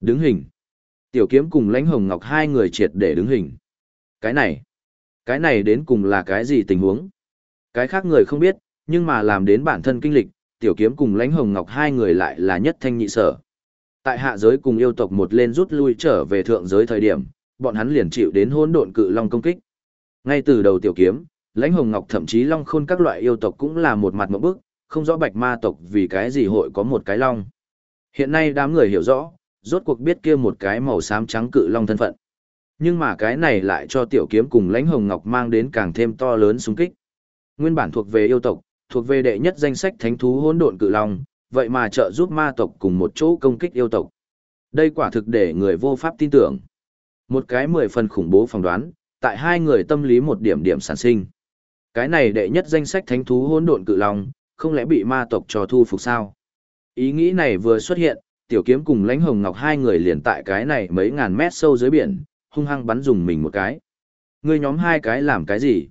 Đứng hình. Tiểu kiếm cùng lãnh hồng ngọc hai người triệt để đứng hình. Cái này, cái này đến cùng là cái gì tình huống? Cái khác người không biết, nhưng mà làm đến bản thân kinh lịch, tiểu kiếm cùng lãnh hồng ngọc hai người lại là nhất thanh nhị sở. Tại hạ giới cùng yêu tộc một lên rút lui trở về thượng giới thời điểm, bọn hắn liền chịu đến hỗn độn cự long công kích. Ngay từ đầu tiểu kiếm, lãnh hồng ngọc thậm chí long khôn các loại yêu tộc cũng là một mặt một bức, không rõ bạch ma tộc vì cái gì hội có một cái long. Hiện nay đám người hiểu rõ, rốt cuộc biết kia một cái màu xám trắng cự long thân phận. Nhưng mà cái này lại cho tiểu kiếm cùng lãnh hồng ngọc mang đến càng thêm to lớn xung kích. Nguyên bản thuộc về yêu tộc, thuộc về đệ nhất danh sách thánh thú hỗn độn cự long, vậy mà trợ giúp ma tộc cùng một chỗ công kích yêu tộc. Đây quả thực để người vô pháp tin tưởng. Một cái mười phần khủng bố phỏng đoán, tại hai người tâm lý một điểm điểm sản sinh. Cái này đệ nhất danh sách thánh thú hỗn độn cự long, không lẽ bị ma tộc cho thu phục sao? Ý nghĩ này vừa xuất hiện, tiểu kiếm cùng lãnh hồng ngọc hai người liền tại cái này mấy ngàn mét sâu dưới biển, hung hăng bắn dùng mình một cái. Người nhóm hai cái làm cái gì?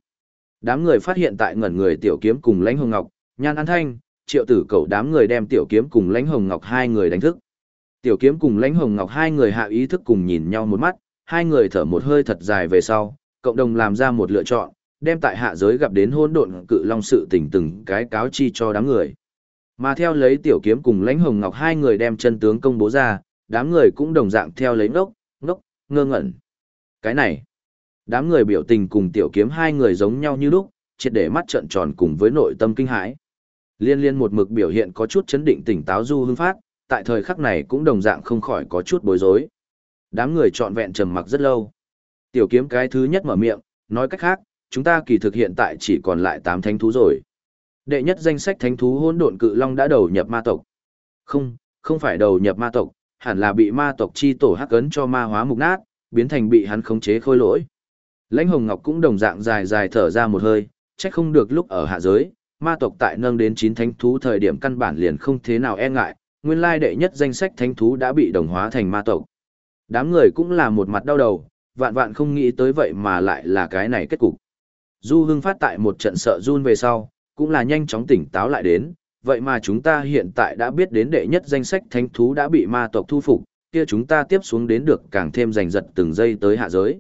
Đám người phát hiện tại ngẩn người tiểu kiếm cùng lãnh hồng ngọc, nhan an thanh, triệu tử cầu đám người đem tiểu kiếm cùng lãnh hồng ngọc hai người đánh thức. Tiểu kiếm cùng lãnh hồng ngọc hai người hạ ý thức cùng nhìn nhau một mắt, hai người thở một hơi thật dài về sau, cộng đồng làm ra một lựa chọn, đem tại hạ giới gặp đến hôn độn cự long sự tình từng cái cáo chi cho đám người. Mà theo lấy tiểu kiếm cùng lãnh hồng ngọc hai người đem chân tướng công bố ra, đám người cũng đồng dạng theo lấy ngốc, ngốc, ngơ ngẩn. Cái này, đám người biểu tình cùng tiểu kiếm hai người giống nhau như lúc, triệt để mắt trợn tròn cùng với nội tâm kinh hãi. Liên liên một mực biểu hiện có chút chấn định tỉnh táo du hưng phát, tại thời khắc này cũng đồng dạng không khỏi có chút bối rối. Đám người trọn vẹn trầm mặc rất lâu. Tiểu kiếm cái thứ nhất mở miệng, nói cách khác, chúng ta kỳ thực hiện tại chỉ còn lại 8 thánh thú rồi. Đệ nhất danh sách thánh thú hỗn độn cự long đã đầu nhập ma tộc. Không, không phải đầu nhập ma tộc, hẳn là bị ma tộc chi tổ hắc ấn cho ma hóa mục nát, biến thành bị hắn khống chế khôi lỗi. Lãnh Hồng Ngọc cũng đồng dạng dài dài thở ra một hơi, trách không được lúc ở hạ giới, ma tộc tại nâng đến 9 thánh thú thời điểm căn bản liền không thế nào e ngại, nguyên lai đệ nhất danh sách thánh thú đã bị đồng hóa thành ma tộc. Đám người cũng là một mặt đau đầu, vạn vạn không nghĩ tới vậy mà lại là cái này kết cục. Du Hưng phát tại một trận sợ run về sau, cũng là nhanh chóng tỉnh táo lại đến, vậy mà chúng ta hiện tại đã biết đến đệ nhất danh sách thánh thú đã bị ma tộc thu phục, kia chúng ta tiếp xuống đến được càng thêm giành giật từng giây tới hạ giới.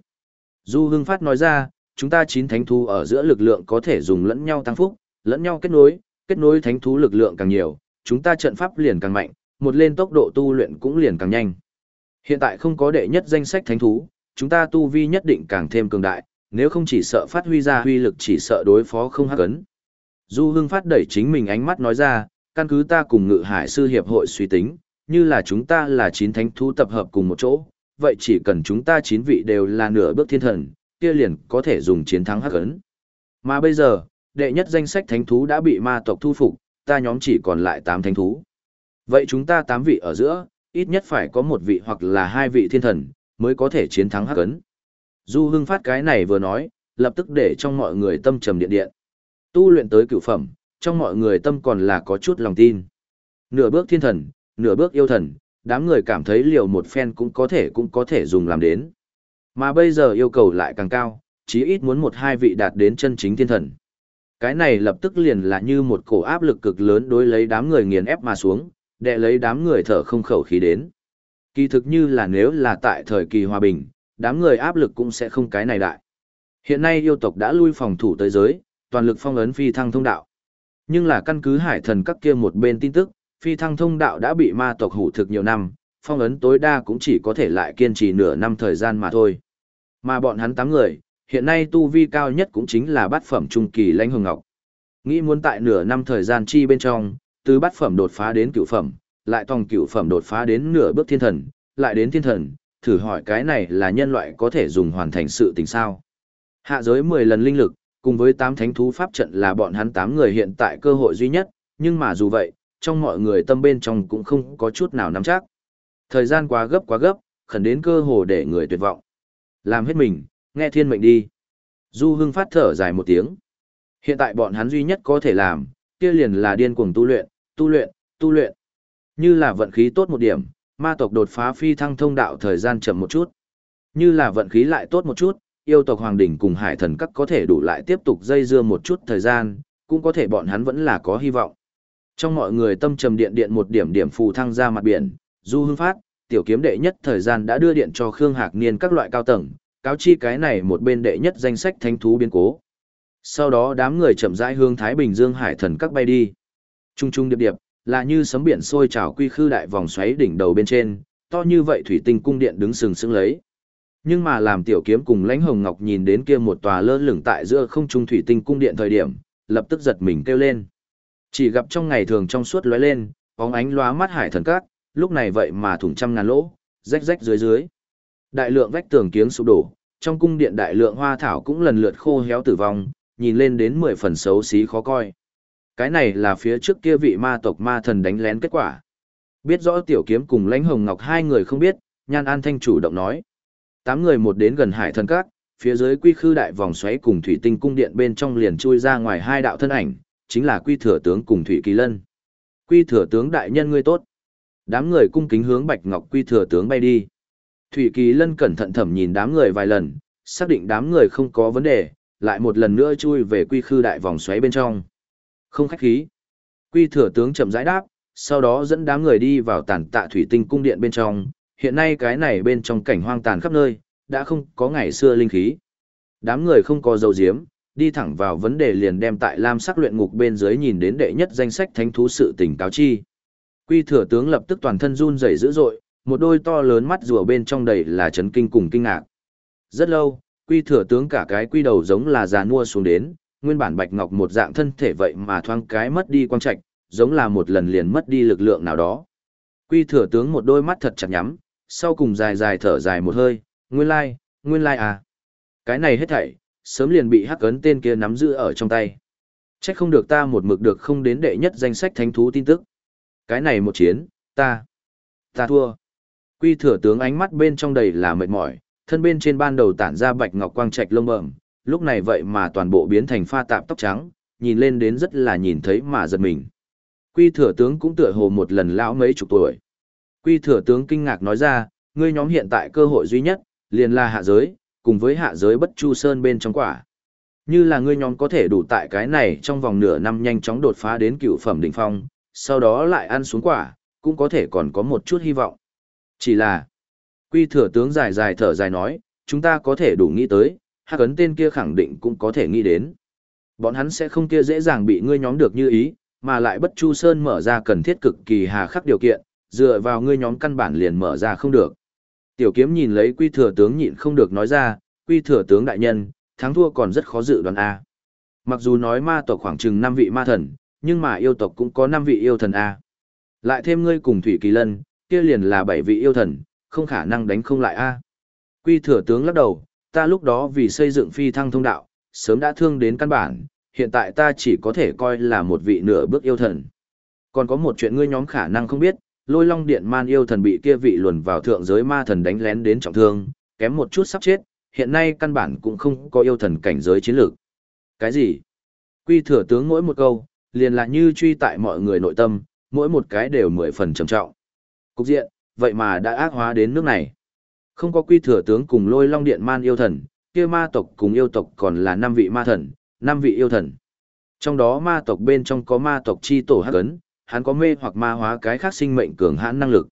Du Hưng Phát nói ra, chúng ta chín thánh thú ở giữa lực lượng có thể dùng lẫn nhau tăng phúc, lẫn nhau kết nối, kết nối thánh thú lực lượng càng nhiều, chúng ta trận pháp liền càng mạnh, một lên tốc độ tu luyện cũng liền càng nhanh. Hiện tại không có đệ nhất danh sách thánh thú, chúng ta tu vi nhất định càng thêm cường đại, nếu không chỉ sợ phát huy ra huy lực chỉ sợ đối phó không hắc ấn. Du Hưng phát đẩy chính mình ánh mắt nói ra, căn cứ ta cùng ngự hải sư hiệp hội suy tính, như là chúng ta là chín thánh thú tập hợp cùng một chỗ, vậy chỉ cần chúng ta chín vị đều là nửa bước thiên thần, kia liền có thể dùng chiến thắng hắc ấn. Mà bây giờ, đệ nhất danh sách thánh thú đã bị ma tộc thu phục, ta nhóm chỉ còn lại 8 thánh thú. Vậy chúng ta 8 vị ở giữa, ít nhất phải có một vị hoặc là hai vị thiên thần, mới có thể chiến thắng hắc ấn. Du Hưng phát cái này vừa nói, lập tức để trong mọi người tâm trầm điện điện. Tu luyện tới cựu phẩm, trong mọi người tâm còn là có chút lòng tin. Nửa bước thiên thần, nửa bước yêu thần, đám người cảm thấy liều một phen cũng có thể cũng có thể dùng làm đến. Mà bây giờ yêu cầu lại càng cao, chí ít muốn một hai vị đạt đến chân chính thiên thần. Cái này lập tức liền là như một cổ áp lực cực lớn đối lấy đám người nghiền ép mà xuống, đè lấy đám người thở không khẩu khí đến. Kỳ thực như là nếu là tại thời kỳ hòa bình, đám người áp lực cũng sẽ không cái này đại. Hiện nay yêu tộc đã lui phòng thủ tới giới, toàn lực phong ấn phi thăng thông đạo. Nhưng là căn cứ hải thần các kia một bên tin tức, phi thăng thông đạo đã bị ma tộc hủ thực nhiều năm, phong ấn tối đa cũng chỉ có thể lại kiên trì nửa năm thời gian mà thôi. Mà bọn hắn tám người, hiện nay tu vi cao nhất cũng chính là bát phẩm trung kỳ lãnh hồng ngọc. Nghĩ muốn tại nửa năm thời gian chi bên trong, từ bát phẩm đột phá đến cửu phẩm, lại tòng cửu phẩm đột phá đến nửa bước thiên thần, lại đến thiên thần, thử hỏi cái này là nhân loại có thể dùng hoàn thành sự tình sao. Hạ giới 10 lần linh lực, cùng với 8 thánh thú pháp trận là bọn hắn 8 người hiện tại cơ hội duy nhất, nhưng mà dù vậy, trong mọi người tâm bên trong cũng không có chút nào nắm chắc. Thời gian quá gấp quá gấp, khẩn đến cơ hồ để người tuyệt vọng. Làm hết mình, nghe thiên mệnh đi. Du Hưng phát thở dài một tiếng. Hiện tại bọn hắn duy nhất có thể làm, kia liền là điên cuồng tu luyện, tu luyện, tu luyện. Như là vận khí tốt một điểm, ma tộc đột phá phi thăng thông đạo thời gian chậm một chút. Như là vận khí lại tốt một chút, yêu tộc hoàng đỉnh cùng hải thần các có thể đủ lại tiếp tục dây dưa một chút thời gian, cũng có thể bọn hắn vẫn là có hy vọng. Trong mọi người tâm trầm điện điện một điểm điểm phù thăng ra mặt biển, du hương phát, tiểu kiếm đệ nhất thời gian đã đưa điện cho Khương Hạc Niên các loại cao tầng, cáo chi cái này một bên đệ nhất danh sách thánh thú biến cố. Sau đó đám người chậm rãi hướng Thái Bình Dương hải thần các bay đi. Trung trung điệp điệp, là như sấm biển sôi trào quy khư đại vòng xoáy đỉnh đầu bên trên, to như vậy thủy tinh cung điện đứng sừng sững lấy. Nhưng mà làm tiểu kiếm cùng lãnh hồng ngọc nhìn đến kia một tòa lơ lửng tại giữa không trung thủy tinh cung điện thời điểm, lập tức giật mình kêu lên. Chỉ gặp trong ngày thường trong suốt lóe lên, bóng ánh lóa mắt hải thần cát, lúc này vậy mà thủng trăm ngàn lỗ, rách rách dưới dưới. Đại lượng vách tường kiếng sụp đổ, trong cung điện đại lượng hoa thảo cũng lần lượt khô héo tử vong, nhìn lên đến mười phần xấu xí khó coi. Cái này là phía trước kia vị ma tộc ma thần đánh lén kết quả. Biết rõ tiểu kiếm cùng lãnh hồng ngọc hai người không biết, nhan an thanh chủ động nói. Tám người một đến gần hải thần các, phía dưới quy khư đại vòng xoáy cùng thủy tinh cung điện bên trong liền chui ra ngoài hai đạo thân ảnh, chính là quy thừa tướng cùng thủy kỳ lân. Quy thừa tướng đại nhân ngươi tốt. Đám người cung kính hướng bạch ngọc quy thừa tướng bay đi. Thủy kỳ lân cẩn thận thẩm nhìn đám người vài lần, xác định đám người không có vấn đề, lại một lần nữa chui về quy khư đại vòng xoáy bên trong. Không khách khí. Quy thừa tướng chậm rãi đáp, sau đó dẫn đám người đi vào tàn tạ thủy tinh cung điện bên trong, hiện nay cái này bên trong cảnh hoang tàn khắp nơi, đã không có ngày xưa linh khí. Đám người không có dầu diếm, đi thẳng vào vấn đề liền đem tại lam sắc luyện ngục bên dưới nhìn đến đệ nhất danh sách thánh thú sự tình cáo chi. Quy thừa tướng lập tức toàn thân run rẩy dữ dội, một đôi to lớn mắt rùa bên trong đầy là chấn kinh cùng kinh ngạc. Rất lâu, quy thừa tướng cả cái quy đầu giống là già mua xuống đến, nguyên bản bạch ngọc một dạng thân thể vậy mà thoáng cái mất đi quang trạch, giống là một lần liền mất đi lực lượng nào đó. Quy thừa tướng một đôi mắt thật chặt nhắm, sau cùng dài dài thở dài một hơi, nguyên lai, nguyên lai à. Cái này hết thảy, sớm liền bị hắc ấn tên kia nắm giữ ở trong tay. Chắc không được ta một mực được không đến đệ nhất danh sách thánh thú tin tức. Cái này một chiến, ta, ta thua. Quy thừa tướng ánh mắt bên trong đầy là mệt mỏi, thân bên trên ban đầu tản ra bạch ngọc quang trạch lông bẩm, lúc này vậy mà toàn bộ biến thành pha tạp tóc trắng, nhìn lên đến rất là nhìn thấy mà giật mình. Quy thừa tướng cũng tựa hồ một lần lão mấy chục tuổi. Quy thừa tướng kinh ngạc nói ra, ngươi nhóm hiện tại cơ hội duy nhất, liền là hạ giới, cùng với hạ giới bất chu sơn bên trong quả. Như là ngươi nhóm có thể đủ tại cái này trong vòng nửa năm nhanh chóng đột phá đến cựu phẩm đỉnh phong, sau đó lại ăn xuống quả, cũng có thể còn có một chút hy vọng. Chỉ là, quy thừa tướng dài dài thở dài nói, chúng ta có thể đủ nghĩ tới, hắc ấn tên kia khẳng định cũng có thể nghĩ đến. Bọn hắn sẽ không kia dễ dàng bị ngươi nhóm được như ý, mà lại bất chu sơn mở ra cần thiết cực kỳ hà khắc điều kiện, dựa vào ngươi nhóm căn bản liền mở ra không được. Tiểu kiếm nhìn lấy quy thừa tướng nhịn không được nói ra, quy thừa tướng đại nhân, thắng thua còn rất khó dự đoán A. Mặc dù nói ma tộc khoảng chừng 5 vị ma thần, nhưng mà yêu tộc cũng có 5 vị yêu thần A. Lại thêm ngươi cùng Thủy Kỳ Lân, kia liền là 7 vị yêu thần, không khả năng đánh không lại A. Quy thừa tướng lắc đầu, ta lúc đó vì xây dựng phi thăng thông đạo, sớm đã thương đến căn bản, hiện tại ta chỉ có thể coi là một vị nửa bước yêu thần. Còn có một chuyện ngươi nhóm khả năng không biết, lôi long điện man yêu thần bị kia vị luồn vào thượng giới ma thần đánh lén đến trọng thương, kém một chút sắp chết, hiện nay căn bản cũng không có yêu thần cảnh giới chiến lược. Cái gì? Quy thừa tướng mỗi một câu, liền là như truy tại mọi người nội tâm, mỗi một cái đều mười phần trầm trọng. Cục diện, vậy mà đã ác hóa đến nước này. Không có quy thừa tướng cùng lôi long điện man yêu thần, kia ma tộc cùng yêu tộc còn là năm vị ma thần, năm vị yêu thần. Trong đó ma tộc bên trong có ma tộc chi tổ hắc ấn, hắn có mê hoặc ma hóa cái khác sinh mệnh cường hãn năng lực.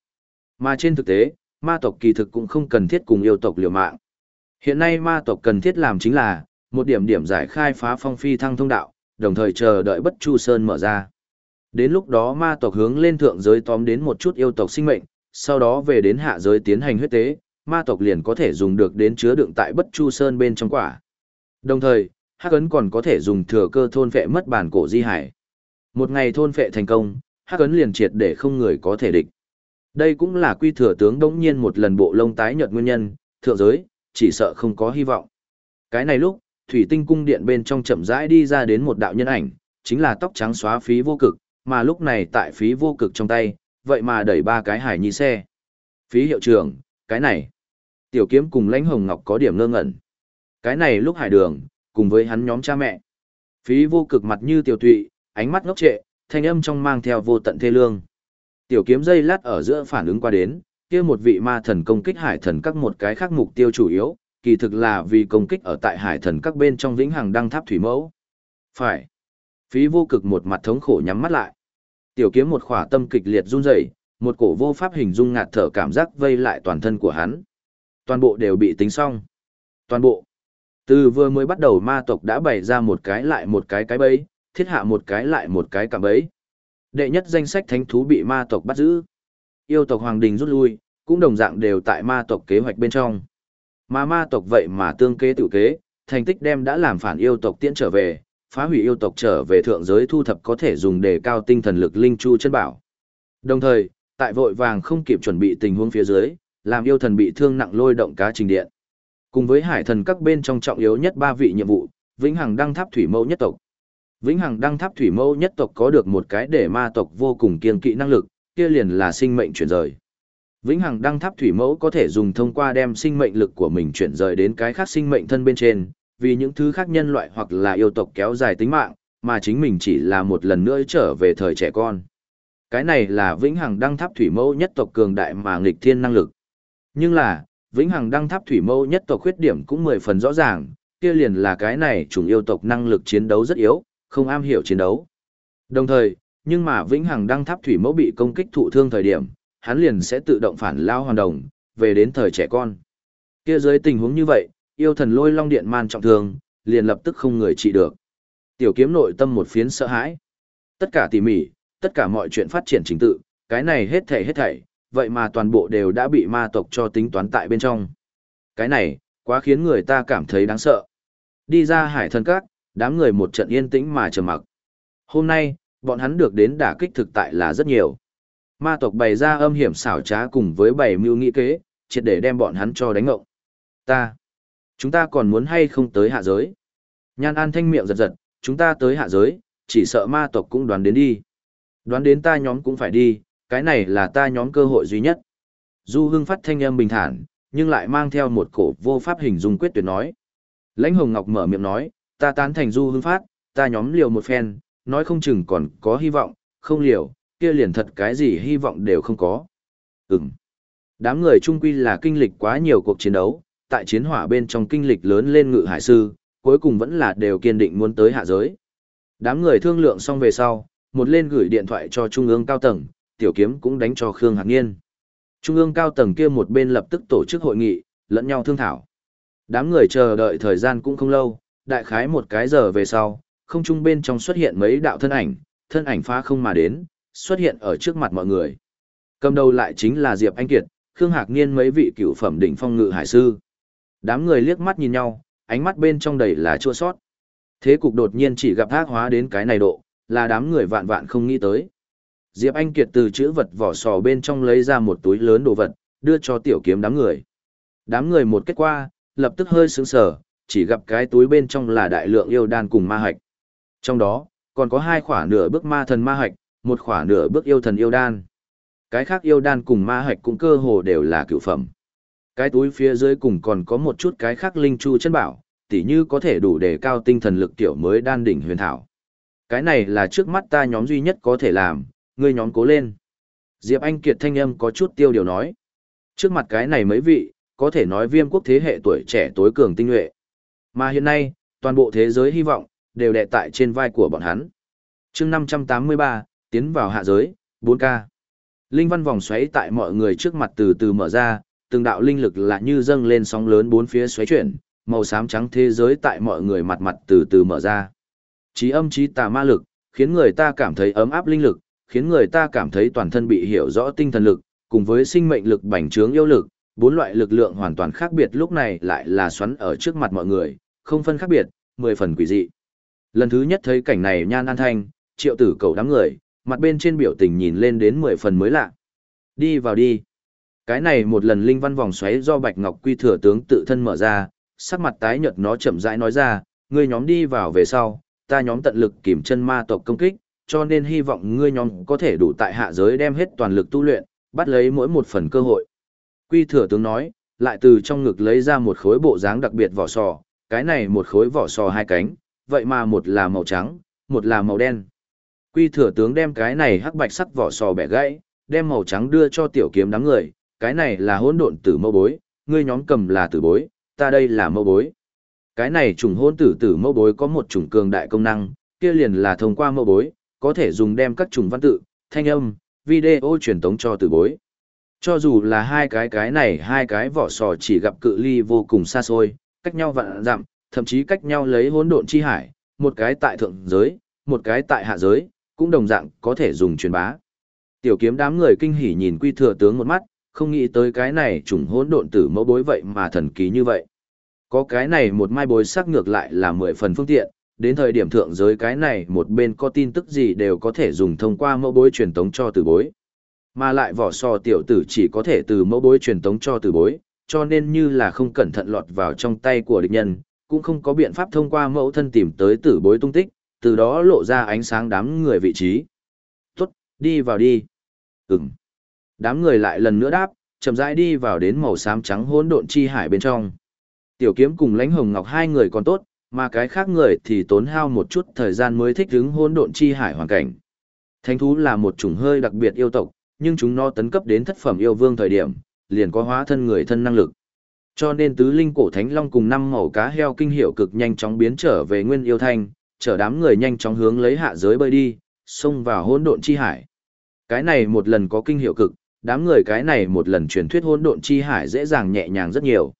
Mà trên thực tế, ma tộc kỳ thực cũng không cần thiết cùng yêu tộc liều mạng. Hiện nay ma tộc cần thiết làm chính là, một điểm điểm giải khai phá phong phi thăng thông đạo, đồng thời chờ đợi bất chu sơn mở ra. Đến lúc đó ma tộc hướng lên thượng giới tóm đến một chút yêu tộc sinh mệnh, sau đó về đến hạ giới tiến hành huyết tế, ma tộc liền có thể dùng được đến chứa đựng tại bất chu sơn bên trong quả. Đồng thời, hắc ấn còn có thể dùng thừa cơ thôn phệ mất bản cổ di hải. Một ngày thôn phệ thành công, hắc ấn liền triệt để không người có thể địch. Đây cũng là quy thừa tướng đống nhiên một lần bộ lông tái nhợt nguyên nhân, thượng giới, chỉ sợ không có hy vọng. Cái này lúc, thủy tinh cung điện bên trong chậm rãi đi ra đến một đạo nhân ảnh, chính là tóc trắng xóa phí vô cực, mà lúc này tại phí vô cực trong tay, vậy mà đẩy ba cái hải nhi xe. Phí hiệu trưởng, cái này. Tiểu kiếm cùng lãnh hồng ngọc có điểm ngơ ngẩn. Cái này lúc hải đường, cùng với hắn nhóm cha mẹ. Phí vô cực mặt như tiểu tụy, ánh mắt ngốc trệ, thanh âm trong mang theo vô tận thê lương. Tiểu kiếm dây lát ở giữa phản ứng qua đến, kia một vị ma thần công kích hải thần các một cái khác mục tiêu chủ yếu, kỳ thực là vì công kích ở tại hải thần các bên trong vĩnh hằng đăng tháp thủy mẫu. Phải. Phí vô cực một mặt thống khổ nhắm mắt lại. Tiểu kiếm một khỏa tâm kịch liệt run rẩy, một cổ vô pháp hình dung ngạt thở cảm giác vây lại toàn thân của hắn. Toàn bộ đều bị tính xong. Toàn bộ. Từ vừa mới bắt đầu ma tộc đã bày ra một cái lại một cái cái bẫy, thiết hạ một cái lại một cái cả bẫy. Đệ nhất danh sách thánh thú bị ma tộc bắt giữ. Yêu tộc hoàng đình rút lui, cũng đồng dạng đều tại ma tộc kế hoạch bên trong. Mà ma tộc vậy mà tương kế tự kế, thành tích đem đã làm phản yêu tộc tiễn trở về, phá hủy yêu tộc trở về thượng giới thu thập có thể dùng để cao tinh thần lực linh chu chân bảo. Đồng thời, tại vội vàng không kịp chuẩn bị tình huống phía dưới, làm yêu thần bị thương nặng lôi động cá trình điện. Cùng với hải thần các bên trong trọng yếu nhất ba vị nhiệm vụ, Vĩnh Hằng Đăng Tháp Thủy Mẫu nhất tộc. Vĩnh Hằng Đăng Tháp Thủy Mẫu nhất tộc có được một cái để ma tộc vô cùng kiên kỵ năng lực, kia liền là sinh mệnh chuyển rời. Vĩnh Hằng Đăng Tháp Thủy Mẫu có thể dùng thông qua đem sinh mệnh lực của mình chuyển rời đến cái khác sinh mệnh thân bên trên, vì những thứ khác nhân loại hoặc là yêu tộc kéo dài tính mạng, mà chính mình chỉ là một lần nữa trở về thời trẻ con. Cái này là Vĩnh Hằng Đăng Tháp Thủy Mẫu nhất tộc cường đại mà nghịch thiên năng lực. Nhưng là, Vĩnh Hằng Đăng Tháp Thủy mâu nhất tộc khuyết điểm cũng mười phần rõ ràng, kia liền là cái này chủng yêu tộc năng lực chiến đấu rất yếu, không am hiểu chiến đấu. Đồng thời, nhưng mà Vĩnh Hằng Đăng Tháp Thủy Mẫu bị công kích thụ thương thời điểm, hắn liền sẽ tự động phản lao hoàn đồng, về đến thời trẻ con. Kia dưới tình huống như vậy, yêu thần lôi long điện man trọng thương, liền lập tức không người trị được. Tiểu kiếm nội tâm một phiến sợ hãi. Tất cả tỉ mỉ, tất cả mọi chuyện phát triển trình tự, cái này hết thảy hết thảy, vậy mà toàn bộ đều đã bị ma tộc cho tính toán tại bên trong. Cái này, quá khiến người ta cảm thấy đáng sợ. Đi ra hải thần các, đám người một trận yên tĩnh mà trầm mặc. Hôm nay, bọn hắn được đến đả kích thực tại là rất nhiều. Ma tộc bày ra âm hiểm xảo trá cùng với bảy mưu nghị kế, triệt để đem bọn hắn cho đánh ngộng. Ta, chúng ta còn muốn hay không tới hạ giới? Nhan An thanh miệng giật giật, chúng ta tới hạ giới, chỉ sợ ma tộc cũng đoán đến đi. Đoán đến ta nhóm cũng phải đi, cái này là ta nhóm cơ hội duy nhất. Du hưng phát thanh âm bình thản, nhưng lại mang theo một cổ vô pháp hình dung quyết tuyệt nói. Lãnh Hồng Ngọc mở miệng nói, ta tán thành du hưng phát, ta nhóm liều một phen, nói không chừng còn có hy vọng, không liều, kia liền thật cái gì hy vọng đều không có. Ừm. Đám người trung quy là kinh lịch quá nhiều cuộc chiến đấu, tại chiến hỏa bên trong kinh lịch lớn lên ngự hải sư, cuối cùng vẫn là đều kiên định muốn tới hạ giới. Đám người thương lượng xong về sau, một lên gửi điện thoại cho trung ương cao tầng, tiểu kiếm cũng đánh cho Khương Hạc Niên. Trung ương cao tầng kia một bên lập tức tổ chức hội nghị, lẫn nhau thương thảo. Đám người chờ đợi thời gian cũng không lâu, đại khái một cái giờ về sau, không trung bên trong xuất hiện mấy đạo thân ảnh, thân ảnh phá không mà đến, xuất hiện ở trước mặt mọi người. Cầm đầu lại chính là Diệp Anh Kiệt, Khương Hạc Niên mấy vị cựu phẩm đỉnh phong ngự hải sư. Đám người liếc mắt nhìn nhau, ánh mắt bên trong đầy là chua sót. Thế cục đột nhiên chỉ gặp thác hóa đến cái này độ, là đám người vạn vạn không nghĩ tới. Diệp Anh Kiệt từ chữ vật vỏ sò bên trong lấy ra một túi lớn đồ vật, đưa cho tiểu kiếm đám người. Đám người một kết quả, lập tức hơi sướng sở, chỉ gặp cái túi bên trong là đại lượng yêu đan cùng ma hạch. Trong đó, còn có hai khỏa nửa bước ma thần ma hạch, một khỏa nửa bước yêu thần yêu đan. Cái khác yêu đan cùng ma hạch cũng cơ hồ đều là cựu phẩm. Cái túi phía dưới cùng còn có một chút cái khác linh chu chân bảo, tỉ như có thể đủ để cao tinh thần lực tiểu mới đan đỉnh huyền thảo. Cái này là trước mắt ta nhóm duy nhất có thể làm, ngươi nhóm cố lên. Diệp Anh Kiệt thanh âm có chút tiêu điều nói. Trước mặt cái này mấy vị, có thể nói viêm quốc thế hệ tuổi trẻ tối cường tinh nhuệ. Mà hiện nay, toàn bộ thế giới hy vọng, đều đè tại trên vai của bọn hắn. chương 583, tiến vào hạ giới, 4K. Linh văn vòng xoáy tại mọi người trước mặt từ từ mở ra, từng đạo linh lực lạ như dâng lên sóng lớn bốn phía xoáy chuyển, màu xám trắng thế giới tại mọi người mặt mặt từ từ mở ra. Chí âm chí tà ma lực, khiến người ta cảm thấy ấm áp linh lực, khiến người ta cảm thấy toàn thân bị hiểu rõ tinh thần lực, cùng với sinh mệnh lực bành trướng yêu lực, bốn loại lực lượng hoàn toàn khác biệt lúc này lại là xoắn ở trước mặt mọi người, không phân khác biệt, mười phần quỷ dị. Lần thứ nhất thấy cảnh này nhan an thanh, triệu tử cầu đám người, mặt bên trên biểu tình nhìn lên đến mười phần mới lạ. Đi vào đi. Cái này một lần linh văn vòng xoáy do Bạch Ngọc Quy thừa tướng tự thân mở ra, sắc mặt tái nhợt nó chậm rãi nói ra, ngươi nhóm đi vào về sau, ta nhóm tận lực kiểm chân ma tộc công kích, cho nên hy vọng ngươi nhóm có thể đủ tại hạ giới đem hết toàn lực tu luyện, bắt lấy mỗi một phần cơ hội. Quy thừa tướng nói, lại từ trong ngực lấy ra một khối bộ dáng đặc biệt vỏ sò, cái này một khối vỏ sò hai cánh, vậy mà một là màu trắng, một là màu đen. Quy thừa tướng đem cái này hắc bạch sắc vỏ sò bẻ gãy, đem màu trắng đưa cho tiểu kiếm đám người, cái này là hỗn độn tử mâu bối, ngươi nhóm cầm là tử bối, ta đây là mâu bối. Cái này trùng hỗn tử tử mâu bối có một chủng cường đại công năng, kia liền là thông qua mâu bối, có thể dùng đem các chủng văn tự, thanh âm, video truyền tống cho từ bối. Cho dù là hai cái cái này hai cái vỏ sò chỉ gặp cự ly vô cùng xa xôi, cách nhau vạn dặm, thậm chí cách nhau lấy hỗn độn chi hải, một cái tại thượng giới, một cái tại hạ giới, cũng đồng dạng có thể dùng truyền bá. Tiểu kiếm đám người kinh hỉ nhìn quy thừa tướng một mắt, không nghĩ tới cái này trùng hỗn độn tử mẫu bối vậy mà thần kỳ như vậy. Có cái này một mai bối sắc ngược lại là mười phần phương tiện, đến thời điểm thượng giới cái này một bên có tin tức gì đều có thể dùng thông qua mẫu bối truyền tống cho tử bối. Mà lại vỏ sò tiểu tử chỉ có thể từ mẫu bối truyền tống cho tử bối, cho nên như là không cẩn thận lọt vào trong tay của địch nhân, cũng không có biện pháp thông qua mẫu thân tìm tới tử bối tung tích, từ đó lộ ra ánh sáng đám người vị trí. Tốt, đi vào đi. Ừm. Đám người lại lần nữa đáp, chậm rãi đi vào đến màu xám trắng hỗn độn chi hải bên trong. Tiểu kiếm cùng lãnh hồng ngọc hai người còn tốt, mà cái khác người thì tốn hao một chút thời gian mới thích ứng hỗn độn chi hải hoàn cảnh. Thánh thú là một chủng hơi đặc biệt yêu tộc, nhưng chúng nó tấn cấp đến thất phẩm yêu vương thời điểm, liền có hóa thân người thân năng lực. Cho nên tứ linh cổ thánh long cùng năm màu cá heo kinh hiệu cực nhanh chóng biến trở về nguyên yêu thanh, chở đám người nhanh chóng hướng lấy hạ giới bơi đi, xông vào hỗn độn chi hải. Cái này một lần có kinh hiệu cực, đám người cái này một lần truyền thuyết hỗn độn chi hải dễ dàng nhẹ nhàng rất nhiều.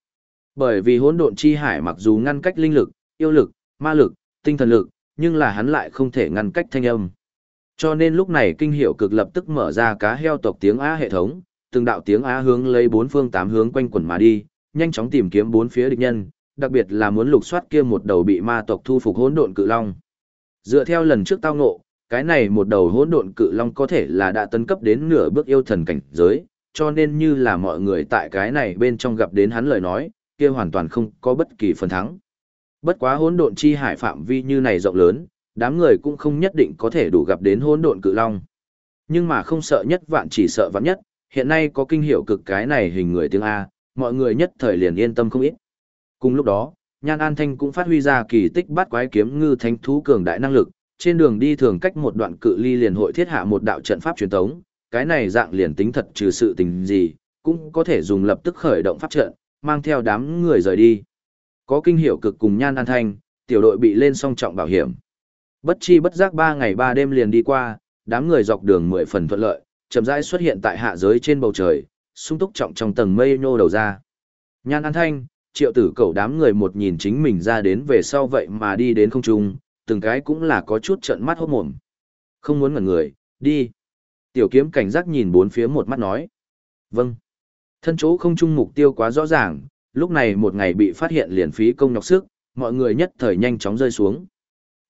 Bởi vì hỗn độn chi hải mặc dù ngăn cách linh lực, yêu lực, ma lực, tinh thần lực, nhưng là hắn lại không thể ngăn cách thanh âm. Cho nên lúc này kinh hiệu cực lập tức mở ra cá heo tộc tiếng Á hệ thống, từng đạo tiếng Á hướng lấy bốn phương tám hướng quanh quẩn mà đi, nhanh chóng tìm kiếm bốn phía địch nhân, đặc biệt là muốn lục soát kia một đầu bị ma tộc thu phục hỗn độn cự long. Dựa theo lần trước tao ngộ, cái này một đầu hỗn độn cự long có thể là đã tấn cấp đến nửa bước yêu thần cảnh giới, cho nên như là mọi người tại cái này bên trong gặp đến hắn lời nói, kia hoàn toàn không có bất kỳ phần thắng. Bất quá hỗn độn chi hải phạm vi như này rộng lớn, đám người cũng không nhất định có thể đủ gặp đến hỗn độn cự long. Nhưng mà không sợ nhất vạn chỉ sợ vạn nhất, hiện nay có kinh hiệu cực cái này hình người tiếng A, mọi người nhất thời liền yên tâm không ít. Cùng lúc đó, Nhan An Thanh cũng phát huy ra kỳ tích bắt quái kiếm ngư thánh thú cường đại năng lực, trên đường đi thường cách một đoạn cự ly liền hội thiết hạ một đạo trận pháp truyền thống, cái này dạng liền tính thật trừ sự tình gì, cũng có thể dùng lập tức khởi động pháp trận, mang theo đám người rời đi. Có kinh hiệu cực cùng Nhan An Thanh, tiểu đội bị lên song trọng bảo hiểm. Bất chi bất giác ba ngày ba đêm liền đi qua, đám người dọc đường mười phần thuận lợi, chậm rãi xuất hiện tại hạ giới trên bầu trời, sung túc trọng trong tầng mây nhô đầu ra. Nhan An Thanh, triệu tử cầu đám người một nhìn chính mình ra đến về sau vậy mà đi đến không trung, từng cái cũng là có chút trận mắt hốt mồm. Không muốn ngẩn người, đi. Tiểu kiếm cảnh giác nhìn bốn phía một mắt nói. Vâng. Thân chỗ không trung mục tiêu quá rõ ràng, lúc này một ngày bị phát hiện liền phí công nhọc sức, mọi người nhất thời nhanh chóng rơi xuống.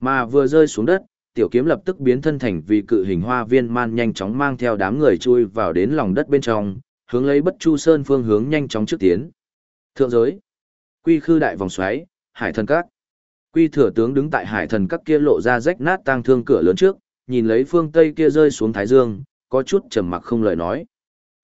Mà vừa rơi xuống đất, tiểu kiếm lập tức biến thân thành vì cự hình hoa viên man nhanh chóng mang theo đám người chui vào đến lòng đất bên trong, hướng lấy bất chu sơn phương hướng nhanh chóng trước tiến. Thượng giới, quy khư đại vòng xoáy, hải thần các. Quy thừa tướng đứng tại hải thần các kia lộ ra rách nát tang thương cửa lớn trước, nhìn lấy phương tây kia rơi xuống thái dương, có chút trầm mặc không lời nói.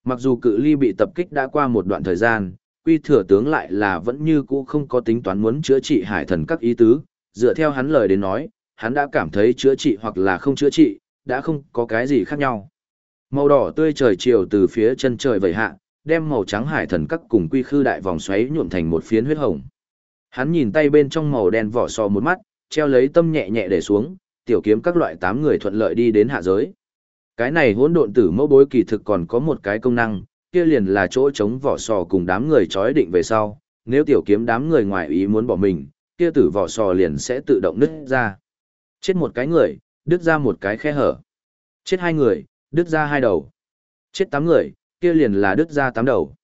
Mặc dù cự ly bị tập kích đã qua một đoạn thời gian, quy thừa tướng lại là vẫn như cũ không có tính toán muốn chữa trị hải thần các ý tứ, dựa theo hắn lời đến nói, hắn đã cảm thấy chữa trị hoặc là không chữa trị, đã không có cái gì khác nhau. Màu đỏ tươi trời chiều từ phía chân trời vẩy hạ, đem màu trắng hải thần các cùng quy khư đại vòng xoáy nhuộm thành một phiến huyết hồng. Hắn nhìn tay bên trong màu đen vỏ sò một mắt, treo lấy tâm nhẹ nhẹ để xuống, tiểu kiếm các loại tám người thuận lợi đi đến hạ giới. Cái này hỗn độn tử mẫu bối kỳ thực còn có một cái công năng, kia liền là chỗ chống vỏ sò cùng đám người trói định về sau, nếu tiểu kiếm đám người ngoài ý muốn bỏ mình, kia tử vỏ sò liền sẽ tự động nứt ra. Chết một cái người, đứt ra một cái khe hở. Chết hai người, đứt ra hai đầu. Chết tám người, kia liền là đứt ra tám đầu.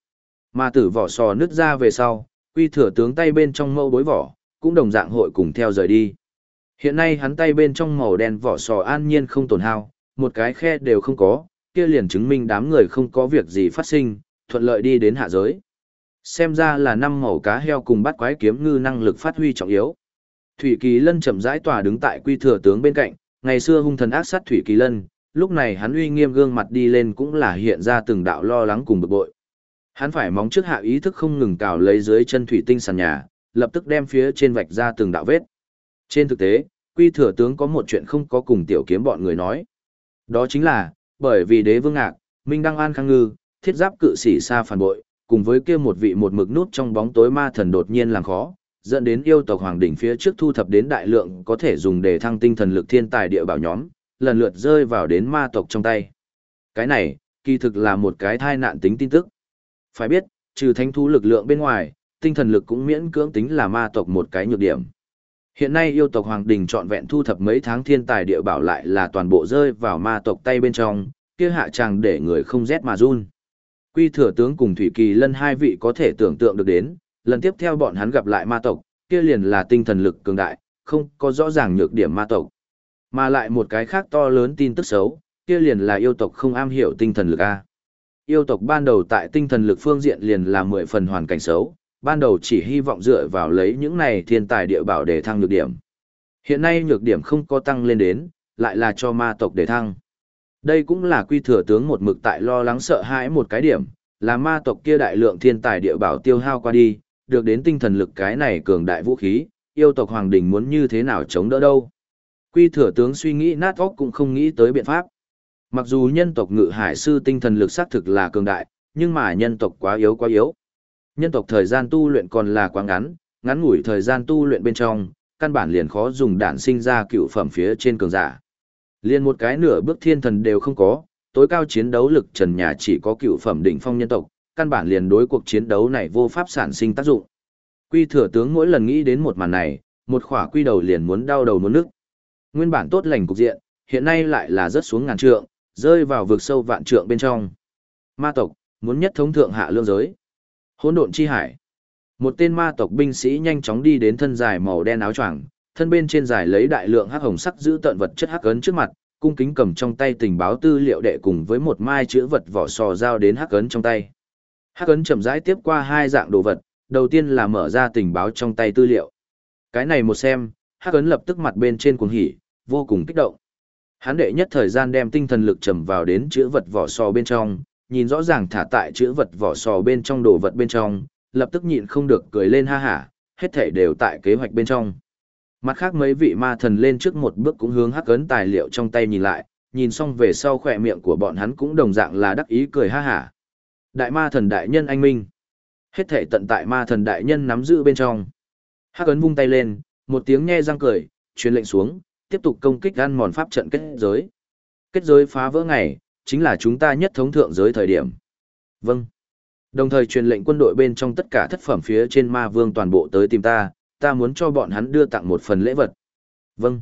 Mà tử vỏ sò nứt ra về sau, quy thừa tướng tay bên trong mâu bối vỏ, cũng đồng dạng hội cùng theo rời đi. Hiện nay hắn tay bên trong màu đen vỏ sò an nhiên không tổn hao, một cái khe đều không có, kia liền chứng minh đám người không có việc gì phát sinh, thuận lợi đi đến hạ giới. Xem ra là năm màu cá heo cùng bắt quái kiếm ngư năng lực phát huy trọng yếu. Thủy Kỳ Lân chậm rãi tỏa đứng tại quy thừa tướng bên cạnh, ngày xưa hung thần ác sát Thủy Kỳ Lân, lúc này hắn uy nghiêm gương mặt đi lên cũng là hiện ra từng đạo lo lắng cùng bực bội. Hắn phải móng trước hạ ý thức không ngừng cào lấy dưới chân thủy tinh sàn nhà, lập tức đem phía trên vạch ra từng đạo vết. Trên thực tế, quy thừa tướng có một chuyện không có cùng tiểu kiếm bọn người nói. Đó chính là, bởi vì đế vương ngạc, Minh Đăng An Khang Ngư, thiết giáp cự sĩ xa phản bội, cùng với kia một vị một mực nút trong bóng tối ma thần đột nhiên làm khó, dẫn đến yêu tộc hoàng đỉnh phía trước thu thập đến đại lượng có thể dùng để thăng tinh thần lực thiên tài địa bảo nhóm, lần lượt rơi vào đến ma tộc trong tay. Cái này, kỳ thực là một cái thai nạn tính tin tức. Phải biết, trừ thánh thú lực lượng bên ngoài, tinh thần lực cũng miễn cưỡng tính là ma tộc một cái nhược điểm. Hiện nay yêu tộc Hoàng Đình trọn vẹn thu thập mấy tháng thiên tài địa bảo lại là toàn bộ rơi vào ma tộc tay bên trong, kia hạ tràng để người không rét mà run. Quy thừa tướng cùng Thủy Kỳ Lân hai vị có thể tưởng tượng được đến, lần tiếp theo bọn hắn gặp lại ma tộc, kia liền là tinh thần lực cường đại, không có rõ ràng nhược điểm ma tộc. Mà lại một cái khác to lớn tin tức xấu, kia liền là yêu tộc không am hiểu tinh thần lực A. Yêu tộc ban đầu tại tinh thần lực phương diện liền là mười phần hoàn cảnh xấu, ban đầu chỉ hy vọng dựa vào lấy những này thiên tài địa bảo để thăng nhược điểm. Hiện nay nhược điểm không có tăng lên đến, lại là cho ma tộc để thăng. Đây cũng là quy thừa tướng một mực tại lo lắng sợ hãi một cái điểm, là ma tộc kia đại lượng thiên tài địa bảo tiêu hao qua đi, được đến tinh thần lực cái này cường đại vũ khí, yêu tộc hoàng đình muốn như thế nào chống đỡ đâu. Quy thừa tướng suy nghĩ nát óc cũng không nghĩ tới biện pháp. Mặc dù nhân tộc ngự hải sư tinh thần lực xác thực là cường đại, nhưng mà nhân tộc quá yếu quá yếu. Nhân tộc thời gian tu luyện còn là quá ngắn, ngắn ngủi thời gian tu luyện bên trong, căn bản liền khó dùng đạn sinh ra cựu phẩm phía trên cường giả. Liên một cái nửa bước thiên thần đều không có, tối cao chiến đấu lực trần nhà chỉ có cựu phẩm đỉnh phong nhân tộc, căn bản liền đối cuộc chiến đấu này vô pháp sản sinh tác dụng. Quy thừa tướng mỗi lần nghĩ đến một màn này, một khỏa quy đầu liền muốn đau đầu muốn nước. Nguyên bản tốt lành cục diện, hiện nay lại là rất xuống ngàn trượng, rơi vào vực sâu vạn trượng bên trong. Ma tộc, muốn nhất thống thượng hạ lương giới. Hỗn độn chi hải. Một tên ma tộc binh sĩ nhanh chóng đi đến thân dài màu đen áo choàng, thân bên trên dài lấy đại lượng hắc hồng sắc giữ tận vật chất hắc ấn trước mặt, cung kính cầm trong tay tình báo tư liệu đệ cùng với một mai chữ vật vỏ sò giao đến hắc ấn trong tay. Hắc ấn chậm rãi tiếp qua hai dạng đồ vật, đầu tiên là mở ra tình báo trong tay tư liệu. Cái này một xem, hắc ấn lập tức mặt bên trên cuồng hỉ, vô cùng kích động. Hắn đệ nhất thời gian đem tinh thần lực trầm vào đến chữ vật vỏ sò bên trong, nhìn rõ ràng thả tại chữ vật vỏ sò bên trong đồ vật bên trong, lập tức nhịn không được cười lên ha hả, hết thể đều tại kế hoạch bên trong. Mặt khác mấy vị ma thần lên trước một bước cũng hướng hắc ấn tài liệu trong tay nhìn lại, nhìn xong về sau khỏe miệng của bọn hắn cũng đồng dạng là đắc ý cười ha hả. Đại ma thần đại nhân anh minh. Hết thể tận tại ma thần đại nhân nắm giữ bên trong. Hắc ấn vung tay lên, một tiếng nghe răng cười, truyền lệnh xuống, tiếp tục công kích ăn mòn pháp trận kết giới. Kết giới phá vỡ ngày, chính là chúng ta nhất thống thượng giới thời điểm. Vâng. Đồng thời truyền lệnh quân đội bên trong tất cả thất phẩm phía trên ma vương toàn bộ tới tìm ta, ta muốn cho bọn hắn đưa tặng một phần lễ vật. Vâng.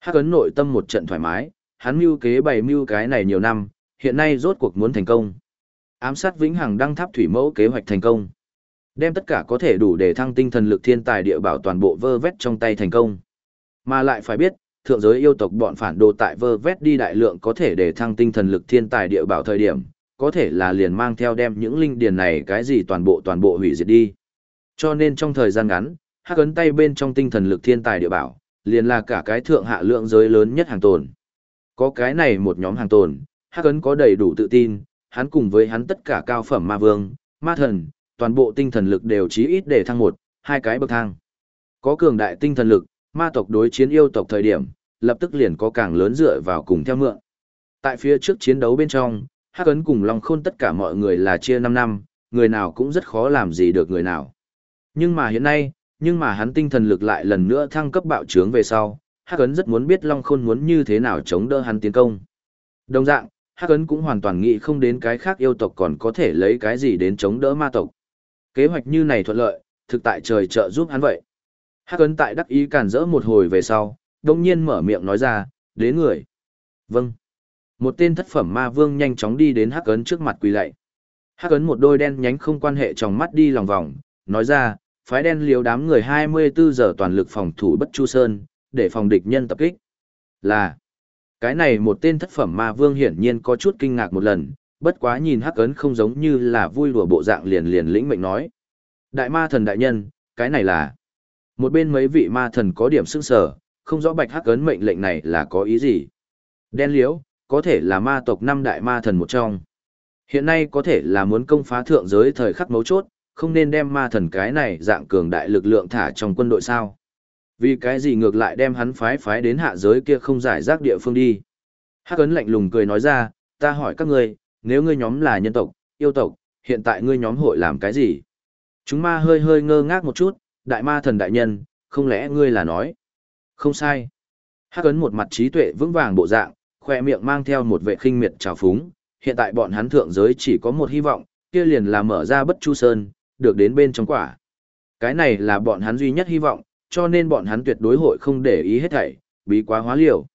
Hắc ấn nội tâm một trận thoải mái, hắn mưu kế bày mưu cái này nhiều năm, hiện nay rốt cuộc muốn thành công. Ám sát vĩnh hằng đăng tháp thủy mẫu kế hoạch thành công. Đem tất cả có thể đủ để thăng tinh thần lực thiên tài địa bảo toàn bộ vơ vét trong tay thành công. Mà lại phải biết, thượng giới yêu tộc bọn phản đồ tại vơ vét đi đại lượng có thể để thăng tinh thần lực thiên tài địa bảo thời điểm, có thể là liền mang theo đem những linh điền này cái gì toàn bộ toàn bộ hủy diệt đi. Cho nên trong thời gian ngắn, hắc ấn tay bên trong tinh thần lực thiên tài địa bảo, liền là cả cái thượng hạ lượng giới lớn nhất hàng tồn. Có cái này một nhóm hàng tồn, hắc ấn có đầy đủ tự tin, hắn cùng với hắn tất cả cao phẩm ma vương, ma thần, toàn bộ tinh thần lực đều chí ít để thăng một, hai cái bậc thang. Có cường đại tinh thần lực, ma tộc đối chiến yêu tộc thời điểm, lập tức liền có càng lớn dựa vào cùng theo mượn. Tại phía trước chiến đấu bên trong, Hắc Ấn cùng Long Khôn tất cả mọi người là chia 5 năm, người nào cũng rất khó làm gì được người nào. Nhưng mà hiện nay, nhưng mà hắn tinh thần lực lại lần nữa thăng cấp bạo trướng về sau, Hắc Ấn rất muốn biết Long Khôn muốn như thế nào chống đỡ hắn tiến công. Đồng dạng, Hắc Ấn cũng hoàn toàn nghĩ không đến cái khác yêu tộc còn có thể lấy cái gì đến chống đỡ ma tộc. Kế hoạch như này thuận lợi, thực tại trời trợ giúp hắn vậy. Hắc Ấn tại đắc ý cản rỡ một hồi về sau, đồng nhiên mở miệng nói ra, đến người. Vâng. Một tên thất phẩm ma vương nhanh chóng đi đến Hắc Ấn trước mặt quỳ lạy. Hắc Ấn một đôi đen nhánh không quan hệ trong mắt đi lòng vòng, nói ra, phái đen liều đám người 24 giờ toàn lực phòng thủ bất chu sơn, để phòng địch nhân tập kích. Là, cái này một tên thất phẩm ma vương hiển nhiên có chút kinh ngạc một lần, bất quá nhìn hắc ấn không giống như là vui đùa bộ dạng liền liền lĩnh mệnh nói. Đại ma thần đại nhân, cái này là... Một bên mấy vị ma thần có điểm sưng sở, không rõ bạch hắc ấn mệnh lệnh này là có ý gì. Đen liễu, có thể là ma tộc năm đại ma thần một trong. Hiện nay có thể là muốn công phá thượng giới thời khắc mấu chốt, không nên đem ma thần cái này dạng cường đại lực lượng thả trong quân đội sao. Vì cái gì ngược lại đem hắn phái phái đến hạ giới kia không giải rác địa phương đi. Hắc ấn lạnh lùng cười nói ra, ta hỏi các ngươi, nếu ngươi nhóm là nhân tộc, yêu tộc, hiện tại ngươi nhóm hội làm cái gì? Chúng ma hơi hơi ngơ ngác một chút, đại ma thần đại nhân, không lẽ ngươi là nói? Không sai. Hắc ấn một mặt trí tuệ vững vàng bộ dạng, khoe miệng mang theo một vệ khinh miệt trào phúng, hiện tại bọn hắn thượng giới chỉ có một hy vọng, kia liền là mở ra bất chu sơn, được đến bên trong quả. Cái này là bọn hắn duy nhất hy vọng, cho nên bọn hắn tuyệt đối hội không để ý hết thảy, bí quá hóa liều.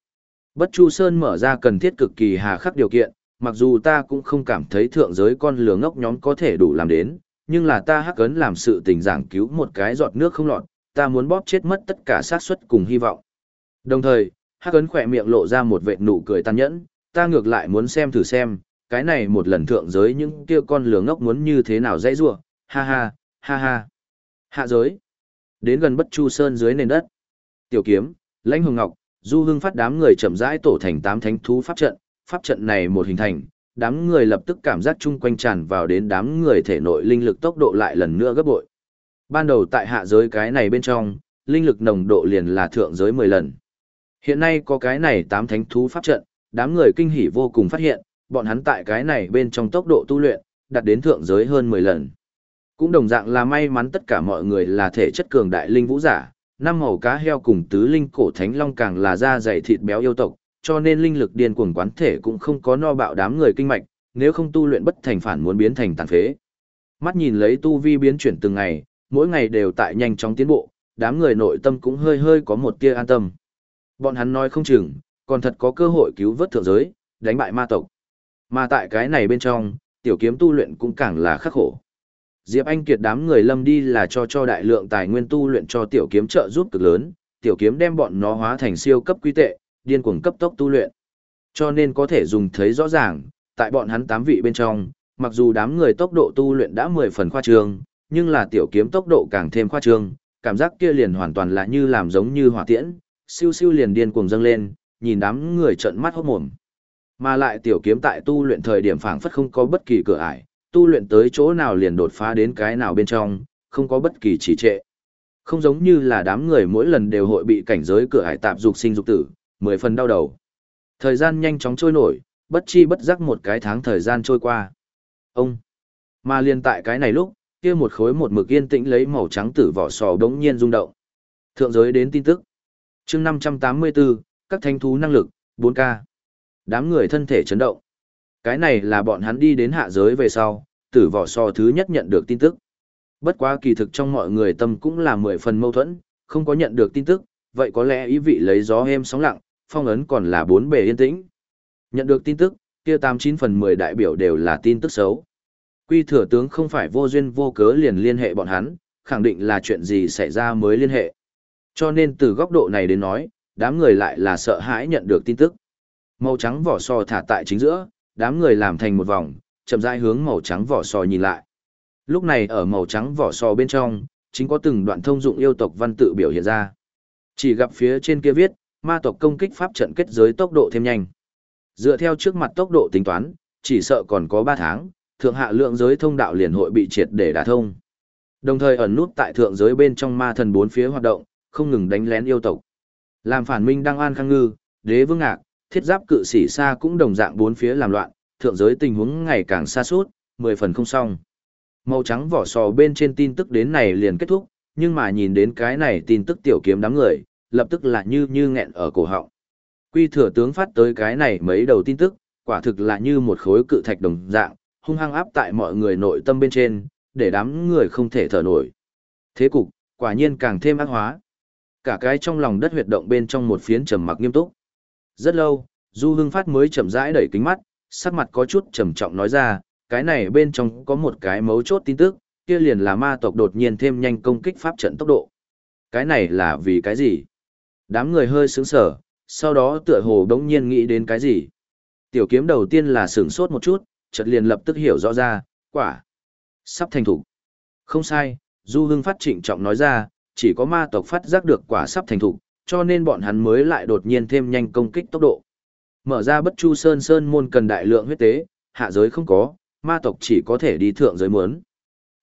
Bất Chu Sơn mở ra cần thiết cực kỳ hà khắc điều kiện, mặc dù ta cũng không cảm thấy thượng giới con lừa ngốc nhóm có thể đủ làm đến, nhưng là ta hắc ấn làm sự tình giảng cứu một cái giọt nước không lọt, ta muốn bóp chết mất tất cả xác suất cùng hy vọng. Đồng thời, hắc ấn khỏe miệng lộ ra một vệt nụ cười tàn nhẫn, ta ngược lại muốn xem thử xem, cái này một lần thượng giới những kia con lừa ngốc muốn như thế nào dãy rủa, ha ha, ha ha. Hạ giới. Đến gần Bất Chu Sơn dưới nền đất. Tiểu kiếm, Lãnh Hồng Ngọc, Du Hưng phát đám người chậm rãi tổ thành tám thánh thú pháp trận, pháp trận này một hình thành, đám người lập tức cảm giác chung quanh tràn vào đến đám người thể nội linh lực tốc độ lại lần nữa gấp bội. Ban đầu tại hạ giới cái này bên trong, linh lực nồng độ liền là thượng giới 10 lần. Hiện nay có cái này tám thánh thú pháp trận, đám người kinh hỉ vô cùng phát hiện, bọn hắn tại cái này bên trong tốc độ tu luyện, đạt đến thượng giới hơn 10 lần. Cũng đồng dạng là may mắn tất cả mọi người là thể chất cường đại linh vũ giả, năm màu cá heo cùng tứ linh cổ thánh long càng là da dày thịt béo yêu tộc, cho nên linh lực điên cuồng quán thể cũng không có no bạo đám người kinh mạch, nếu không tu luyện bất thành phản muốn biến thành tàn phế. Mắt nhìn lấy tu vi biến chuyển từng ngày, mỗi ngày đều tại nhanh chóng tiến bộ, đám người nội tâm cũng hơi hơi có một tia an tâm. Bọn hắn nói không chừng, còn thật có cơ hội cứu vớt thượng giới, đánh bại ma tộc. Mà tại cái này bên trong, tiểu kiếm tu luyện cũng càng là khắc khổ. Diệp Anh Kiệt đám người lâm đi là cho cho đại lượng tài nguyên tu luyện cho tiểu kiếm trợ giúp cực lớn, tiểu kiếm đem bọn nó hóa thành siêu cấp quy tệ, điên cuồng cấp tốc tu luyện. Cho nên có thể dùng thấy rõ ràng, tại bọn hắn tám vị bên trong, mặc dù đám người tốc độ tu luyện đã 10 phần khoa trương, nhưng là tiểu kiếm tốc độ càng thêm khoa trương, cảm giác kia liền hoàn toàn là như làm giống như hỏa tiễn, siêu siêu liền điên cuồng dâng lên, nhìn đám người trợn mắt hốt mồm. Mà lại tiểu kiếm tại tu luyện thời điểm phảng phất không có bất kỳ cửa ải, tu luyện tới chỗ nào liền đột phá đến cái nào bên trong, không có bất kỳ trì trệ. Không giống như là đám người mỗi lần đều hội bị cảnh giới cửa ải tạp dục sinh dục tử, mười phần đau đầu. Thời gian nhanh chóng trôi nổi, bất chi bất giác một cái tháng thời gian trôi qua. Ông! Mà liên tại cái này lúc, kia một khối một mực yên tĩnh lấy màu trắng tử vỏ sò đống nhiên rung động. Thượng giới đến tin tức. chương 584, các thanh thú năng lực, 4K. Đám người thân thể chấn động. Cái này là bọn hắn đi đến hạ giới về sau, tử vỏ sò thứ nhất nhận được tin tức. Bất quá kỳ thực trong mọi người tâm cũng là mười phần mâu thuẫn, không có nhận được tin tức, vậy có lẽ ý vị lấy gió êm sóng lặng, phong ấn còn là bốn bề yên tĩnh. Nhận được tin tức, kia tám chín phần mười đại biểu đều là tin tức xấu. Quy thừa tướng không phải vô duyên vô cớ liền liên hệ bọn hắn, khẳng định là chuyện gì xảy ra mới liên hệ. Cho nên từ góc độ này đến nói, đám người lại là sợ hãi nhận được tin tức. Màu trắng vỏ sò thả tại chính giữa, đám người làm thành một vòng, chậm rãi hướng màu trắng vỏ sò nhìn lại. Lúc này ở màu trắng vỏ sò bên trong, chính có từng đoạn thông dụng yêu tộc văn tự biểu hiện ra. Chỉ gặp phía trên kia viết, ma tộc công kích pháp trận kết giới tốc độ thêm nhanh. Dựa theo trước mặt tốc độ tính toán, chỉ sợ còn có 3 tháng, thượng hạ lượng giới thông đạo liền hội bị triệt để đả thông. Đồng thời ẩn nút tại thượng giới bên trong ma thần bốn phía hoạt động, không ngừng đánh lén yêu tộc. Làm phản minh đăng an khang ngư, đế vương ngạc, thiết giáp cự sĩ xa cũng đồng dạng bốn phía làm loạn, thượng giới tình huống ngày càng xa suốt, mười phần không xong. Màu trắng vỏ sò bên trên tin tức đến này liền kết thúc, nhưng mà nhìn đến cái này tin tức tiểu kiếm đám người, lập tức là như như nghẹn ở cổ họng. Quy thừa tướng phát tới cái này mấy đầu tin tức, quả thực là như một khối cự thạch đồng dạng, hung hăng áp tại mọi người nội tâm bên trên, để đám người không thể thở nổi. Thế cục, quả nhiên càng thêm ác hóa. Cả cái trong lòng đất huyệt động bên trong một phiến trầm mặc nghiêm túc. Rất lâu, Du Hưng Phát mới chậm rãi đẩy kính mắt, sắc mặt có chút trầm trọng nói ra, cái này bên trong có một cái mấu chốt tin tức, kia liền là ma tộc đột nhiên thêm nhanh công kích pháp trận tốc độ. Cái này là vì cái gì? Đám người hơi sướng sở, sau đó tựa hồ đống nhiên nghĩ đến cái gì? Tiểu kiếm đầu tiên là sửng sốt một chút, chợt liền lập tức hiểu rõ ra, quả. Sắp thành thủ. Không sai, Du Hưng phát trịnh trọng nói ra, chỉ có ma tộc phát giác được quả sắp thành thủ, cho nên bọn hắn mới lại đột nhiên thêm nhanh công kích tốc độ. Mở ra bất chu sơn sơn môn cần đại lượng huyết tế, hạ giới không có, ma tộc chỉ có thể đi thượng giới muốn.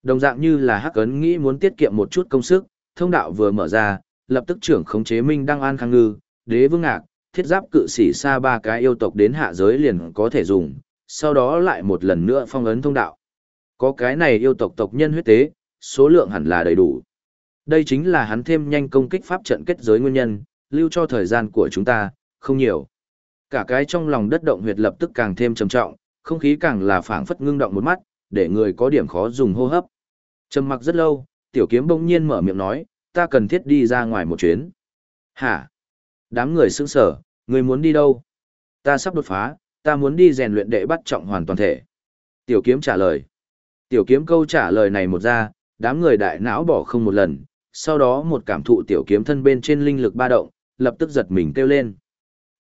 Đồng dạng như là hắc ấn nghĩ muốn tiết kiệm một chút công sức, thông đạo vừa mở ra, lập tức trưởng khống chế minh đăng an khang ngư, đế vương ngạc, thiết giáp cự sĩ xa ba cái yêu tộc đến hạ giới liền có thể dùng, sau đó lại một lần nữa phong ấn thông đạo. Có cái này yêu tộc tộc nhân huyết tế, số lượng hẳn là đầy đủ. Đây chính là hắn thêm nhanh công kích pháp trận kết giới nguyên nhân, lưu cho thời gian của chúng ta, không nhiều. Cả cái trong lòng đất động huyệt lập tức càng thêm trầm trọng, không khí càng là phảng phất ngưng động một mắt, để người có điểm khó dùng hô hấp. Trầm mặc rất lâu, tiểu kiếm bỗng nhiên mở miệng nói, ta cần thiết đi ra ngoài một chuyến. Hả? Đám người sững sở, người muốn đi đâu? Ta sắp đột phá, ta muốn đi rèn luyện đệ bắt trọng hoàn toàn thể. Tiểu kiếm trả lời. Tiểu kiếm câu trả lời này một ra, đám người đại não bỏ không một lần, sau đó một cảm thụ tiểu kiếm thân bên trên linh lực ba động, lập tức giật mình kêu lên.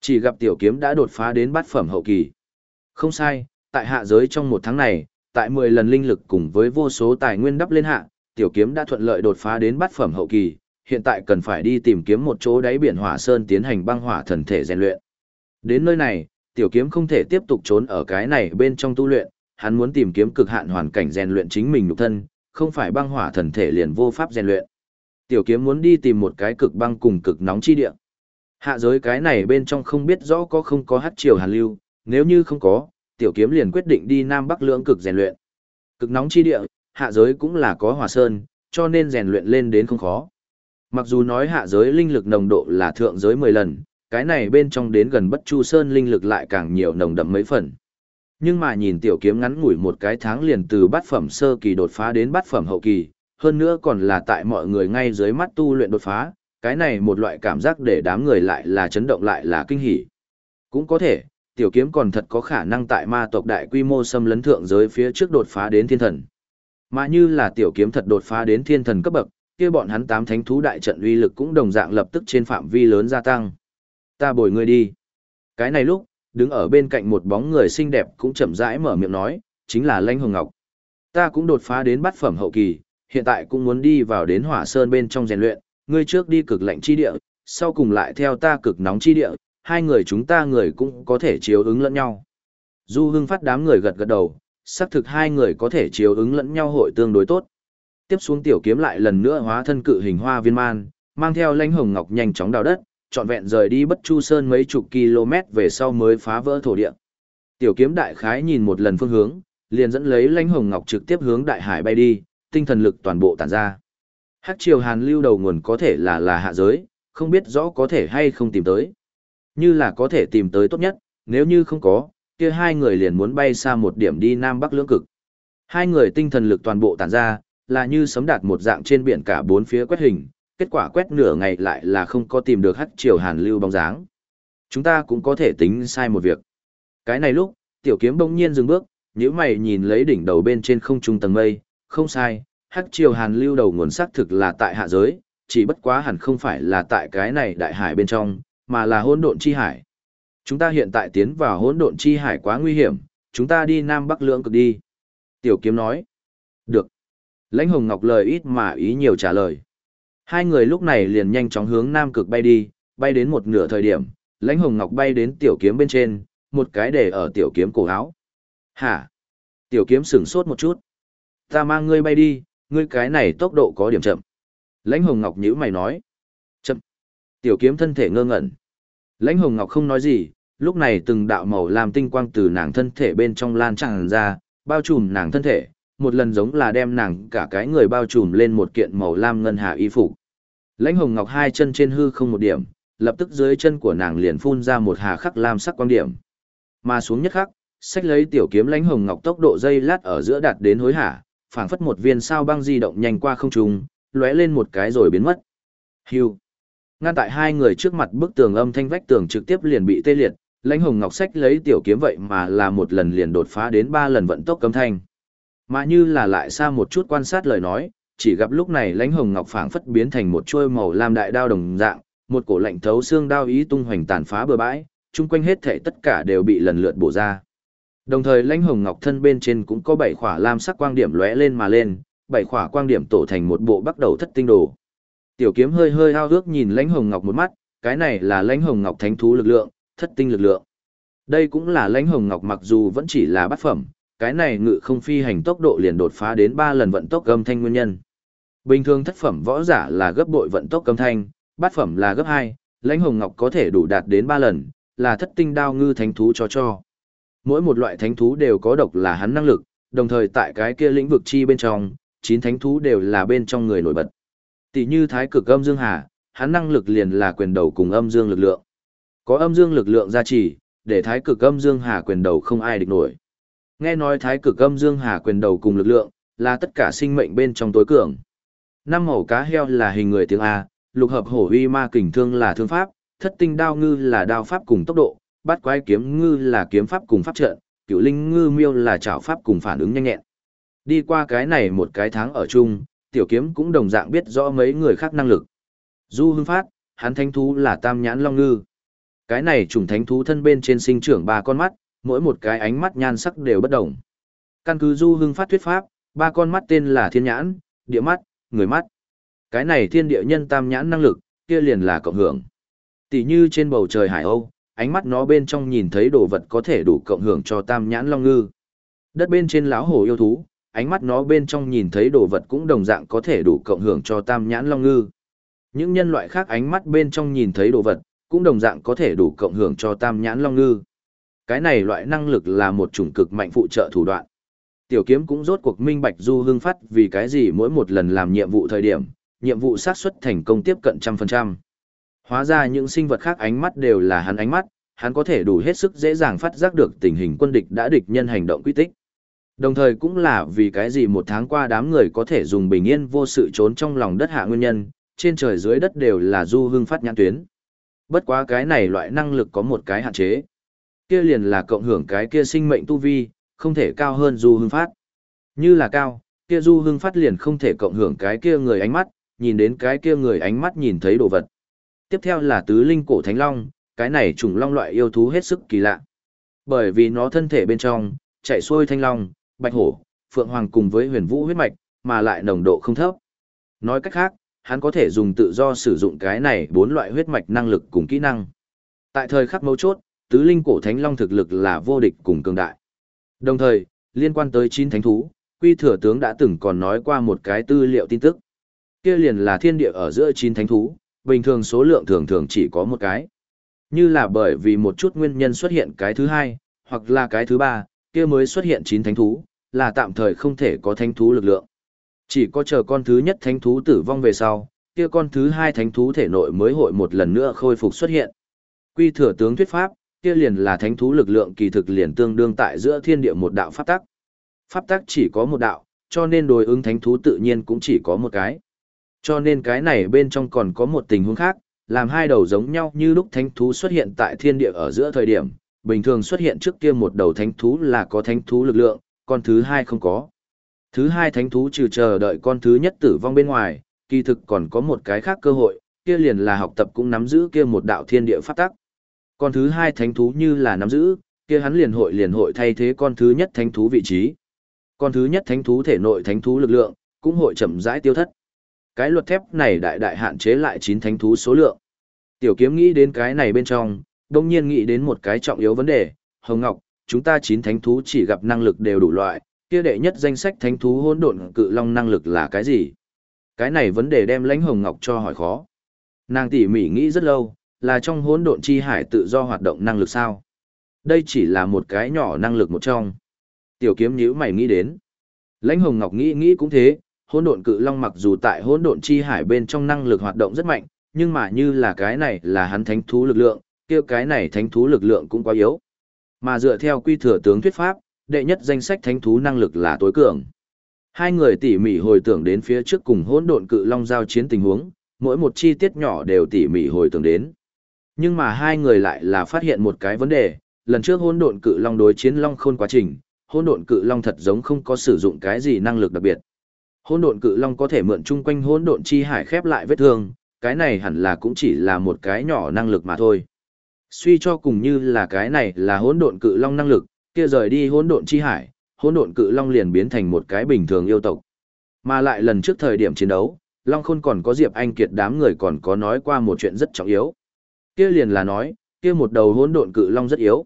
Chỉ gặp tiểu kiếm đã đột phá đến bát phẩm hậu kỳ. Không sai, tại hạ giới trong một tháng này, tại 10 lần linh lực cùng với vô số tài nguyên đắp lên hạ, tiểu kiếm đã thuận lợi đột phá đến bát phẩm hậu kỳ, hiện tại cần phải đi tìm kiếm một chỗ đáy biển hỏa sơn tiến hành băng hỏa thần thể rèn luyện. Đến nơi này, tiểu kiếm không thể tiếp tục trốn ở cái này bên trong tu luyện, hắn muốn tìm kiếm cực hạn hoàn cảnh rèn luyện chính mình nhục thân, không phải băng hỏa thần thể liền vô pháp rèn luyện. Tiểu kiếm muốn đi tìm một cái cực băng cùng cực nóng chi địa. Hạ giới cái này bên trong không biết rõ có không có hắc triều hàn lưu, nếu như không có, tiểu kiếm liền quyết định đi Nam Bắc lưỡng cực rèn luyện. Cực nóng chi địa, hạ giới cũng là có hòa sơn, cho nên rèn luyện lên đến không khó. Mặc dù nói hạ giới linh lực nồng độ là thượng giới 10 lần, cái này bên trong đến gần bất chu sơn linh lực lại càng nhiều nồng đậm mấy phần. Nhưng mà nhìn tiểu kiếm ngắn ngủi một cái tháng liền từ bát phẩm sơ kỳ đột phá đến bát phẩm hậu kỳ, hơn nữa còn là tại mọi người ngay dưới mắt tu luyện đột phá, cái này một loại cảm giác để đám người lại là chấn động lại là kinh hỉ. Cũng có thể, tiểu kiếm còn thật có khả năng tại ma tộc đại quy mô xâm lấn thượng giới phía trước đột phá đến thiên thần. Mà như là tiểu kiếm thật đột phá đến thiên thần cấp bậc, kia bọn hắn tám thánh thú đại trận uy lực cũng đồng dạng lập tức trên phạm vi lớn gia tăng. Ta bồi ngươi đi. Cái này lúc, đứng ở bên cạnh một bóng người xinh đẹp cũng chậm rãi mở miệng nói, chính là Lãnh Hồng Ngọc. Ta cũng đột phá đến bát phẩm hậu kỳ, hiện tại cũng muốn đi vào đến hỏa sơn bên trong rèn luyện, ngươi trước đi cực lạnh chi địa, sau cùng lại theo ta cực nóng chi địa, hai người chúng ta người cũng có thể chiếu ứng lẫn nhau. Du hưng phát đám người gật gật đầu, xác thực hai người có thể chiếu ứng lẫn nhau hội tương đối tốt. Tiếp xuống tiểu kiếm lại lần nữa hóa thân cự hình hoa viên man, mang theo lãnh hồng ngọc nhanh chóng đào đất, trọn vẹn rời đi bất chu sơn mấy chục km về sau mới phá vỡ thổ địa. Tiểu kiếm đại khái nhìn một lần phương hướng, liền dẫn lấy lãnh hồng ngọc trực tiếp hướng đại hải bay đi, tinh thần lực toàn bộ tản ra. Hắc triều hàn lưu đầu nguồn có thể là là hạ giới, không biết rõ có thể hay không tìm tới. Như là có thể tìm tới tốt nhất, nếu như không có, kia hai người liền muốn bay xa một điểm đi Nam Bắc lưỡng cực. Hai người tinh thần lực toàn bộ tản ra, là như sấm đạt một dạng trên biển cả bốn phía quét hình, kết quả quét nửa ngày lại là không có tìm được hắc triều hàn lưu bóng dáng. Chúng ta cũng có thể tính sai một việc. Cái này lúc, tiểu kiếm bỗng nhiên dừng bước, nhíu mày nhìn lấy đỉnh đầu bên trên không trung tầng mây, không sai, hắc triều hàn lưu đầu nguồn xác thực là tại hạ giới, chỉ bất quá hẳn không phải là tại cái này đại hải bên trong, mà là hỗn độn chi hải. Chúng ta hiện tại tiến vào hỗn độn chi hải quá nguy hiểm, chúng ta đi Nam Bắc lưỡng cực đi. Tiểu kiếm nói. Được. Lãnh Hồng Ngọc lời ít mà ý nhiều trả lời. Hai người lúc này liền nhanh chóng hướng Nam cực bay đi, bay đến một nửa thời điểm, Lãnh Hồng Ngọc bay đến tiểu kiếm bên trên, một cái để ở tiểu kiếm cổ áo. Hả? Tiểu kiếm sửng sốt một chút. Ta mang ngươi bay đi, ngươi cái này tốc độ có điểm chậm. Lãnh Hồng Ngọc nhíu mày nói. Chậm. Tiểu kiếm thân thể ngơ ngẩn. Lãnh Hồng Ngọc không nói gì, lúc này từng đạo màu làm tinh quang từ nàng thân thể bên trong lan tràn ra, bao trùm nàng thân thể, một lần giống là đem nàng cả cái người bao trùm lên một kiện màu lam ngân hà y phục. Lãnh Hồng Ngọc hai chân trên hư không một điểm, lập tức dưới chân của nàng liền phun ra một hà khắc lam sắc quang điểm. Mà xuống nhất khắc, sách lấy tiểu kiếm Lãnh Hồng Ngọc tốc độ dây lát ở giữa đạt đến hối hả, phảng phất một viên sao băng di động nhanh qua không trung, lóe lên một cái rồi biến mất. Hưu. Ngăn tại hai người trước mặt bức tường âm thanh vách tường trực tiếp liền bị tê liệt, Lãnh Hồng Ngọc sách lấy tiểu kiếm vậy mà là một lần liền đột phá đến ba lần vận tốc cấm thanh. Mà như là lại xa một chút quan sát lời nói, chỉ gặp lúc này Lãnh Hồng Ngọc phảng phất biến thành một chuôi màu lam đại đao đồng dạng, một cổ lạnh thấu xương đao ý tung hoành tàn phá bừa bãi, chung quanh hết thảy tất cả đều bị lần lượt bổ ra. Đồng thời Lãnh Hồng Ngọc thân bên trên cũng có bảy khỏa lam sắc quang điểm lóe lên mà lên, bảy khỏa quang điểm tổ thành một bộ bắt đầu thất tinh đồ. Tiểu kiếm hơi hơi ao ước nhìn Lãnh Hồng Ngọc một mắt, cái này là Lãnh Hồng Ngọc thánh thú lực lượng, thất tinh lực lượng. Đây cũng là Lãnh Hồng Ngọc mặc dù vẫn chỉ là bát phẩm, cái này ngự không phi hành tốc độ liền đột phá đến 3 lần vận tốc âm thanh nguyên nhân. Bình thường thất phẩm võ giả là gấp bội vận tốc âm thanh, bát phẩm là gấp 2, Lãnh Hồng Ngọc có thể đủ đạt đến 3 lần, là thất tinh đao ngư thánh thú cho cho. Mỗi một loại thánh thú đều có độc là hắn năng lực, đồng thời tại cái kia lĩnh vực chi bên trong, chín thánh thú đều là bên trong người nổi bật. Tỷ như thái cực âm dương hà, hắn năng lực liền là quyền đầu cùng âm dương lực lượng. Có âm dương lực lượng gia trì, để thái cực âm dương hà quyền đầu không ai địch nổi. Nghe nói thái cực âm dương hà quyền đầu cùng lực lượng, là tất cả sinh mệnh bên trong tối cường. Năm màu cá heo là hình người tiếng A, lục hợp hổ uy ma kình thương là thương pháp, thất tinh đao ngư là đao pháp cùng tốc độ, bát quái kiếm ngư là kiếm pháp cùng pháp trận, cựu linh ngư miêu là trảo pháp cùng phản ứng nhanh nhẹn. Đi qua cái này một cái tháng ở chung, tiểu kiếm cũng đồng dạng biết rõ mấy người khác năng lực. Du hưng phát, hắn thánh thú là tam nhãn long ngư. Cái này trùng thánh thú thân bên trên sinh trưởng ba con mắt, mỗi một cái ánh mắt nhan sắc đều bất đồng. Căn cứ du hưng phát thuyết pháp, ba con mắt tên là thiên nhãn, địa mắt, người mắt. Cái này thiên địa nhân tam nhãn năng lực, kia liền là cộng hưởng. Tỷ như trên bầu trời hải âu, ánh mắt nó bên trong nhìn thấy đồ vật có thể đủ cộng hưởng cho tam nhãn long ngư. Đất bên trên lão hổ yêu thú, ánh mắt nó bên trong nhìn thấy đồ vật cũng đồng dạng có thể đủ cộng hưởng cho tam nhãn long ngư. Những nhân loại khác ánh mắt bên trong nhìn thấy đồ vật, cũng đồng dạng có thể đủ cộng hưởng cho tam nhãn long ngư. Cái này loại năng lực là một chủng cực mạnh phụ trợ thủ đoạn. Tiểu kiếm cũng rốt cuộc minh bạch du hương phát vì cái gì mỗi một lần làm nhiệm vụ thời điểm, nhiệm vụ xác suất thành công tiếp cận trăm phần trăm. Hóa ra những sinh vật khác ánh mắt đều là hắn ánh mắt, hắn có thể đủ hết sức dễ dàng phát giác được tình hình quân địch đã địch nhân hành động quy tích. Đồng thời cũng là vì cái gì một tháng qua đám người có thể dùng bình yên vô sự trốn trong lòng đất hạ nguyên nhân, trên trời dưới đất đều là du hưng phát nhãn tuyến. Bất quá cái này loại năng lực có một cái hạn chế. Kia liền là cộng hưởng cái kia sinh mệnh tu vi, không thể cao hơn du hưng phát. Như là cao, kia du hưng phát liền không thể cộng hưởng cái kia người ánh mắt, nhìn đến cái kia người ánh mắt nhìn thấy đồ vật. Tiếp theo là tứ linh cổ thánh long, cái này trùng long loại yêu thú hết sức kỳ lạ. Bởi vì nó thân thể bên trong, chạy xuôi thanh long, bạch hổ, phượng hoàng cùng với huyền vũ huyết mạch, mà lại nồng độ không thấp. Nói cách khác, hắn có thể dùng tự do sử dụng cái này bốn loại huyết mạch năng lực cùng kỹ năng. Tại thời khắc mấu chốt, tứ linh cổ thánh long thực lực là vô địch cùng cường đại. Đồng thời, liên quan tới chín thánh thú, quy thừa tướng đã từng còn nói qua một cái tư liệu tin tức. Kia liền là thiên địa ở giữa chín thánh thú, bình thường số lượng thường thường chỉ có một cái. Như là bởi vì một chút nguyên nhân xuất hiện cái thứ hai, hoặc là cái thứ ba, kia mới xuất hiện chín thánh thú, là tạm thời không thể có thánh thú lực lượng. Chỉ có chờ con thứ nhất thánh thú tử vong về sau, kia con thứ hai thánh thú thể nội mới hội một lần nữa khôi phục xuất hiện. Quy thừa tướng thuyết pháp, kia liền là thánh thú lực lượng kỳ thực liền tương đương tại giữa thiên địa một đạo pháp tắc. Pháp tắc chỉ có một đạo, cho nên đối ứng thánh thú tự nhiên cũng chỉ có một cái. Cho nên cái này bên trong còn có một tình huống khác, làm hai đầu giống nhau như lúc thánh thú xuất hiện tại thiên địa ở giữa thời điểm, bình thường xuất hiện trước kia một đầu thánh thú là có thánh thú lực lượng, con thứ hai không có. Thứ hai thánh thú trừ chờ đợi con thứ nhất tử vong bên ngoài, kỳ thực còn có một cái khác cơ hội, kia liền là học tập cũng nắm giữ kia một đạo thiên địa pháp tắc. Con thứ hai thánh thú như là nắm giữ, kia hắn liền hội liền hội thay thế con thứ nhất thánh thú vị trí. Con thứ nhất thánh thú thể nội thánh thú lực lượng, cũng hội chậm rãi tiêu thất. Cái luật thép này đại đại hạn chế lại chín thánh thú số lượng. Tiểu kiếm nghĩ đến cái này bên trong, đồng nhiên nghĩ đến một cái trọng yếu vấn đề, Hồng Ngọc, chúng ta chín thánh thú chỉ gặp năng lực đều đủ loại, kia đệ nhất danh sách thánh thú hỗn độn cự long năng lực là cái gì? Cái này vấn đề đem lãnh Hồng Ngọc cho hỏi khó. Nàng tỉ mỉ nghĩ rất lâu, là trong hỗn độn chi hải tự do hoạt động năng lực sao? Đây chỉ là một cái nhỏ năng lực một trong. Tiểu kiếm nhíu mày nghĩ đến. Lãnh Hồng Ngọc nghĩ nghĩ cũng thế, hỗn độn cự long mặc dù tại hỗn độn chi hải bên trong năng lực hoạt động rất mạnh, nhưng mà như là cái này là hắn thánh thú lực lượng, kia cái này thánh thú lực lượng cũng quá yếu. Mà dựa theo quy thừa tướng thuyết pháp, đệ nhất danh sách thánh thú năng lực là tối cường. Hai người tỉ mỉ hồi tưởng đến phía trước cùng hỗn độn cự long giao chiến tình huống, mỗi một chi tiết nhỏ đều tỉ mỉ hồi tưởng đến. Nhưng mà hai người lại là phát hiện một cái vấn đề, lần trước hỗn độn cự long đối chiến long khôn quá trình, hỗn độn cự long thật giống không có sử dụng cái gì năng lực đặc biệt. Hỗn độn cự long có thể mượn chung quanh hỗn độn chi hải khép lại vết thương, cái này hẳn là cũng chỉ là một cái nhỏ năng lực mà thôi. Suy cho cùng như là cái này là hỗn độn cự long năng lực, kia rời đi hỗn độn chi hải, hỗn độn cự long liền biến thành một cái bình thường yêu tộc. Mà lại lần trước thời điểm chiến đấu, Long Khôn còn có Diệp Anh Kiệt đám người còn có nói qua một chuyện rất trọng yếu. Kia liền là nói, kia một đầu hỗn độn cự long rất yếu.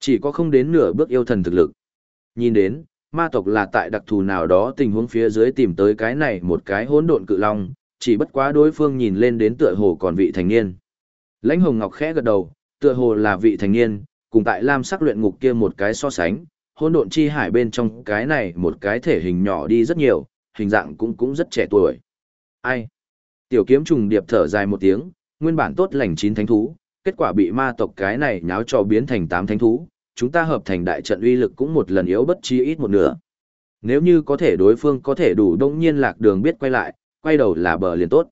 Chỉ có không đến nửa bước yêu thần thực lực. Nhìn đến, ma tộc là tại đặc thù nào đó tình huống phía dưới tìm tới cái này một cái hỗn độn cự long, chỉ bất quá đối phương nhìn lên đến tựa hồ còn vị thành niên. Lãnh Hồng Ngọc khẽ gật đầu, tựa hồ là vị thành niên, cùng tại Lam sắc luyện ngục kia một cái so sánh, hỗn độn chi hải bên trong cái này một cái thể hình nhỏ đi rất nhiều, hình dạng cũng cũng rất trẻ tuổi. Ai? Tiểu kiếm trùng điệp thở dài một tiếng, nguyên bản tốt lành chín thánh thú, kết quả bị ma tộc cái này nháo cho biến thành tám thánh thú, chúng ta hợp thành đại trận uy lực cũng một lần yếu bất chi ít một nửa. Nếu như có thể đối phương có thể đủ đông nhiên lạc đường biết quay lại, quay đầu là bờ liền tốt.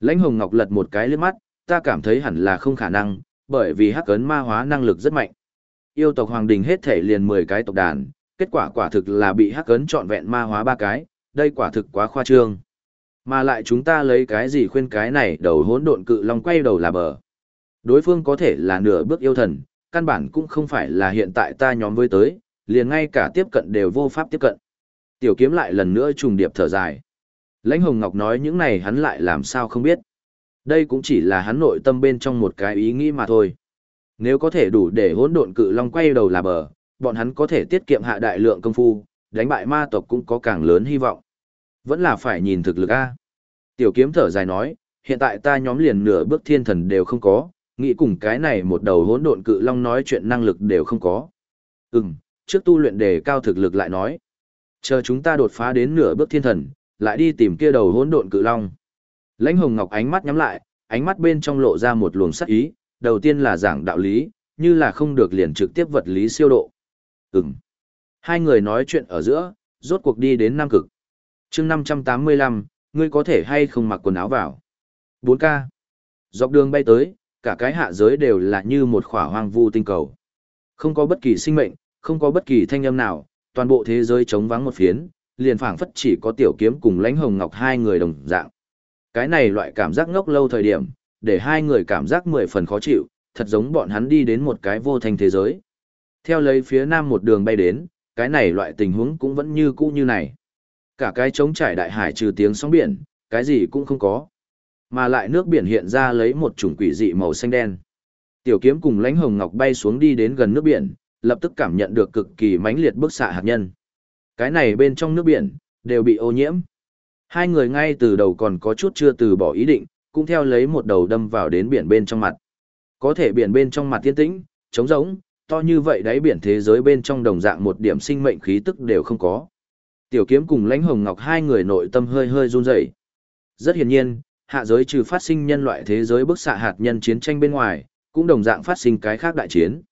Lãnh Hồng Ngọc lật một cái liếc mắt, ta cảm thấy hẳn là không khả năng, bởi vì hắc ấn ma hóa năng lực rất mạnh. Yêu tộc Hoàng Đình hết thể liền 10 cái tộc đàn, kết quả quả thực là bị hắc ấn trọn vẹn ma hóa ba cái, đây quả thực quá khoa trương. Mà lại chúng ta lấy cái gì khuyên cái này đầu hỗn độn cự long quay đầu là bờ. Đối phương có thể là nửa bước yêu thần, căn bản cũng không phải là hiện tại ta nhóm với tới, liền ngay cả tiếp cận đều vô pháp tiếp cận. Tiểu kiếm lại lần nữa trùng điệp thở dài. Lãnh Hồng Ngọc nói những này hắn lại làm sao không biết. Đây cũng chỉ là hắn nội tâm bên trong một cái ý nghĩ mà thôi. Nếu có thể đủ để hỗn độn cự long quay đầu là bờ, bọn hắn có thể tiết kiệm hạ đại lượng công phu, đánh bại ma tộc cũng có càng lớn hy vọng. Vẫn là phải nhìn thực lực A. Tiểu kiếm thở dài nói, hiện tại ta nhóm liền nửa bước thiên thần đều không có, nghĩ cùng cái này một đầu hỗn độn cự long nói chuyện năng lực đều không có. Ừm, trước tu luyện đề cao thực lực lại nói. Chờ chúng ta đột phá đến nửa bước thiên thần, lại đi tìm kia đầu hỗn độn cự long. Lãnh Hồng Ngọc ánh mắt nhắm lại, ánh mắt bên trong lộ ra một luồng sắc ý, đầu tiên là giảng đạo lý, như là không được liền trực tiếp vật lý siêu độ. Ừm. Hai người nói chuyện ở giữa, rốt cuộc đi đến Nam Cực. chương 585, ngươi có thể hay không mặc quần áo vào. 4K. Dọc đường bay tới, cả cái hạ giới đều là như một khỏa hoang vu tinh cầu. Không có bất kỳ sinh mệnh, không có bất kỳ thanh âm nào, toàn bộ thế giới trống vắng một phiến, liền phảng phất chỉ có tiểu kiếm cùng lãnh hồng ngọc hai người đồng dạng. Cái này loại cảm giác ngốc lâu thời điểm, để hai người cảm giác mười phần khó chịu, thật giống bọn hắn đi đến một cái vô thành thế giới. Theo lấy phía nam một đường bay đến, cái này loại tình huống cũng vẫn như cũ như này. Cả cái trống trải đại hải trừ tiếng sóng biển, cái gì cũng không có. Mà lại nước biển hiện ra lấy một chủng quỷ dị màu xanh đen. Tiểu kiếm cùng lãnh hồng ngọc bay xuống đi đến gần nước biển, lập tức cảm nhận được cực kỳ mãnh liệt bức xạ hạt nhân. Cái này bên trong nước biển, đều bị ô nhiễm. Hai người ngay từ đầu còn có chút chưa từ bỏ ý định, cũng theo lấy một đầu đâm vào đến biển bên trong mặt. Có thể biển bên trong mặt tiên tĩnh, trống rỗng, to như vậy đáy biển thế giới bên trong đồng dạng một điểm sinh mệnh khí tức đều không có. Tiểu kiếm cùng lãnh hồng ngọc hai người nội tâm hơi hơi run rẩy. Rất hiển nhiên, hạ giới trừ phát sinh nhân loại thế giới bức xạ hạt nhân chiến tranh bên ngoài, cũng đồng dạng phát sinh cái khác đại chiến.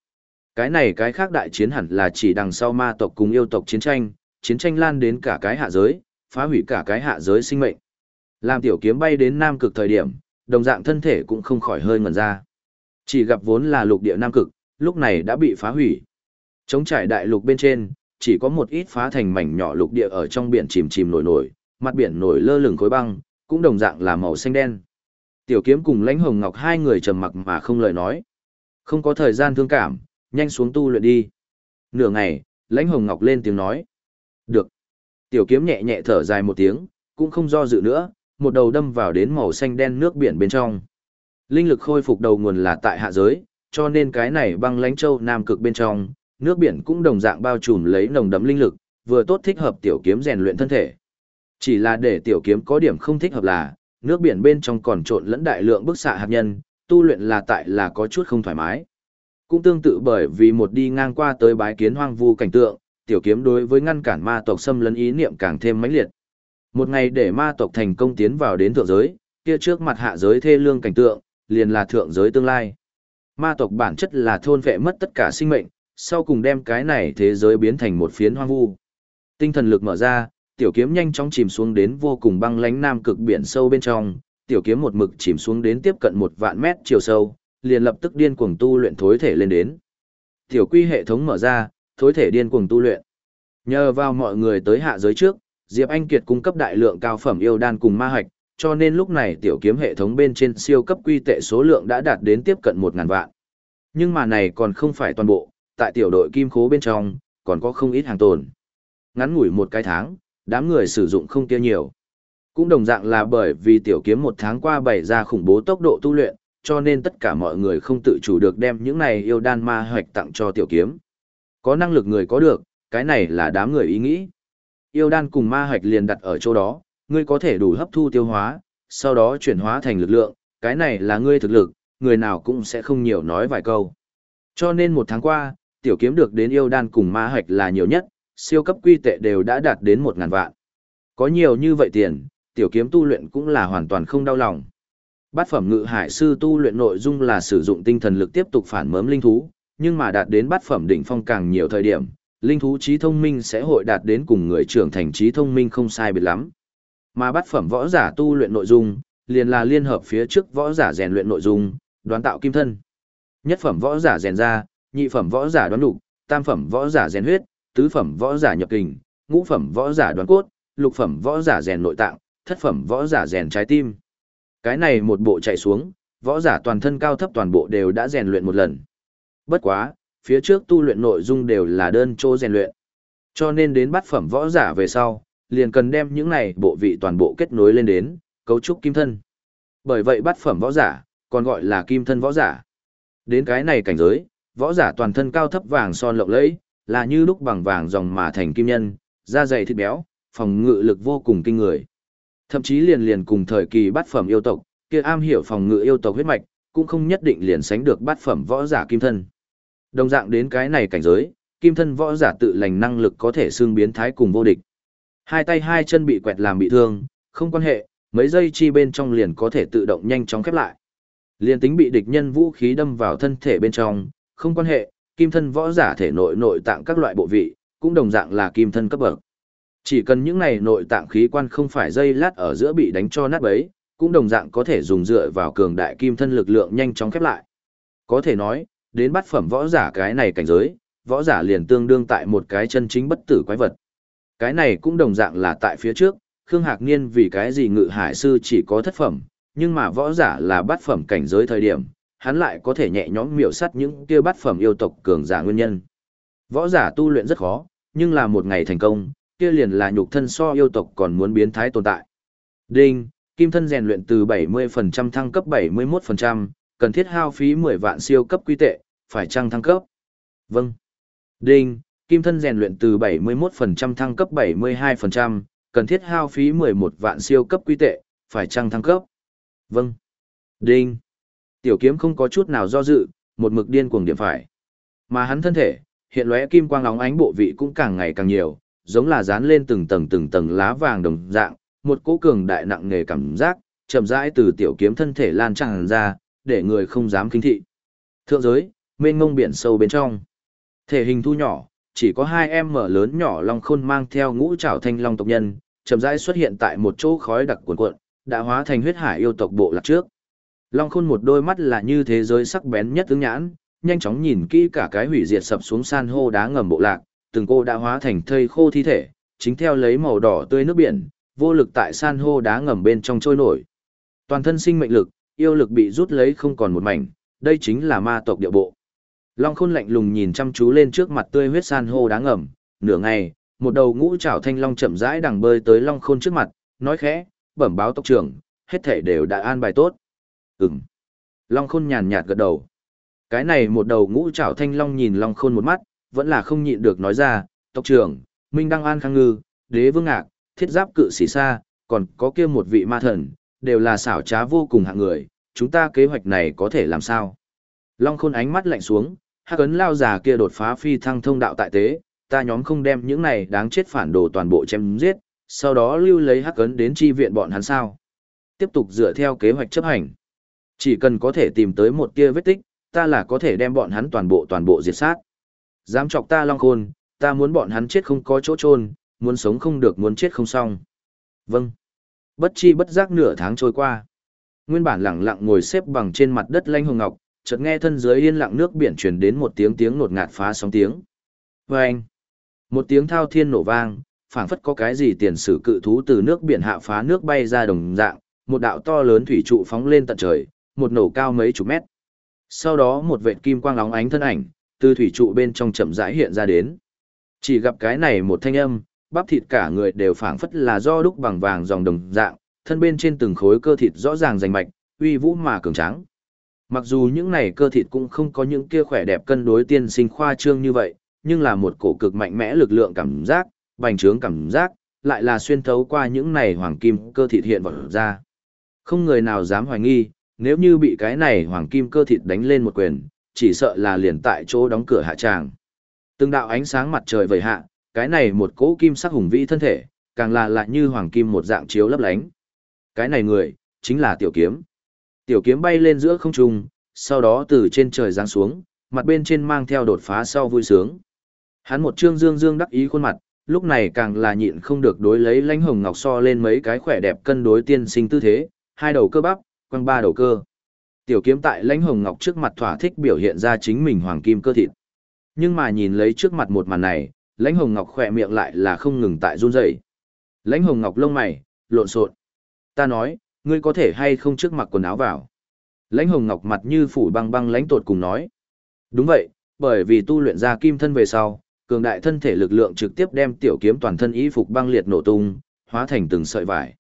Cái này cái khác đại chiến hẳn là chỉ đằng sau ma tộc cùng yêu tộc chiến tranh, chiến tranh lan đến cả cái hạ giới, phá hủy cả cái hạ giới sinh mệnh. Làm tiểu kiếm bay đến nam cực thời điểm, đồng dạng thân thể cũng không khỏi hơi ngẩn ra. Chỉ gặp vốn là lục địa nam cực, lúc này đã bị phá hủy. Trống trải đại lục bên trên, chỉ có một ít phá thành mảnh nhỏ lục địa ở trong biển chìm chìm nổi nổi, mặt biển nổi lơ lửng khối băng, cũng đồng dạng là màu xanh đen. Tiểu kiếm cùng lãnh hồng ngọc hai người trầm mặc mà không lời nói. Không có thời gian thương cảm, nhanh xuống tu luyện đi. Nửa ngày, lãnh hồng ngọc lên tiếng nói. Được. Tiểu kiếm nhẹ nhẹ thở dài một tiếng, cũng không do dự nữa, một đầu đâm vào đến màu xanh đen nước biển bên trong. Linh lực khôi phục đầu nguồn là tại hạ giới, cho nên cái này băng lãnh châu nam cực bên trong, nước biển cũng đồng dạng bao trùm lấy nồng đậm linh lực, vừa tốt thích hợp tiểu kiếm rèn luyện thân thể. Chỉ là để tiểu kiếm có điểm không thích hợp là, nước biển bên trong còn trộn lẫn đại lượng bức xạ hạt nhân, tu luyện là tại là có chút không thoải mái. Cũng tương tự bởi vì một đi ngang qua tới bái kiến hoang vu cảnh tượng, tiểu kiếm đối với ngăn cản ma tộc xâm lấn ý niệm càng thêm mãnh liệt. Một ngày để ma tộc thành công tiến vào đến thượng giới, kia trước mặt hạ giới thê lương cảnh tượng, liền là thượng giới tương lai. Ma tộc bản chất là thôn vệ mất tất cả sinh mệnh, sau cùng đem cái này thế giới biến thành một phiến hoang vu. Tinh thần lực mở ra, tiểu kiếm nhanh chóng chìm xuống đến vô cùng băng lãnh nam cực biển sâu bên trong, tiểu kiếm một mực chìm xuống đến tiếp cận một vạn mét chiều sâu, liền lập tức điên cuồng tu luyện thối thể lên đến. Tiểu quy hệ thống mở ra, thối thể điên cuồng tu luyện. Nhờ vào mọi người tới hạ giới trước, Diệp Anh Kiệt cung cấp đại lượng cao phẩm yêu đan cùng ma hạch, cho nên lúc này tiểu kiếm hệ thống bên trên siêu cấp quy tệ số lượng đã đạt đến tiếp cận 1000 vạn. Nhưng mà này còn không phải toàn bộ, tại tiểu đội kim khố bên trong, còn có không ít hàng tồn. Ngắn ngủi một cái tháng, đám người sử dụng không tiêu nhiều. Cũng đồng dạng là bởi vì tiểu kiếm một tháng qua bày ra khủng bố tốc độ tu luyện, cho nên tất cả mọi người không tự chủ được đem những này yêu đan ma hoạch tặng cho tiểu kiếm. Có năng lực người có được, cái này là đám người ý nghĩ. Yêu đan cùng ma Hạch liền đặt ở chỗ đó, ngươi có thể đủ hấp thu tiêu hóa, sau đó chuyển hóa thành lực lượng, cái này là ngươi thực lực, người nào cũng sẽ không nhiều nói vài câu. Cho nên một tháng qua, tiểu kiếm được đến yêu đan cùng ma Hạch là nhiều nhất, siêu cấp quy tệ đều đã đạt đến một ngàn vạn. Có nhiều như vậy tiền, tiểu kiếm tu luyện cũng là hoàn toàn không đau lòng. Bát phẩm ngự hải sư tu luyện nội dung là sử dụng tinh thần lực tiếp tục phản mớm linh thú, nhưng mà đạt đến bát phẩm đỉnh phong càng nhiều thời điểm, linh thú trí thông minh sẽ hội đạt đến cùng người trưởng thành trí thông minh không sai biệt lắm. Mà bát phẩm võ giả tu luyện nội dung, liền là liên hợp phía trước võ giả rèn luyện nội dung, đoán tạo kim thân. Nhất phẩm võ giả rèn ra, nhị phẩm võ giả đoán đục, tam phẩm võ giả rèn huyết, tứ phẩm võ giả nhập kình, ngũ phẩm võ giả đoán cốt, lục phẩm võ giả rèn nội tạng, thất phẩm võ giả rèn trái tim. Cái này một bộ chạy xuống, võ giả toàn thân cao thấp toàn bộ đều đã rèn luyện một lần. Bất quá, phía trước tu luyện nội dung đều là đơn chỗ rèn luyện. Cho nên đến bát phẩm võ giả về sau, liền cần đem những này bộ vị toàn bộ kết nối lên đến, cấu trúc kim thân. Bởi vậy bát phẩm võ giả, còn gọi là kim thân võ giả. Đến cái này cảnh giới, võ giả toàn thân cao thấp vàng son lộng lẫy, là như lúc bằng vàng dòng mà thành kim nhân, da dày thịt béo, phòng ngự lực vô cùng kinh người. Thậm chí liền liền cùng thời kỳ bát phẩm yêu tộc, kia am hiểu phòng ngự yêu tộc huyết mạch, cũng không nhất định liền sánh được bát phẩm võ giả kim thân. Đồng dạng đến cái này cảnh giới, kim thân võ giả tự lành năng lực có thể xương biến thái cùng vô địch. Hai tay hai chân bị quẹt làm bị thương, không quan hệ, mấy giây chi bên trong liền có thể tự động nhanh chóng khép lại. Liên tính bị địch nhân vũ khí đâm vào thân thể bên trong, không quan hệ, kim thân võ giả thể nội nội tạng các loại bộ vị, cũng đồng dạng là kim thân cấp bậc. Chỉ cần những này nội tạng khí quan không phải dây lát ở giữa bị đánh cho nát bấy, cũng đồng dạng có thể dùng dựa vào cường đại kim thân lực lượng nhanh chóng khép lại. Có thể nói, đến bắt phẩm võ giả cái này cảnh giới, võ giả liền tương đương tại một cái chân chính bất tử quái vật. Cái này cũng đồng dạng là tại phía trước, Khương Hạc Niên vì cái gì ngự hải sư chỉ có thất phẩm, nhưng mà võ giả là bát phẩm cảnh giới thời điểm, hắn lại có thể nhẹ nhõm miểu sát những kia bát phẩm yêu tộc cường giả nguyên nhân. Võ giả tu luyện rất khó, nhưng là một ngày thành công, kia liền là nhục thân so yêu tộc còn muốn biến thái tồn tại. Đinh, kim thân rèn luyện từ 70% thăng cấp 71%, cần thiết hao phí 10 vạn siêu cấp quy tệ, phải chăng thăng cấp? Vâng. Đinh, kim thân rèn luyện từ 71% thăng cấp 72%, cần thiết hao phí 11 vạn siêu cấp quy tệ, phải chăng thăng cấp? Vâng. Đinh. Tiểu kiếm không có chút nào do dự, một mực điên cuồng điểm phải. Mà hắn thân thể, hiện lóe kim quang lóng ánh bộ vị cũng càng ngày càng nhiều, giống là dán lên từng tầng từng tầng lá vàng đồng dạng, một cỗ cường đại nặng nề cảm giác, chậm rãi từ tiểu kiếm thân thể lan tràn ra, để người không dám kính thị. Thượng giới, mênh ngông biển sâu bên trong. Thể hình thu nhỏ, chỉ có hai em mở lớn nhỏ long khôn mang theo ngũ trảo thanh long tộc nhân, chậm rãi xuất hiện tại một chỗ khói đặc cuồn cuộn, đã hóa thành huyết hải yêu tộc bộ lạc trước. Long khôn một đôi mắt là như thế giới sắc bén nhất tướng nhãn, nhanh chóng nhìn kỹ cả cái hủy diệt sập xuống san hô đá ngầm bộ lạc, từng cô đã hóa thành thây khô thi thể, chính theo lấy màu đỏ tươi nước biển, vô lực tại san hô đá ngầm bên trong trôi nổi. Toàn thân sinh mệnh lực, yêu lực bị rút lấy không còn một mảnh, đây chính là ma tộc địa bộ. Long khôn lạnh lùng nhìn chăm chú lên trước mặt tươi huyết san hô đá ngầm, nửa ngày, một đầu ngũ trảo thanh long chậm rãi đằng bơi tới long khôn trước mặt, nói khẽ, bẩm báo tộc trưởng, hết thể đều đã an bài tốt. Ừm. Long khôn nhàn nhạt gật đầu. Cái này một đầu ngũ trảo thanh long nhìn long khôn một mắt, vẫn là không nhịn được nói ra, tộc trưởng, Minh Đăng An Khang Ngư, Đế Vương Ngạc, Thiết Giáp Cự Sĩ xa, còn có kia một vị ma thần, đều là xảo trá vô cùng hạng người, chúng ta kế hoạch này có thể làm sao? Long Khôn ánh mắt lạnh xuống, hắc ấn lao già kia đột phá phi thăng thông đạo tại tế, ta nhóm không đem những này đáng chết phản đồ toàn bộ chém giết, sau đó lưu lấy hắc ấn đến chi viện bọn hắn sao. Tiếp tục dựa theo kế hoạch chấp hành. Chỉ cần có thể tìm tới một tia vết tích, ta là có thể đem bọn hắn toàn bộ toàn bộ diệt sát. Dám chọc ta long khôn, ta muốn bọn hắn chết không có chỗ chôn, muốn sống không được muốn chết không xong. Vâng. Bất chi bất giác nửa tháng trôi qua. Nguyên bản lặng lặng ngồi xếp bằng trên mặt đất lanh hồng ngọc, chợt nghe thân dưới yên lặng nước biển truyền đến một tiếng tiếng nột ngạt phá sóng tiếng. Vâng. Một tiếng thao thiên nổ vang, phảng phất có cái gì tiền sử cự thú từ nước biển hạ phá nước bay ra đồng dạng, một đạo to lớn thủy trụ phóng lên tận trời, một nổ cao mấy chục mét. Sau đó một vệt kim quang lóng ánh thân ảnh, từ thủy trụ bên trong chậm rãi hiện ra đến. Chỉ gặp cái này một thanh âm, bắp thịt cả người đều phảng phất là do đúc bằng vàng dòng đồng dạng, thân bên trên từng khối cơ thịt rõ ràng rành mạch, uy vũ mà cường tráng. Mặc dù những này cơ thịt cũng không có những kia khỏe đẹp cân đối tiên sinh khoa trương như vậy, nhưng là một cổ cực mạnh mẽ lực lượng cảm giác, bành trướng cảm giác, lại là xuyên thấu qua những này hoàng kim cơ thịt hiện vật ra. Không người nào dám hoài nghi, nếu như bị cái này hoàng kim cơ thịt đánh lên một quyền, chỉ sợ là liền tại chỗ đóng cửa hạ tràng. Từng đạo ánh sáng mặt trời vẩy hạ, cái này một cỗ kim sắc hùng vĩ thân thể, càng là lại như hoàng kim một dạng chiếu lấp lánh. Cái này người, chính là tiểu kiếm. Tiểu kiếm bay lên giữa không trung, sau đó từ trên trời giáng xuống, mặt bên trên mang theo đột phá sau vui sướng. Hắn một trương dương dương đắc ý khuôn mặt, lúc này càng là nhịn không được đối lấy lãnh hồng ngọc so lên mấy cái khỏe đẹp cân đối tiên sinh tư thế, hai đầu cơ bắp, quăng ba đầu cơ. Tiểu kiếm tại lãnh hồng ngọc trước mặt thỏa thích biểu hiện ra chính mình hoàng kim cơ thịt. Nhưng mà nhìn lấy trước mặt một màn này, lãnh hồng ngọc khỏe miệng lại là không ngừng tại run rẩy. Lãnh hồng ngọc lông mày, lộn xộn. Ta nói, ngươi có thể hay không trước mặc quần áo vào. Lãnh hồng ngọc mặt như phủ băng băng lãnh tột cùng nói. Đúng vậy, bởi vì tu luyện ra kim thân về sau, cường đại thân thể lực lượng trực tiếp đem tiểu kiếm toàn thân y phục băng liệt nổ tung, hóa thành từng sợi vải.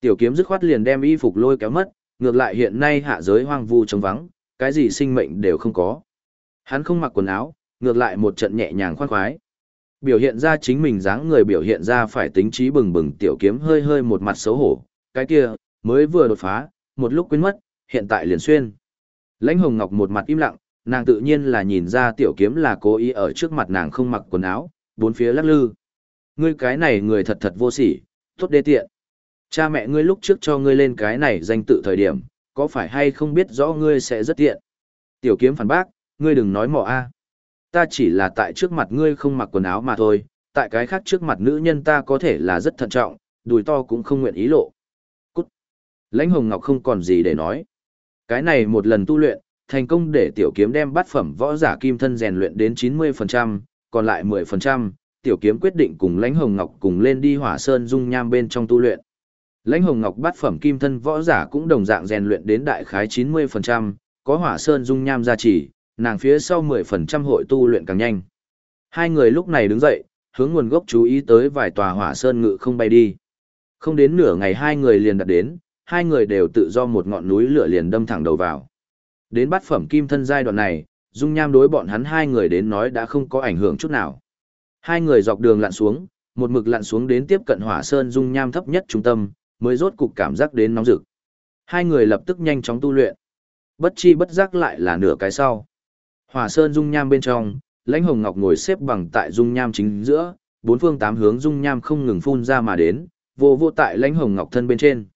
Tiểu kiếm dứt khoát liền đem y phục lôi kéo mất, ngược lại hiện nay hạ giới hoang vu trống vắng, cái gì sinh mệnh đều không có. Hắn không mặc quần áo, ngược lại một trận nhẹ nhàng khoan khoái. Biểu hiện ra chính mình dáng người biểu hiện ra phải tính trí bừng bừng tiểu kiếm hơi hơi một mặt xấu hổ, cái kia, mới vừa đột phá, một lúc quên mất, hiện tại liền xuyên. Lãnh Hồng Ngọc một mặt im lặng, nàng tự nhiên là nhìn ra tiểu kiếm là cố ý ở trước mặt nàng không mặc quần áo, bốn phía lắc lư. Ngươi cái này người thật thật vô sỉ, tốt đê tiện. Cha mẹ ngươi lúc trước cho ngươi lên cái này danh tự thời điểm, có phải hay không biết rõ ngươi sẽ rất tiện. Tiểu kiếm phản bác, ngươi đừng nói mỏ a. Ta chỉ là tại trước mặt ngươi không mặc quần áo mà thôi, tại cái khác trước mặt nữ nhân ta có thể là rất thận trọng, đùi to cũng không nguyện ý lộ. Cút. Lãnh Hồng Ngọc không còn gì để nói. Cái này một lần tu luyện, thành công để tiểu kiếm đem bát phẩm võ giả kim thân rèn luyện đến 90%, còn lại 10%, tiểu kiếm quyết định cùng Lãnh Hồng Ngọc cùng lên đi Hỏa Sơn dung nham bên trong tu luyện. Lãnh Hồng Ngọc bát phẩm kim thân võ giả cũng đồng dạng rèn luyện đến đại khái 90%, có Hỏa Sơn dung nham gia trì, nàng phía sau 10% hội tu luyện càng nhanh. Hai người lúc này đứng dậy, hướng nguồn gốc chú ý tới vài tòa Hỏa Sơn ngự không bay đi. Không đến nửa ngày hai người liền đặt đến, hai người đều tự do một ngọn núi lửa liền đâm thẳng đầu vào. Đến bát phẩm kim thân giai đoạn này, dung nham đối bọn hắn hai người đến nói đã không có ảnh hưởng chút nào. Hai người dọc đường lặn xuống, một mực lặn xuống đến tiếp cận hỏa sơn dung nham thấp nhất trung tâm, mới rốt cục cảm giác đến nóng rực. Hai người lập tức nhanh chóng tu luyện. Bất chi bất giác lại là nửa cái sau. Hỏa sơn dung nham bên trong, lãnh hồng ngọc ngồi xếp bằng tại dung nham chính giữa, bốn phương tám hướng dung nham không ngừng phun ra mà đến, vô vô tại lãnh hồng ngọc thân bên trên.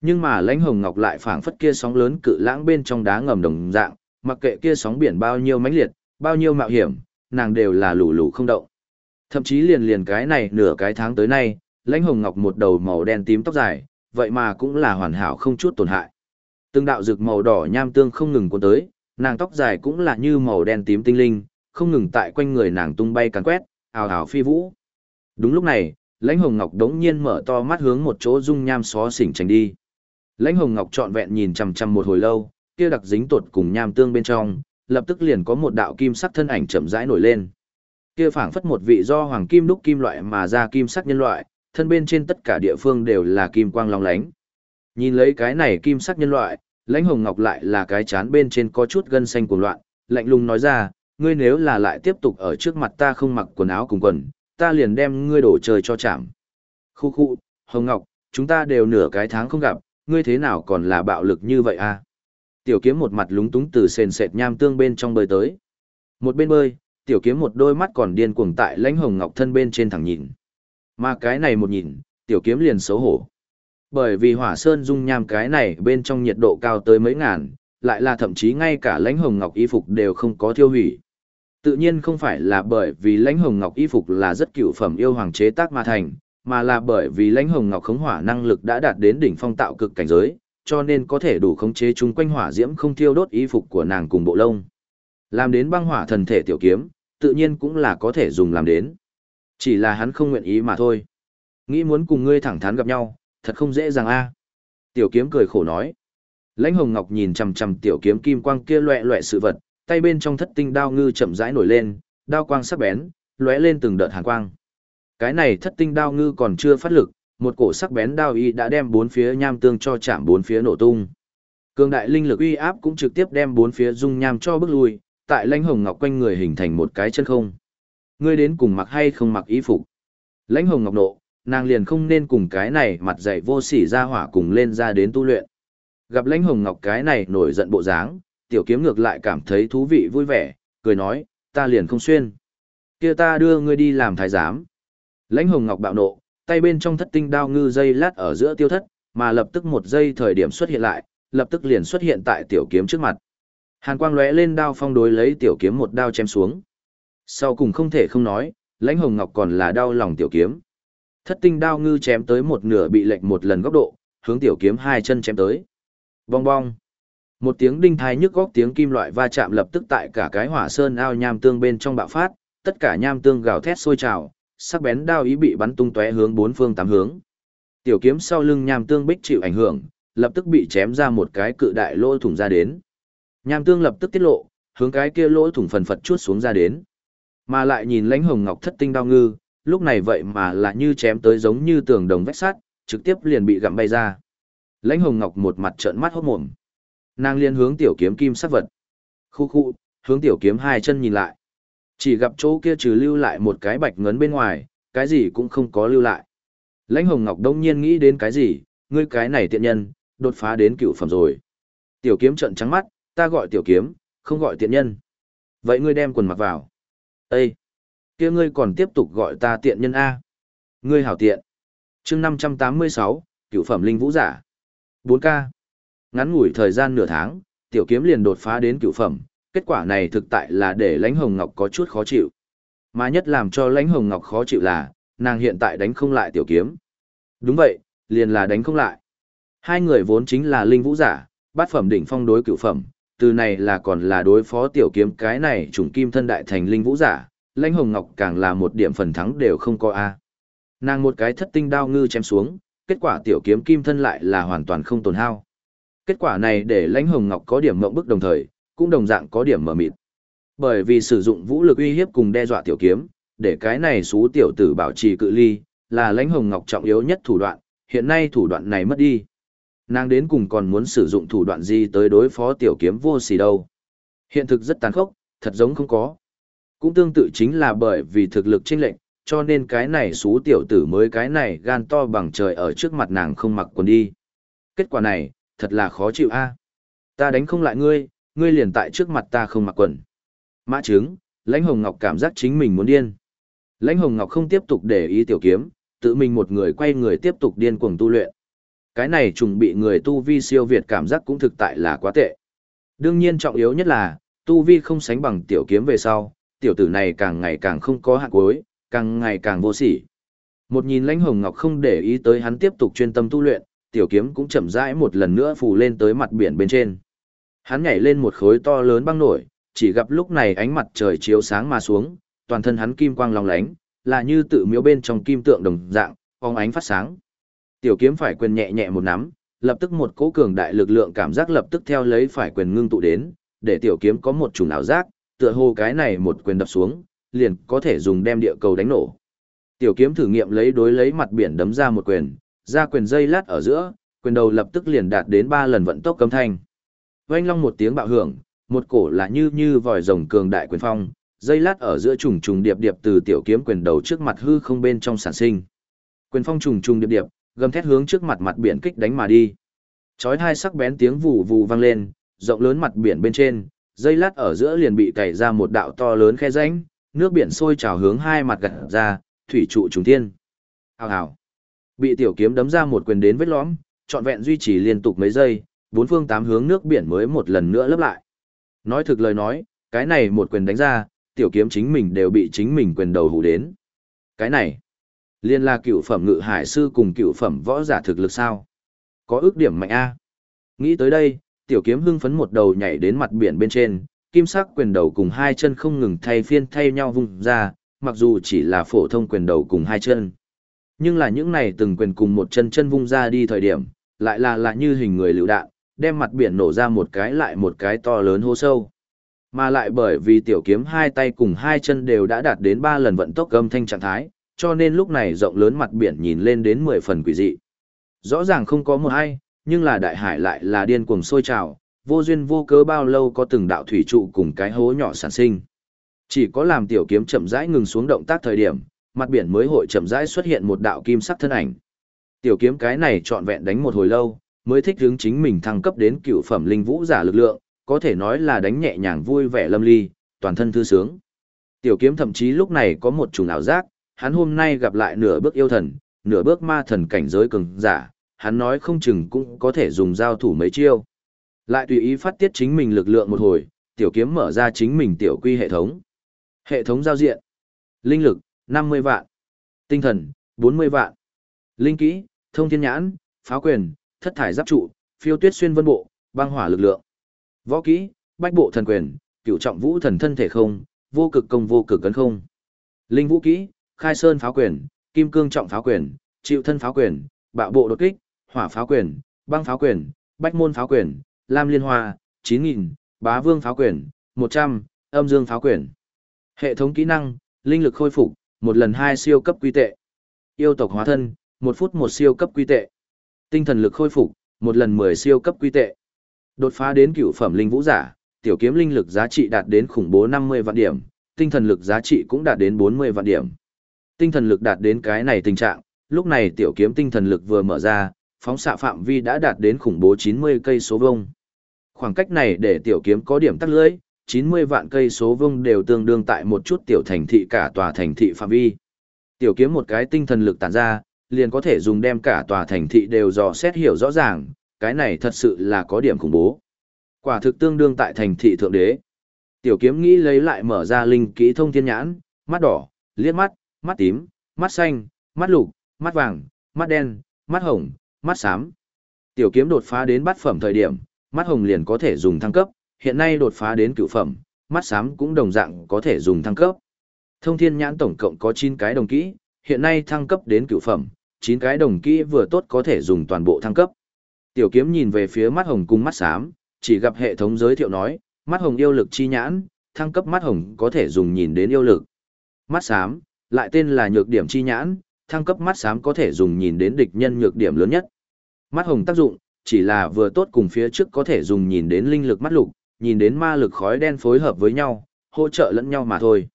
Nhưng mà lãnh hồng ngọc lại phảng phất kia sóng lớn cự lãng bên trong đá ngầm đồng dạng, mặc kệ kia sóng biển bao nhiêu mãnh liệt, bao nhiêu mạo hiểm, nàng đều là lù lù không động. Thậm chí liền liền cái này nửa cái tháng tới nay, lãnh hồng ngọc một đầu màu đen tím tóc dài, vậy mà cũng là hoàn hảo không chút tổn hại. Từng đạo rực màu đỏ nham tương không ngừng cuốn tới, nàng tóc dài cũng là như màu đen tím tinh linh, không ngừng tại quanh người nàng tung bay càn quét, ào ào phi vũ. Đúng lúc này, lãnh hồng ngọc đống nhiên mở to mắt hướng một chỗ dung nham xó xỉnh tránh đi. Lãnh Hồng Ngọc trọn vẹn nhìn chằm chằm một hồi lâu, kia đặc dính tột cùng nham tương bên trong, lập tức liền có một đạo kim sắc thân ảnh chậm rãi nổi lên. Kia phảng phất một vị do hoàng kim đúc kim loại mà ra kim sắc nhân loại, thân bên trên tất cả địa phương đều là kim quang long lánh. Nhìn lấy cái này kim sắc nhân loại, Lãnh Hồng Ngọc lại là cái chán bên trên có chút gân xanh cuồng loạn, lạnh lùng nói ra, ngươi nếu là lại tiếp tục ở trước mặt ta không mặc quần áo cùng quần, ta liền đem ngươi đổ trời cho chạm. Khu khu, Hồng Ngọc, chúng ta đều nửa cái tháng không gặp, ngươi thế nào còn là bạo lực như vậy à? Tiểu kiếm một mặt lúng túng từ sền sệt nham tương bên trong bơi tới. Một bên bơi, tiểu kiếm một đôi mắt còn điên cuồng tại lãnh hồng ngọc thân bên trên thẳng nhìn. Mà cái này một nhìn, tiểu kiếm liền xấu hổ. Bởi vì hỏa sơn dung nham cái này bên trong nhiệt độ cao tới mấy ngàn, lại là thậm chí ngay cả lãnh hồng ngọc y phục đều không có thiêu hủy. Tự nhiên không phải là bởi vì lãnh hồng ngọc y phục là rất cựu phẩm yêu hoàng chế tác mà thành, mà là bởi vì lãnh hồng ngọc khống hỏa năng lực đã đạt đến đỉnh phong tạo cực cảnh giới, cho nên có thể đủ khống chế chung quanh hỏa diễm không thiêu đốt y phục của nàng cùng bộ lông. Làm đến băng hỏa thần thể tiểu kiếm, tự nhiên cũng là có thể dùng làm đến. Chỉ là hắn không nguyện ý mà thôi. Nghĩ muốn cùng ngươi thẳng thắn gặp nhau, thật không dễ dàng a. Tiểu kiếm cười khổ nói. Lãnh Hồng Ngọc nhìn chằm chằm tiểu kiếm kim quang kia loẹ loẹ sự vật, tay bên trong thất tinh đao ngư chậm rãi nổi lên, đao quang sắc bén, lóe lên từng đợt hàn quang. Cái này thất tinh đao ngư còn chưa phát lực, một cổ sắc bén đao y đã đem bốn phía nham tương cho chạm bốn phía nổ tung. Cường đại linh lực uy áp cũng trực tiếp đem bốn phía dung nham cho bước lui, tại lãnh hồng ngọc quanh người hình thành một cái chân không. Ngươi đến cùng mặc hay không mặc y phục? Lãnh hồng ngọc nộ, nàng liền không nên cùng cái này mặt dạy vô sỉ ra hỏa cùng lên ra đến tu luyện. Gặp lãnh hồng ngọc cái này nổi giận bộ dáng, tiểu kiếm ngược lại cảm thấy thú vị vui vẻ, cười nói, ta liền không xuyên. kia ta đưa ngươi đi làm thái giám. Lãnh hồng ngọc bạo nộ, tay bên trong thất tinh đao ngư dây lát ở giữa tiêu thất, mà lập tức một giây thời điểm xuất hiện lại, lập tức liền xuất hiện tại tiểu kiếm trước mặt. Hàn quang lóe lên đao phong đối lấy tiểu kiếm một đao chém xuống. Sau cùng không thể không nói, lãnh hồng ngọc còn là đau lòng tiểu kiếm. Thất tinh đao ngư chém tới một nửa bị lệch một lần góc độ, hướng tiểu kiếm hai chân chém tới. Bong bong. Một tiếng đinh thai nhức góc tiếng kim loại va chạm lập tức tại cả cái hỏa sơn ao nham tương bên trong bạo phát, tất cả nham tương gào thét sôi trào, sắc bén đao ý bị bắn tung tóe hướng bốn phương tám hướng. Tiểu kiếm sau lưng nham tương bích chịu ảnh hưởng, lập tức bị chém ra một cái cự đại lỗ thủng ra đến. Nham tương lập tức tiết lộ, hướng cái kia lỗ thủng phần phật chuốt xuống ra đến. Mà lại nhìn lãnh hồng ngọc thất tinh đao ngư, lúc này vậy mà là như chém tới giống như tường đồng vách sắt, trực tiếp liền bị gặm bay ra. Lãnh hồng ngọc một mặt trợn mắt hốt mồm. Nàng liên hướng tiểu kiếm kim sắc vật. Khu khu, hướng tiểu kiếm hai chân nhìn lại. Chỉ gặp chỗ kia trừ lưu lại một cái bạch ngấn bên ngoài, cái gì cũng không có lưu lại. Lãnh Hồng Ngọc đông nhiên nghĩ đến cái gì, ngươi cái này tiện nhân, đột phá đến cựu phẩm rồi. Tiểu kiếm trợn trắng mắt, ta gọi tiểu kiếm, không gọi tiện nhân. Vậy ngươi đem quần mặc vào. Ê! Kia ngươi còn tiếp tục gọi ta tiện nhân A. Ngươi hảo tiện. chương 586, cựu phẩm linh vũ giả. bốn k Ngắn ngủi thời gian nửa tháng, tiểu kiếm liền đột phá đến cựu phẩm, kết quả này thực tại là để lãnh hồng ngọc có chút khó chịu mà nhất làm cho lãnh hồng ngọc khó chịu là nàng hiện tại đánh không lại tiểu kiếm đúng vậy liền là đánh không lại hai người vốn chính là linh vũ giả bát phẩm đỉnh phong đối cựu phẩm từ này là còn là đối phó tiểu kiếm cái này trùng kim thân đại thành linh vũ giả lãnh hồng ngọc càng là một điểm phần thắng đều không có a nàng một cái thất tinh đao ngư chém xuống kết quả tiểu kiếm kim thân lại là hoàn toàn không tồn hao kết quả này để lãnh hồng ngọc có điểm mộng bức đồng thời cũng đồng dạng có điểm mở mịt. Bởi vì sử dụng vũ lực uy hiếp cùng đe dọa tiểu kiếm, để cái này xú tiểu tử bảo trì cự ly, là lãnh hồng ngọc trọng yếu nhất thủ đoạn, hiện nay thủ đoạn này mất đi. Nàng đến cùng còn muốn sử dụng thủ đoạn gì tới đối phó tiểu kiếm vô xì đâu. Hiện thực rất tàn khốc, thật giống không có. Cũng tương tự chính là bởi vì thực lực chênh lệnh, cho nên cái này xú tiểu tử mới cái này gan to bằng trời ở trước mặt nàng không mặc quần đi. Kết quả này, thật là khó chịu a. Ta đánh không lại ngươi, ngươi liền tại trước mặt ta không mặc quần. Mã trứng, lãnh hồng ngọc cảm giác chính mình muốn điên. Lãnh hồng ngọc không tiếp tục để ý tiểu kiếm, tự mình một người quay người tiếp tục điên cuồng tu luyện. Cái này trùng bị người tu vi siêu việt cảm giác cũng thực tại là quá tệ. Đương nhiên trọng yếu nhất là, tu vi không sánh bằng tiểu kiếm về sau, tiểu tử này càng ngày càng không có hạn cuối, càng ngày càng vô sỉ. Một nhìn lãnh hồng ngọc không để ý tới hắn tiếp tục chuyên tâm tu luyện, tiểu kiếm cũng chậm rãi một lần nữa phù lên tới mặt biển bên trên. Hắn nhảy lên một khối to lớn băng nổi, chỉ gặp lúc này ánh mặt trời chiếu sáng mà xuống, toàn thân hắn kim quang long lánh, là như tự miếu bên trong kim tượng đồng dạng, phóng ánh phát sáng. Tiểu kiếm phải quyền nhẹ nhẹ một nắm, lập tức một cỗ cường đại lực lượng cảm giác lập tức theo lấy phải quyền ngưng tụ đến, để tiểu kiếm có một chủng ảo giác, tựa hồ cái này một quyền đập xuống, liền có thể dùng đem địa cầu đánh nổ. Tiểu kiếm thử nghiệm lấy đối lấy mặt biển đấm ra một quyền, ra quyền dây lát ở giữa, quyền đầu lập tức liền đạt đến 3 lần vận tốc cấm thanh oanh long một tiếng bạo hưởng, một cổ là như như vòi rồng cường đại quyền phong, dây lát ở giữa trùng trùng điệp điệp từ tiểu kiếm quyền đầu trước mặt hư không bên trong sản sinh. Quyền phong trùng trùng điệp điệp, gầm thét hướng trước mặt mặt biển kích đánh mà đi. Chói hai sắc bén tiếng vù vù vang lên, rộng lớn mặt biển bên trên, dây lát ở giữa liền bị cày ra một đạo to lớn khe rãnh, nước biển sôi trào hướng hai mặt gặt ra, thủy trụ trùng thiên. Hào hào. Bị tiểu kiếm đấm ra một quyền đến vết lõm, trọn vẹn duy trì liên tục mấy giây, bốn phương tám hướng nước biển mới một lần nữa lấp lại. Nói thực lời nói, cái này một quyền đánh ra, tiểu kiếm chính mình đều bị chính mình quyền đầu hủ đến. Cái này, liên là cựu phẩm ngự hải sư cùng cựu phẩm võ giả thực lực sao? Có ước điểm mạnh A. Nghĩ tới đây, tiểu kiếm hưng phấn một đầu nhảy đến mặt biển bên trên, kim sắc quyền đầu cùng hai chân không ngừng thay phiên thay nhau vung ra, mặc dù chỉ là phổ thông quyền đầu cùng hai chân. Nhưng là những này từng quyền cùng một chân chân vung ra đi thời điểm, lại là là như hình người lựu đạn, đem mặt biển nổ ra một cái lại một cái to lớn hô sâu. Mà lại bởi vì tiểu kiếm hai tay cùng hai chân đều đã đạt đến ba lần vận tốc âm thanh trạng thái, cho nên lúc này rộng lớn mặt biển nhìn lên đến mười phần quỷ dị. Rõ ràng không có một ai, nhưng là đại hải lại là điên cuồng sôi trào, vô duyên vô cớ bao lâu có từng đạo thủy trụ cùng cái hố nhỏ sản sinh. Chỉ có làm tiểu kiếm chậm rãi ngừng xuống động tác thời điểm, mặt biển mới hội chậm rãi xuất hiện một đạo kim sắc thân ảnh. Tiểu kiếm cái này trọn vẹn đánh một hồi lâu, mới thích hướng chính mình thăng cấp đến cựu phẩm linh vũ giả lực lượng, có thể nói là đánh nhẹ nhàng vui vẻ lâm ly, toàn thân thư sướng. Tiểu kiếm thậm chí lúc này có một trùng ảo giác, hắn hôm nay gặp lại nửa bước yêu thần, nửa bước ma thần cảnh giới cường giả, hắn nói không chừng cũng có thể dùng giao thủ mấy chiêu. Lại tùy ý phát tiết chính mình lực lượng một hồi, tiểu kiếm mở ra chính mình tiểu quy hệ thống. Hệ thống giao diện. Linh lực, 50 vạn. Tinh thần, 40 vạn. Linh kỹ, thông thiên nhãn, pháo quyền, thất thải giáp trụ, phiêu tuyết xuyên vân bộ, băng hỏa lực lượng. Võ kỹ, bách bộ thần quyền, cửu trọng vũ thần thân thể không, vô cực công vô cực cấn không. Linh vũ kỹ, khai sơn pháo quyền, kim cương trọng pháo quyền, chịu thân pháo quyền, bạo bộ đột kích, hỏa pháo quyền, băng pháo quyền, bách môn pháo quyền, lam liên hoa, 9.000, bá vương pháo quyền, 100, âm dương pháo quyền. Hệ thống kỹ năng, linh lực khôi phục, một lần hai siêu cấp quy tệ. Yêu tộc hóa thân, một phút một siêu cấp quy tệ. Tinh thần lực khôi phục, một lần 10 siêu cấp quy tệ. Đột phá đến cựu phẩm linh vũ giả, tiểu kiếm linh lực giá trị đạt đến khủng bố 50 vạn điểm, tinh thần lực giá trị cũng đạt đến 40 vạn điểm. Tinh thần lực đạt đến cái này tình trạng, lúc này tiểu kiếm tinh thần lực vừa mở ra, phóng xạ phạm vi đã đạt đến khủng bố 90 cây số vuông. Khoảng cách này để tiểu kiếm có điểm tắc lưỡi, 90 vạn cây số vuông đều tương đương tại một chút tiểu thành thị cả tòa thành thị phạm vi. Tiểu kiếm một cái tinh thần lực tản ra, liền có thể dùng đem cả tòa thành thị đều dò xét hiểu rõ ràng, cái này thật sự là có điểm khủng bố. Quả thực tương đương tại thành thị thượng đế. Tiểu kiếm nghĩ lấy lại mở ra linh kỹ thông thiên nhãn, mắt đỏ, liếc mắt, mắt tím, mắt xanh, mắt lục, mắt vàng, mắt đen, mắt hồng, mắt xám. Tiểu kiếm đột phá đến bát phẩm thời điểm, mắt hồng liền có thể dùng thăng cấp, hiện nay đột phá đến cửu phẩm, mắt xám cũng đồng dạng có thể dùng thăng cấp. Thông thiên nhãn tổng cộng có 9 cái đồng kỹ, hiện nay thăng cấp đến cửu phẩm, 9 cái đồng kỹ vừa tốt có thể dùng toàn bộ thăng cấp. Tiểu kiếm nhìn về phía mắt hồng cùng mắt xám, chỉ gặp hệ thống giới thiệu nói, mắt hồng yêu lực chi nhãn, thăng cấp mắt hồng có thể dùng nhìn đến yêu lực. Mắt xám, lại tên là nhược điểm chi nhãn, thăng cấp mắt xám có thể dùng nhìn đến địch nhân nhược điểm lớn nhất. Mắt hồng tác dụng, chỉ là vừa tốt cùng phía trước có thể dùng nhìn đến linh lực mắt lục, nhìn đến ma lực khói đen phối hợp với nhau, hỗ trợ lẫn nhau mà thôi.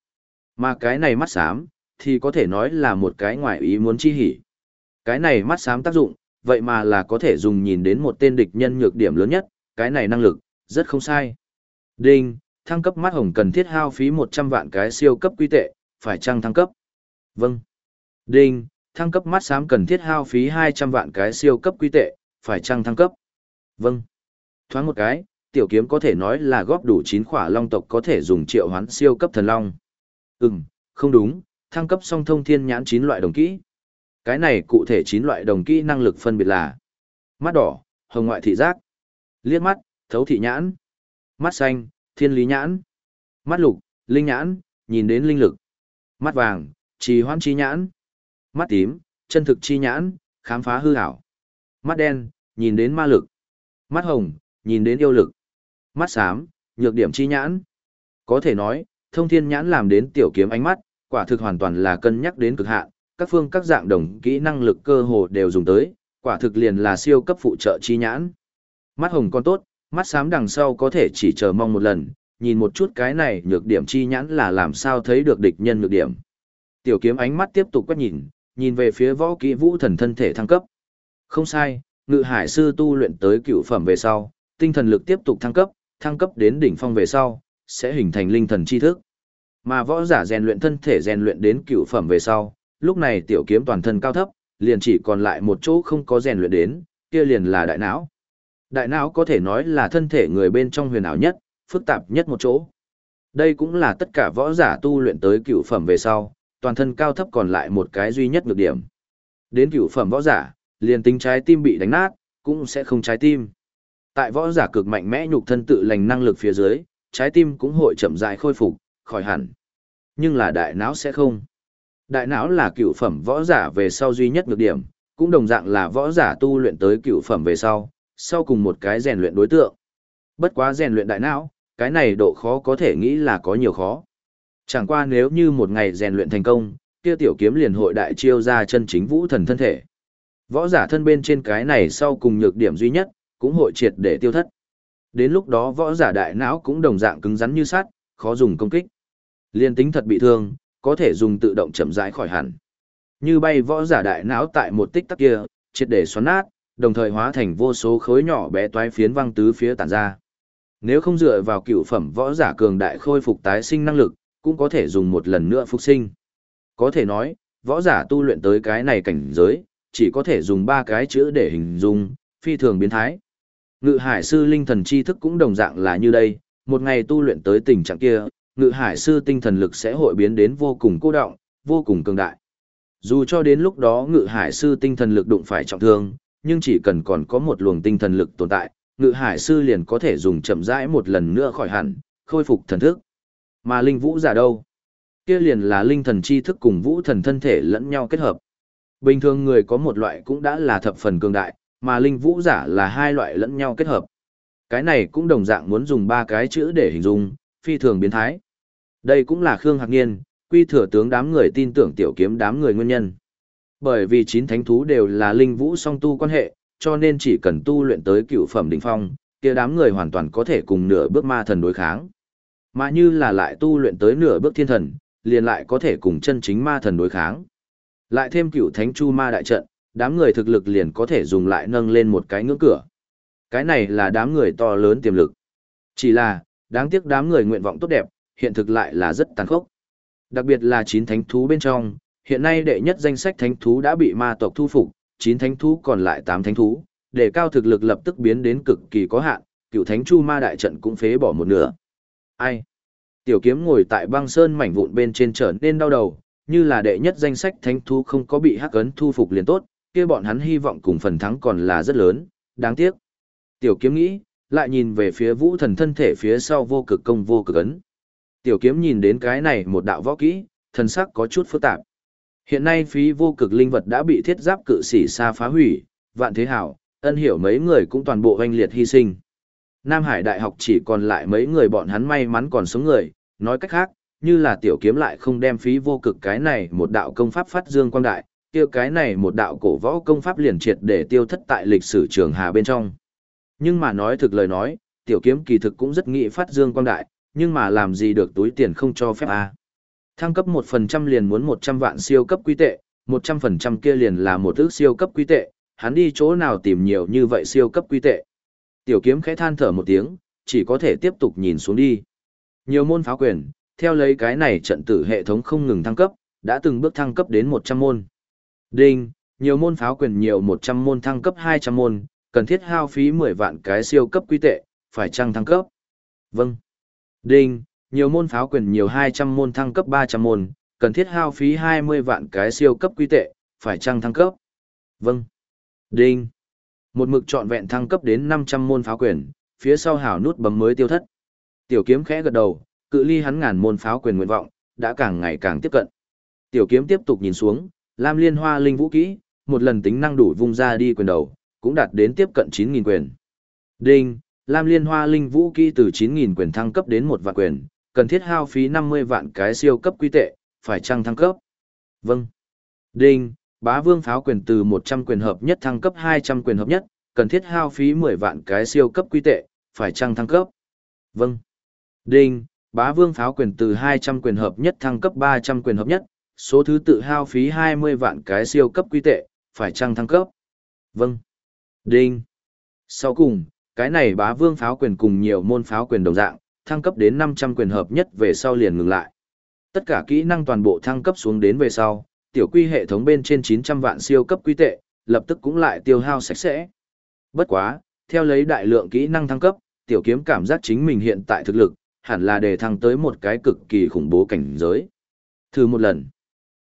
Mà cái này mắt xám, thì có thể nói là một cái ngoại ý muốn chi hỉ. Cái này mắt xám tác dụng, vậy mà là có thể dùng nhìn đến một tên địch nhân nhược điểm lớn nhất, cái này năng lực, rất không sai. Đinh, thăng cấp mắt hồng cần thiết hao phí 100 vạn cái siêu cấp quy tệ, phải chăng thăng cấp? Vâng. Đinh, thăng cấp mắt xám cần thiết hao phí 200 vạn cái siêu cấp quy tệ, phải chăng thăng cấp? Vâng. Thoáng một cái, tiểu kiếm có thể nói là góp đủ 9 khỏa long tộc có thể dùng triệu hoán siêu cấp thần long. Ừm, không đúng, thăng cấp song thông thiên nhãn 9 loại đồng kỹ. Cái này cụ thể 9 loại đồng kỹ năng lực phân biệt là mắt đỏ, hồng ngoại thị giác, liếc mắt, thấu thị nhãn, mắt xanh, thiên lý nhãn, mắt lục, linh nhãn, nhìn đến linh lực, mắt vàng, trì hoãn trí nhãn, mắt tím, chân thực chi nhãn, khám phá hư ảo, mắt đen, nhìn đến ma lực, mắt hồng, nhìn đến yêu lực, mắt xám, nhược điểm chi nhãn. Có thể nói, thông thiên nhãn làm đến tiểu kiếm ánh mắt, quả thực hoàn toàn là cân nhắc đến cực hạn, các phương các dạng đồng kỹ năng lực cơ hồ đều dùng tới, quả thực liền là siêu cấp phụ trợ chi nhãn. Mắt hồng con tốt, mắt xám đằng sau có thể chỉ chờ mong một lần, nhìn một chút cái này nhược điểm chi nhãn là làm sao thấy được địch nhân nhược điểm. Tiểu kiếm ánh mắt tiếp tục quét nhìn, nhìn về phía võ kỹ vũ thần thân thể thăng cấp. Không sai, ngự hải sư tu luyện tới cựu phẩm về sau, tinh thần lực tiếp tục thăng cấp, thăng cấp đến đỉnh phong về sau, sẽ hình thành linh thần chi thức. Mà võ giả rèn luyện thân thể rèn luyện đến cựu phẩm về sau, lúc này tiểu kiếm toàn thân cao thấp, liền chỉ còn lại một chỗ không có rèn luyện đến, kia liền là đại não. Đại não có thể nói là thân thể người bên trong huyền ảo nhất, phức tạp nhất một chỗ. Đây cũng là tất cả võ giả tu luyện tới cựu phẩm về sau, toàn thân cao thấp còn lại một cái duy nhất nhược điểm. Đến cửu phẩm võ giả, liền tính trái tim bị đánh nát, cũng sẽ không trái tim. Tại võ giả cực mạnh mẽ nhục thân tự lành năng lực phía dưới, trái tim cũng hội chậm rãi khôi phục, khỏi hẳn. Nhưng là đại não sẽ không. Đại não là cựu phẩm võ giả về sau duy nhất nhược điểm, cũng đồng dạng là võ giả tu luyện tới cựu phẩm về sau, sau cùng một cái rèn luyện đối tượng. Bất quá rèn luyện đại não, cái này độ khó có thể nghĩ là có nhiều khó. Chẳng qua nếu như một ngày rèn luyện thành công, kia tiểu kiếm liền hội đại chiêu ra chân chính vũ thần thân thể. Võ giả thân bên trên cái này sau cùng nhược điểm duy nhất, cũng hội triệt để tiêu thất. Đến lúc đó võ giả đại não cũng đồng dạng cứng rắn như sắt, khó dùng công kích. Liên tính thật bị thương, có thể dùng tự động chậm rãi khỏi hẳn. Như bay võ giả đại não tại một tích tắc kia, triệt để xoắn nát, đồng thời hóa thành vô số khối nhỏ bé toái phiến văng tứ phía tản ra. Nếu không dựa vào cựu phẩm võ giả cường đại khôi phục tái sinh năng lực, cũng có thể dùng một lần nữa phục sinh. Có thể nói, võ giả tu luyện tới cái này cảnh giới, chỉ có thể dùng ba cái chữ để hình dung, phi thường biến thái. Ngự hải sư linh thần chi thức cũng đồng dạng là như đây, một ngày tu luyện tới tình trạng kia, ngự hải sư tinh thần lực sẽ hội biến đến vô cùng cô động, vô cùng cường đại. Dù cho đến lúc đó ngự hải sư tinh thần lực đụng phải trọng thương, nhưng chỉ cần còn có một luồng tinh thần lực tồn tại, ngự hải sư liền có thể dùng chậm rãi một lần nữa khỏi hẳn, khôi phục thần thức. Mà linh vũ giả đâu? Kia liền là linh thần chi thức cùng vũ thần thân thể lẫn nhau kết hợp. Bình thường người có một loại cũng đã là thập phần cường đại, mà linh vũ giả là hai loại lẫn nhau kết hợp. Cái này cũng đồng dạng muốn dùng ba cái chữ để hình dung, phi thường biến thái. Đây cũng là Khương Hạc Niên, quy thừa tướng đám người tin tưởng tiểu kiếm đám người nguyên nhân. Bởi vì chín thánh thú đều là linh vũ song tu quan hệ, cho nên chỉ cần tu luyện tới cựu phẩm đỉnh phong, kia đám người hoàn toàn có thể cùng nửa bước ma thần đối kháng. Mà như là lại tu luyện tới nửa bước thiên thần, liền lại có thể cùng chân chính ma thần đối kháng. Lại thêm cựu thánh chu ma đại trận, đám người thực lực liền có thể dùng lại nâng lên một cái ngưỡng cửa. Cái này là đám người to lớn tiềm lực. Chỉ là, đáng tiếc đám người nguyện vọng tốt đẹp, hiện thực lại là rất tàn khốc. Đặc biệt là chín thánh thú bên trong, hiện nay đệ nhất danh sách thánh thú đã bị ma tộc thu phục, chín thánh thú còn lại tám thánh thú, để cao thực lực lập tức biến đến cực kỳ có hạn, cựu thánh chu ma đại trận cũng phế bỏ một nửa. Ai? Tiểu kiếm ngồi tại băng sơn mảnh vụn bên trên trở nên đau đầu, như là đệ nhất danh sách thánh thú không có bị hắc ấn thu phục liền tốt, kia bọn hắn hy vọng cùng phần thắng còn là rất lớn, đáng tiếc. Tiểu kiếm nghĩ, lại nhìn về phía vũ thần thân thể phía sau vô cực công vô cực ấn. Tiểu kiếm nhìn đến cái này một đạo võ kỹ, thần sắc có chút phức tạp. Hiện nay phí vô cực linh vật đã bị thiết giáp cự sĩ xa phá hủy, vạn thế hảo, ân hiểu mấy người cũng toàn bộ hoanh liệt hy sinh. Nam Hải Đại học chỉ còn lại mấy người bọn hắn may mắn còn sống người, nói cách khác, như là tiểu kiếm lại không đem phí vô cực cái này một đạo công pháp phát dương quang đại, kia cái này một đạo cổ võ công pháp liền triệt để tiêu thất tại lịch sử trường hà bên trong. Nhưng mà nói thực lời nói, tiểu kiếm kỳ thực cũng rất nghĩ phát dương quang đại, nhưng mà làm gì được túi tiền không cho phép a à. Thăng cấp 1% liền muốn 100 vạn siêu cấp quý tệ, 100% kia liền là một ước siêu cấp quý tệ, hắn đi chỗ nào tìm nhiều như vậy siêu cấp quý tệ. Tiểu kiếm khẽ than thở một tiếng, chỉ có thể tiếp tục nhìn xuống đi. Nhiều môn pháo quyền, theo lấy cái này trận tử hệ thống không ngừng thăng cấp, đã từng bước thăng cấp đến 100 môn. Đinh, nhiều môn pháo quyền nhiều 100 môn thăng cấp 200 môn, cần thiết hao phí 10 vạn cái siêu cấp quy tệ, phải chăng thăng cấp? Vâng. Đinh, nhiều môn pháo quyền nhiều 200 môn thăng cấp 300 môn, cần thiết hao phí 20 vạn cái siêu cấp quy tệ, phải chăng thăng cấp? Vâng. Đinh. Một mực trọn vẹn thăng cấp đến 500 môn pháo quyền, phía sau hảo nút bấm mới tiêu thất. Tiểu kiếm khẽ gật đầu, cự ly hắn ngàn môn pháo quyền nguyện vọng, đã càng ngày càng tiếp cận. Tiểu kiếm tiếp tục nhìn xuống, Lam Liên Hoa linh vũ kỹ, một lần tính năng đủ vung ra đi quyền đầu, cũng đạt đến tiếp cận 9000 quyền. Đinh, Lam Liên Hoa linh vũ kỹ từ 9000 quyền thăng cấp đến một vạn quyền, cần thiết hao phí 50 vạn cái siêu cấp quy tệ, phải chăng thăng cấp? Vâng. Đinh, Bá Vương pháo quyền từ 100 quyền hợp nhất thăng cấp 200 quyền hợp nhất, cần thiết hao phí 10 vạn cái siêu cấp quy tệ, phải chăng thăng cấp? Vâng. Đinh, Bá Vương pháo quyền từ 200 quyền hợp nhất thăng cấp 300 quyền hợp nhất, số thứ tự hao phí 20 vạn cái siêu cấp quy tệ, phải chăng thăng cấp? Vâng. Đinh. Sau cùng, cái này bá vương pháo quyền cùng nhiều môn pháo quyền đồng dạng, thăng cấp đến 500 quyền hợp nhất về sau liền ngừng lại. Tất cả kỹ năng toàn bộ thăng cấp xuống đến về sau, tiểu quy hệ thống bên trên 900 vạn siêu cấp quy tệ, lập tức cũng lại tiêu hao sạch sẽ. Bất quá, theo lấy đại lượng kỹ năng thăng cấp, tiểu kiếm cảm giác chính mình hiện tại thực lực, hẳn là để thăng tới một cái cực kỳ khủng bố cảnh giới. Thử một lần.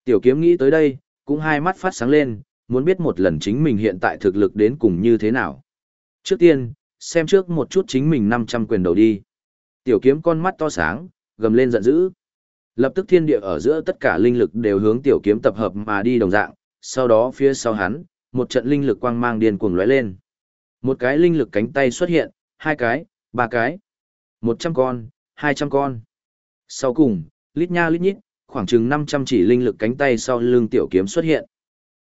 Tiểu kiếm nghĩ tới đây, cũng hai mắt phát sáng lên, muốn biết một lần chính mình hiện tại thực lực đến cùng như thế nào. Trước tiên, xem trước một chút chính mình 500 quyền đầu đi. Tiểu kiếm con mắt to sáng, gầm lên giận dữ. Lập tức thiên địa ở giữa tất cả linh lực đều hướng tiểu kiếm tập hợp mà đi đồng dạng, sau đó phía sau hắn, một trận linh lực quang mang điên cuồng lóe lên. Một cái linh lực cánh tay xuất hiện, hai cái, ba cái, một trăm con, hai trăm con. Sau cùng, lít nha lít nhít, khoảng chừng năm trăm chỉ linh lực cánh tay sau lưng tiểu kiếm xuất hiện.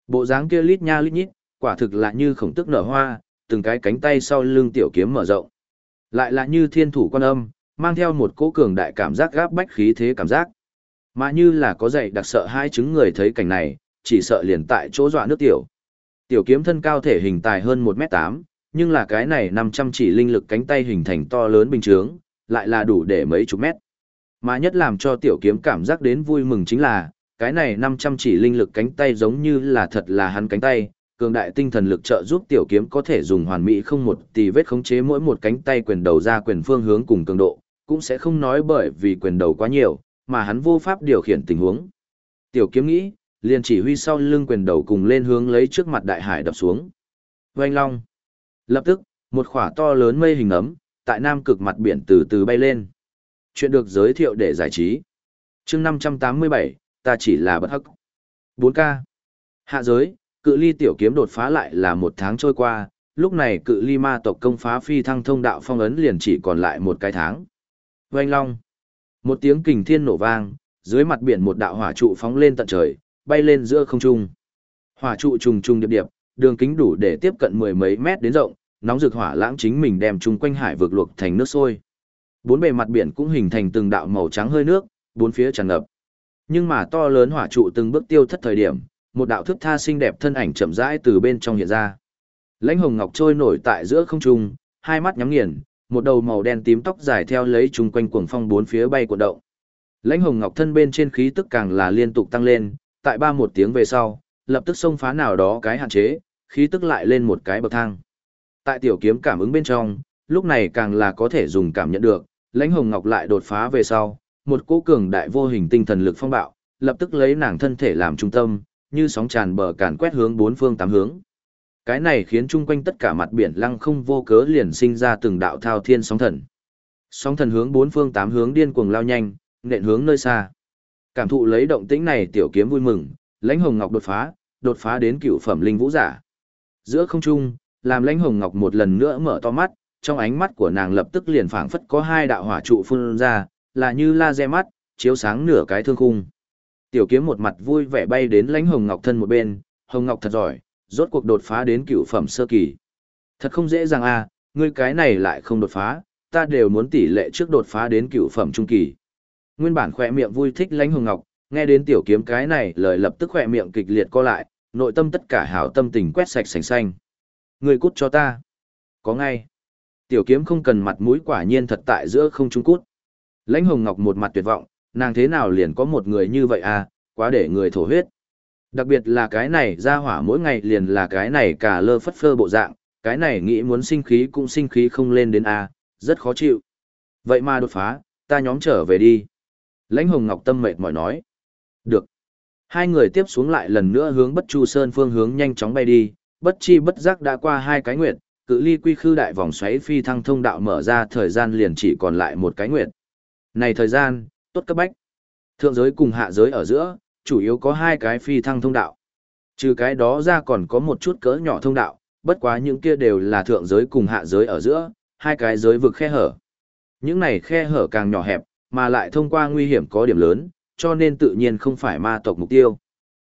Bộ dáng kia lít nha lít nhít, quả thực là như khổng tức nở hoa, từng cái cánh tay sau lưng tiểu kiếm mở rộng. Lại là như thiên thủ quan âm, mang theo một cỗ cường đại cảm giác gáp bách khí thế cảm giác. Mà như là có dạy đặc sợ hai chứng người thấy cảnh này, chỉ sợ liền tại chỗ dọa nước tiểu. Tiểu kiếm thân cao thể hình tài hơn 1m8, nhưng là cái này 500 chỉ linh lực cánh tay hình thành to lớn bình trướng, lại là đủ để mấy chục mét. Mà nhất làm cho tiểu kiếm cảm giác đến vui mừng chính là, cái này 500 chỉ linh lực cánh tay giống như là thật là hắn cánh tay, cường đại tinh thần lực trợ giúp tiểu kiếm có thể dùng hoàn mỹ không một tì vết khống chế mỗi một cánh tay quyền đầu ra quyền phương hướng cùng cường độ, cũng sẽ không nói bởi vì quyền đầu quá nhiều, mà hắn vô pháp điều khiển tình huống. Tiểu kiếm nghĩ, liền chỉ huy sau lưng quyền đầu cùng lên hướng lấy trước mặt đại hải đập xuống. Vành long. Lập tức, một khỏa to lớn mây hình ấm, tại nam cực mặt biển từ từ bay lên. Chuyện được giới thiệu để giải trí. chương 587, ta chỉ là bất hắc. 4K. Hạ giới, cự ly tiểu kiếm đột phá lại là một tháng trôi qua, lúc này cự ly ma tộc công phá phi thăng thông đạo phong ấn liền chỉ còn lại một cái tháng. Vành long. Một tiếng kình thiên nổ vang, dưới mặt biển một đạo hỏa trụ phóng lên tận trời, bay lên giữa không trung. Hỏa trụ trùng trùng điệp điệp, đường kính đủ để tiếp cận mười mấy mét đến rộng, nóng rực hỏa lãng chính mình đem chung quanh hải vực luộc thành nước sôi. Bốn bề mặt biển cũng hình thành từng đạo màu trắng hơi nước, bốn phía tràn ngập. Nhưng mà to lớn hỏa trụ từng bước tiêu thất thời điểm, một đạo thức tha xinh đẹp thân ảnh chậm rãi từ bên trong hiện ra. Lãnh hồng ngọc trôi nổi tại giữa không trung, hai mắt nhắm nghiền, một đầu màu đen tím tóc dài theo lấy chung quanh cuồng phong bốn phía bay cuộn động. Lãnh hồng ngọc thân bên trên khí tức càng là liên tục tăng lên, tại ba một tiếng về sau, lập tức xông phá nào đó cái hạn chế, khí tức lại lên một cái bậc thang. Tại tiểu kiếm cảm ứng bên trong, lúc này càng là có thể dùng cảm nhận được, lãnh hồng ngọc lại đột phá về sau, một cỗ cường đại vô hình tinh thần lực phong bạo, lập tức lấy nàng thân thể làm trung tâm, như sóng tràn bờ càn quét hướng bốn phương tám hướng. Cái này khiến chung quanh tất cả mặt biển lăng không vô cớ liền sinh ra từng đạo thao thiên sóng thần. Sóng thần hướng bốn phương tám hướng điên cuồng lao nhanh, nện hướng nơi xa. Cảm thụ lấy động tĩnh này tiểu kiếm vui mừng, lãnh hồng ngọc đột phá, đột phá đến cựu phẩm linh vũ giả. Giữa không trung, làm lãnh hồng ngọc một lần nữa mở to mắt, trong ánh mắt của nàng lập tức liền phảng phất có hai đạo hỏa trụ phun ra, là như laser mắt, chiếu sáng nửa cái thương khung. Tiểu kiếm một mặt vui vẻ bay đến lãnh hồng ngọc thân một bên, hồng ngọc thật giỏi, rốt cuộc đột phá đến cựu phẩm sơ kỳ. Thật không dễ dàng à, ngươi cái này lại không đột phá, ta đều muốn tỷ lệ trước đột phá đến cựu phẩm trung kỳ. Nguyên bản khỏe miệng vui thích lãnh hồng ngọc, nghe đến tiểu kiếm cái này lời lập tức khỏe miệng kịch liệt co lại, nội tâm tất cả hảo tâm tình quét sạch sành xanh. Ngươi cút cho ta. Có ngay. Tiểu kiếm không cần mặt mũi quả nhiên thật tại giữa không trung cút. Lãnh hồng ngọc một mặt tuyệt vọng, nàng thế nào liền có một người như vậy à, quá để người thổ huyết. Đặc biệt là cái này ra hỏa mỗi ngày liền là cái này cả lơ phất phơ bộ dạng, cái này nghĩ muốn sinh khí cũng sinh khí không lên đến A, rất khó chịu. Vậy mà đột phá, ta nhóm trở về đi. Lãnh Hồng Ngọc Tâm mệt mỏi nói. Được. Hai người tiếp xuống lại lần nữa hướng Bất Chu Sơn phương hướng nhanh chóng bay đi, bất chi bất giác đã qua hai cái nguyệt, cự ly quy khư đại vòng xoáy phi thăng thông đạo mở ra thời gian liền chỉ còn lại một cái nguyệt. Này thời gian, tốt cấp bách. Thượng giới cùng hạ giới ở giữa, chủ yếu có hai cái phi thăng thông đạo. Trừ cái đó ra còn có một chút cỡ nhỏ thông đạo, bất quá những kia đều là thượng giới cùng hạ giới ở giữa, hai cái giới vực khe hở. Những này khe hở càng nhỏ hẹp, mà lại thông qua nguy hiểm có điểm lớn, cho nên tự nhiên không phải ma tộc mục tiêu.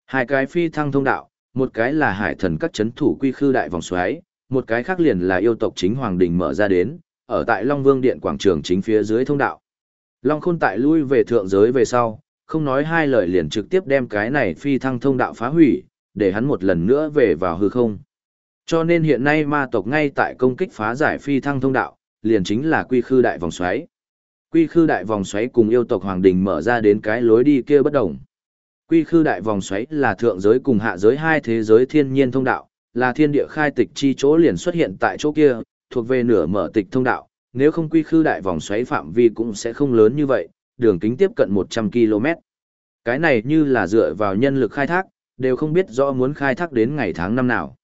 Hai cái phi thăng thông đạo, một cái là hải thần các chấn thủ quy khư đại vòng xoáy, một cái khác liền là yêu tộc chính hoàng đình mở ra đến, ở tại Long Vương Điện quảng trường chính phía dưới thông đạo. Long Khôn tại lui về thượng giới về sau, không nói hai lời liền trực tiếp đem cái này phi thăng thông đạo phá hủy, để hắn một lần nữa về vào hư không. Cho nên hiện nay ma tộc ngay tại công kích phá giải phi thăng thông đạo, liền chính là quy khư đại vòng xoáy. Quy khư đại vòng xoáy cùng yêu tộc Hoàng Đình mở ra đến cái lối đi kia bất động. Quy khư đại vòng xoáy là thượng giới cùng hạ giới hai thế giới thiên nhiên thông đạo, là thiên địa khai tịch chi chỗ liền xuất hiện tại chỗ kia, thuộc về nửa mở tịch thông đạo, nếu không quy khư đại vòng xoáy phạm vi cũng sẽ không lớn như vậy, đường kính tiếp cận 100 km. Cái này như là dựa vào nhân lực khai thác, đều không biết rõ muốn khai thác đến ngày tháng năm nào.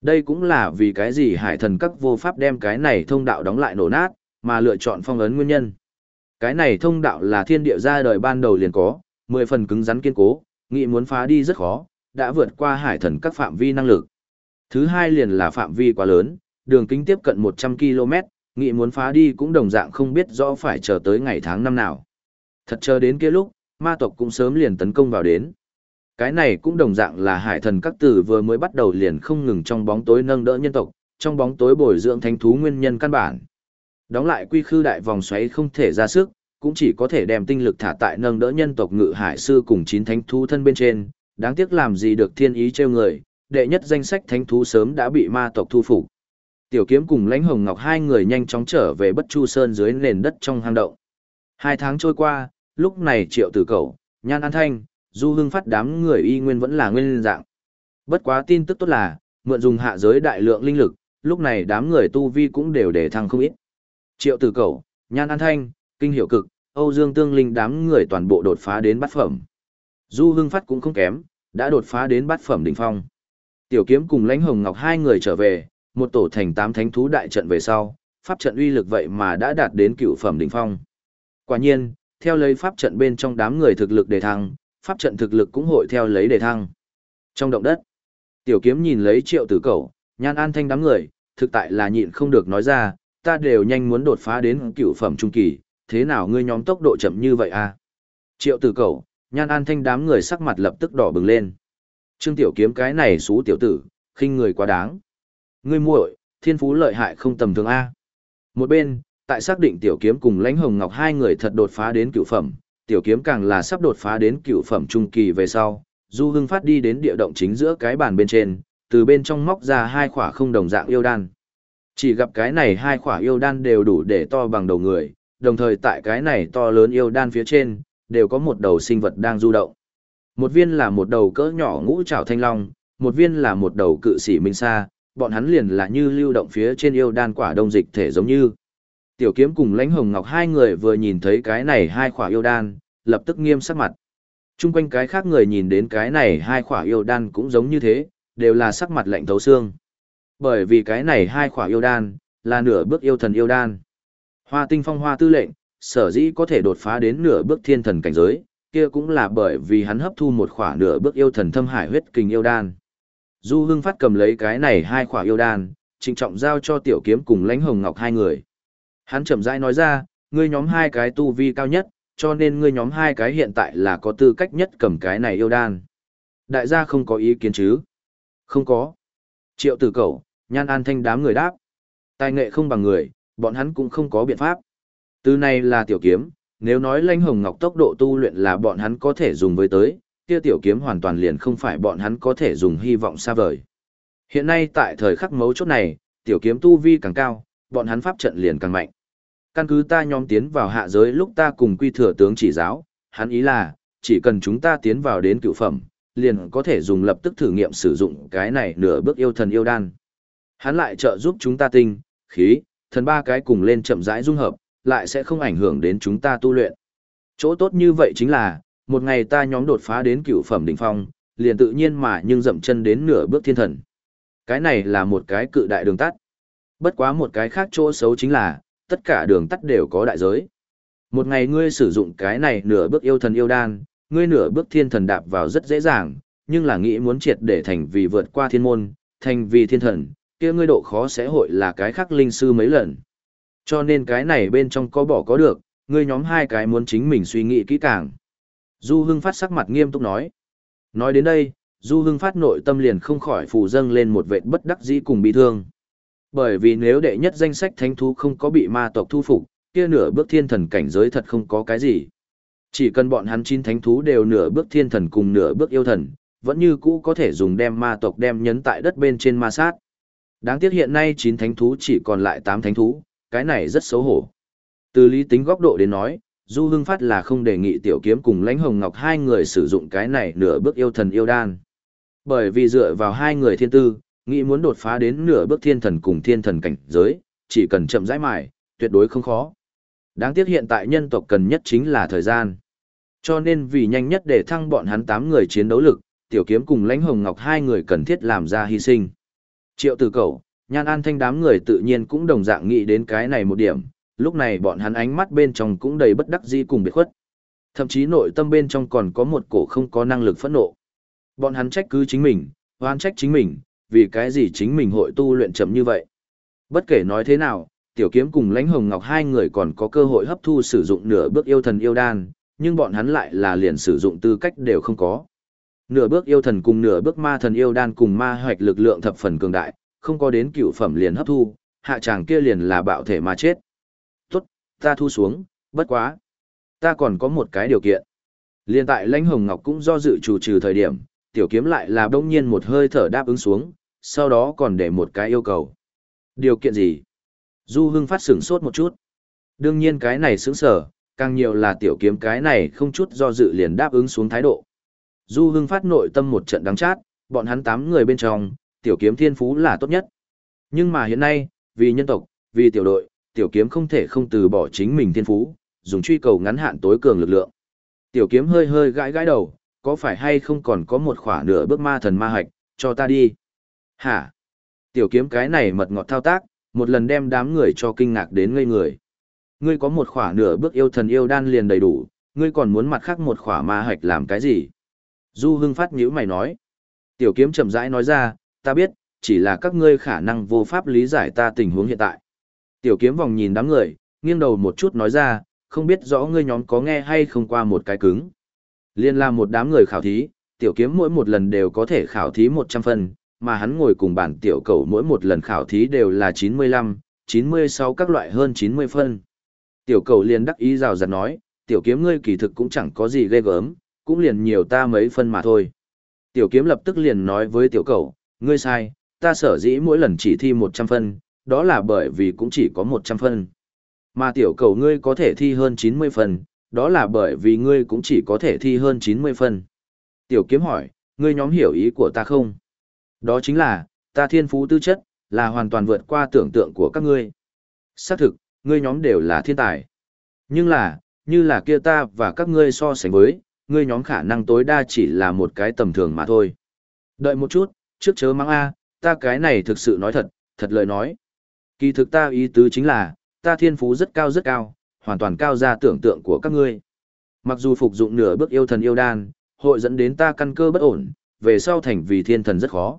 Đây cũng là vì cái gì hải thần các vô pháp đem cái này thông đạo đóng lại nổ nát, mà lựa chọn phong ấn nguyên nhân. Cái này thông đạo là thiên địa ra đời ban đầu liền có, 10 phần cứng rắn kiên cố, nghĩ muốn phá đi rất khó, đã vượt qua hải thần các phạm vi năng lực. Thứ hai liền là phạm vi quá lớn, đường kính tiếp cận 100 km, nghĩ muốn phá đi cũng đồng dạng không biết rõ phải chờ tới ngày tháng năm nào. Thật chờ đến kia lúc, ma tộc cũng sớm liền tấn công vào đến. Cái này cũng đồng dạng là hải thần các tử vừa mới bắt đầu liền không ngừng trong bóng tối nâng đỡ nhân tộc, trong bóng tối bồi dưỡng thánh thú nguyên nhân căn bản. Đóng lại quy khư đại vòng xoáy không thể ra sức, cũng chỉ có thể đem tinh lực thả tại nâng đỡ nhân tộc ngự hải sư cùng chín thánh thú thân bên trên, đáng tiếc làm gì được thiên ý trêu người, đệ nhất danh sách thánh thú sớm đã bị ma tộc thu phục. Tiểu kiếm cùng lãnh hồng ngọc hai người nhanh chóng trở về bất chu sơn dưới nền đất trong hang động. Hai tháng trôi qua, lúc này triệu tử cầu, nhan an thanh, du hưng phát đám người y nguyên vẫn là nguyên dạng. Bất quá tin tức tốt là, mượn dùng hạ giới đại lượng linh lực, lúc này đám người tu vi cũng đều để thăng không ít. Triệu tử cầu, nhan an thanh, kinh hiệu cực, Âu Dương tương linh đám người toàn bộ đột phá đến bát phẩm. Du hưng phát cũng không kém, đã đột phá đến bát phẩm đỉnh phong. Tiểu kiếm cùng lãnh hồng ngọc hai người trở về, một tổ thành tám thánh thú đại trận về sau, pháp trận uy lực vậy mà đã đạt đến cựu phẩm đỉnh phong. Quả nhiên, theo lấy pháp trận bên trong đám người thực lực đề thăng, pháp trận thực lực cũng hội theo lấy đề thăng. Trong động đất, tiểu kiếm nhìn lấy triệu tử cầu, nhan an thanh đám người, thực tại là nhịn không được nói ra, ta đều nhanh muốn đột phá đến cựu phẩm trung kỳ, thế nào ngươi nhóm tốc độ chậm như vậy à? Triệu tử cầu, nhan an thanh đám người sắc mặt lập tức đỏ bừng lên. Trương tiểu kiếm cái này xú tiểu tử, khinh người quá đáng. Ngươi muội, thiên phú lợi hại không tầm thường A. Một bên, tại xác định tiểu kiếm cùng lãnh hồng ngọc hai người thật đột phá đến cựu phẩm, tiểu kiếm càng là sắp đột phá đến cựu phẩm trung kỳ về sau, du hưng phát đi đến địa động chính giữa cái bàn bên trên, từ bên trong móc ra hai khỏa không đồng dạng yêu đan. Chỉ gặp cái này hai khỏa yêu đan đều đủ để to bằng đầu người, đồng thời tại cái này to lớn yêu đan phía trên, đều có một đầu sinh vật đang du động. Một viên là một đầu cỡ nhỏ ngũ trảo thanh long, một viên là một đầu cự sĩ minh sa, bọn hắn liền là như lưu động phía trên yêu đan quả đông dịch thể giống như. Tiểu kiếm cùng lãnh hồng ngọc hai người vừa nhìn thấy cái này hai khỏa yêu đan, lập tức nghiêm sắc mặt. Trung quanh cái khác người nhìn đến cái này hai khỏa yêu đan cũng giống như thế, đều là sắc mặt lạnh thấu xương. Bởi vì cái này hai khỏa yêu đan, là nửa bước yêu thần yêu đan. Hoa tinh phong hoa tư lệnh, sở dĩ có thể đột phá đến nửa bước thiên thần cảnh giới, kia cũng là bởi vì hắn hấp thu một khỏa nửa bước yêu thần thâm hải huyết kình yêu đan. Du Hưng Phát cầm lấy cái này hai khỏa yêu đan, trịnh trọng giao cho tiểu kiếm cùng lãnh hồng ngọc hai người. Hắn chậm rãi nói ra, ngươi nhóm hai cái tu vi cao nhất, cho nên ngươi nhóm hai cái hiện tại là có tư cách nhất cầm cái này yêu đan. Đại gia không có ý kiến chứ? Không có. Triệu tử cầu, nhan an thanh đám người đáp. Tài nghệ không bằng người, bọn hắn cũng không có biện pháp. Từ này là tiểu kiếm, nếu nói lanh hồng ngọc tốc độ tu luyện là bọn hắn có thể dùng với tới, kia tiểu kiếm hoàn toàn liền không phải bọn hắn có thể dùng hy vọng xa vời. Hiện nay tại thời khắc mấu chốt này, tiểu kiếm tu vi càng cao, bọn hắn pháp trận liền càng mạnh. Căn cứ ta nhóm tiến vào hạ giới lúc ta cùng quy thừa tướng chỉ giáo, hắn ý là, chỉ cần chúng ta tiến vào đến cựu phẩm, liền có thể dùng lập tức thử nghiệm sử dụng cái này nửa bước yêu thần yêu đan. Hắn lại trợ giúp chúng ta tinh, khí, thần ba cái cùng lên chậm rãi dung hợp, lại sẽ không ảnh hưởng đến chúng ta tu luyện. Chỗ tốt như vậy chính là, một ngày ta nhóm đột phá đến cựu phẩm đỉnh phong, liền tự nhiên mà nhưng dậm chân đến nửa bước thiên thần. Cái này là một cái cự đại đường tắt. Bất quá một cái khác chỗ xấu chính là, tất cả đường tắt đều có đại giới. Một ngày ngươi sử dụng cái này nửa bước yêu thần yêu đan, ngươi nửa bước thiên thần đạp vào rất dễ dàng, nhưng là nghĩ muốn triệt để thành vì vượt qua thiên môn, thành vì thiên thần, kia ngươi độ khó sẽ hội là cái khác linh sư mấy lần. Cho nên cái này bên trong có bỏ có được, ngươi nhóm hai cái muốn chính mình suy nghĩ kỹ càng. Du Hưng Phát sắc mặt nghiêm túc nói. Nói đến đây, Du Hưng Phát nội tâm liền không khỏi phù dâng lên một vệt bất đắc dĩ cùng bị thương. Bởi vì nếu đệ nhất danh sách thánh thú không có bị ma tộc thu phục, kia nửa bước thiên thần cảnh giới thật không có cái gì. Chỉ cần bọn hắn chín thánh thú đều nửa bước thiên thần cùng nửa bước yêu thần, vẫn như cũ có thể dùng đem ma tộc đem nhấn tại đất bên trên ma sát. Đáng tiếc hiện nay chín thánh thú chỉ còn lại tám thánh thú, cái này rất xấu hổ. Từ lý tính góc độ đến nói, Du Hưng Phát là không đề nghị Tiểu Kiếm cùng Lãnh Hồng Ngọc hai người sử dụng cái này nửa bước yêu thần yêu đan. Bởi vì dựa vào hai người thiên tư, nghĩ muốn đột phá đến nửa bước thiên thần cùng thiên thần cảnh giới, chỉ cần chậm rãi mài, tuyệt đối không khó. Đáng tiếc hiện tại nhân tộc cần nhất chính là thời gian. Cho nên vì nhanh nhất để thăng bọn hắn 8 người chiến đấu lực, Tiểu Kiếm cùng Lãnh Hồng Ngọc hai người cần thiết làm ra hy sinh. Triệu Tử Cầu, Nhan An Thanh đám người tự nhiên cũng đồng dạng nghĩ đến cái này một điểm, lúc này bọn hắn ánh mắt bên trong cũng đầy bất đắc dĩ cùng biệt khuất. Thậm chí nội tâm bên trong còn có một cổ không có năng lực phẫn nộ. Bọn hắn trách cứ chính mình, oan trách chính mình, vì cái gì chính mình hội tu luyện chậm như vậy. Bất kể nói thế nào, Tiểu Kiếm cùng Lãnh Hồng Ngọc hai người còn có cơ hội hấp thu sử dụng nửa bước yêu thần yêu đan, nhưng bọn hắn lại là liền sử dụng tư cách đều không có. Nửa bước yêu thần cùng nửa bước ma thần yêu đan cùng ma hoạch lực lượng thập phần cường đại, không có đến cựu phẩm liền hấp thu, hạ tràng kia liền là bạo thể mà chết. Tốt, ta thu xuống, bất quá. Ta còn có một cái điều kiện. Liên tại lãnh hồng ngọc cũng do dự chủ trừ thời điểm, tiểu kiếm lại là đông nhiên một hơi thở đáp ứng xuống, sau đó còn để một cái yêu cầu. Điều kiện gì? Du hưng phát sửng sốt một chút. Đương nhiên cái này sững sở, càng nhiều là tiểu kiếm cái này không chút do dự liền đáp ứng xuống thái độ. Du hưng phát nội tâm một trận đắng chát, bọn hắn tám người bên trong, tiểu kiếm thiên phú là tốt nhất. Nhưng mà hiện nay, vì nhân tộc, vì tiểu đội, tiểu kiếm không thể không từ bỏ chính mình thiên phú, dùng truy cầu ngắn hạn tối cường lực lượng. Tiểu kiếm hơi hơi gãi gãi đầu, có phải hay không còn có một khỏa nửa bước ma thần ma hạch, cho ta đi. Hả? Tiểu kiếm cái này mật ngọt thao tác, một lần đem đám người cho kinh ngạc đến ngây người. Ngươi có một khỏa nửa bước yêu thần yêu đan liền đầy đủ, ngươi còn muốn mặt khác một khỏa ma hạch làm cái gì? Du hưng phát nhữ mày nói. Tiểu kiếm chậm rãi nói ra, ta biết, chỉ là các ngươi khả năng vô pháp lý giải ta tình huống hiện tại. Tiểu kiếm vòng nhìn đám người, nghiêng đầu một chút nói ra, không biết rõ ngươi nhóm có nghe hay không qua một cái cứng. Liên là một đám người khảo thí, tiểu kiếm mỗi một lần đều có thể khảo thí 100 phần, mà hắn ngồi cùng bản tiểu cầu mỗi một lần khảo thí đều là 95, 96 các loại hơn 90 phân. Tiểu cầu liền đắc ý rào rạt nói, tiểu kiếm ngươi kỳ thực cũng chẳng có gì ghê gớm, cũng liền nhiều ta mấy phân mà thôi. Tiểu kiếm lập tức liền nói với tiểu cầu, ngươi sai, ta sở dĩ mỗi lần chỉ thi 100 phân, đó là bởi vì cũng chỉ có 100 phân. Mà tiểu cầu ngươi có thể thi hơn 90 phân, đó là bởi vì ngươi cũng chỉ có thể thi hơn 90 phân. Tiểu kiếm hỏi, ngươi nhóm hiểu ý của ta không? Đó chính là, ta thiên phú tư chất, là hoàn toàn vượt qua tưởng tượng của các ngươi. Xác thực, ngươi nhóm đều là thiên tài. Nhưng là, như là kia ta và các ngươi so sánh với, ngươi nhóm khả năng tối đa chỉ là một cái tầm thường mà thôi. Đợi một chút, trước chớ mắng a, ta cái này thực sự nói thật, thật lời nói. Kỳ thực ta ý tứ chính là, ta thiên phú rất cao rất cao, hoàn toàn cao ra tưởng tượng của các ngươi. Mặc dù phục dụng nửa bước yêu thần yêu đan, hội dẫn đến ta căn cơ bất ổn, về sau thành vì thiên thần rất khó.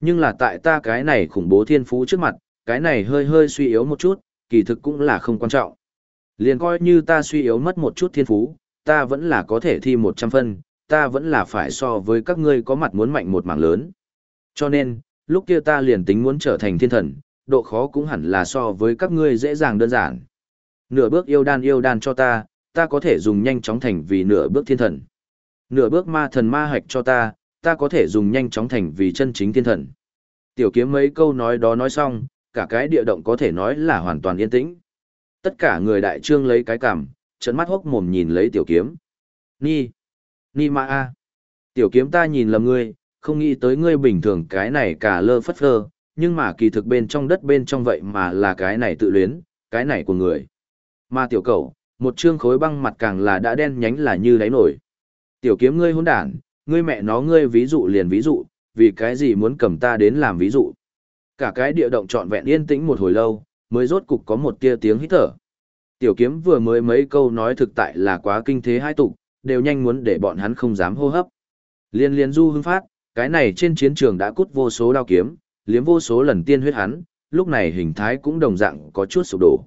Nhưng là tại ta cái này khủng bố thiên phú trước mặt, cái này hơi hơi suy yếu một chút, kỳ thực cũng là không quan trọng. Liền coi như ta suy yếu mất một chút thiên phú, ta vẫn là có thể thi 100 phân, ta vẫn là phải so với các ngươi có mặt muốn mạnh một mảng lớn. Cho nên, lúc kia ta liền tính muốn trở thành thiên thần, độ khó cũng hẳn là so với các ngươi dễ dàng đơn giản. Nửa bước yêu đan yêu đan cho ta, ta có thể dùng nhanh chóng thành vì nửa bước thiên thần. Nửa bước ma thần ma hạch cho ta, ta có thể dùng nhanh chóng thành vì chân chính thiên thần. Tiểu kiếm mấy câu nói đó nói xong, cả cái địa động có thể nói là hoàn toàn yên tĩnh. Tất cả người đại trương lấy cái cằm, trận mắt hốc mồm nhìn lấy tiểu kiếm. Ni! Ni ma a! Tiểu kiếm ta nhìn lầm ngươi, không nghĩ tới ngươi bình thường cái này cả lơ phất phơ, nhưng mà kỳ thực bên trong đất bên trong vậy mà là cái này tự luyến, cái này của người. Mà tiểu cầu, một trương khối băng mặt càng là đã đen nhánh là như đáy nổi. Tiểu kiếm ngươi hỗn đản, ngươi mẹ nó ngươi ví dụ liền ví dụ, vì cái gì muốn cầm ta đến làm ví dụ. Cả cái địa động trọn vẹn yên tĩnh một hồi lâu, mới rốt cục có một tia tiếng hít thở. Tiểu kiếm vừa mới mấy câu nói thực tại là quá kinh thế hai tục, đều nhanh muốn để bọn hắn không dám hô hấp. Liên liên du hưng phát, cái này trên chiến trường đã cút vô số đao kiếm, liếm vô số lần tiên huyết hắn, lúc này hình thái cũng đồng dạng có chút sụp đổ.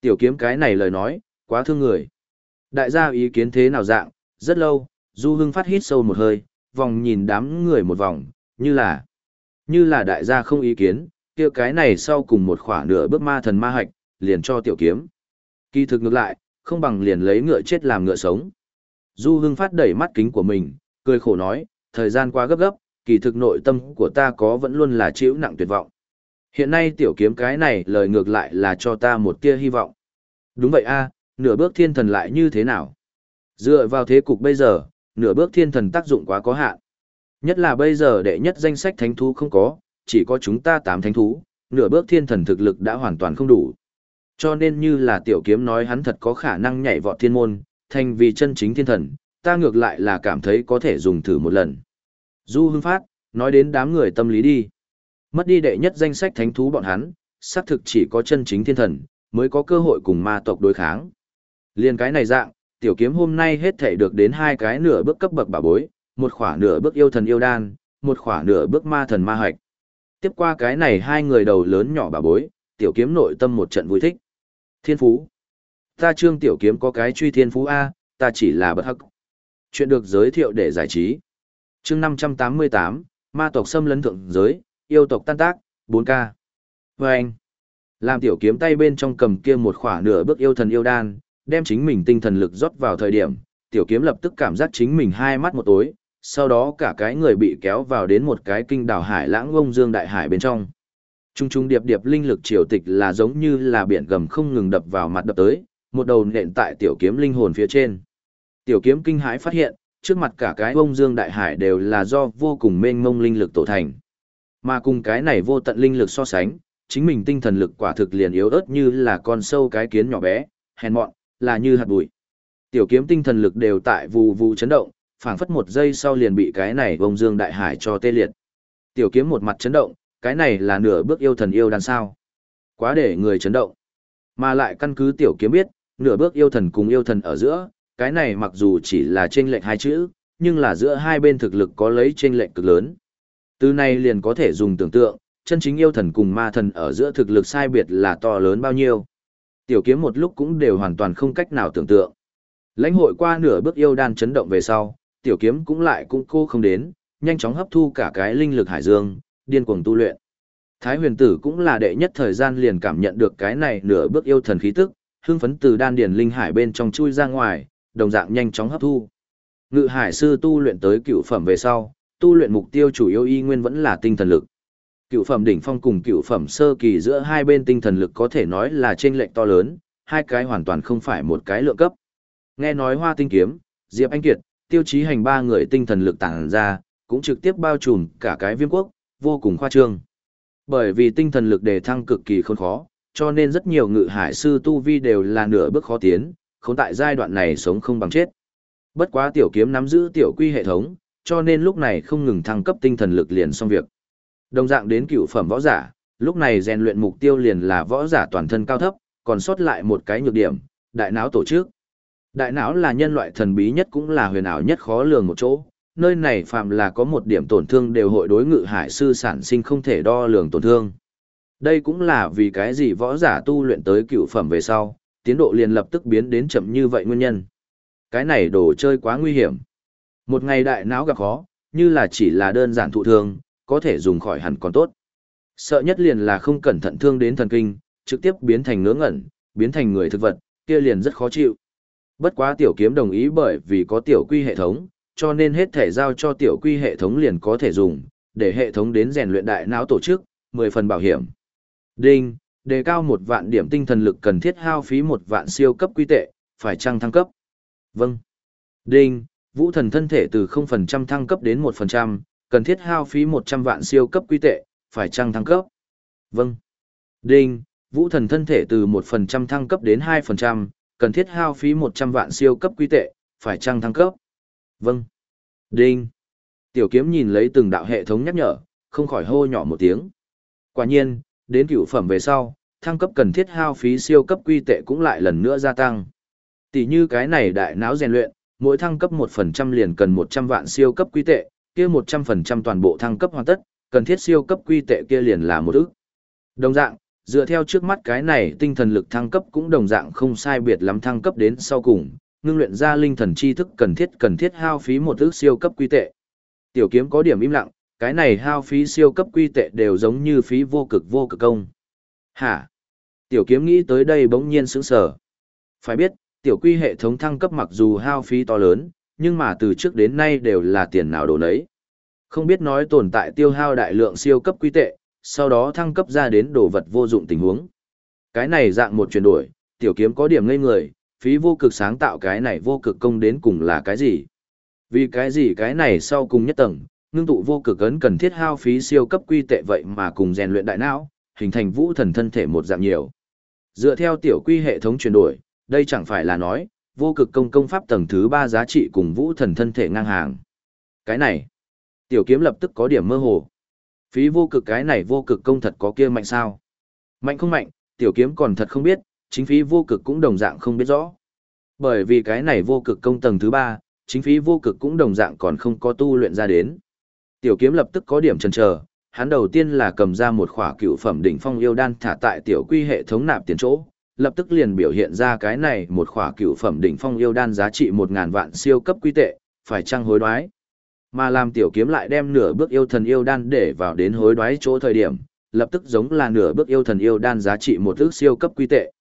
Tiểu kiếm cái này lời nói, quá thương người. Đại gia ý kiến thế nào dạng, rất lâu, Du Hưng phát hít sâu một hơi, vòng nhìn đám người một vòng, như là, như là đại gia không ý kiến, kia cái này sau cùng một khỏa nửa bước ma thần ma hạch, liền cho tiểu kiếm. Kỳ thực ngược lại, không bằng liền lấy ngựa chết làm ngựa sống. Du Hưng phát đẩy mắt kính của mình, cười khổ nói, thời gian quá gấp gấp, kỳ thực nội tâm của ta có vẫn luôn là chịu nặng tuyệt vọng. Hiện nay tiểu kiếm cái này lời ngược lại là cho ta một tia hy vọng. Đúng vậy a, nửa bước thiên thần lại như thế nào? Dựa vào thế cục bây giờ, nửa bước thiên thần tác dụng quá có hạn. Nhất là bây giờ đệ nhất danh sách thánh thú không có, chỉ có chúng ta tám thánh thú, nửa bước thiên thần thực lực đã hoàn toàn không đủ. Cho nên như là tiểu kiếm nói hắn thật có khả năng nhảy vọt thiên môn, thành vì chân chính thiên thần, ta ngược lại là cảm thấy có thể dùng thử một lần. Du hưng phát, nói đến đám người tâm lý đi. Mất đi đệ nhất danh sách thánh thú bọn hắn, xác thực chỉ có chân chính thiên thần, mới có cơ hội cùng ma tộc đối kháng. Liên cái này dạng, tiểu kiếm hôm nay hết thể được đến hai cái nửa bước cấp bậc bà bối, một khỏa nửa bước yêu thần yêu đan, một khỏa nửa bước ma thần ma hạch. Tiếp qua cái này hai người đầu lớn nhỏ bà bối, tiểu kiếm nội tâm một trận vui thích. Thiên phú. Ta trương tiểu kiếm có cái truy thiên phú A, ta chỉ là bất hắc. Chuyện được giới thiệu để giải trí. chương 588, ma tộc xâm lấn thượng giới, yêu tộc tan tác, 4K. Vâng. anh, làm tiểu kiếm tay bên trong cầm kia một khỏa nửa bước yêu thần yêu đan, đem chính mình tinh thần lực rót vào thời điểm, tiểu kiếm lập tức cảm giác chính mình hai mắt một tối, sau đó cả cái người bị kéo vào đến một cái kinh đảo hải lãng ngông dương đại hải bên trong. Trung trung điệp điệp linh lực triều tịch là giống như là biển gầm không ngừng đập vào mặt đập tới, một đầu nện tại tiểu kiếm linh hồn phía trên. Tiểu kiếm kinh hãi phát hiện, trước mặt cả cái ngông dương đại hải đều là do vô cùng mênh mông linh lực tổ thành. Mà cùng cái này vô tận linh lực so sánh, chính mình tinh thần lực quả thực liền yếu ớt như là con sâu cái kiến nhỏ bé, hèn mọn, là như hạt bụi. Tiểu kiếm tinh thần lực đều tại vù vù chấn động, phảng phất một giây sau liền bị cái này vông dương đại hải cho tê liệt. Tiểu kiếm một mặt chấn động, cái này là nửa bước yêu thần yêu đan sao. Quá để người chấn động. Mà lại căn cứ tiểu kiếm biết, nửa bước yêu thần cùng yêu thần ở giữa, cái này mặc dù chỉ là trên lệnh hai chữ, nhưng là giữa hai bên thực lực có lấy trên lệnh cực lớn. Từ này liền có thể dùng tưởng tượng, chân chính yêu thần cùng ma thần ở giữa thực lực sai biệt là to lớn bao nhiêu. Tiểu kiếm một lúc cũng đều hoàn toàn không cách nào tưởng tượng. Lãnh hội qua nửa bước yêu đan chấn động về sau, tiểu kiếm cũng lại cũng cô không đến, nhanh chóng hấp thu cả cái linh lực hải dương, điên cuồng tu luyện. Thái huyền tử cũng là đệ nhất thời gian liền cảm nhận được cái này nửa bước yêu thần khí tức, hương phấn từ đan điền linh hải bên trong chui ra ngoài, đồng dạng nhanh chóng hấp thu. Ngự hải sư tu luyện tới cựu phẩm về sau, tu luyện mục tiêu chủ yếu y nguyên vẫn là tinh thần lực. Cựu phẩm đỉnh phong cùng cựu phẩm sơ kỳ giữa hai bên tinh thần lực có thể nói là trên lệch to lớn, hai cái hoàn toàn không phải một cái lượng cấp. Nghe nói Hoa Tinh kiếm, Diệp Anh Kiệt, Tiêu Chí Hành ba người tinh thần lực tàng ra, cũng trực tiếp bao trùm cả cái viêm quốc, vô cùng khoa trương. Bởi vì tinh thần lực đề thăng cực kỳ khôn khó, cho nên rất nhiều ngự hải sư tu vi đều là nửa bước khó tiến, không tại giai đoạn này sống không bằng chết. Bất quá tiểu kiếm nắm giữ tiểu quy hệ thống, cho nên lúc này không ngừng thăng cấp tinh thần lực liền xong việc. Đồng dạng đến cựu phẩm võ giả, lúc này rèn luyện mục tiêu liền là võ giả toàn thân cao thấp, còn sót lại một cái nhược điểm, đại não tổ chức. Đại não là nhân loại thần bí nhất cũng là huyền ảo nhất khó lường một chỗ, nơi này phạm là có một điểm tổn thương đều hội đối ngự hải sư sản sinh không thể đo lường tổn thương. Đây cũng là vì cái gì võ giả tu luyện tới cựu phẩm về sau, tiến độ liền lập tức biến đến chậm như vậy nguyên nhân. Cái này đồ chơi quá nguy hiểm. Một ngày đại não gặp khó, như là chỉ là đơn giản thụ thương, có thể dùng khỏi hẳn còn tốt. Sợ nhất liền là không cẩn thận thương đến thần kinh, trực tiếp biến thành ngớ ngẩn, biến thành người thực vật, kia liền rất khó chịu. Bất quá tiểu kiếm đồng ý bởi vì có tiểu quy hệ thống, cho nên hết thể giao cho tiểu quy hệ thống liền có thể dùng, để hệ thống đến rèn luyện đại não tổ chức, 10 phần bảo hiểm. Đinh, đề cao một vạn điểm tinh thần lực cần thiết hao phí một vạn siêu cấp quy tệ, phải chăng thăng cấp? Vâng. Đinh, vũ thần thân thể từ 0% thăng cấp đến 1%, cần thiết hao phí 100 vạn siêu cấp quy tệ, phải chăng thăng cấp? Vâng. Đinh, vũ thần thân thể từ 1% thăng cấp đến 2%, cần thiết hao phí 100 vạn siêu cấp quy tệ, phải chăng thăng cấp? Vâng. Đinh. Tiểu kiếm nhìn lấy từng đạo hệ thống nhắc nhở, không khỏi hô nhỏ một tiếng. Quả nhiên, đến cửu phẩm về sau, thăng cấp cần thiết hao phí siêu cấp quy tệ cũng lại lần nữa gia tăng. Tỷ như cái này đại não rèn luyện, mỗi thăng cấp 1% liền cần 100 vạn siêu cấp quy tệ, kia 100% toàn bộ thăng cấp hoàn tất, cần thiết siêu cấp quy tệ kia liền là một ức. Đồng dạng, dựa theo trước mắt cái này tinh thần lực thăng cấp cũng đồng dạng không sai biệt lắm thăng cấp đến sau cùng, ngưng luyện ra linh thần chi thức cần thiết cần thiết hao phí một ức siêu cấp quy tệ. Tiểu kiếm có điểm im lặng, cái này hao phí siêu cấp quy tệ đều giống như phí vô cực vô cực công. Hả? Tiểu kiếm nghĩ tới đây bỗng nhiên sững sờ. Phải biết, tiểu quy hệ thống thăng cấp mặc dù hao phí to lớn, nhưng mà từ trước đến nay đều là tiền nào đổ nấy. Không biết nói tồn tại tiêu hao đại lượng siêu cấp quy tệ, sau đó thăng cấp ra đến đồ vật vô dụng tình huống. Cái này dạng một chuyển đổi, Tiểu kiếm có điểm ngây người, phí vô cực sáng tạo cái này vô cực công đến cùng là cái gì? Vì cái gì cái này sau cùng nhất tầng, ngưng tụ vô cực ấn cần thiết hao phí siêu cấp quy tệ vậy mà cùng rèn luyện đại não, hình thành vũ thần thân thể một dạng nhiều. Dựa theo tiểu quy hệ thống chuyển đổi, đây chẳng phải là nói, vô cực công công pháp tầng thứ 3 giá trị cùng vũ thần thân thể ngang hàng. Cái này, tiểu kiếm lập tức có điểm mơ hồ. Phí vô cực cái này vô cực công thật có kia mạnh sao? Mạnh không mạnh, tiểu kiếm còn thật không biết, chính phí vô cực cũng đồng dạng không biết rõ. Bởi vì cái này vô cực công tầng thứ 3, chính phí vô cực cũng đồng dạng còn không có tu luyện ra đến. Tiểu kiếm lập tức có điểm chần chờ, hắn đầu tiên là cầm ra một khỏa cựu phẩm đỉnh phong yêu đan thả tại tiểu quy hệ thống nạp tiền chỗ, lập tức liền biểu hiện ra cái này một khỏa cựu phẩm đỉnh phong yêu đan giá trị một ngàn vạn siêu cấp quy tệ, phải chăng hối đoái. Mà làm tiểu kiếm lại đem nửa bước yêu thần yêu đan để vào đến hối đoái chỗ thời điểm, lập tức giống là nửa bước yêu thần yêu đan giá trị một ước siêu cấp quy tệ.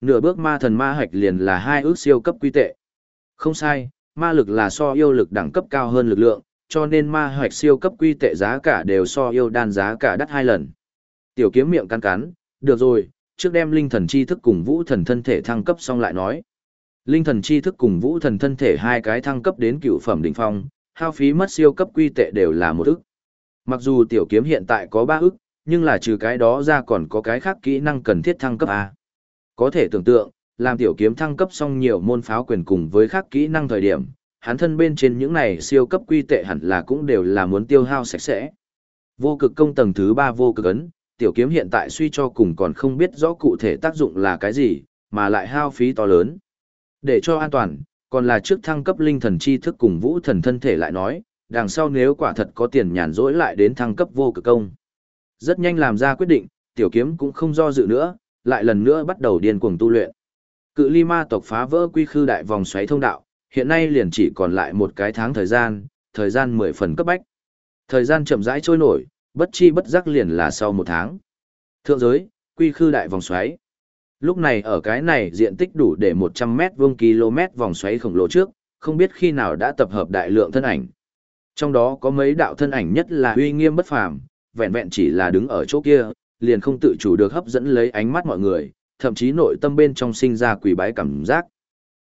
Nửa bước ma thần ma hạch liền là hai ước siêu cấp quy tệ. Không sai, ma lực là so yêu lực đẳng cấp cao hơn lực lượng, cho nên ma hạch siêu cấp quy tệ giá cả đều so yêu đan giá cả đắt hai lần. Tiểu kiếm miệng cắn cắn, được rồi, trước đem linh thần chi thức cùng vũ thần thân thể thăng cấp xong lại nói. Linh thần chi thức cùng vũ thần thân thể hai cái thăng cấp đến cựu phẩm đỉnh phong, hao phí mất siêu cấp quy tệ đều là một ức. Mặc dù tiểu kiếm hiện tại có ba ức, nhưng là trừ cái đó ra còn có cái khác kỹ năng cần thiết thăng cấp A. Có thể tưởng tượng, làm tiểu kiếm thăng cấp xong nhiều môn pháo quyền cùng với khác kỹ năng thời điểm, hắn thân bên trên những này siêu cấp quy tệ hẳn là cũng đều là muốn tiêu hao sạch sẽ. Vô cực công tầng thứ 3 vô cực ấn, tiểu kiếm hiện tại suy cho cùng còn không biết rõ cụ thể tác dụng là cái gì, mà lại hao phí to lớn. Để cho an toàn, còn là trước thăng cấp linh thần chi thức cùng vũ thần thân thể lại nói, đằng sau nếu quả thật có tiền nhàn rỗi lại đến thăng cấp vô cực công. Rất nhanh làm ra quyết định, tiểu kiếm cũng không do dự nữa, lại lần nữa bắt đầu điên cuồng tu luyện. Cự ly ma tộc phá vỡ quy khư đại vòng xoáy thông đạo, hiện nay liền chỉ còn lại một cái tháng thời gian, thời gian mười phần cấp bách. Thời gian chậm rãi trôi nổi, bất chi bất giác liền là sau một tháng. Thượng giới, quy khư đại vòng xoáy. Lúc này ở cái này diện tích đủ để 100 mét vuông km vòng xoáy khổng lồ trước, không biết khi nào đã tập hợp đại lượng thân ảnh. Trong đó có mấy đạo thân ảnh nhất là uy nghiêm bất phàm, vẹn vẹn chỉ là đứng ở chỗ kia, liền không tự chủ được hấp dẫn lấy ánh mắt mọi người, thậm chí nội tâm bên trong sinh ra quỷ bái cảm giác.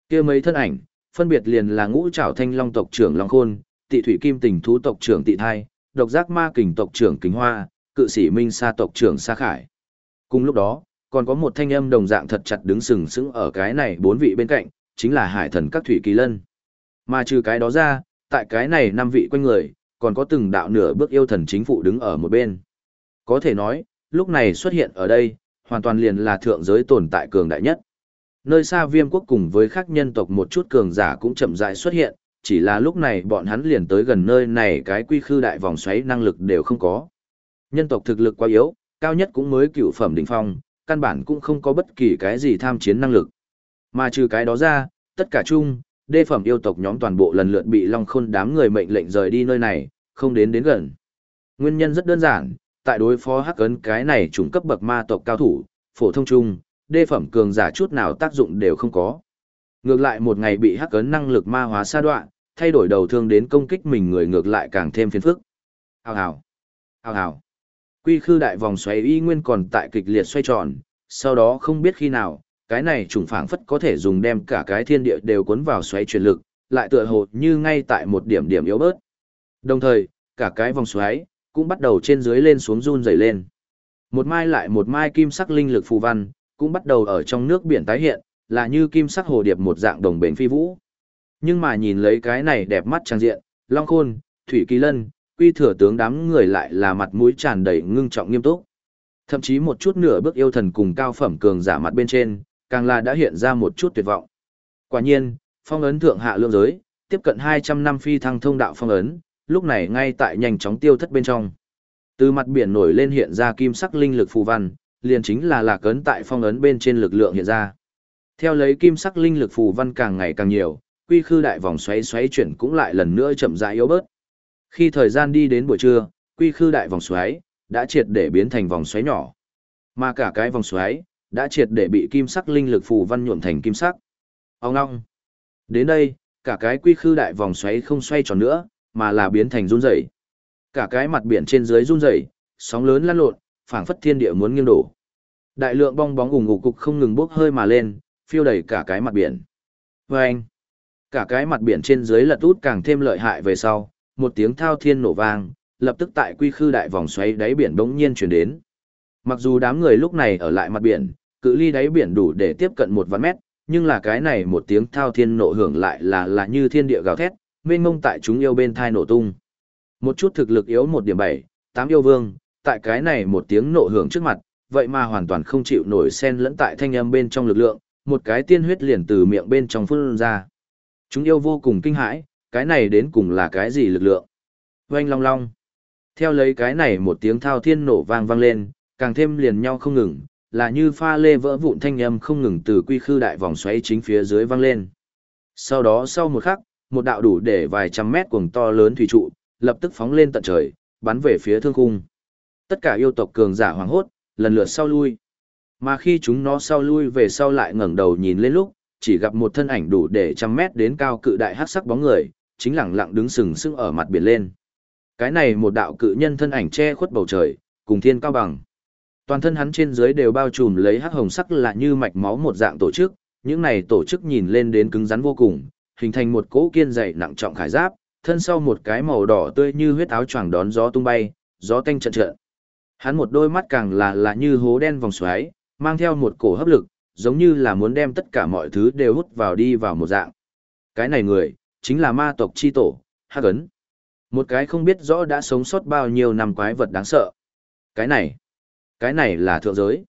Kia mấy thân ảnh, phân biệt liền là ngũ trảo thanh long tộc trưởng Long Khôn, tị thủy kim tình thú tộc trưởng tị thai, độc giác ma kình tộc trưởng kính hoa, cự sĩ minh sa tộc trưởng sa khải. Cùng lúc đó, còn có một thanh âm đồng dạng thật chặt đứng sừng sững ở cái này bốn vị bên cạnh, chính là hải thần các thủy kỳ lân. Mà trừ cái đó ra, tại cái này năm vị quanh người, còn có từng đạo nửa bước yêu thần chính phụ đứng ở một bên. Có thể nói, lúc này xuất hiện ở đây, hoàn toàn liền là thượng giới tồn tại cường đại nhất. Nơi xa viêm quốc cùng với các nhân tộc một chút cường giả cũng chậm rãi xuất hiện, chỉ là lúc này bọn hắn liền tới gần nơi này cái quy khư đại vòng xoáy năng lực đều không có. Nhân tộc thực lực quá yếu, cao nhất cũng mới cựu phẩm đỉnh phong, căn bản cũng không có bất kỳ cái gì tham chiến năng lực. Mà trừ cái đó ra, tất cả chung, đê phẩm yêu tộc nhóm toàn bộ lần lượt bị Long Khôn đám người mệnh lệnh rời đi nơi này, không đến đến gần. Nguyên nhân rất đơn giản, tại đối phó hắc ấn cái này trùng cấp bậc ma tộc cao thủ, phổ thông chung, đê phẩm cường giả chút nào tác dụng đều không có. Ngược lại một ngày bị hắc ấn năng lực ma hóa sa đoạn, thay đổi đầu thương đến công kích mình người ngược lại càng thêm phiền phức. Hào hào, hào hào. Quy khư đại vòng xoáy y nguyên còn tại kịch liệt xoay tròn, sau đó không biết khi nào, cái này trùng phảng phất có thể dùng đem cả cái thiên địa đều cuốn vào xoáy truyền lực, lại tựa hồ như ngay tại một điểm điểm yếu bớt. Đồng thời, cả cái vòng xoáy cũng bắt đầu trên dưới lên xuống run rẩy lên. Một mai lại một mai kim sắc linh lực phù văn cũng bắt đầu ở trong nước biển tái hiện, là như kim sắc hồ điệp một dạng đồng bền phi vũ. Nhưng mà nhìn lấy cái này đẹp mắt trang diện, Long Khôn, Thủy Kỳ Lân, quy thừa tướng đám người lại là mặt mũi tràn đầy ngưng trọng nghiêm túc. Thậm chí một chút nửa bước yêu thần cùng cao phẩm cường giả mặt bên trên, càng là đã hiện ra một chút tuyệt vọng. Quả nhiên, phong ấn thượng hạ lượng giới, tiếp cận 200 năm phi thăng thông đạo phong ấn, lúc này ngay tại nhanh chóng tiêu thất bên trong. Từ mặt biển nổi lên hiện ra kim sắc linh lực phù văn, liền chính là lạc ấn tại phong ấn bên trên lực lượng hiện ra. Theo lấy kim sắc linh lực phù văn càng ngày càng nhiều, quy khư đại vòng xoáy xoáy chuyển cũng lại lần nữa chậm rãi yếu bớt. Khi thời gian đi đến buổi trưa, quy khư đại vòng xoáy đã triệt để biến thành vòng xoáy nhỏ. Mà cả cái vòng xoáy đã triệt để bị kim sắc linh lực phù văn nhuộm thành kim sắc. Ông ngoong. Đến đây, cả cái quy khư đại vòng xoáy không xoay tròn nữa, mà là biến thành run rẩy. Cả cái mặt biển trên dưới run rẩy, sóng lớn lăn lộn, phảng phất thiên địa muốn nghiêng đổ. Đại lượng bong bóng ủng ục cục không ngừng bốc hơi mà lên, phiêu đầy cả cái mặt biển. Vâng! anh, cả cái mặt biển trên dưới lật út càng thêm lợi hại về sau, một tiếng thao thiên nổ vang, lập tức tại quy khư đại vòng xoáy đáy biển bỗng nhiên chuyển đến. Mặc dù đám người lúc này ở lại mặt biển, cự ly đáy biển đủ để tiếp cận một vạn mét, nhưng là cái này một tiếng thao thiên nổ hưởng lại là là như thiên địa gào thét, mênh mông tại chúng yêu bên thai nổ tung. Một chút thực lực yếu một điểm bảy, tám yêu vương, tại cái này một tiếng nổ hưởng trước mặt, vậy mà hoàn toàn không chịu nổi sen lẫn tại thanh âm bên trong lực lượng, một cái tiên huyết liền từ miệng bên trong phun ra. Chúng yêu vô cùng kinh hãi, cái này đến cùng là cái gì lực lượng? Oanh long long. Theo lấy cái này một tiếng thao thiên nổ vang vang lên, càng thêm liền nhau không ngừng, là như pha lê vỡ vụn thanh âm không ngừng từ quy khư đại vòng xoáy chính phía dưới vang lên. Sau đó sau một khắc, một đạo đủ để vài trăm mét cuồng to lớn thủy trụ, lập tức phóng lên tận trời, bắn về phía thương khung. Tất cả yêu tộc cường giả hoàng hốt, lần lượt sau lui. Mà khi chúng nó sau lui về sau lại ngẩng đầu nhìn lên lúc, chỉ gặp một thân ảnh đủ để trăm mét đến cao cự đại hắc sắc bóng người, chính lẳng lặng đứng sừng sững ở mặt biển lên. Cái này một đạo cự nhân thân ảnh che khuất bầu trời, cùng thiên cao bằng. Toàn thân hắn trên dưới đều bao trùm lấy hắc hồng sắc là như mạch máu một dạng tổ chức, những này tổ chức nhìn lên đến cứng rắn vô cùng, hình thành một cỗ kiên dày nặng trọng khải giáp, thân sau một cái màu đỏ tươi như huyết áo choàng đón gió tung bay, gió tanh trận trận. Hắn một đôi mắt càng là là như hố đen vòng xoáy, mang theo một cổ hấp lực, giống như là muốn đem tất cả mọi thứ đều hút vào đi vào một dạng. Cái này người, chính là ma tộc chi tổ, Hắc Ấn. Một cái không biết rõ đã sống sót bao nhiêu năm quái vật đáng sợ. Cái này, cái này là thượng giới.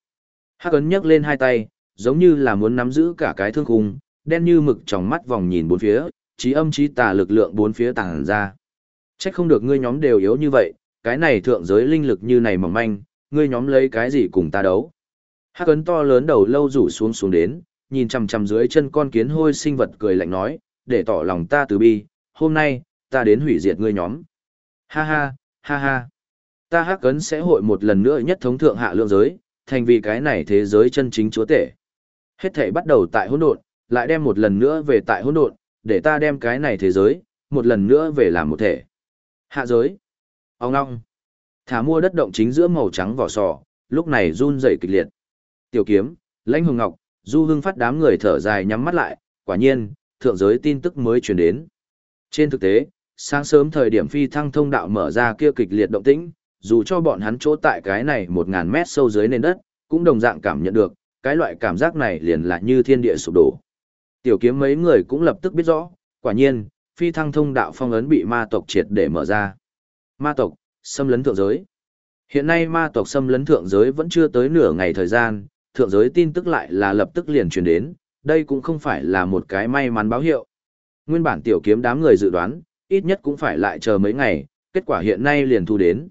Hắc Ấn nhấc lên hai tay, giống như là muốn nắm giữ cả cái thương khung, đen như mực trong mắt vòng nhìn bốn phía, trí âm trí tà lực lượng bốn phía tàng ra. Trách không được ngươi nhóm đều yếu như vậy, cái này thượng giới linh lực như này mỏng manh, ngươi nhóm lấy cái gì cùng ta đấu. Hắc ấn to lớn đầu lâu rủ xuống xuống đến, nhìn chằm chằm dưới chân con kiến hôi sinh vật cười lạnh nói, để tỏ lòng ta từ bi, hôm nay, ta đến hủy diệt ngươi nhóm. Ha ha, ha ha. Ta hắc ấn sẽ hội một lần nữa nhất thống thượng hạ lượng giới, thành vì cái này thế giới chân chính chúa tể. Hết thể bắt đầu tại hỗn độn, lại đem một lần nữa về tại hỗn độn, để ta đem cái này thế giới, một lần nữa về làm một thể. Hạ giới. Ông ngong. Thả mua đất động chính giữa màu trắng vỏ sò, lúc này run rẩy kịch liệt. Tiểu kiếm, lãnh hồng ngọc, du hưng phát đám người thở dài nhắm mắt lại, quả nhiên, thượng giới tin tức mới truyền đến. Trên thực tế, sáng sớm thời điểm phi thăng thông đạo mở ra kia kịch liệt động tĩnh, dù cho bọn hắn chỗ tại cái này một ngàn mét sâu dưới nền đất, cũng đồng dạng cảm nhận được, cái loại cảm giác này liền là như thiên địa sụp đổ. Tiểu kiếm mấy người cũng lập tức biết rõ, quả nhiên, phi thăng thông đạo phong ấn bị ma tộc triệt để mở ra. Ma tộc, xâm lấn thượng giới. Hiện nay ma tộc xâm lấn thượng giới vẫn chưa tới nửa ngày thời gian, thượng giới tin tức lại là lập tức liền truyền đến, đây cũng không phải là một cái may mắn báo hiệu. Nguyên bản tiểu kiếm đám người dự đoán, ít nhất cũng phải lại chờ mấy ngày, kết quả hiện nay liền thu đến.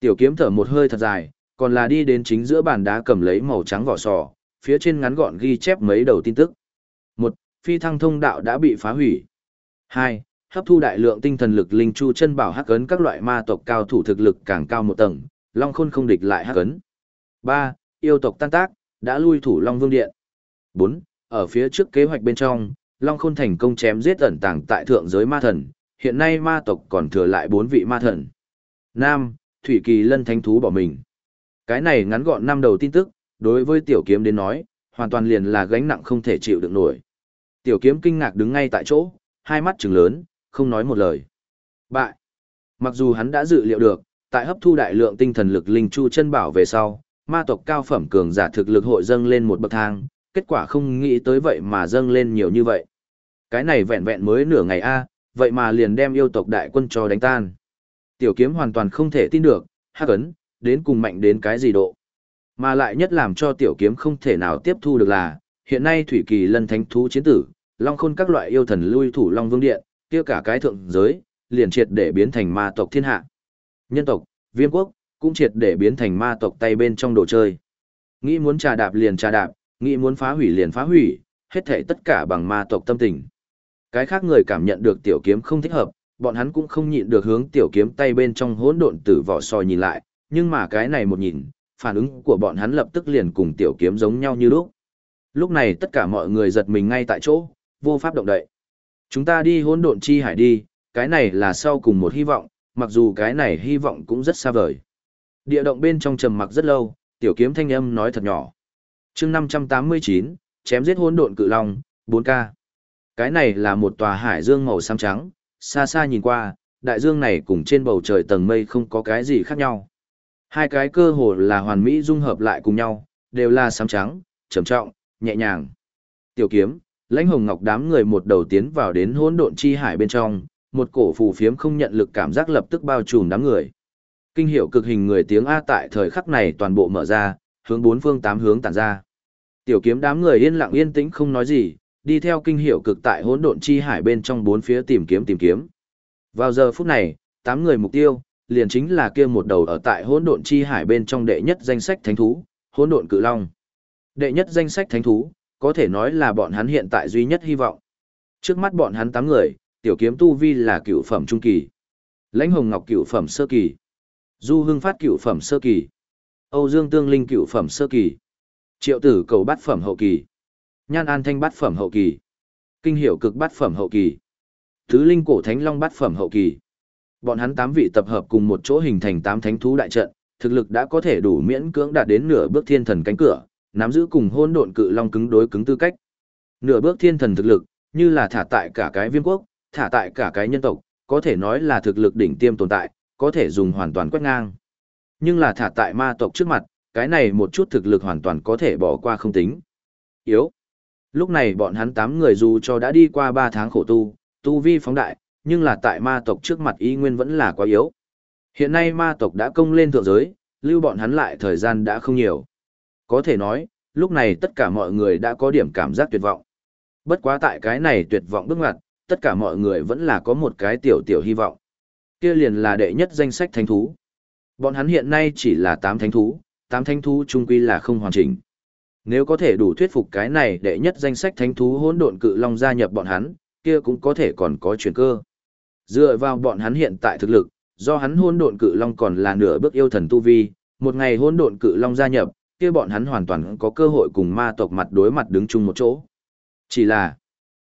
Tiểu kiếm thở một hơi thật dài, còn là đi đến chính giữa bàn đá cầm lấy màu trắng vỏ sò, phía trên ngắn gọn ghi chép mấy đầu tin tức. Một, Phi thăng thông đạo đã bị phá hủy. Hai, Hấp thu đại lượng tinh thần lực linh chu chân bảo hắc ấn các loại ma tộc cao thủ thực lực càng cao một tầng, Long Khôn không địch lại hắc ấn. Ba, Yêu tộc tan tác, đã lui thủ Long Vương Điện. 4. Ở phía trước kế hoạch bên trong, Long Khôn thành công chém giết ẩn tàng tại thượng giới ma thần, hiện nay ma tộc còn thừa lại 4 vị ma thần. Nam, Thủy Kỳ Lân Thánh Thú bỏ mình. Cái này ngắn gọn năm đầu tin tức, đối với tiểu kiếm đến nói, hoàn toàn liền là gánh nặng không thể chịu được nổi. Tiểu kiếm kinh ngạc đứng ngay tại chỗ, hai mắt trừng lớn, không nói một lời. Bại. Mặc dù hắn đã dự liệu được, tại hấp thu đại lượng tinh thần lực linh chu chân bảo về sau, ma tộc cao phẩm cường giả thực lực hội dâng lên một bậc thang, kết quả không nghĩ tới vậy mà dâng lên nhiều như vậy. Cái này vẹn vẹn mới nửa ngày a, vậy mà liền đem yêu tộc đại quân cho đánh tan. Tiểu kiếm hoàn toàn không thể tin được, hắc ấn, đến cùng mạnh đến cái gì độ. Mà lại nhất làm cho tiểu kiếm không thể nào tiếp thu được là, hiện nay thủy kỳ lân thánh thú chiến tử, long khôn các loại yêu thần lui thủ long vương điện, kia cả cái thượng giới, liền triệt để biến thành ma tộc thiên hạ. Nhân tộc, viêm quốc, cũng triệt để biến thành ma tộc tay bên trong đồ chơi. Nghĩ muốn trà đạp liền trà đạp, nghĩ muốn phá hủy liền phá hủy, hết thảy tất cả bằng ma tộc tâm tình. Cái khác người cảm nhận được tiểu kiếm không thích hợp, bọn hắn cũng không nhịn được hướng tiểu kiếm tay bên trong hỗn độn tử vỏ soi nhìn lại, nhưng mà cái này một nhìn, phản ứng của bọn hắn lập tức liền cùng tiểu kiếm giống nhau như lúc. Lúc này tất cả mọi người giật mình ngay tại chỗ, vô pháp động đậy. Chúng ta đi hỗn độn chi hải đi, cái này là sau cùng một hy vọng, mặc dù cái này hy vọng cũng rất xa vời. Địa động bên trong trầm mặc rất lâu, tiểu kiếm thanh âm nói thật nhỏ. chương 589, chém giết hỗn độn cự long, 4K. Cái này là một tòa hải dương màu xám trắng, xa xa nhìn qua, đại dương này cùng trên bầu trời tầng mây không có cái gì khác nhau. Hai cái cơ hồ là hoàn mỹ dung hợp lại cùng nhau, đều là xám trắng, trầm trọng, nhẹ nhàng. Tiểu kiếm, lãnh hồng ngọc đám người một đầu tiến vào đến hỗn độn chi hải bên trong, một cổ phù phiếm không nhận lực cảm giác lập tức bao trùm đám người. Kinh hiệu cực hình người tiếng A tại thời khắc này toàn bộ mở ra, hướng bốn phương tám hướng tản ra. Tiểu kiếm đám người yên lặng yên tĩnh không nói gì, đi theo kinh hiệu cực tại hỗn độn chi hải bên trong bốn phía tìm kiếm tìm kiếm. Vào giờ phút này, tám người mục tiêu, liền chính là kia một đầu ở tại hỗn độn chi hải bên trong đệ nhất danh sách thánh thú, hỗn độn cự long. Đệ nhất danh sách thánh thú, có thể nói là bọn hắn hiện tại duy nhất hy vọng. Trước mắt bọn hắn tám người, tiểu kiếm tu vi là cựu phẩm trung kỳ. Lãnh Hồng Ngọc cựu phẩm sơ kỳ. Du Hưng Phát cựu phẩm sơ kỳ. Âu Dương Tương Linh cựu phẩm sơ kỳ. Triệu Tử Cầu bát phẩm hậu kỳ. Nhan An Thanh bát phẩm hậu kỳ. Kinh Hiểu Cực bát phẩm hậu kỳ. Thứ Linh Cổ Thánh Long bát phẩm hậu kỳ. Bọn hắn tám vị tập hợp cùng một chỗ hình thành tám thánh thú đại trận, thực lực đã có thể đủ miễn cưỡng đạt đến nửa bước thiên thần cánh cửa, nắm giữ cùng hôn độn cự long cứng đối cứng tư cách. Nửa bước thiên thần thực lực, như là thả tại cả cái viêm quốc, thả tại cả cái nhân tộc, có thể nói là thực lực đỉnh tiêm tồn tại, có thể dùng hoàn toàn quét ngang. Nhưng là thả tại ma tộc trước mặt, cái này một chút thực lực hoàn toàn có thể bỏ qua không tính. Yếu. Lúc này bọn hắn tám người dù cho đã đi qua ba tháng khổ tu, tu vi phóng đại, nhưng là tại ma tộc trước mặt y nguyên vẫn là quá yếu. Hiện nay ma tộc đã công lên thượng giới, lưu bọn hắn lại thời gian đã không nhiều. Có thể nói, lúc này tất cả mọi người đã có điểm cảm giác tuyệt vọng. Bất quá tại cái này tuyệt vọng bước ngoặt, tất cả mọi người vẫn là có một cái tiểu tiểu hy vọng. Kia liền là đệ nhất danh sách thánh thú. Bọn hắn hiện nay chỉ là 8 thánh thú, 8 thánh thú chung quy là không hoàn chỉnh. Nếu có thể đủ thuyết phục cái này đệ nhất danh sách thánh thú hỗn độn cự long gia nhập bọn hắn, kia cũng có thể còn có chuyển cơ. Dựa vào bọn hắn hiện tại thực lực, do hắn hỗn độn cự long còn là nửa bước yêu thần tu vi, một ngày hỗn độn cự long gia nhập, kia bọn hắn hoàn toàn có cơ hội cùng ma tộc mặt đối mặt đứng chung một chỗ. Chỉ là,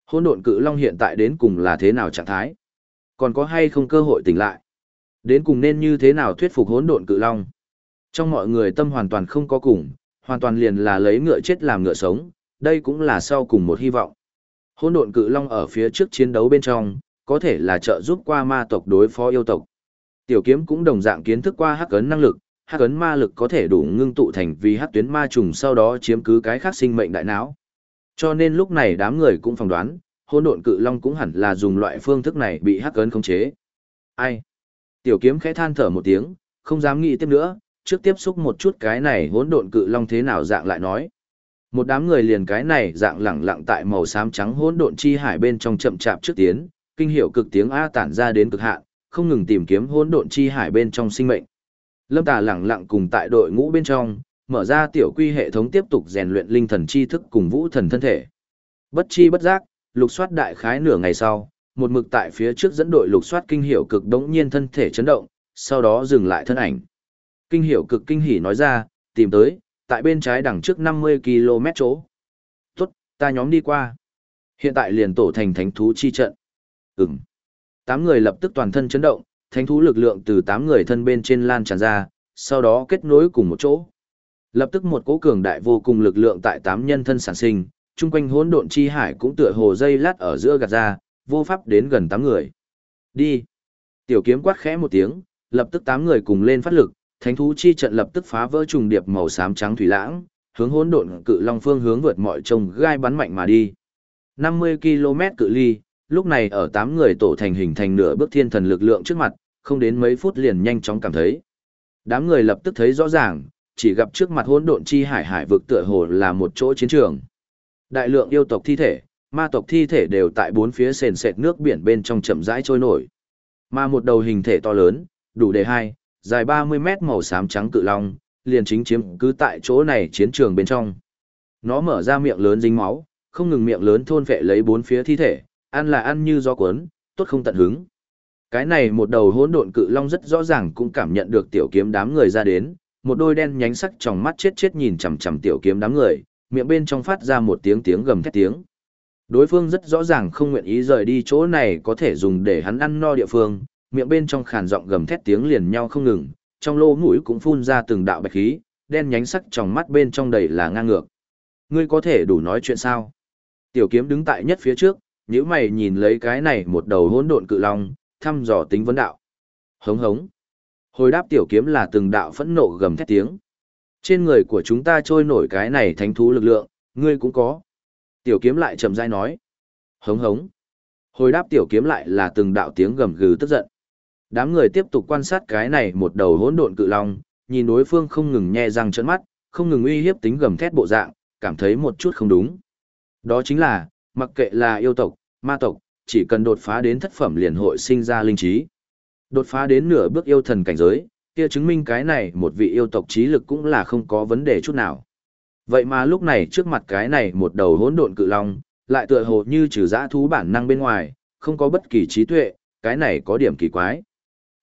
hỗn độn cự long hiện tại đến cùng là thế nào trạng thái? Còn có hay không cơ hội tỉnh lại? Đến cùng nên như thế nào thuyết phục hỗn độn cự long? Trong mọi người tâm hoàn toàn không có cùng, hoàn toàn liền là lấy ngựa chết làm ngựa sống, đây cũng là sau cùng một hy vọng. Hỗn độn cự long ở phía trước chiến đấu bên trong, có thể là trợ giúp qua ma tộc đối phó yêu tộc. Tiểu kiếm cũng đồng dạng kiến thức qua hắc ấn năng lực, hắc ấn ma lực có thể đủ ngưng tụ thành vì hắc tuyến ma trùng sau đó chiếm cứ cái khác sinh mệnh đại não. Cho nên lúc này đám người cũng phỏng đoán, hỗn độn cự long cũng hẳn là dùng loại phương thức này bị hắc ấn khống chế. Ai? Tiểu kiếm khẽ than thở một tiếng, không dám nghĩ tiếp nữa, trước tiếp xúc một chút cái này hỗn độn cự long thế nào dạng lại nói. Một đám người liền cái này dạng lẳng lặng tại màu xám trắng hỗn độn chi hải bên trong chậm chạp trước tiến, kinh hiệu cực tiếng a tản ra đến cực hạn, không ngừng tìm kiếm hỗn độn chi hải bên trong sinh mệnh. Lâm Tà lẳng lặng cùng tại đội ngũ bên trong, mở ra tiểu quy hệ thống tiếp tục rèn luyện linh thần chi thức cùng vũ thần thân thể. Bất chi bất giác, lục soát đại khái nửa ngày sau, một mực tại phía trước dẫn đội lục soát kinh hiệu cực đống nhiên thân thể chấn động, sau đó dừng lại thân ảnh. Kinh hiệu cực kinh hỉ nói ra, tìm tới, tại bên trái đằng trước 50 km chỗ. Tốt, ta nhóm đi qua. Hiện tại liền tổ thành thánh thú chi trận. Ừm. Tám người lập tức toàn thân chấn động, thánh thú lực lượng từ tám người thân bên trên lan tràn ra, sau đó kết nối cùng một chỗ. Lập tức một cỗ cường đại vô cùng lực lượng tại tám nhân thân sản sinh, chung quanh hỗn độn chi hải cũng tựa hồ dây lát ở giữa gạt ra, vô pháp đến gần tám người. Đi. Tiểu kiếm quát khẽ một tiếng, lập tức tám người cùng lên phát lực, thánh thú chi trận lập tức phá vỡ trùng điệp màu xám trắng thủy lãng, hướng hỗn độn cự long phương hướng vượt mọi trông gai bắn mạnh mà đi. 50 km cự ly, lúc này ở tám người tổ thành hình thành nửa bước thiên thần lực lượng trước mặt, không đến mấy phút liền nhanh chóng cảm thấy. Đám người lập tức thấy rõ ràng, chỉ gặp trước mặt hỗn độn chi hải hải vực tựa hồ là một chỗ chiến trường. Đại lượng yêu tộc thi thể, ma tộc thi thể đều tại bốn phía sền sệt nước biển bên trong chậm rãi trôi nổi. Mà một đầu hình thể to lớn, đủ để hai, dài 30 mét màu xám trắng cự long, liền chính chiếm cứ tại chỗ này chiến trường bên trong. Nó mở ra miệng lớn dính máu, không ngừng miệng lớn thôn vệ lấy bốn phía thi thể, ăn là ăn như do cuốn, tốt không tận hứng. Cái này một đầu hỗn độn cự long rất rõ ràng cũng cảm nhận được tiểu kiếm đám người ra đến, một đôi đen nhánh sắc trong mắt chết chết nhìn chằm chằm tiểu kiếm đám người, miệng bên trong phát ra một tiếng tiếng gầm thét tiếng. Đối phương rất rõ ràng không nguyện ý rời đi chỗ này có thể dùng để hắn ăn no địa phương, miệng bên trong khàn giọng gầm thét tiếng liền nhau không ngừng, trong lỗ mũi cũng phun ra từng đạo bạch khí, đen nhánh sắc trong mắt bên trong đầy là ngang ngược. Ngươi có thể đủ nói chuyện sao? Tiểu kiếm đứng tại nhất phía trước, nếu mày nhìn lấy cái này một đầu hỗn độn cự long, thăm dò tính vấn đạo. Hống hống. Hồi đáp tiểu kiếm là từng đạo phẫn nộ gầm thét tiếng. Trên người của chúng ta trôi nổi cái này thánh thú lực lượng, ngươi cũng có. Tiểu kiếm lại chậm rãi nói. Hống hống. Hồi đáp tiểu kiếm lại là từng đạo tiếng gầm gừ tức giận. Đám người tiếp tục quan sát cái này một đầu hỗn độn cự long, nhìn đối phương không ngừng nhe răng trợn mắt, không ngừng uy hiếp tính gầm thét bộ dạng, cảm thấy một chút không đúng. Đó chính là, mặc kệ là yêu tộc, ma tộc, chỉ cần đột phá đến thất phẩm liền hội sinh ra linh trí. Đột phá đến nửa bước yêu thần cảnh giới, kia chứng minh cái này một vị yêu tộc trí lực cũng là không có vấn đề chút nào. Vậy mà lúc này trước mặt cái này một đầu hỗn độn cự long, lại tựa hồ như trừ dã thú bản năng bên ngoài, không có bất kỳ trí tuệ, cái này có điểm kỳ quái.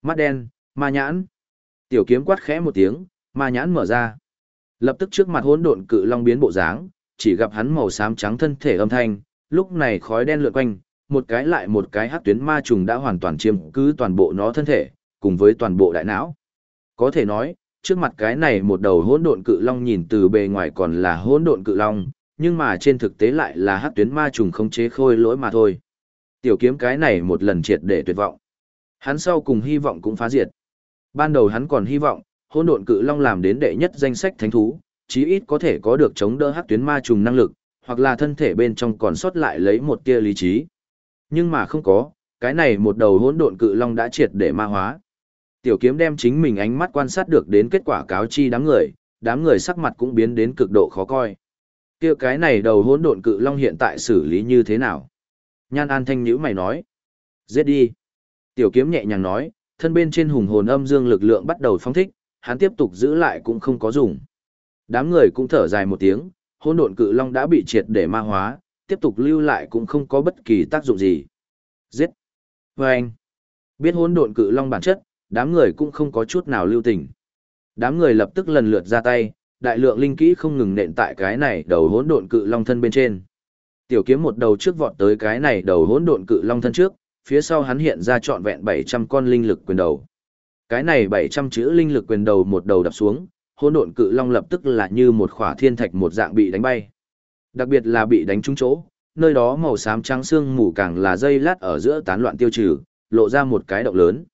Mắt đen, ma nhãn. Tiểu kiếm quát khẽ một tiếng, ma nhãn mở ra. Lập tức trước mặt hỗn độn cự long biến bộ dáng, chỉ gặp hắn màu xám trắng thân thể âm thanh, lúc này khói đen lượn quanh, một cái lại một cái hắc tuyến ma trùng đã hoàn toàn chiếm cứ toàn bộ nó thân thể, cùng với toàn bộ đại não. Có thể nói, trước mặt cái này một đầu hỗn độn cự long nhìn từ bề ngoài còn là hỗn độn cự long, nhưng mà trên thực tế lại là hắc tuyến ma trùng không chế khôi lỗi mà thôi. Tiểu kiếm cái này một lần triệt để tuyệt vọng. Hắn sau cùng hy vọng cũng phá diệt. Ban đầu hắn còn hy vọng, hỗn độn cự long làm đến đệ nhất danh sách thánh thú, chí ít có thể có được chống đỡ hắc tuyến ma trùng năng lực, hoặc là thân thể bên trong còn sót lại lấy một tia lý trí. Nhưng mà không có, cái này một đầu hỗn độn cự long đã triệt để ma hóa. Tiểu kiếm đem chính mình ánh mắt quan sát được đến kết quả cáo chi đám người, đám người sắc mặt cũng biến đến cực độ khó coi. Kia cái này đầu hỗn độn cự long hiện tại xử lý như thế nào? Nhan An Thanh nhíu mày nói. Giết đi. Tiểu kiếm nhẹ nhàng nói, thân bên trên hùng hồn âm dương lực lượng bắt đầu phóng thích, hắn tiếp tục giữ lại cũng không có dùng. Đám người cũng thở dài một tiếng, hỗn độn cự long đã bị triệt để ma hóa, tiếp tục lưu lại cũng không có bất kỳ tác dụng gì. Giết. Và anh. Biết hỗn độn cự long bản chất, đám người cũng không có chút nào lưu tình. Đám người lập tức lần lượt ra tay, đại lượng linh kỹ không ngừng nện tại cái này đầu hỗn độn cự long thân bên trên. Tiểu kiếm một đầu trước vọt tới cái này đầu hỗn độn cự long thân trước, phía sau hắn hiện ra trọn vẹn 700 con linh lực quyền đầu. Cái này 700 chữ linh lực quyền đầu một đầu đập xuống, hỗn độn cự long lập tức là như một khỏa thiên thạch một dạng bị đánh bay. Đặc biệt là bị đánh trúng chỗ, nơi đó màu xám trắng xương mù càng là dây lát ở giữa tán loạn tiêu trừ, lộ ra một cái động lớn.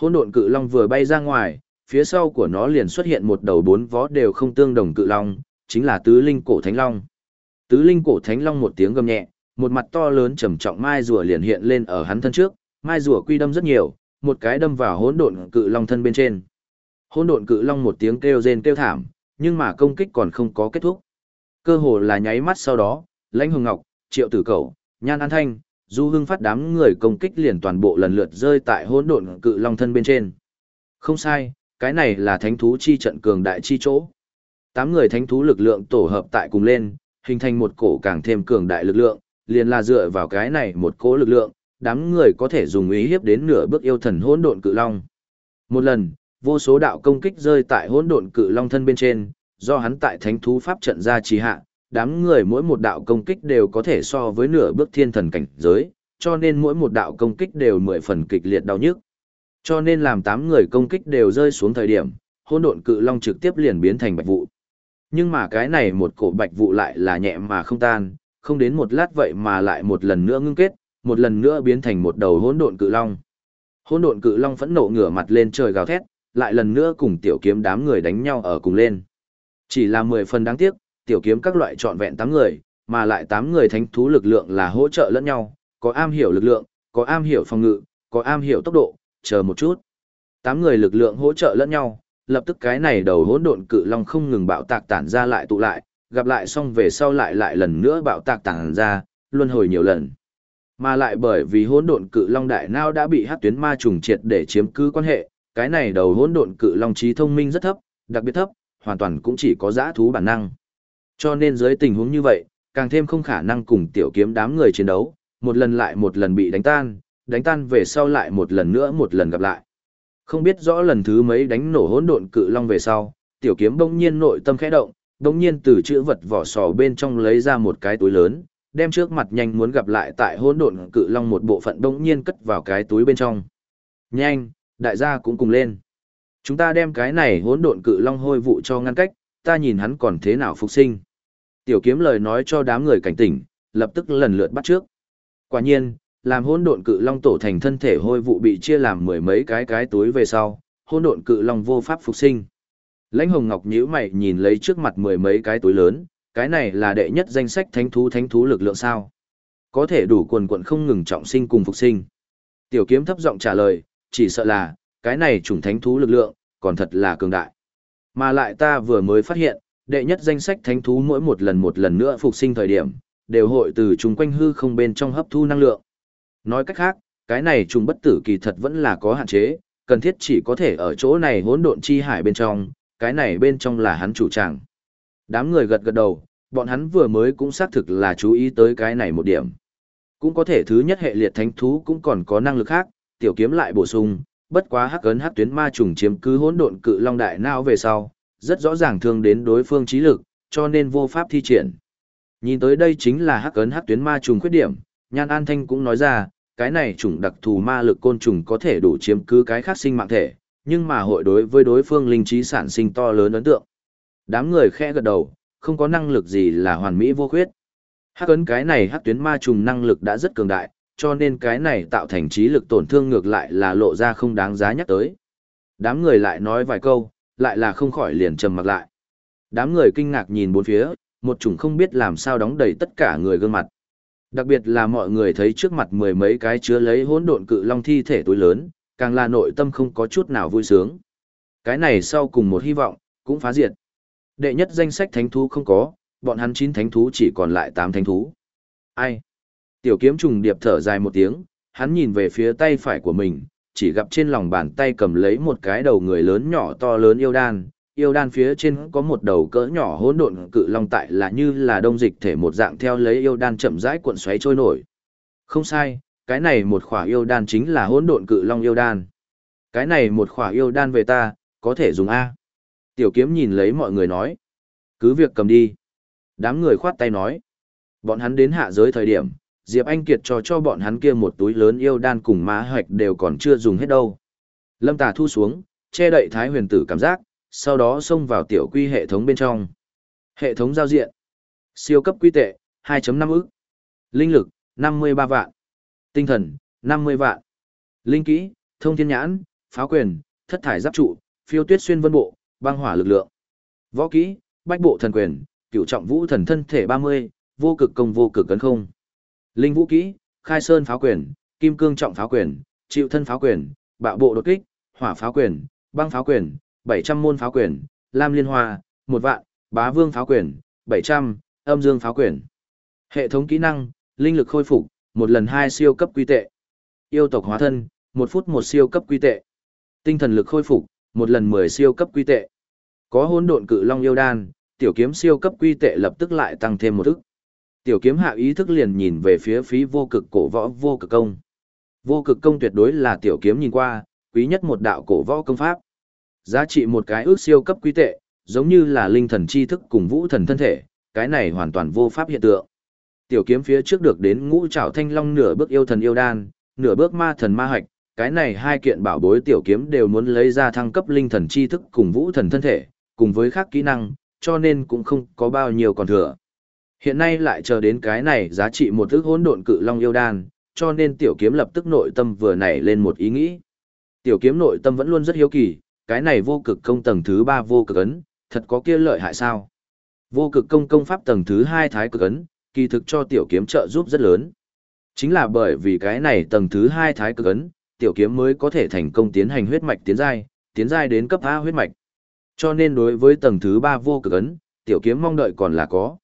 Hỗn độn cự long vừa bay ra ngoài, phía sau của nó liền xuất hiện một đầu bốn vó đều không tương đồng cự long, chính là tứ linh cổ thánh long. Tứ linh cổ thánh long một tiếng gầm nhẹ, một mặt to lớn trầm trọng mai rùa liền hiện lên ở hắn thân trước, mai rùa quy đâm rất nhiều, một cái đâm vào hỗn độn cự long thân bên trên. Hỗn độn cự long một tiếng kêu rên kêu thảm, nhưng mà công kích còn không có kết thúc. Cơ hồ là nháy mắt sau đó, Lãnh Hồng Ngọc, Triệu Tử Cẩu, Nhan An Thanh, Du Hưng phát đám người công kích liền toàn bộ lần lượt rơi tại hỗn độn cự long thân bên trên. Không sai, cái này là thánh thú chi trận cường đại chi chỗ. Tám người thánh thú lực lượng tổ hợp tại cùng lên, hình thành một cổ càng thêm cường đại lực lượng, liền là dựa vào cái này một cỗ lực lượng, đám người có thể dùng ý hiếp đến nửa bước yêu thần hỗn độn cự long. Một lần, vô số đạo công kích rơi tại hỗn độn cự long thân bên trên, do hắn tại thánh thú pháp trận ra trì hạ, đám người mỗi một đạo công kích đều có thể so với nửa bước thiên thần cảnh giới, cho nên mỗi một đạo công kích đều mười phần kịch liệt đau nhức. Cho nên làm tám người công kích đều rơi xuống thời điểm, hỗn độn cự long trực tiếp liền biến thành bạch vụ. Nhưng mà cái này một cổ bạch vụ lại là nhẹ mà không tan, không đến một lát vậy mà lại một lần nữa ngưng kết, một lần nữa biến thành một đầu hỗn độn cự long. Hỗn độn cự long phẫn nộ ngửa mặt lên trời gào thét, lại lần nữa cùng tiểu kiếm đám người đánh nhau ở cùng lên. Chỉ là mười phần đáng tiếc, tiểu kiếm các loại trọn vẹn tám người, mà lại tám người thánh thú lực lượng là hỗ trợ lẫn nhau, có am hiểu lực lượng, có am hiểu phòng ngự, có am hiểu tốc độ, chờ một chút. Tám người lực lượng hỗ trợ lẫn nhau, lập tức cái này đầu hỗn độn cự long không ngừng bạo tạc tản ra lại tụ lại, gặp lại xong về sau lại lại lần nữa bạo tạc tản ra, luân hồi nhiều lần. Mà lại bởi vì hỗn độn cự long đại nao đã bị hắc tuyến ma trùng triệt để chiếm cứ quan hệ, cái này đầu hỗn độn cự long trí thông minh rất thấp, đặc biệt thấp, hoàn toàn cũng chỉ có dã thú bản năng. Cho nên dưới tình huống như vậy, càng thêm không khả năng cùng tiểu kiếm đám người chiến đấu, một lần lại một lần bị đánh tan, đánh tan về sau lại một lần nữa một lần gặp lại. Không biết rõ lần thứ mấy đánh nổ hỗn độn cự long về sau, tiểu kiếm bỗng nhiên nội tâm khẽ động, bỗng nhiên từ chữ vật vỏ sò bên trong lấy ra một cái túi lớn, đem trước mặt nhanh muốn gặp lại tại hỗn độn cự long một bộ phận bỗng nhiên cất vào cái túi bên trong. Nhanh, đại gia cũng cùng lên. Chúng ta đem cái này hỗn độn cự long hôi vụ cho ngăn cách, ta nhìn hắn còn thế nào phục sinh. Tiểu kiếm lời nói cho đám người cảnh tỉnh, lập tức lần lượt bắt trước. Quả nhiên, làm hỗn độn cự long tổ thành thân thể hôi vụ bị chia làm mười mấy cái cái túi về sau, hỗn độn cự long vô pháp phục sinh. Lãnh Hồng Ngọc nhíu mày nhìn lấy trước mặt mười mấy cái túi lớn, cái này là đệ nhất danh sách thánh thú thánh thú lực lượng sao? Có thể đủ quần quần không ngừng trọng sinh cùng phục sinh. Tiểu kiếm thấp giọng trả lời, chỉ sợ là, cái này chủng thánh thú lực lượng, còn thật là cường đại. Mà lại ta vừa mới phát hiện, đệ nhất danh sách thánh thú mỗi một lần một lần nữa phục sinh thời điểm, đều hội từ chung quanh hư không bên trong hấp thu năng lượng. Nói cách khác, cái này trùng bất tử kỳ thật vẫn là có hạn chế, cần thiết chỉ có thể ở chỗ này hỗn độn chi hải bên trong, cái này bên trong là hắn chủ tràng. Đám người gật gật đầu, bọn hắn vừa mới cũng xác thực là chú ý tới cái này một điểm. Cũng có thể thứ nhất hệ liệt thánh thú cũng còn có năng lực khác, tiểu kiếm lại bổ sung, bất quá hắc ấn hắc tuyến ma trùng chiếm cứ hỗn độn cự long đại não về sau, rất rõ ràng thương đến đối phương trí lực, cho nên vô pháp thi triển. Nhìn tới đây chính là hắc ấn hắc tuyến ma trùng khuyết điểm, Nhan An Thanh cũng nói ra, cái này trùng đặc thù ma lực côn trùng có thể đủ chiếm cứ cái khác sinh mạng thể, nhưng mà hội đối với đối phương linh trí sản sinh to lớn ấn tượng. Đám người khẽ gật đầu, không có năng lực gì là hoàn mỹ vô khuyết. Hắc ấn cái này hắc tuyến ma trùng năng lực đã rất cường đại, cho nên cái này tạo thành trí lực tổn thương ngược lại là lộ ra không đáng giá nhắc tới. Đám người lại nói vài câu, lại là không khỏi liền trầm mặc lại. Đám người kinh ngạc nhìn bốn phía, một chủng không biết làm sao đóng đầy tất cả người gương mặt. Đặc biệt là mọi người thấy trước mặt mười mấy cái chứa lấy hỗn độn cự long thi thể túi lớn, càng là nội tâm không có chút nào vui sướng. Cái này sau cùng một hy vọng, cũng phá diệt. Đệ nhất danh sách thánh thú không có, bọn hắn chín thánh thú chỉ còn lại tám thánh thú. Ai? Tiểu kiếm trùng điệp thở dài một tiếng, hắn nhìn về phía tay phải của mình, chỉ gặp trên lòng bàn tay cầm lấy một cái đầu người lớn nhỏ to lớn yêu đan, yêu đan phía trên có một đầu cỡ nhỏ hỗn độn cự long tại là như là đông dịch thể một dạng theo lấy yêu đan chậm rãi cuộn xoáy trôi nổi. Không sai, cái này một khỏa yêu đan chính là hỗn độn cự long yêu đan. Cái này một khỏa yêu đan về ta, có thể dùng A. Tiểu kiếm nhìn lấy mọi người nói. Cứ việc cầm đi. Đám người khoát tay nói. Bọn hắn đến hạ giới thời điểm, Diệp Anh Kiệt cho cho bọn hắn kia một túi lớn yêu đan cùng má hoạch đều còn chưa dùng hết đâu. Lâm Tà thu xuống, che đậy Thái huyền tử cảm giác, sau đó xông vào tiểu quy hệ thống bên trong. Hệ thống giao diện. Siêu cấp quy tệ, 2.5 ức. Linh lực, 53 vạn. Tinh thần, 50 vạn. Linh kỹ, thông thiên nhãn, pháo quyền, thất thải giáp trụ, phiêu tuyết xuyên vân bộ, băng hỏa lực lượng. Võ kỹ, bách bộ thần quyền, cửu trọng vũ thần thân thể 30, vô cực công vô cực cấn không. Linh vũ kỹ, khai sơn pháo quyền, kim cương trọng pháo quyền, chịu thân pháo quyền, bạo bộ đột kích, hỏa pháo quyền, băng pháo quyền, 700 môn pháo quyền, lam liên hoa, một vạn, bá vương pháo quyền, 700, âm dương pháo quyền. Hệ thống kỹ năng, linh lực khôi phục, một lần hai siêu cấp quy tệ. Yêu tộc hóa thân, một phút một siêu cấp quy tệ. Tinh thần lực khôi phục, một lần 10 siêu cấp quy tệ. Có hỗn độn cự long yêu đan, tiểu kiếm siêu cấp quy tệ lập tức lại tăng thêm một ức. Tiểu kiếm hạ ý thức liền nhìn về phía phí vô cực cổ võ vô cực công. Vô cực công tuyệt đối là tiểu kiếm nhìn qua, quý nhất một đạo cổ võ công pháp. Giá trị một cái ước siêu cấp quý tệ, giống như là linh thần chi thức cùng vũ thần thân thể, cái này hoàn toàn vô pháp hiện tượng. Tiểu kiếm phía trước được đến ngũ trảo thanh long nửa bước yêu thần yêu đan, nửa bước ma thần ma hạch, cái này hai kiện bảo bối tiểu kiếm đều muốn lấy ra thăng cấp linh thần chi thức cùng vũ thần thân thể, cùng với khác kỹ năng, cho nên cũng không có bao nhiêu còn thừa. Hiện nay lại chờ đến cái này giá trị một ước hỗn độn cự long yêu đan, cho nên tiểu kiếm lập tức nội tâm vừa nảy lên một ý nghĩ. Tiểu kiếm nội tâm vẫn luôn rất hiếu kỳ, cái này vô cực công tầng thứ ba vô cực ấn, thật có kia lợi hại sao? Vô cực công công pháp tầng thứ hai thái cực ấn, kỳ thực cho tiểu kiếm trợ giúp rất lớn. Chính là bởi vì cái này tầng thứ hai thái cực ấn, tiểu kiếm mới có thể thành công tiến hành huyết mạch tiến giai, tiến giai đến cấp A huyết mạch. Cho nên đối với tầng thứ ba vô cực ấn, tiểu kiếm mong đợi còn là có.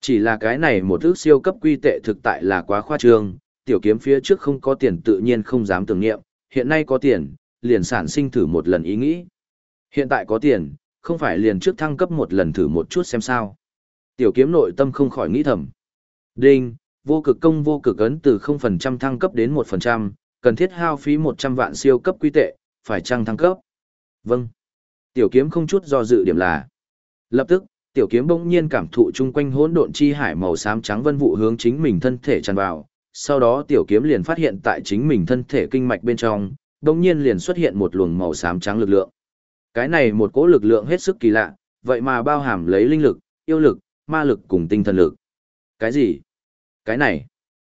Chỉ là cái này một ước siêu cấp quy tệ thực tại là quá khoa trương, tiểu kiếm phía trước không có tiền tự nhiên không dám tưởng nghiệm, hiện nay có tiền, liền sản sinh thử một lần ý nghĩ. Hiện tại có tiền, không phải liền trước thăng cấp một lần thử một chút xem sao. Tiểu kiếm nội tâm không khỏi nghĩ thầm. Đinh, vô cực công vô cực ấn từ 0% thăng cấp đến 1%, cần thiết hao phí 100 vạn siêu cấp quy tệ, phải chăng thăng cấp? Vâng. Tiểu kiếm không chút do dự điểm là. Lập tức, tiểu kiếm bỗng nhiên cảm thụ chung quanh hỗn độn chi hải màu xám trắng vân vụ hướng chính mình thân thể tràn vào, sau đó tiểu kiếm liền phát hiện tại chính mình thân thể kinh mạch bên trong, bỗng nhiên liền xuất hiện một luồng màu xám trắng lực lượng. Cái này một cỗ lực lượng hết sức kỳ lạ, vậy mà bao hàm lấy linh lực, yêu lực, ma lực cùng tinh thần lực. Cái gì? Cái này?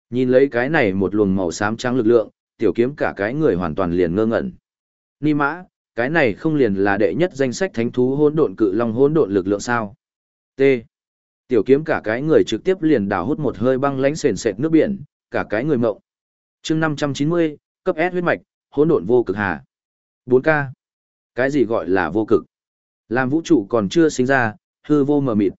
Nhìn lấy cái này một luồng màu xám trắng lực lượng, tiểu kiếm cả cái người hoàn toàn liền ngơ ngẩn. Ni mã, cái này không liền là đệ nhất danh sách thánh thú hỗn độn cự long hỗn độn lực lượng sao? T. Tiểu kiếm cả cái người trực tiếp liền đào hút một hơi băng lãnh sền sệt nước biển, cả cái người mộng. Chương 590, cấp S huyết mạch, hỗn độn vô cực hà. 4K. Cái gì gọi là vô cực? Làm vũ trụ còn chưa sinh ra, hư vô mờ mịt.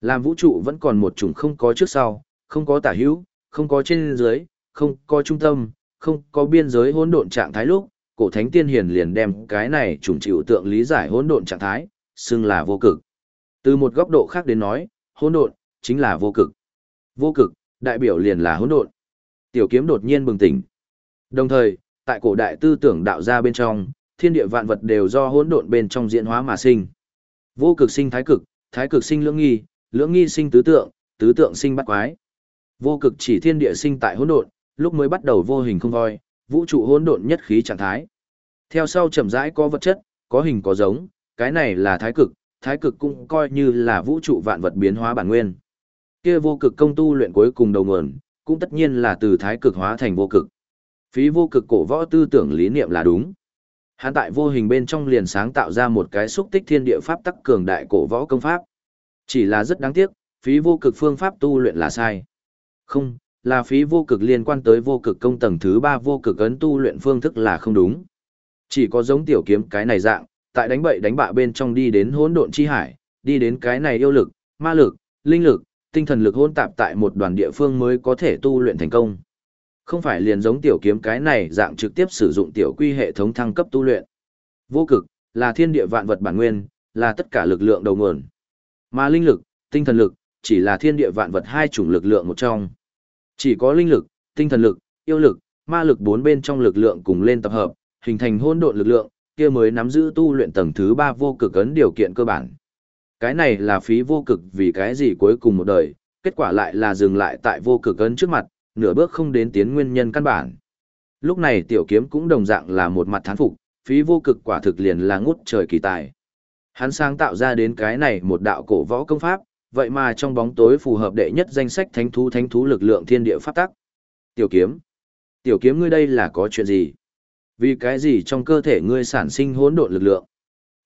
Làm vũ trụ vẫn còn một chủng không có trước sau, không có tả hữu, không có trên dưới, không có trung tâm, không có biên giới hỗn độn trạng thái lúc, cổ thánh tiên hiền liền đem cái này chủng chịu tượng lý giải hỗn độn trạng thái, xưng là vô cực. Từ một góc độ khác đến nói, hỗn độn chính là vô cực. Vô cực, đại biểu liền là hỗn độn. Tiểu kiếm đột nhiên bừng tỉnh. Đồng thời, tại cổ đại tư tưởng đạo gia bên trong, thiên địa vạn vật đều do hỗn độn bên trong diễn hóa mà sinh. Vô cực sinh thái cực, thái cực sinh lưỡng nghi, lưỡng nghi sinh tứ tượng, tứ tượng sinh bát quái. Vô cực chỉ thiên địa sinh tại hỗn độn, lúc mới bắt đầu vô hình không voi, vũ trụ hỗn độn nhất khí trạng thái. Theo sau chậm rãi có vật chất, có hình có giống, cái này là thái cực, thái cực cũng coi như là vũ trụ vạn vật biến hóa bản nguyên. Kia vô cực công tu luyện cuối cùng đầu nguồn, cũng tất nhiên là từ thái cực hóa thành vô cực. Phí vô cực cổ võ tư tưởng lý niệm là đúng. Hắn tại vô hình bên trong liền sáng tạo ra một cái xúc tích thiên địa pháp tắc cường đại cổ võ công pháp. Chỉ là rất đáng tiếc, phí vô cực phương pháp tu luyện là sai. Không, là phí vô cực liên quan tới vô cực công tầng thứ ba vô cực ấn tu luyện phương thức là không đúng. Chỉ có giống tiểu kiếm cái này dạng, tại đánh bậy đánh bạ bên trong đi đến hỗn độn chi hải, đi đến cái này yêu lực, ma lực, linh lực, tinh thần lực hỗn tạp tại một đoàn địa phương mới có thể tu luyện thành công. Không phải liền giống tiểu kiếm cái này dạng trực tiếp sử dụng tiểu quy hệ thống thăng cấp tu luyện. Vô cực, là thiên địa vạn vật bản nguyên, là tất cả lực lượng đầu nguồn. Mà linh lực, tinh thần lực, chỉ là thiên địa vạn vật hai chủng lực lượng một trong. Chỉ có linh lực, tinh thần lực, yêu lực, ma lực bốn bên trong lực lượng cùng lên tập hợp, hình thành hỗn độn lực lượng, kia mới nắm giữ tu luyện tầng thứ ba vô cực ấn điều kiện cơ bản. Cái này là phí vô cực vì cái gì cuối cùng một đời, kết quả lại là dừng lại tại vô cực ấn trước mặt, nửa bước không đến tiến nguyên nhân căn bản. Lúc này tiểu kiếm cũng đồng dạng là một mặt thán phục, phí vô cực quả thực liền là ngút trời kỳ tài. Hắn sáng tạo ra đến cái này một đạo cổ võ công pháp, vậy mà trong bóng tối phù hợp đệ nhất danh sách thánh thú thánh thú lực lượng thiên địa pháp tắc. Tiểu kiếm, tiểu kiếm ngươi đây là có chuyện gì? Vì cái gì trong cơ thể ngươi sản sinh hỗn độn lực lượng?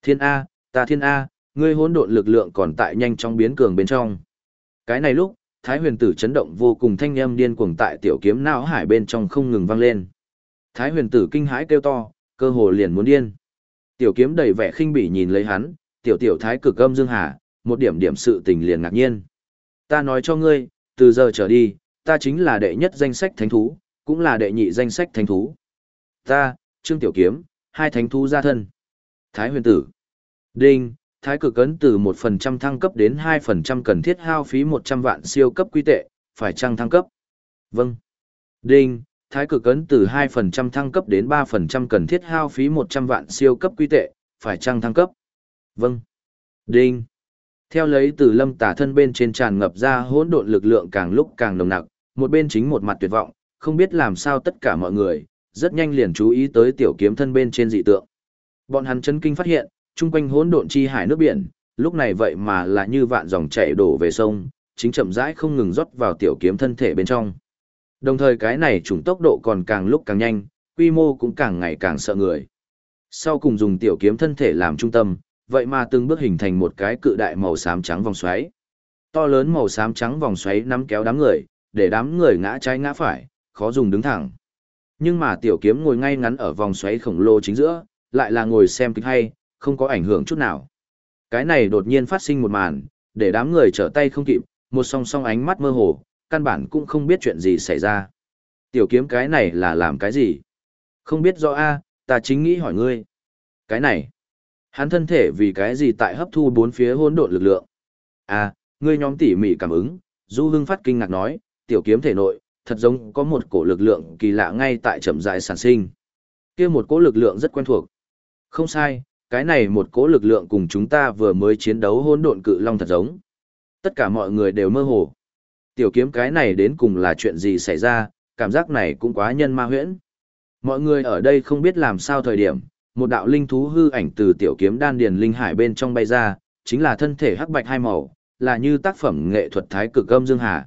Thiên A, ta thiên A, ngươi hỗn độn lực lượng còn tại nhanh trong biến cường bên trong. Cái này lúc, Thái huyền tử chấn động vô cùng thanh âm điên cuồng tại tiểu kiếm não hải bên trong không ngừng vang lên. Thái huyền tử kinh hãi kêu to, cơ hồ liền muốn điên. Tiểu kiếm đầy vẻ khinh bỉ nhìn lấy hắn, tiểu tiểu thái cực âm dương hà, một điểm điểm sự tình liền ngạc nhiên. Ta nói cho ngươi, từ giờ trở đi, ta chính là đệ nhất danh sách thánh thú, cũng là đệ nhị danh sách thánh thú. Ta, Trương Tiểu Kiếm, hai thánh thú gia thân. Thái huyền tử. Đinh, thái cực ấn từ 1% thăng cấp đến 2% cần thiết hao phí 100 vạn siêu cấp quy tệ, phải chăng thăng cấp? Vâng. Đinh, thái cực ấn từ 2% thăng cấp đến 3% cần thiết hao phí 100 vạn siêu cấp quy tệ, phải chăng thăng cấp? Vâng. Đinh. Theo lấy từ lâm tả thân bên trên tràn ngập ra hỗn độn lực lượng càng lúc càng nồng nặc, một bên chính một mặt tuyệt vọng, không biết làm sao tất cả mọi người, rất nhanh liền chú ý tới tiểu kiếm thân bên trên dị tượng. Bọn hắn chấn kinh phát hiện, chung quanh hỗn độn chi hải nước biển, lúc này vậy mà là như vạn dòng chảy đổ về sông, chính chậm rãi không ngừng rót vào tiểu kiếm thân thể bên trong. Đồng thời cái này trùng tốc độ còn càng lúc càng nhanh, quy mô cũng càng ngày càng sợ người. Sau cùng dùng tiểu kiếm thân thể làm trung tâm, vậy mà từng bước hình thành một cái cự đại màu xám trắng vòng xoáy. To lớn màu xám trắng vòng xoáy nắm kéo đám người, để đám người ngã trái ngã phải, khó dùng đứng thẳng. Nhưng mà tiểu kiếm ngồi ngay ngắn ở vòng xoáy khổng lồ chính giữa, lại là ngồi xem kịch hay, không có ảnh hưởng chút nào. Cái này đột nhiên phát sinh một màn, để đám người trở tay không kịp, một song song ánh mắt mơ hồ, căn bản cũng không biết chuyện gì xảy ra. Tiểu kiếm cái này là làm cái gì? Không biết rõ a, ta chính nghĩ hỏi ngươi. Cái này, hắn thân thể vì cái gì tại hấp thu bốn phía hỗn độn lực lượng? A, ngươi nhóm tỉ mỉ cảm ứng, Du Hưng phát kinh ngạc nói, tiểu kiếm thể nội, thật giống có một cổ lực lượng kỳ lạ ngay tại chậm rãi sản sinh. Kia một cỗ lực lượng rất quen thuộc. Không sai, cái này một cỗ lực lượng cùng chúng ta vừa mới chiến đấu hỗn độn cự long thật giống. Tất cả mọi người đều mơ hồ. Tiểu kiếm cái này đến cùng là chuyện gì xảy ra, cảm giác này cũng quá nhân ma huyễn. Mọi người ở đây không biết làm sao thời điểm, một đạo linh thú hư ảnh từ tiểu kiếm đan điền linh hải bên trong bay ra, chính là thân thể hắc bạch hai màu, là như tác phẩm nghệ thuật Thái Cực Âm Dương Hà.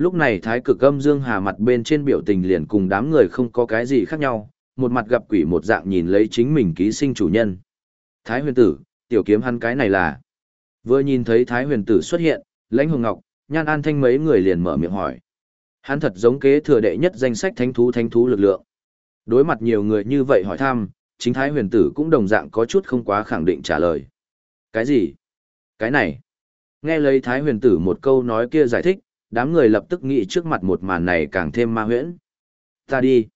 Lúc này Thái Cực Âm Dương Hà mặt bên trên biểu tình liền cùng đám người không có cái gì khác nhau, một mặt gặp quỷ một dạng nhìn lấy chính mình ký sinh chủ nhân. Thái huyền tử, tiểu kiếm hắn cái này là. Vừa nhìn thấy Thái huyền tử xuất hiện, lãnh hồng ngọc, nhan an thanh mấy người liền mở miệng hỏi. Hắn thật giống kế thừa đệ nhất danh sách thánh thú thánh thú lực lượng. Đối mặt nhiều người như vậy hỏi thăm, chính Thái huyền tử cũng đồng dạng có chút không quá khẳng định trả lời. Cái gì? Cái này? Nghe lấy Thái huyền tử một câu nói kia giải thích, đám người lập tức nghĩ trước mặt một màn này càng thêm ma huyễn. Ta đi.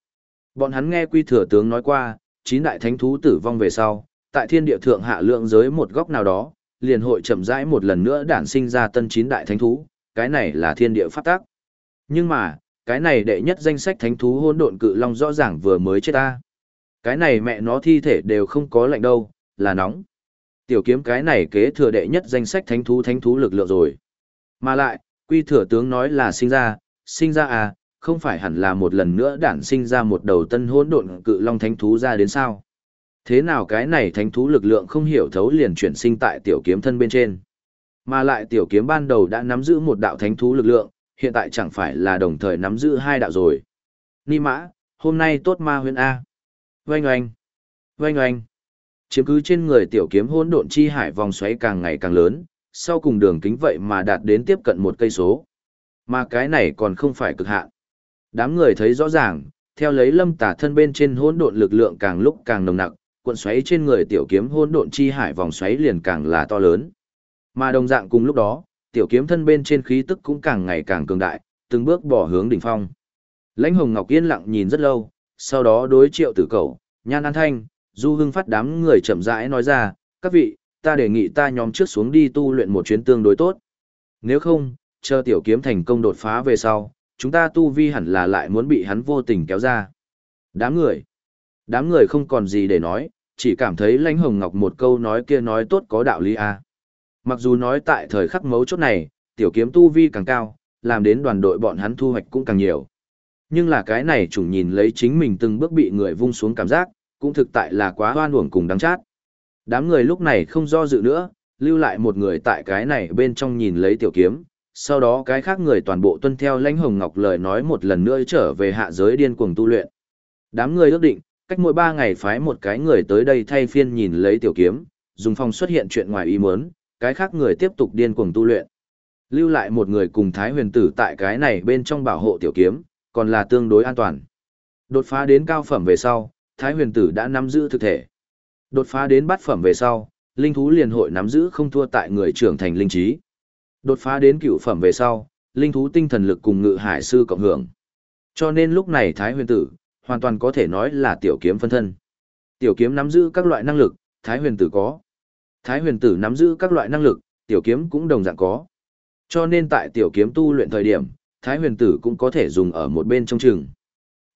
Bọn hắn nghe quy thừa tướng nói qua, chín đại thánh thú tử vong về sau, tại thiên địa thượng hạ lượng giới một góc nào đó, liền hội chậm rãi một lần nữa đản sinh ra tân chín đại thánh thú, cái này là thiên địa pháp tác. Nhưng mà, cái này đệ nhất danh sách thánh thú hôn độn cự long rõ ràng vừa mới chết ta. Cái này mẹ nó thi thể đều không có lạnh đâu, là nóng. Tiểu kiếm cái này kế thừa đệ nhất danh sách thánh thú thánh thú lực lượng rồi. Mà lại, quy thừa tướng nói là sinh ra, sinh ra à, không phải hẳn là một lần nữa đản sinh ra một đầu tân hỗn độn cự long thánh thú ra đến sao? Thế nào cái này thánh thú lực lượng không hiểu thấu liền chuyển sinh tại tiểu kiếm thân bên trên. Mà lại tiểu kiếm ban đầu đã nắm giữ một đạo thánh thú lực lượng, hiện tại chẳng phải là đồng thời nắm giữ hai đạo rồi. Ni mã, hôm nay tốt ma huyên A. Oanh oanh, oanh oanh. Chiếm cứ trên người tiểu kiếm hỗn độn chi hải vòng xoáy càng ngày càng lớn, sau cùng đường kính vậy mà đạt đến tiếp cận một cây số. Mà cái này còn không phải cực hạn. Đám người thấy rõ ràng, theo lấy lâm tả thân bên trên hỗn độn lực lượng càng lúc càng nồng nặc, cuộn xoáy trên người tiểu kiếm hỗn độn chi hải vòng xoáy liền càng là to lớn. Mà đồng dạng cùng lúc đó, tiểu kiếm thân bên trên khí tức cũng càng ngày càng cường đại, từng bước bỏ hướng đỉnh phong. Lãnh Hồng Ngọc yên lặng nhìn rất lâu, sau đó đối Triệu Tử Cẩu, Nhan An Thanh, Du Hưng phát đám người chậm rãi nói ra, "Các vị, ta đề nghị ta nhóm trước xuống đi tu luyện một chuyến tương đối tốt. Nếu không, chờ tiểu kiếm thành công đột phá về sau, chúng ta tu vi hẳn là lại muốn bị hắn vô tình kéo ra." Đám người, đám người không còn gì để nói, chỉ cảm thấy lãnh hồng ngọc một câu nói kia nói tốt có đạo lý à. Mặc dù nói tại thời khắc mấu chốt này, tiểu kiếm tu vi càng cao, làm đến đoàn đội bọn hắn thu hoạch cũng càng nhiều. Nhưng là cái này chủng nhìn lấy chính mình từng bước bị người vung xuống cảm giác, cũng thực tại là quá hoan uổng cùng đáng chát. Đám người lúc này không do dự nữa, lưu lại một người tại cái này bên trong nhìn lấy tiểu kiếm, sau đó cái khác người toàn bộ tuân theo lãnh hồng ngọc lời nói một lần nữa trở về hạ giới điên cuồng tu luyện. Đám người ước định, cách mỗi ba ngày phái một cái người tới đây thay phiên nhìn lấy tiểu kiếm, dùng phòng xuất hiện chuyện ngoài ý muốn, cái khác người tiếp tục điên cuồng tu luyện. Lưu lại một người cùng Thái huyền tử tại cái này bên trong bảo hộ tiểu kiếm, còn là tương đối an toàn. Đột phá đến cao phẩm về sau, Thái huyền tử đã nắm giữ thực thể. Đột phá đến bát phẩm về sau, linh thú liền hội nắm giữ không thua tại người trưởng thành linh trí. Đột phá đến cửu phẩm về sau, linh thú tinh thần lực cùng ngự hải sư cộng hưởng. Cho nên lúc này Thái huyền tử, hoàn toàn có thể nói là tiểu kiếm phân thân. Tiểu kiếm nắm giữ các loại năng lực, Thái huyền tử có. Thái huyền tử nắm giữ các loại năng lực, tiểu kiếm cũng đồng dạng có. Cho nên tại tiểu kiếm tu luyện thời điểm, Thái huyền tử cũng có thể dùng ở một bên trong trường.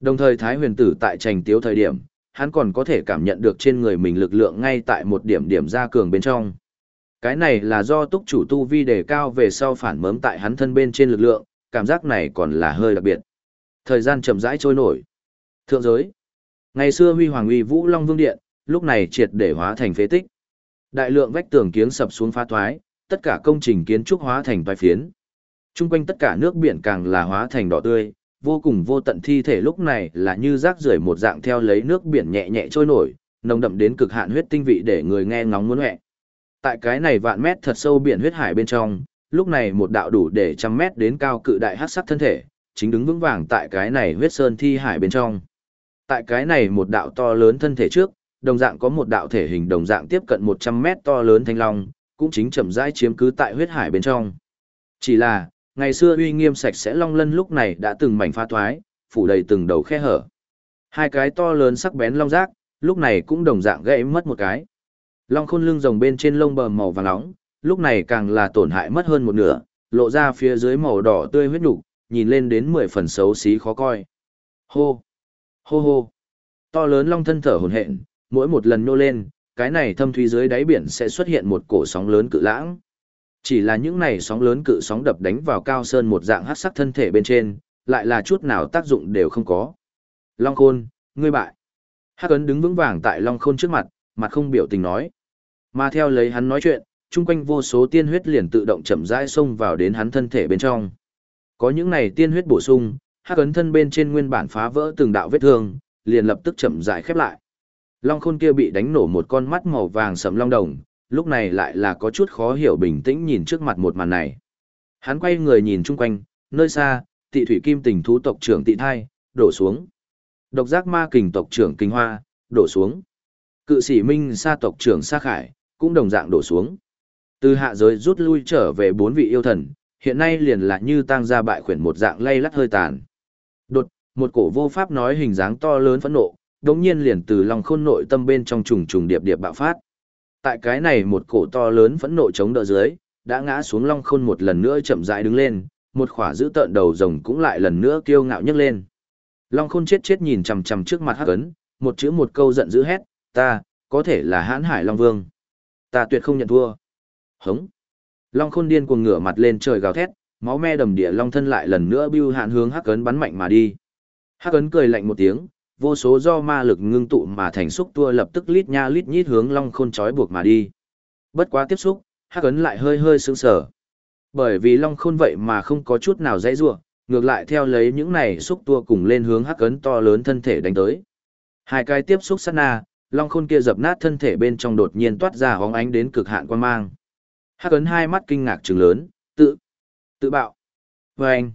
Đồng thời Thái huyền tử tại trành tiếu thời điểm, hắn còn có thể cảm nhận được trên người mình lực lượng ngay tại một điểm điểm ra cường bên trong. Cái này là do túc chủ tu vi đề cao về sau phản mớm tại hắn thân bên trên lực lượng, cảm giác này còn là hơi đặc biệt. Thời gian chậm rãi trôi nổi. Thượng giới. Ngày xưa huy hoàng uy vũ Long Vương Điện, lúc này triệt để hóa thành phế tích. Đại lượng vách tường kiếng sập xuống phá thoái, tất cả công trình kiến trúc hóa thành toái phiến. Trung quanh tất cả nước biển càng là hóa thành đỏ tươi, vô cùng vô tận thi thể lúc này là như rác rưởi một dạng theo lấy nước biển nhẹ nhẹ trôi nổi, nồng đậm đến cực hạn huyết tinh vị để người nghe ngóng muốn hẹ. Tại cái này vạn mét thật sâu biển huyết hải bên trong, lúc này một đạo đủ để trăm mét đến cao cự đại hắc sắc thân thể, chính đứng vững vàng tại cái này huyết sơn thi hải bên trong tại cái này một đạo to lớn thân thể trước, đồng dạng có một đạo thể hình đồng dạng tiếp cận 100 mét to lớn thanh long, cũng chính chậm rãi chiếm cứ tại huyết hải bên trong. Chỉ là, ngày xưa uy nghiêm sạch sẽ long lân lúc này đã từng mảnh pha thoái, phủ đầy từng đầu khe hở. Hai cái to lớn sắc bén long rác, lúc này cũng đồng dạng gãy mất một cái. Long khôn lưng rồng bên trên lông bờ màu vàng nóng, lúc này càng là tổn hại mất hơn một nửa, lộ ra phía dưới màu đỏ tươi huyết nhục, nhìn lên đến mười phần xấu xí khó coi. Hô! Hô hô. To lớn long thân thở hồn hện, mỗi một lần nô lên, cái này thâm thúy dưới đáy biển sẽ xuất hiện một cổ sóng lớn cự lãng. Chỉ là những này sóng lớn cự sóng đập đánh vào cao sơn một dạng hắc sắc thân thể bên trên, lại là chút nào tác dụng đều không có. Long khôn, ngươi bại. Hắc ấn đứng vững vàng tại Long khôn trước mặt, mặt không biểu tình nói. Mà theo lấy hắn nói chuyện, chung quanh vô số tiên huyết liền tự động chậm rãi xông vào đến hắn thân thể bên trong. Có những này tiên huyết bổ sung, hắc ấn thân bên trên nguyên bản phá vỡ từng đạo vết thương, liền lập tức chậm rãi khép lại. Long khôn kia bị đánh nổ một con mắt màu vàng sẫm long đồng, lúc này lại là có chút khó hiểu bình tĩnh nhìn trước mặt một màn này. Hắn quay người nhìn chung quanh, nơi xa, tị thủy kim tình thú tộc trưởng tị thai, đổ xuống. Độc giác ma kình tộc trưởng kinh hoa, đổ xuống. Cự sĩ minh sa tộc trưởng sa khải, cũng đồng dạng đổ xuống. Từ hạ giới rút lui trở về bốn vị yêu thần, hiện nay liền là như tang ra bại khuyển một dạng lay lắt hơi tàn. Đột, một cổ vô pháp nói hình dáng to lớn phẫn nộ, đống nhiên liền từ lòng khôn nội tâm bên trong trùng trùng điệp điệp bạo phát. Tại cái này một cổ to lớn phẫn nộ chống đỡ dưới, đã ngã xuống long khôn một lần nữa chậm rãi đứng lên, một khỏa giữ tợn đầu rồng cũng lại lần nữa kiêu ngạo nhấc lên. Long khôn chết chết nhìn chằm chằm trước mặt hắc ấn, một chữ một câu giận dữ hét, ta, có thể là hãn hải long vương. Ta tuyệt không nhận thua. Hống. Long khôn điên cuồng ngửa mặt lên trời gào thét, máu me đầm địa long thân lại lần nữa bưu hạn hướng hắc ấn bắn mạnh mà đi. Hắc ấn cười lạnh một tiếng, vô số do ma lực ngưng tụ mà thành xúc tua lập tức lít nha lít nhít hướng long khôn trói buộc mà đi. Bất quá tiếp xúc, hắc ấn lại hơi hơi sững sờ. Bởi vì long khôn vậy mà không có chút nào dãy rủa, ngược lại theo lấy những này xúc tua cùng lên hướng hắc ấn to lớn thân thể đánh tới. Hai cái tiếp xúc sát na, long khôn kia dập nát thân thể bên trong đột nhiên toát ra hóng ánh đến cực hạn quan mang. Hắc ấn hai mắt kinh ngạc trừng lớn, tự, tự bạo. Và anh,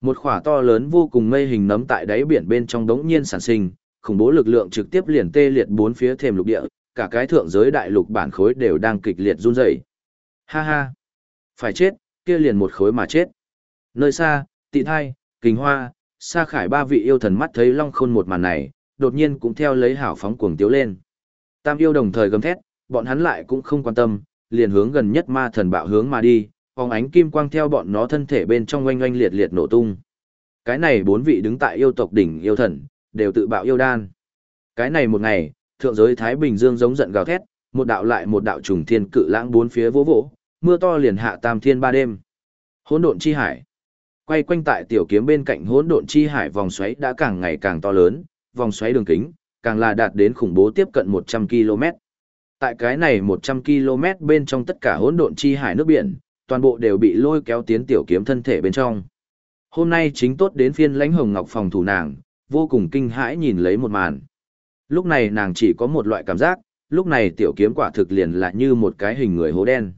một khỏa to lớn vô cùng mây hình nấm tại đáy biển bên trong đống nhiên sản sinh, khủng bố lực lượng trực tiếp liền tê liệt bốn phía thềm lục địa, cả cái thượng giới đại lục bản khối đều đang kịch liệt run rẩy. Ha ha, phải chết, kia liền một khối mà chết. Nơi xa, tị thai, kình hoa, sa khải ba vị yêu thần mắt thấy long khôn một màn này, đột nhiên cũng theo lấy hảo phóng cuồng tiếu lên. Tam yêu đồng thời gầm thét, bọn hắn lại cũng không quan tâm, liền hướng gần nhất ma thần bạo hướng mà đi, phóng ánh kim quang theo bọn nó thân thể bên trong oanh oanh liệt liệt nổ tung. Cái này bốn vị đứng tại yêu tộc đỉnh yêu thần, đều tự bạo yêu đan. Cái này một ngày, thượng giới Thái Bình Dương giống giận gào thét, một đạo lại một đạo trùng thiên cự lãng bốn phía vỗ vỗ, mưa to liền hạ tam thiên ba đêm. Hỗn độn chi hải. Quay quanh tại tiểu kiếm bên cạnh hỗn độn chi hải vòng xoáy đã càng ngày càng to lớn, vòng xoáy đường kính, càng là đạt đến khủng bố tiếp cận 100 km. Tại cái này 100 km bên trong tất cả hỗn độn chi hải nước biển, toàn bộ đều bị lôi kéo tiến tiểu kiếm thân thể bên trong. Hôm nay chính tốt đến phiên lãnh hồng ngọc phòng thủ nàng, vô cùng kinh hãi nhìn lấy một màn. Lúc này nàng chỉ có một loại cảm giác, lúc này tiểu kiếm quả thực liền là như một cái hình người hố đen.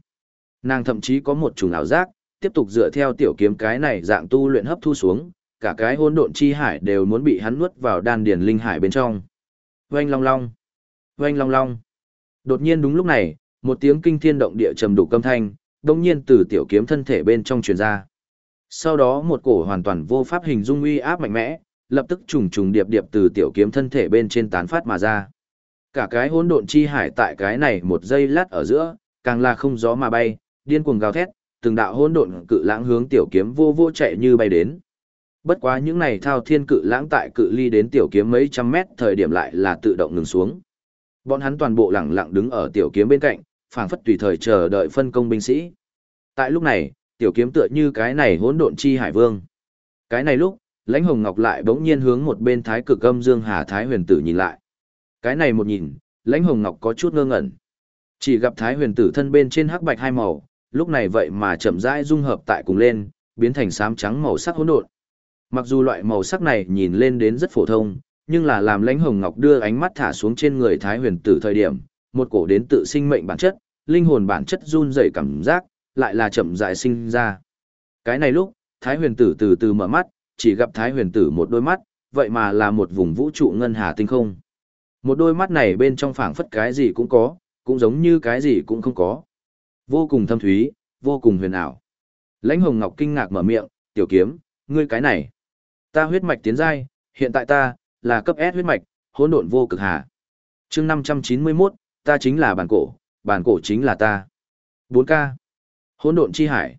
Nàng thậm chí có một trùng ảo giác, tiếp tục dựa theo tiểu kiếm cái này dạng tu luyện hấp thu xuống, cả cái hỗn độn chi hải đều muốn bị hắn nuốt vào đan điền linh hải bên trong. Oanh long long, oanh long long. Đột nhiên đúng lúc này, một tiếng kinh thiên động địa trầm đủ câm thanh, đông nhiên từ tiểu kiếm thân thể bên trong truyền ra. Sau đó một cổ hoàn toàn vô pháp hình dung uy áp mạnh mẽ, lập tức trùng trùng điệp điệp từ tiểu kiếm thân thể bên trên tán phát mà ra. Cả cái hỗn độn chi hải tại cái này một giây lát ở giữa, càng là không gió mà bay, điên cuồng gào thét, từng đạo hỗn độn cự lãng hướng tiểu kiếm vô vô chạy như bay đến. Bất quá những này thao thiên cự lãng tại cự ly đến tiểu kiếm mấy trăm mét thời điểm lại là tự động ngừng xuống. Bọn hắn toàn bộ lẳng lặng đứng ở tiểu kiếm bên cạnh, phảng phất tùy thời chờ đợi phân công binh sĩ. Tại lúc này, tiểu kiếm tựa như cái này hỗn độn chi hải vương. Cái này lúc, Lãnh Hồng Ngọc lại bỗng nhiên hướng một bên Thái Cực Âm Dương Hà Thái Huyền Tử nhìn lại. Cái này một nhìn, Lãnh Hồng Ngọc có chút ngơ ngẩn. Chỉ gặp Thái Huyền Tử thân bên trên hắc bạch hai màu, lúc này vậy mà chậm rãi dung hợp tại cùng lên, biến thành xám trắng màu sắc hỗn độn. Mặc dù loại màu sắc này nhìn lên đến rất phổ thông, nhưng là làm lãnh hồng ngọc đưa ánh mắt thả xuống trên người thái huyền tử thời điểm một cổ đến tự sinh mệnh bản chất linh hồn bản chất run rẩy cảm giác lại là chậm rãi sinh ra. Cái này lúc thái huyền tử từ từ mở mắt chỉ gặp thái huyền tử một đôi mắt vậy mà là một vùng vũ trụ ngân hà tinh không. Một đôi mắt này bên trong phảng phất cái gì cũng có cũng giống như cái gì cũng không có. Vô cùng thâm thúy vô cùng huyền ảo. Lãnh hồng ngọc kinh ngạc mở miệng tiểu kiếm ngươi cái này ta huyết mạch tiến giai hiện tại ta là cấp S huyết mạch, hỗn độn vô cực hà. Chương 591, ta chính là bản cổ, bản cổ chính là ta. 4K. Hỗn độn chi hải.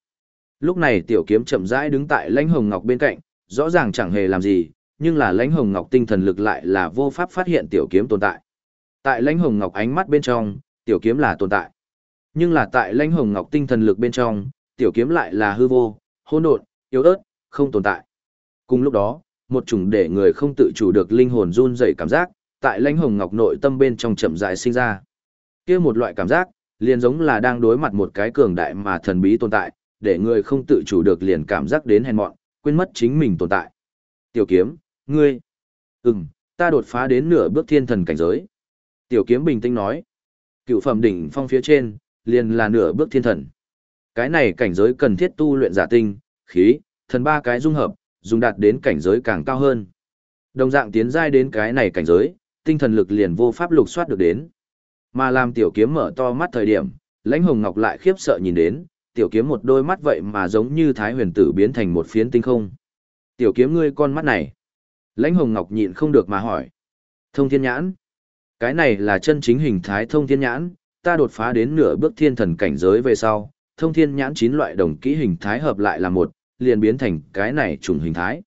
Lúc này tiểu kiếm chậm rãi đứng tại Lãnh Hồng Ngọc bên cạnh, rõ ràng chẳng hề làm gì, nhưng là Lãnh Hồng Ngọc tinh thần lực lại là vô pháp phát hiện tiểu kiếm tồn tại. Tại Lãnh Hồng Ngọc ánh mắt bên trong, tiểu kiếm là tồn tại. Nhưng là tại Lãnh Hồng Ngọc tinh thần lực bên trong, tiểu kiếm lại là hư vô, hỗn độn, yếu ớt, không tồn tại. Cùng lúc đó, một chủng để người không tự chủ được linh hồn run rẩy cảm giác, tại lãnh hồng ngọc nội tâm bên trong chậm rãi sinh ra. Kia một loại cảm giác, liền giống là đang đối mặt một cái cường đại mà thần bí tồn tại, để người không tự chủ được liền cảm giác đến hèn mọn, quên mất chính mình tồn tại. Tiểu kiếm, ngươi, ừm, ta đột phá đến nửa bước thiên thần cảnh giới. Tiểu kiếm bình tĩnh nói, cựu phẩm đỉnh phong phía trên, liền là nửa bước thiên thần. Cái này cảnh giới cần thiết tu luyện giả tinh, khí, thần ba cái dung hợp, dùng đạt đến cảnh giới càng cao hơn. Đồng dạng tiến giai đến cái này cảnh giới, tinh thần lực liền vô pháp lục soát được đến. Mà làm tiểu kiếm mở to mắt thời điểm, lãnh hồng ngọc lại khiếp sợ nhìn đến, tiểu kiếm một đôi mắt vậy mà giống như thái huyền tử biến thành một phiến tinh không. Tiểu kiếm ngươi con mắt này. Lãnh hồng ngọc nhịn không được mà hỏi. Thông thiên nhãn. Cái này là chân chính hình thái thông thiên nhãn, ta đột phá đến nửa bước thiên thần cảnh giới về sau, thông thiên nhãn chín loại đồng kỹ hình thái hợp lại là một, liền biến thành cái này trùng hình thái.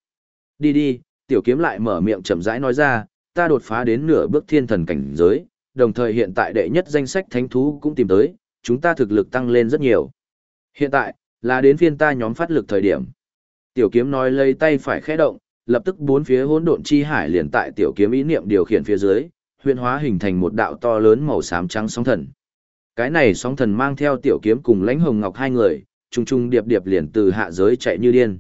Đi đi, tiểu kiếm lại mở miệng chậm rãi nói ra, ta đột phá đến nửa bước thiên thần cảnh giới, đồng thời hiện tại đệ nhất danh sách thánh thú cũng tìm tới, chúng ta thực lực tăng lên rất nhiều. Hiện tại, là đến phiên ta nhóm phát lực thời điểm. Tiểu kiếm nói lấy tay phải khẽ động, lập tức bốn phía hỗn độn chi hải liền tại tiểu kiếm ý niệm điều khiển phía dưới, huyền hóa hình thành một đạo to lớn màu xám trắng sóng thần. Cái này sóng thần mang theo tiểu kiếm cùng lãnh hồng ngọc hai người, trùng trùng điệp điệp liền từ hạ giới chạy như điên.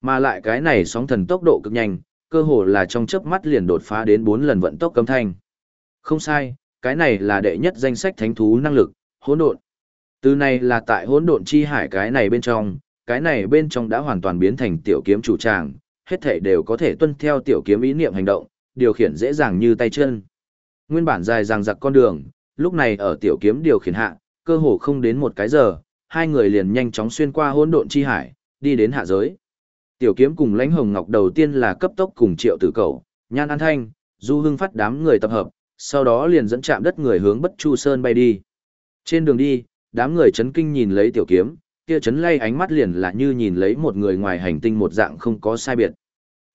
Mà lại cái này sóng thần tốc độ cực nhanh, cơ hồ là trong chớp mắt liền đột phá đến bốn lần vận tốc cấm thanh. Không sai, cái này là đệ nhất danh sách thánh thú năng lực, hỗn độn. Từ này là tại hỗn độn chi hải cái này bên trong, cái này bên trong đã hoàn toàn biến thành tiểu kiếm chủ tràng, hết thảy đều có thể tuân theo tiểu kiếm ý niệm hành động, điều khiển dễ dàng như tay chân. Nguyên bản dài dằng dặc con đường, lúc này ở tiểu kiếm điều khiển hạ, cơ hồ không đến một cái giờ, hai người liền nhanh chóng xuyên qua hỗn độn chi hải, đi đến hạ giới. Tiểu kiếm cùng lãnh hồng ngọc đầu tiên là cấp tốc cùng triệu tử cầu, nhan an thanh, du hưng phát đám người tập hợp, sau đó liền dẫn chạm đất người hướng bất chu sơn bay đi. Trên đường đi, đám người chấn kinh nhìn lấy tiểu kiếm, kia chấn lay ánh mắt liền là như nhìn lấy một người ngoài hành tinh một dạng không có sai biệt.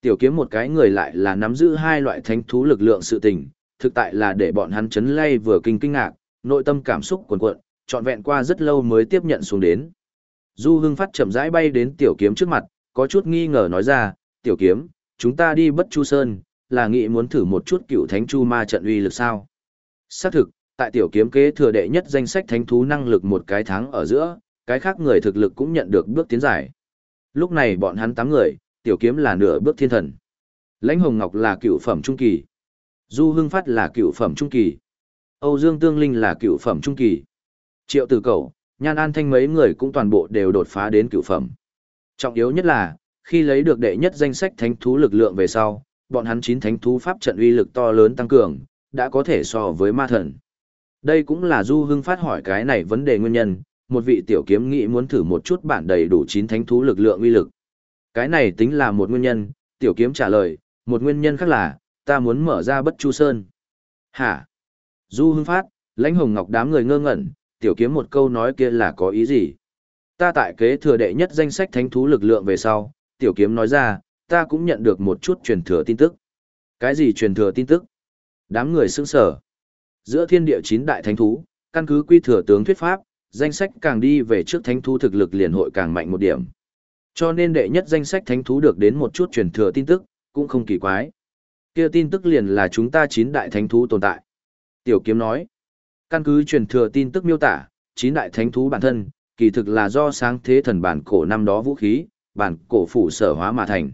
Tiểu kiếm một cái người lại là nắm giữ hai loại thánh thú lực lượng sự tình, thực tại là để bọn hắn chấn lay vừa kinh kinh ngạc, nội tâm cảm xúc cuồn cuộn, trọn vẹn qua rất lâu mới tiếp nhận xuống đến. Du Hưng Phát chậm rãi bay đến tiểu kiếm trước mặt, có chút nghi ngờ nói ra, tiểu kiếm, chúng ta đi bất chu sơn, là nghĩ muốn thử một chút cựu thánh chu ma trận uy lực sao. Xác thực, tại tiểu kiếm kế thừa đệ nhất danh sách thánh thú năng lực một cái tháng ở giữa, cái khác người thực lực cũng nhận được bước tiến giải. Lúc này bọn hắn tám người, tiểu kiếm là nửa bước thiên thần. Lãnh Hồng Ngọc là cựu phẩm trung kỳ. Du Hưng Phát là cựu phẩm trung kỳ. Âu Dương Tương Linh là cựu phẩm trung kỳ. Triệu Tử Cẩu, Nhan An Thanh mấy người cũng toàn bộ đều đột phá đến cựu phẩm. Trọng yếu nhất là, khi lấy được đệ nhất danh sách thánh thú lực lượng về sau, bọn hắn chín thánh thú pháp trận uy lực to lớn tăng cường, đã có thể so với ma thần. Đây cũng là Du Hưng phát hỏi cái này vấn đề nguyên nhân, một vị tiểu kiếm nghĩ muốn thử một chút bản đầy đủ chín thánh thú lực lượng uy lực. Cái này tính là một nguyên nhân, tiểu kiếm trả lời, một nguyên nhân khác là, ta muốn mở ra bất chu sơn. Hả? Du Hưng phát, lãnh hồng ngọc đám người ngơ ngẩn, tiểu kiếm một câu nói kia là có ý gì? Ta tại kế thừa đệ nhất danh sách thánh thú lực lượng về sau, tiểu kiếm nói ra, ta cũng nhận được một chút truyền thừa tin tức. Cái gì truyền thừa tin tức? Đám người sững sở. Giữa thiên địa chín đại thánh thú, căn cứ quy thừa tướng thuyết pháp, danh sách càng đi về trước thánh thú thực lực liền hội càng mạnh một điểm. Cho nên đệ nhất danh sách thánh thú được đến một chút truyền thừa tin tức, cũng không kỳ quái. Kia tin tức liền là chúng ta chín đại thánh thú tồn tại. Tiểu kiếm nói, căn cứ truyền thừa tin tức miêu tả, chín đại thánh thú bản thân, kỳ thực là do sáng thế thần bản cổ năm đó vũ khí, bản cổ phủ sở hóa mà thành.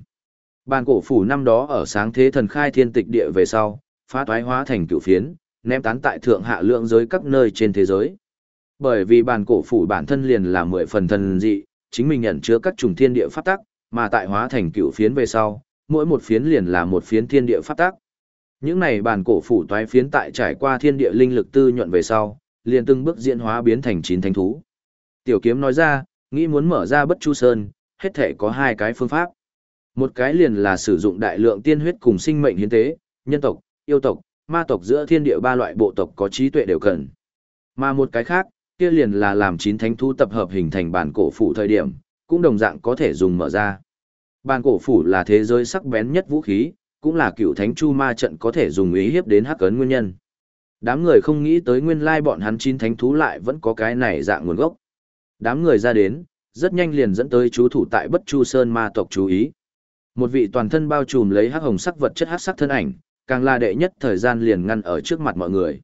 Bàn cổ phủ năm đó ở sáng thế thần khai thiên tịch địa về sau, phá toái hóa thành cựu phiến, ném tán tại thượng hạ lượng giới các nơi trên thế giới. Bởi vì bàn cổ phủ bản thân liền là mười phần thần dị, chính mình nhận chứa các trùng thiên địa pháp tắc, mà tại hóa thành cựu phiến về sau, mỗi một phiến liền là một phiến thiên địa pháp tắc. Những này bản cổ phủ toái phiến tại trải qua thiên địa linh lực tư nhuận về sau, liền từng bước diễn hóa biến thành chín thánh thú. Tiểu kiếm nói ra, nghĩ muốn mở ra bất chu sơn, hết thể có hai cái phương pháp. Một cái liền là sử dụng đại lượng tiên huyết cùng sinh mệnh hiến tế, nhân tộc, yêu tộc, ma tộc giữa thiên địa ba loại bộ tộc có trí tuệ đều cần. Mà một cái khác, kia liền là làm chín thánh thú tập hợp hình thành bản cổ phủ thời điểm, cũng đồng dạng có thể dùng mở ra. Bản cổ phủ là thế giới sắc bén nhất vũ khí, cũng là cựu thánh chu ma trận có thể dùng ý hiếp đến hắc ấn nguyên nhân. Đám người không nghĩ tới nguyên lai bọn hắn chín thánh thú lại vẫn có cái này dạng nguồn gốc. Đám người ra đến, rất nhanh liền dẫn tới chú thủ tại Bất Chu Sơn ma tộc chú ý. Một vị toàn thân bao trùm lấy hắc hồng sắc vật chất hắc sắc thân ảnh, càng là đệ nhất thời gian liền ngăn ở trước mặt mọi người.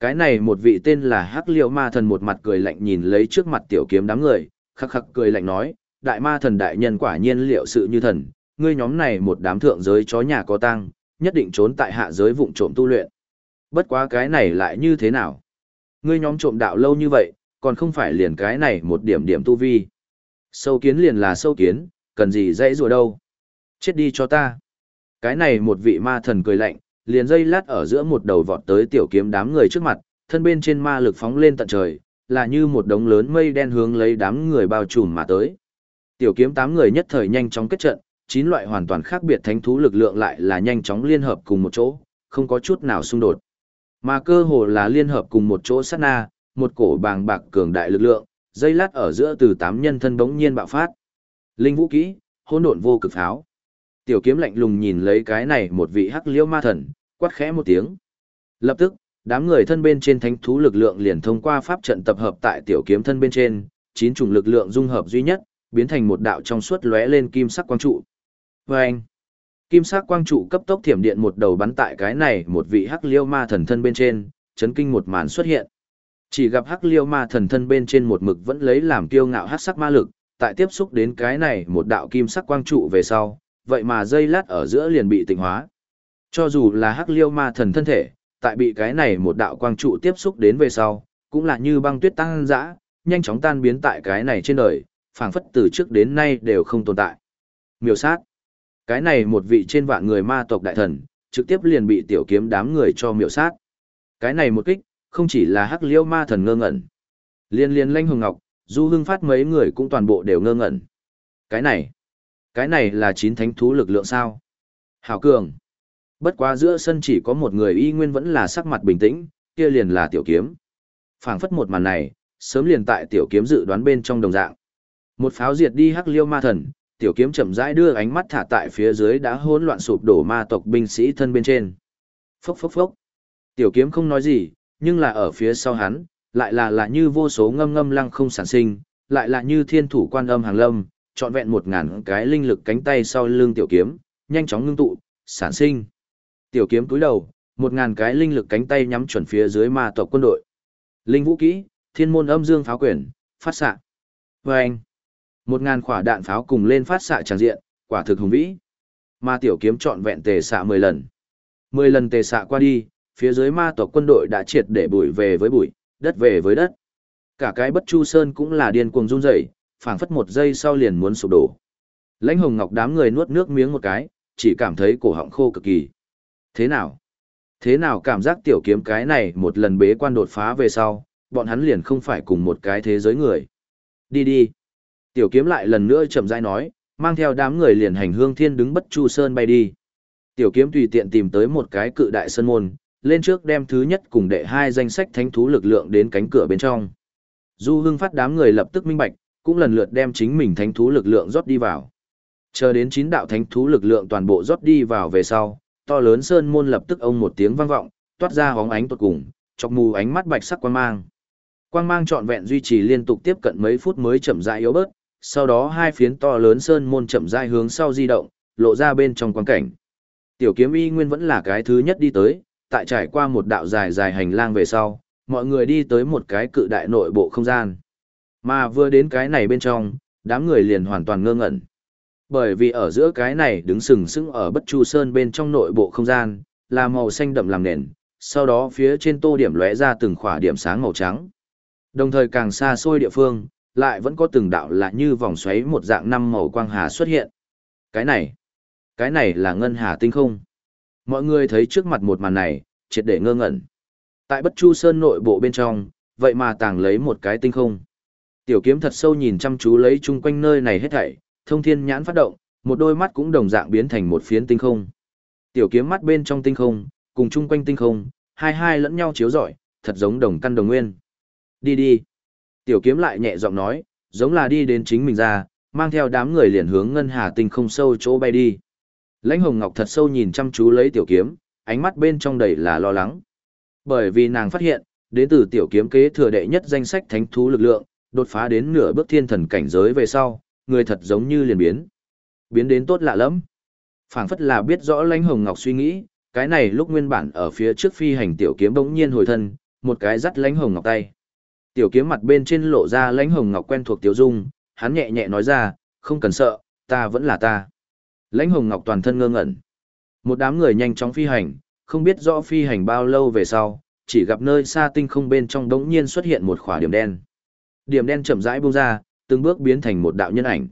Cái này một vị tên là Hắc Liễu Ma Thần một mặt cười lạnh nhìn lấy trước mặt tiểu kiếm đám người, khắc khắc cười lạnh nói, đại ma thần đại nhân quả nhiên liệu sự như thần, ngươi nhóm này một đám thượng giới chó nhà có tăng nhất định trốn tại hạ giới vụng trộm tu luyện. Bất quá cái này lại như thế nào? Ngươi nhóm trộm đạo lâu như vậy, còn không phải liền cái này một điểm điểm tu vi. Sâu kiến liền là sâu kiến, cần gì dãy rùa đâu. Chết đi cho ta. Cái này một vị ma thần cười lạnh, liền dây lát ở giữa một đầu vọt tới tiểu kiếm đám người trước mặt, thân bên trên ma lực phóng lên tận trời, là như một đống lớn mây đen hướng lấy đám người bao trùm mà tới. Tiểu kiếm tám người nhất thời nhanh chóng kết trận, chín loại hoàn toàn khác biệt thánh thú lực lượng lại là nhanh chóng liên hợp cùng một chỗ, không có chút nào xung đột. Mà cơ hồ là liên hợp cùng một chỗ sát na, một cổ bàng bạc cường đại lực lượng, dây lát ở giữa từ tám nhân thân bỗng nhiên bạo phát. Linh vũ kỹ, hỗn độn vô cực pháo. Tiểu kiếm lạnh lùng nhìn lấy cái này một vị hắc liễu ma thần, quát khẽ một tiếng. Lập tức, đám người thân bên trên thánh thú lực lượng liền thông qua pháp trận tập hợp tại tiểu kiếm thân bên trên, chín chủng lực lượng dung hợp duy nhất, biến thành một đạo trong suốt lóe lên kim sắc quang trụ. Vâng! Kim sắc quang trụ cấp tốc thiểm điện một đầu bắn tại cái này một vị hắc liêu ma thần thân bên trên, chấn kinh một màn xuất hiện. Chỉ gặp hắc liêu ma thần thân bên trên một mực vẫn lấy làm kiêu ngạo hắc sắc ma lực, tại tiếp xúc đến cái này một đạo kim sắc quang trụ về sau, vậy mà dây lát ở giữa liền bị tịnh hóa. Cho dù là hắc liêu ma thần thân thể, tại bị cái này một đạo quang trụ tiếp xúc đến về sau, cũng là như băng tuyết tăng dã, nhanh chóng tan biến tại cái này trên đời, phảng phất từ trước đến nay đều không tồn tại. Miêu sát. Cái này một vị trên vạn người ma tộc đại thần, trực tiếp liền bị tiểu kiếm đám người cho miểu sát. Cái này một kích, không chỉ là hắc liêu ma thần ngơ ngẩn. Liên liên lanh hồng ngọc, du hương phát mấy người cũng toàn bộ đều ngơ ngẩn. Cái này, cái này là chín thánh thú lực lượng sao? Hảo cường. Bất quá giữa sân chỉ có một người y nguyên vẫn là sắc mặt bình tĩnh, kia liền là tiểu kiếm. phảng phất một màn này, sớm liền tại tiểu kiếm dự đoán bên trong đồng dạng. Một pháo diệt đi hắc liêu ma thần, tiểu kiếm chậm rãi đưa ánh mắt thả tại phía dưới đã hỗn loạn sụp đổ ma tộc binh sĩ thân bên trên. Phốc phốc phốc. Tiểu kiếm không nói gì, nhưng là ở phía sau hắn, lại là là như vô số ngâm ngâm lăng không sản sinh, lại là như thiên thủ quan âm hàng lâm, trọn vẹn một ngàn cái linh lực cánh tay sau lưng tiểu kiếm, nhanh chóng ngưng tụ, sản sinh. Tiểu kiếm túi đầu, một ngàn cái linh lực cánh tay nhắm chuẩn phía dưới ma tộc quân đội. Linh vũ kỹ, thiên môn âm dương pháo quyển, phát xạ. Vâng! anh, một ngàn quả đạn pháo cùng lên phát xạ tràng diện, quả thực hùng vĩ. Ma tiểu kiếm trọn vẹn tề xạ mười lần. mười lần tề xạ qua đi, phía dưới ma tộc quân đội đã triệt để bụi về với bụi, đất về với đất. Cả cái bất chu sơn cũng là điên cuồng run rẩy, phảng phất một giây sau liền muốn sụp đổ. Lãnh Hồng Ngọc đám người nuốt nước miếng một cái, chỉ cảm thấy cổ họng khô cực kỳ. Thế nào? Thế nào cảm giác tiểu kiếm cái này một lần bế quan đột phá về sau, bọn hắn liền không phải cùng một cái thế giới người. Đi đi. Tiểu kiếm lại lần nữa chậm rãi nói, mang theo đám người liền hành hương thiên đứng bất chu sơn bay đi. Tiểu kiếm tùy tiện tìm tới một cái cự đại sơn môn, lên trước đem thứ nhất cùng đệ hai danh sách thánh thú lực lượng đến cánh cửa bên trong. Du hưng phát đám người lập tức minh bạch, cũng lần lượt đem chính mình thánh thú lực lượng rót đi vào. Chờ đến chín đạo thánh thú lực lượng toàn bộ rót đi vào về sau, to lớn sơn môn lập tức ông một tiếng vang vọng, toát ra hóng ánh tuột cùng, chọc mù ánh mắt bạch sắc quang mang. Quang mang trọn vẹn duy trì liên tục tiếp cận mấy phút mới chậm rãi yếu bớt, sau đó hai phiến to lớn sơn môn chậm rãi hướng sau di động, lộ ra bên trong quang cảnh. Tiểu kiếm y nguyên vẫn là cái thứ nhất đi tới, tại trải qua một đạo dài dài hành lang về sau, mọi người đi tới một cái cự đại nội bộ không gian. Mà vừa đến cái này bên trong, đám người liền hoàn toàn ngơ ngẩn. Bởi vì ở giữa cái này đứng sừng sững ở bất chu sơn bên trong nội bộ không gian, là màu xanh đậm làm nền, sau đó phía trên tô điểm lóe ra từng khỏa điểm sáng màu trắng. Đồng thời càng xa xôi địa phương, lại vẫn có từng đạo lạ như vòng xoáy một dạng năm màu quang hà xuất hiện. Cái này, cái này là ngân hà tinh không. Mọi người thấy trước mặt một màn này, triệt để ngơ ngẩn. Tại bất chu sơn nội bộ bên trong, vậy mà tàng lấy một cái tinh không. Tiểu kiếm thật sâu nhìn chăm chú lấy chung quanh nơi này hết thảy, thông thiên nhãn phát động, một đôi mắt cũng đồng dạng biến thành một phiến tinh không. Tiểu kiếm mắt bên trong tinh không, cùng chung quanh tinh không, hai hai lẫn nhau chiếu rọi, thật giống đồng căn đồng nguyên. Đi đi. Tiểu kiếm lại nhẹ giọng nói, giống là đi đến chính mình ra, mang theo đám người liền hướng ngân hà tinh không sâu chỗ bay đi. Lãnh Hồng Ngọc thật sâu nhìn chăm chú lấy tiểu kiếm, ánh mắt bên trong đầy là lo lắng. Bởi vì nàng phát hiện, đến từ tiểu kiếm kế thừa đệ nhất danh sách thánh thú lực lượng, đột phá đến nửa bước thiên thần cảnh giới về sau, người thật giống như liền biến. Biến đến tốt lạ lắm. phảng phất là biết rõ lãnh hồng ngọc suy nghĩ, cái này lúc nguyên bản ở phía trước phi hành tiểu kiếm bỗng nhiên hồi thân, một cái dắt lãnh hồng ngọc tay. Tiểu kiếm mặt bên trên lộ ra lãnh hồng ngọc quen thuộc tiểu dung, hắn nhẹ nhẹ nói ra, không cần sợ, ta vẫn là ta. Lãnh hồng ngọc toàn thân ngơ ngẩn. Một đám người nhanh chóng phi hành, không biết rõ phi hành bao lâu về sau, chỉ gặp nơi xa tinh không bên trong đống nhiên xuất hiện một khỏa điểm đen. Điểm đen chậm rãi bung ra, từng bước biến thành một đạo nhân ảnh.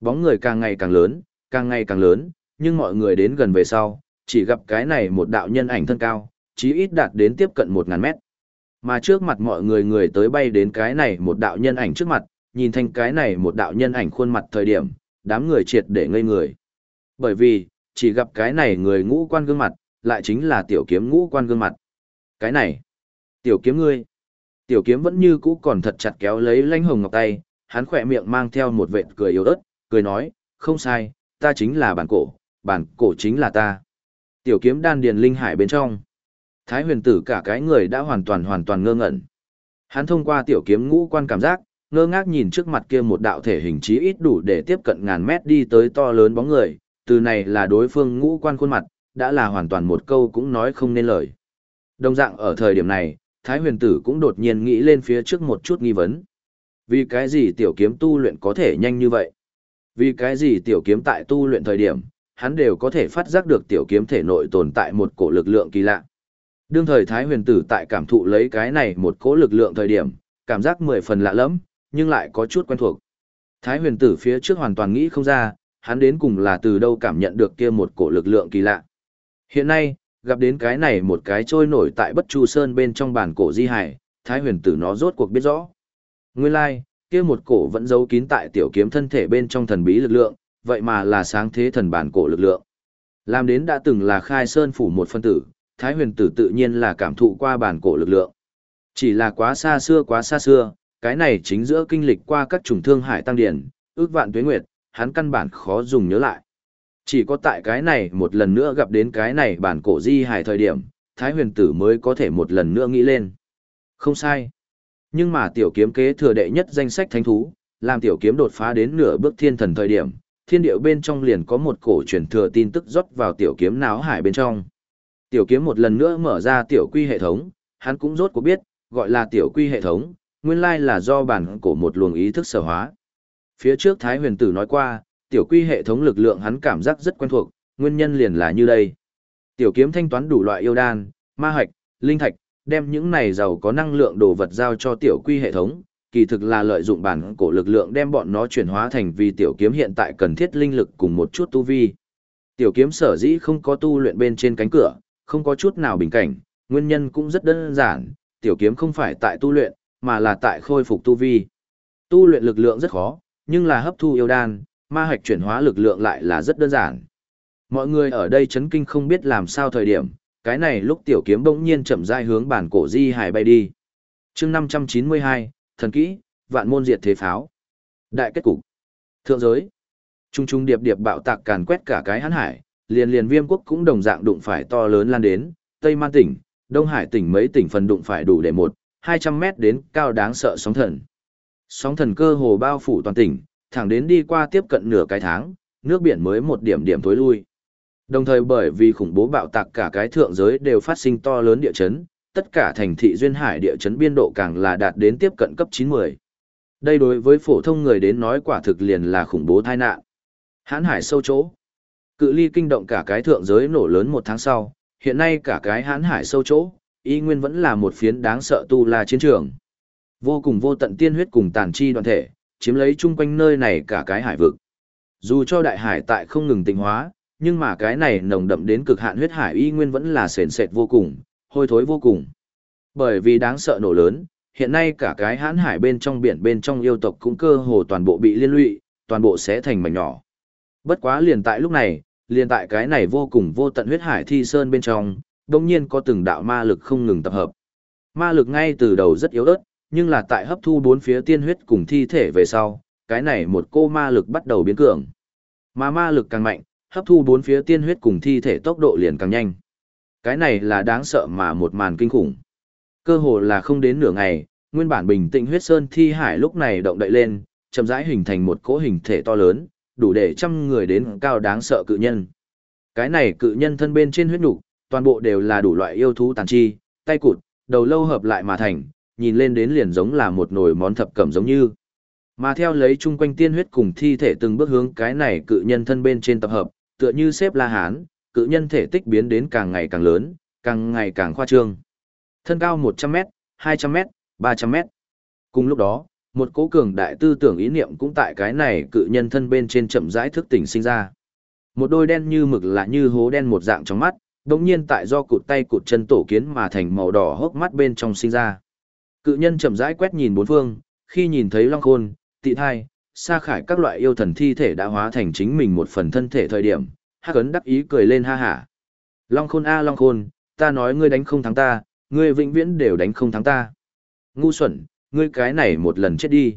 Bóng người càng ngày càng lớn, càng ngày càng lớn, nhưng mọi người đến gần về sau, chỉ gặp cái này một đạo nhân ảnh thân cao, chí ít đạt đến tiếp cận một ngàn mét. Mà trước mặt mọi người người tới bay đến cái này một đạo nhân ảnh trước mặt, nhìn thành cái này một đạo nhân ảnh khuôn mặt thời điểm, đám người triệt để ngây người. Bởi vì, chỉ gặp cái này người ngũ quan gương mặt, lại chính là tiểu kiếm ngũ quan gương mặt. Cái này, tiểu kiếm ngươi. Tiểu kiếm vẫn như cũ còn thật chặt kéo lấy lãnh hồng ngọc tay, hắn khỏe miệng mang theo một vệt cười yếu ớt, cười nói, không sai, ta chính là bản cổ, bản cổ chính là ta. Tiểu kiếm đan điền linh hải bên trong. Thái huyền tử cả cái người đã hoàn toàn hoàn toàn ngơ ngẩn. Hắn thông qua tiểu kiếm ngũ quan cảm giác, ngơ ngác nhìn trước mặt kia một đạo thể hình trí ít đủ để tiếp cận ngàn mét đi tới to lớn bóng người, từ này là đối phương ngũ quan khuôn mặt, đã là hoàn toàn một câu cũng nói không nên lời. Đồng dạng ở thời điểm này, Thái huyền tử cũng đột nhiên nghĩ lên phía trước một chút nghi vấn. Vì cái gì tiểu kiếm tu luyện có thể nhanh như vậy? Vì cái gì tiểu kiếm tại tu luyện thời điểm, hắn đều có thể phát giác được tiểu kiếm thể nội tồn tại một cổ lực lượng kỳ lạ. Đương thời Thái huyền tử tại cảm thụ lấy cái này một cỗ lực lượng thời điểm, cảm giác mười phần lạ lẫm, nhưng lại có chút quen thuộc. Thái huyền tử phía trước hoàn toàn nghĩ không ra, hắn đến cùng là từ đâu cảm nhận được kia một cổ lực lượng kỳ lạ. Hiện nay, gặp đến cái này một cái trôi nổi tại bất chu sơn bên trong bản cổ di hải, Thái huyền tử nó rốt cuộc biết rõ. Nguyên lai, like, kia một cổ vẫn giấu kín tại tiểu kiếm thân thể bên trong thần bí lực lượng, vậy mà là sáng thế thần bản cổ lực lượng. Làm đến đã từng là khai sơn phủ một phân tử, Thái huyền tử tự nhiên là cảm thụ qua bản cổ lực lượng. Chỉ là quá xa xưa quá xa xưa, cái này chính giữa kinh lịch qua các trùng thương hải tăng điển, ước vạn tuế nguyệt, hắn căn bản khó dùng nhớ lại. Chỉ có tại cái này một lần nữa gặp đến cái này bản cổ di hài thời điểm, Thái huyền tử mới có thể một lần nữa nghĩ lên. Không sai. Nhưng mà tiểu kiếm kế thừa đệ nhất danh sách thánh thú, làm tiểu kiếm đột phá đến nửa bước thiên thần thời điểm, thiên điệu bên trong liền có một cổ truyền thừa tin tức rót vào tiểu kiếm náo hải bên trong. Tiểu kiếm một lần nữa mở ra tiểu quy hệ thống, hắn cũng rốt cuộc biết, gọi là tiểu quy hệ thống, nguyên lai là do bản cổ một luồng ý thức sở hóa. Phía trước Thái huyền tử nói qua, tiểu quy hệ thống lực lượng hắn cảm giác rất quen thuộc, nguyên nhân liền là như đây. Tiểu kiếm thanh toán đủ loại yêu đan, ma hạch, linh thạch, đem những này giàu có năng lượng đồ vật giao cho tiểu quy hệ thống, kỳ thực là lợi dụng bản cổ lực lượng đem bọn nó chuyển hóa thành vì tiểu kiếm hiện tại cần thiết linh lực cùng một chút tu vi. Tiểu kiếm sở dĩ không có tu luyện bên trên cánh cửa, không có chút nào bình cảnh, nguyên nhân cũng rất đơn giản, tiểu kiếm không phải tại tu luyện, mà là tại khôi phục tu vi. Tu luyện lực lượng rất khó, nhưng là hấp thu yêu đan, ma hạch chuyển hóa lực lượng lại là rất đơn giản. Mọi người ở đây chấn kinh không biết làm sao thời điểm, cái này lúc tiểu kiếm bỗng nhiên chậm rãi hướng bản cổ di hải bay đi. chương 592, thần kỹ, vạn môn diệt thế pháo. Đại kết cục. Thượng giới. Trung trung điệp điệp bạo tạc càn quét cả cái hán hải, liền liền viêm quốc cũng đồng dạng đụng phải to lớn lan đến, Tây Man tỉnh, Đông Hải tỉnh mấy tỉnh phần đụng phải đủ để một, 200 mét đến cao đáng sợ sóng thần. Sóng thần cơ hồ bao phủ toàn tỉnh, thẳng đến đi qua tiếp cận nửa cái tháng, nước biển mới một điểm điểm thối lui. Đồng thời bởi vì khủng bố bạo tạc cả cái thượng giới đều phát sinh to lớn địa chấn, tất cả thành thị duyên hải địa chấn biên độ càng là đạt đến tiếp cận cấp 90. Đây đối với phổ thông người đến nói quả thực liền là khủng bố tai nạn. Hán hải sâu chỗ. Cự ly kinh động cả cái thượng giới nổ lớn một tháng sau, hiện nay cả cái hán hải sâu chỗ, y nguyên vẫn là một phiến đáng sợ tu la chiến trường. Vô cùng vô tận tiên huyết cùng tàn chi đoàn thể, chiếm lấy chung quanh nơi này cả cái hải vực. Dù cho đại hải tại không ngừng tịnh hóa, nhưng mà cái này nồng đậm đến cực hạn huyết hải y nguyên vẫn là sền sệt vô cùng, hôi thối vô cùng. Bởi vì đáng sợ nổ lớn, hiện nay cả cái hãn hải bên trong biển bên trong yêu tộc cũng cơ hồ toàn bộ bị liên lụy, toàn bộ sẽ thành mảnh nhỏ. Bất quá liền tại lúc này, liền tại cái này vô cùng vô tận huyết hải thi sơn bên trong, đồng nhiên có từng đạo ma lực không ngừng tập hợp. Ma lực ngay từ đầu rất yếu ớt, nhưng là tại hấp thu bốn phía tiên huyết cùng thi thể về sau, cái này một cô ma lực bắt đầu biến cường. Mà ma lực càng mạnh, hấp thu bốn phía tiên huyết cùng thi thể tốc độ liền càng nhanh. Cái này là đáng sợ mà một màn kinh khủng. Cơ hồ là không đến nửa ngày, nguyên bản bình tĩnh huyết sơn thi hải lúc này động đậy lên, chậm rãi hình thành một cỗ hình thể to lớn, đủ để trăm người đến cao đáng sợ cự nhân. Cái này cự nhân thân bên trên huyết nục, toàn bộ đều là đủ loại yêu thú tàn chi, tay cụt, đầu lâu hợp lại mà thành, nhìn lên đến liền giống là một nồi món thập cẩm giống như. Mà theo lấy chung quanh tiên huyết cùng thi thể từng bước hướng cái này cự nhân thân bên trên tập hợp, tựa như xếp la hán, cự nhân thể tích biến đến càng ngày càng lớn, càng ngày càng khoa trương. Thân cao 100m, 200m, 300m. Cùng lúc đó, một cố cường đại tư tưởng ý niệm cũng tại cái này cự nhân thân bên trên chậm rãi thức tỉnh sinh ra. Một đôi đen như mực lạ như hố đen một dạng trong mắt, đồng nhiên tại do cụt tay cụt chân tổ kiến mà thành màu đỏ hốc mắt bên trong sinh ra. Cự nhân chậm rãi quét nhìn bốn phương, khi nhìn thấy long khôn, tị thai, sa khải các loại yêu thần thi thể đã hóa thành chính mình một phần thân thể thời điểm, hắc ấn đắc ý cười lên ha hả. Long khôn a long khôn, ta nói ngươi đánh không thắng ta, ngươi vĩnh viễn đều đánh không thắng ta. Ngu xuẩn, ngươi cái này một lần chết đi.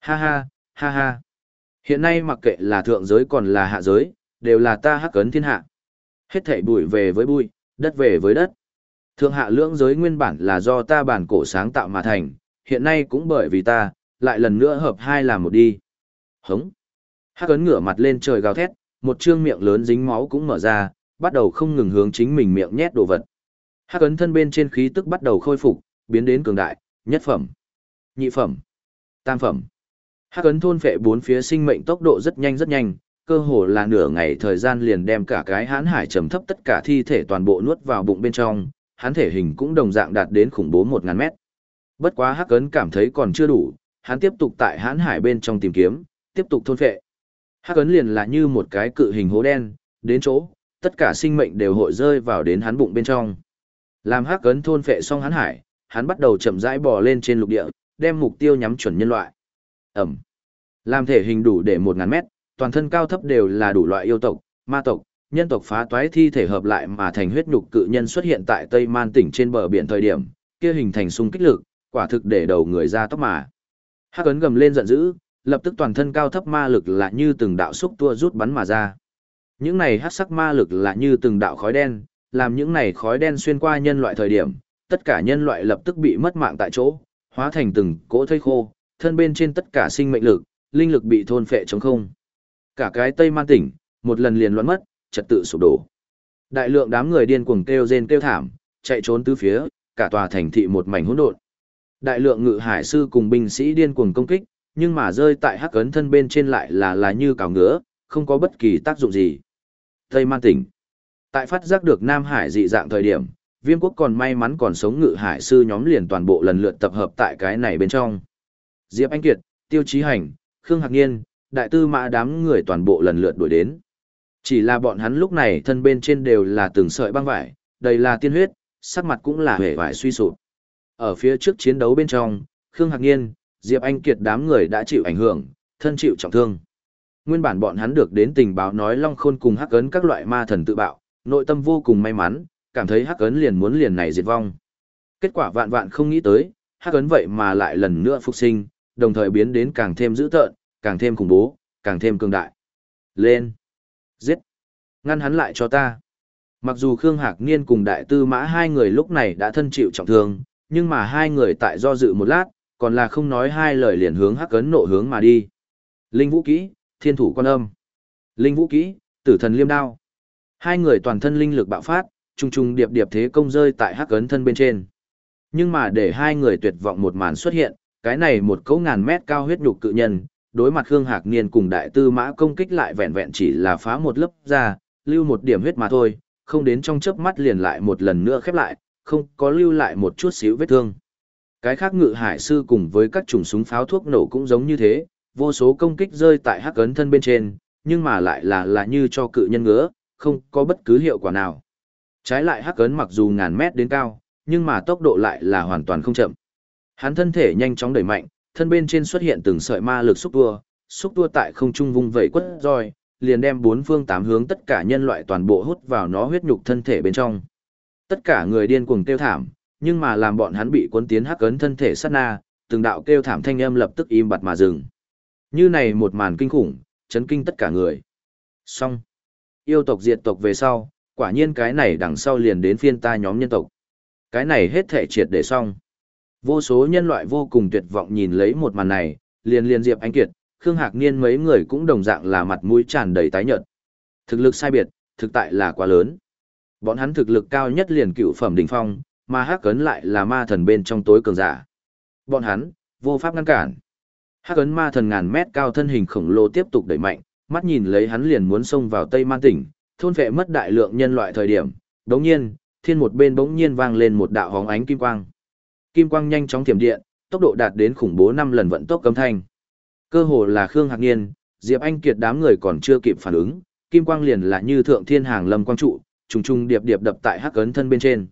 Ha ha, ha ha. Hiện nay mặc kệ là thượng giới còn là hạ giới, đều là ta hắc ấn thiên hạ. Hết thảy bụi về với bụi, đất về với đất. Thượng hạ lưỡng giới nguyên bản là do ta bản cổ sáng tạo mà thành, hiện nay cũng bởi vì ta, lại lần nữa hợp hai làm một đi. Hống. Hắc ấn ngửa mặt lên trời gào thét, một trương miệng lớn dính máu cũng mở ra, bắt đầu không ngừng hướng chính mình miệng nhét đồ vật. Hắc ấn thân bên trên khí tức bắt đầu khôi phục, biến đến cường đại, nhất phẩm, nhị phẩm, tam phẩm. Hắc ấn thôn phệ bốn phía sinh mệnh tốc độ rất nhanh rất nhanh, cơ hồ là nửa ngày thời gian liền đem cả cái hãn hải trầm thấp tất cả thi thể toàn bộ nuốt vào bụng bên trong, hắn thể hình cũng đồng dạng đạt đến khủng bố 1000 mét. Bất quá Hắc ấn cảm thấy còn chưa đủ, hắn tiếp tục tại hãn hải bên trong tìm kiếm, tiếp tục thôn phệ. Hắc ấn liền là như một cái cự hình hố đen, đến chỗ, tất cả sinh mệnh đều hội rơi vào đến hắn bụng bên trong. Làm hắc ấn thôn phệ xong hắn hải, hắn bắt đầu chậm rãi bò lên trên lục địa, đem mục tiêu nhắm chuẩn nhân loại. Ẩm. Làm thể hình đủ để 1000 mét, toàn thân cao thấp đều là đủ loại yêu tộc, ma tộc, nhân tộc phá toái thi thể hợp lại mà thành huyết nhục cự nhân xuất hiện tại Tây Man tỉnh trên bờ biển thời điểm, kia hình thành xung kích lực, quả thực để đầu người ra tóc mà. Hắc ấn gầm lên giận dữ, lập tức toàn thân cao thấp ma lực là như từng đạo xúc tua rút bắn mà ra. Những này hắc sắc ma lực là như từng đạo khói đen, làm những này khói đen xuyên qua nhân loại thời điểm, tất cả nhân loại lập tức bị mất mạng tại chỗ, hóa thành từng cỗ thây khô, thân bên trên tất cả sinh mệnh lực, linh lực bị thôn phệ trống không. Cả cái Tây Man tỉnh, một lần liền loạn mất, trật tự sụp đổ. Đại lượng đám người điên cuồng kêu rên kêu thảm, chạy trốn tứ phía, cả tòa thành thị một mảnh hỗn độn. Đại lượng ngự hải sư cùng binh sĩ điên cuồng công kích, nhưng mà rơi tại hắc ấn thân bên trên lại là là như cào ngứa, không có bất kỳ tác dụng gì. Tây Man tỉnh. Tại phát giác được Nam Hải dị dạng thời điểm, viêm quốc còn may mắn còn sống ngự hải sư nhóm liền toàn bộ lần lượt tập hợp tại cái này bên trong. Diệp Anh Kiệt, Tiêu Chí Hành, Khương Hạc Niên, đại tư mã đám người toàn bộ lần lượt đuổi đến. Chỉ là bọn hắn lúc này thân bên trên đều là từng sợi băng vải, đầy là tiên huyết, sắc mặt cũng là hề vải suy sụp. Ở phía trước chiến đấu bên trong, Khương Hạc Niên, Diệp Anh Kiệt đám người đã chịu ảnh hưởng, thân chịu trọng thương. Nguyên bản bọn hắn được đến tình báo nói Long Khôn cùng Hắc Ấn các loại ma thần tự bạo, nội tâm vô cùng may mắn, cảm thấy Hắc Ấn liền muốn liền này diệt vong. Kết quả vạn vạn không nghĩ tới, Hắc Ấn vậy mà lại lần nữa phục sinh, đồng thời biến đến càng thêm dữ tợn, càng thêm khủng bố, càng thêm cường đại. Lên! Giết! Ngăn hắn lại cho ta! Mặc dù Khương Hạc Niên cùng Đại Tư Mã hai người lúc này đã thân chịu trọng thương, nhưng mà hai người tại do dự một lát, còn là không nói hai lời liền hướng hắc ấn nộ hướng mà đi. Linh vũ kỹ, thiên thủ quan âm. Linh vũ kỹ, tử thần liêm đao. Hai người toàn thân linh lực bạo phát, trùng trùng điệp điệp thế công rơi tại hắc ấn thân bên trên. Nhưng mà để hai người tuyệt vọng một màn xuất hiện, cái này một cấu ngàn mét cao huyết nhục cự nhân, đối mặt Khương Hạc Niên cùng đại tư mã công kích lại vẹn vẹn chỉ là phá một lớp ra, lưu một điểm huyết mà thôi, không đến trong chớp mắt liền lại một lần nữa khép lại, không có lưu lại một chút xíu vết thương. Cái khác ngự hải sư cùng với các chủng súng pháo thuốc nổ cũng giống như thế, vô số công kích rơi tại hắc ấn thân bên trên, nhưng mà lại là là như cho cự nhân ngứa, không có bất cứ hiệu quả nào. Trái lại hắc ấn mặc dù ngàn mét đến cao, nhưng mà tốc độ lại là hoàn toàn không chậm. Hắn thân thể nhanh chóng đẩy mạnh, thân bên trên xuất hiện từng sợi ma lực xúc tua, xúc tua tại không trung vung vẩy quất roi, liền đem bốn phương tám hướng tất cả nhân loại toàn bộ hút vào nó huyết nhục thân thể bên trong. Tất cả người điên cuồng kêu thảm, nhưng mà làm bọn hắn bị cuốn tiến hắc ấn thân thể sát na, từng đạo kêu thảm thanh âm lập tức im bặt mà dừng. Như này một màn kinh khủng, chấn kinh tất cả người. Xong. Yêu tộc diệt tộc về sau, quả nhiên cái này đằng sau liền đến phiên ta nhóm nhân tộc. Cái này hết thể triệt để xong. Vô số nhân loại vô cùng tuyệt vọng nhìn lấy một màn này, liền liền Diệp Anh Kiệt, Khương Hạc Niên mấy người cũng đồng dạng là mặt mũi tràn đầy tái nhợt. Thực lực sai biệt, thực tại là quá lớn. Bọn hắn thực lực cao nhất liền cựu phẩm đỉnh phong, mà hắc ấn lại là ma thần bên trong tối cường giả. Bọn hắn, vô pháp ngăn cản. Hắc ấn ma thần ngàn mét cao thân hình khổng lồ tiếp tục đẩy mạnh, mắt nhìn lấy hắn liền muốn xông vào Tây Man tỉnh, thôn vệ mất đại lượng nhân loại thời điểm. Đống nhiên, thiên một bên bỗng nhiên vang lên một đạo hóng ánh kim quang. Kim quang nhanh chóng thiểm điện, tốc độ đạt đến khủng bố 5 lần vận tốc cấm thanh. Cơ hồ là Khương Hạc Niên, Diệp Anh Kiệt đám người còn chưa kịp phản ứng, kim quang liền là như thượng thiên hàng lâm quang trụ, trùng trùng điệp điệp đập tại hắc ấn thân bên trên.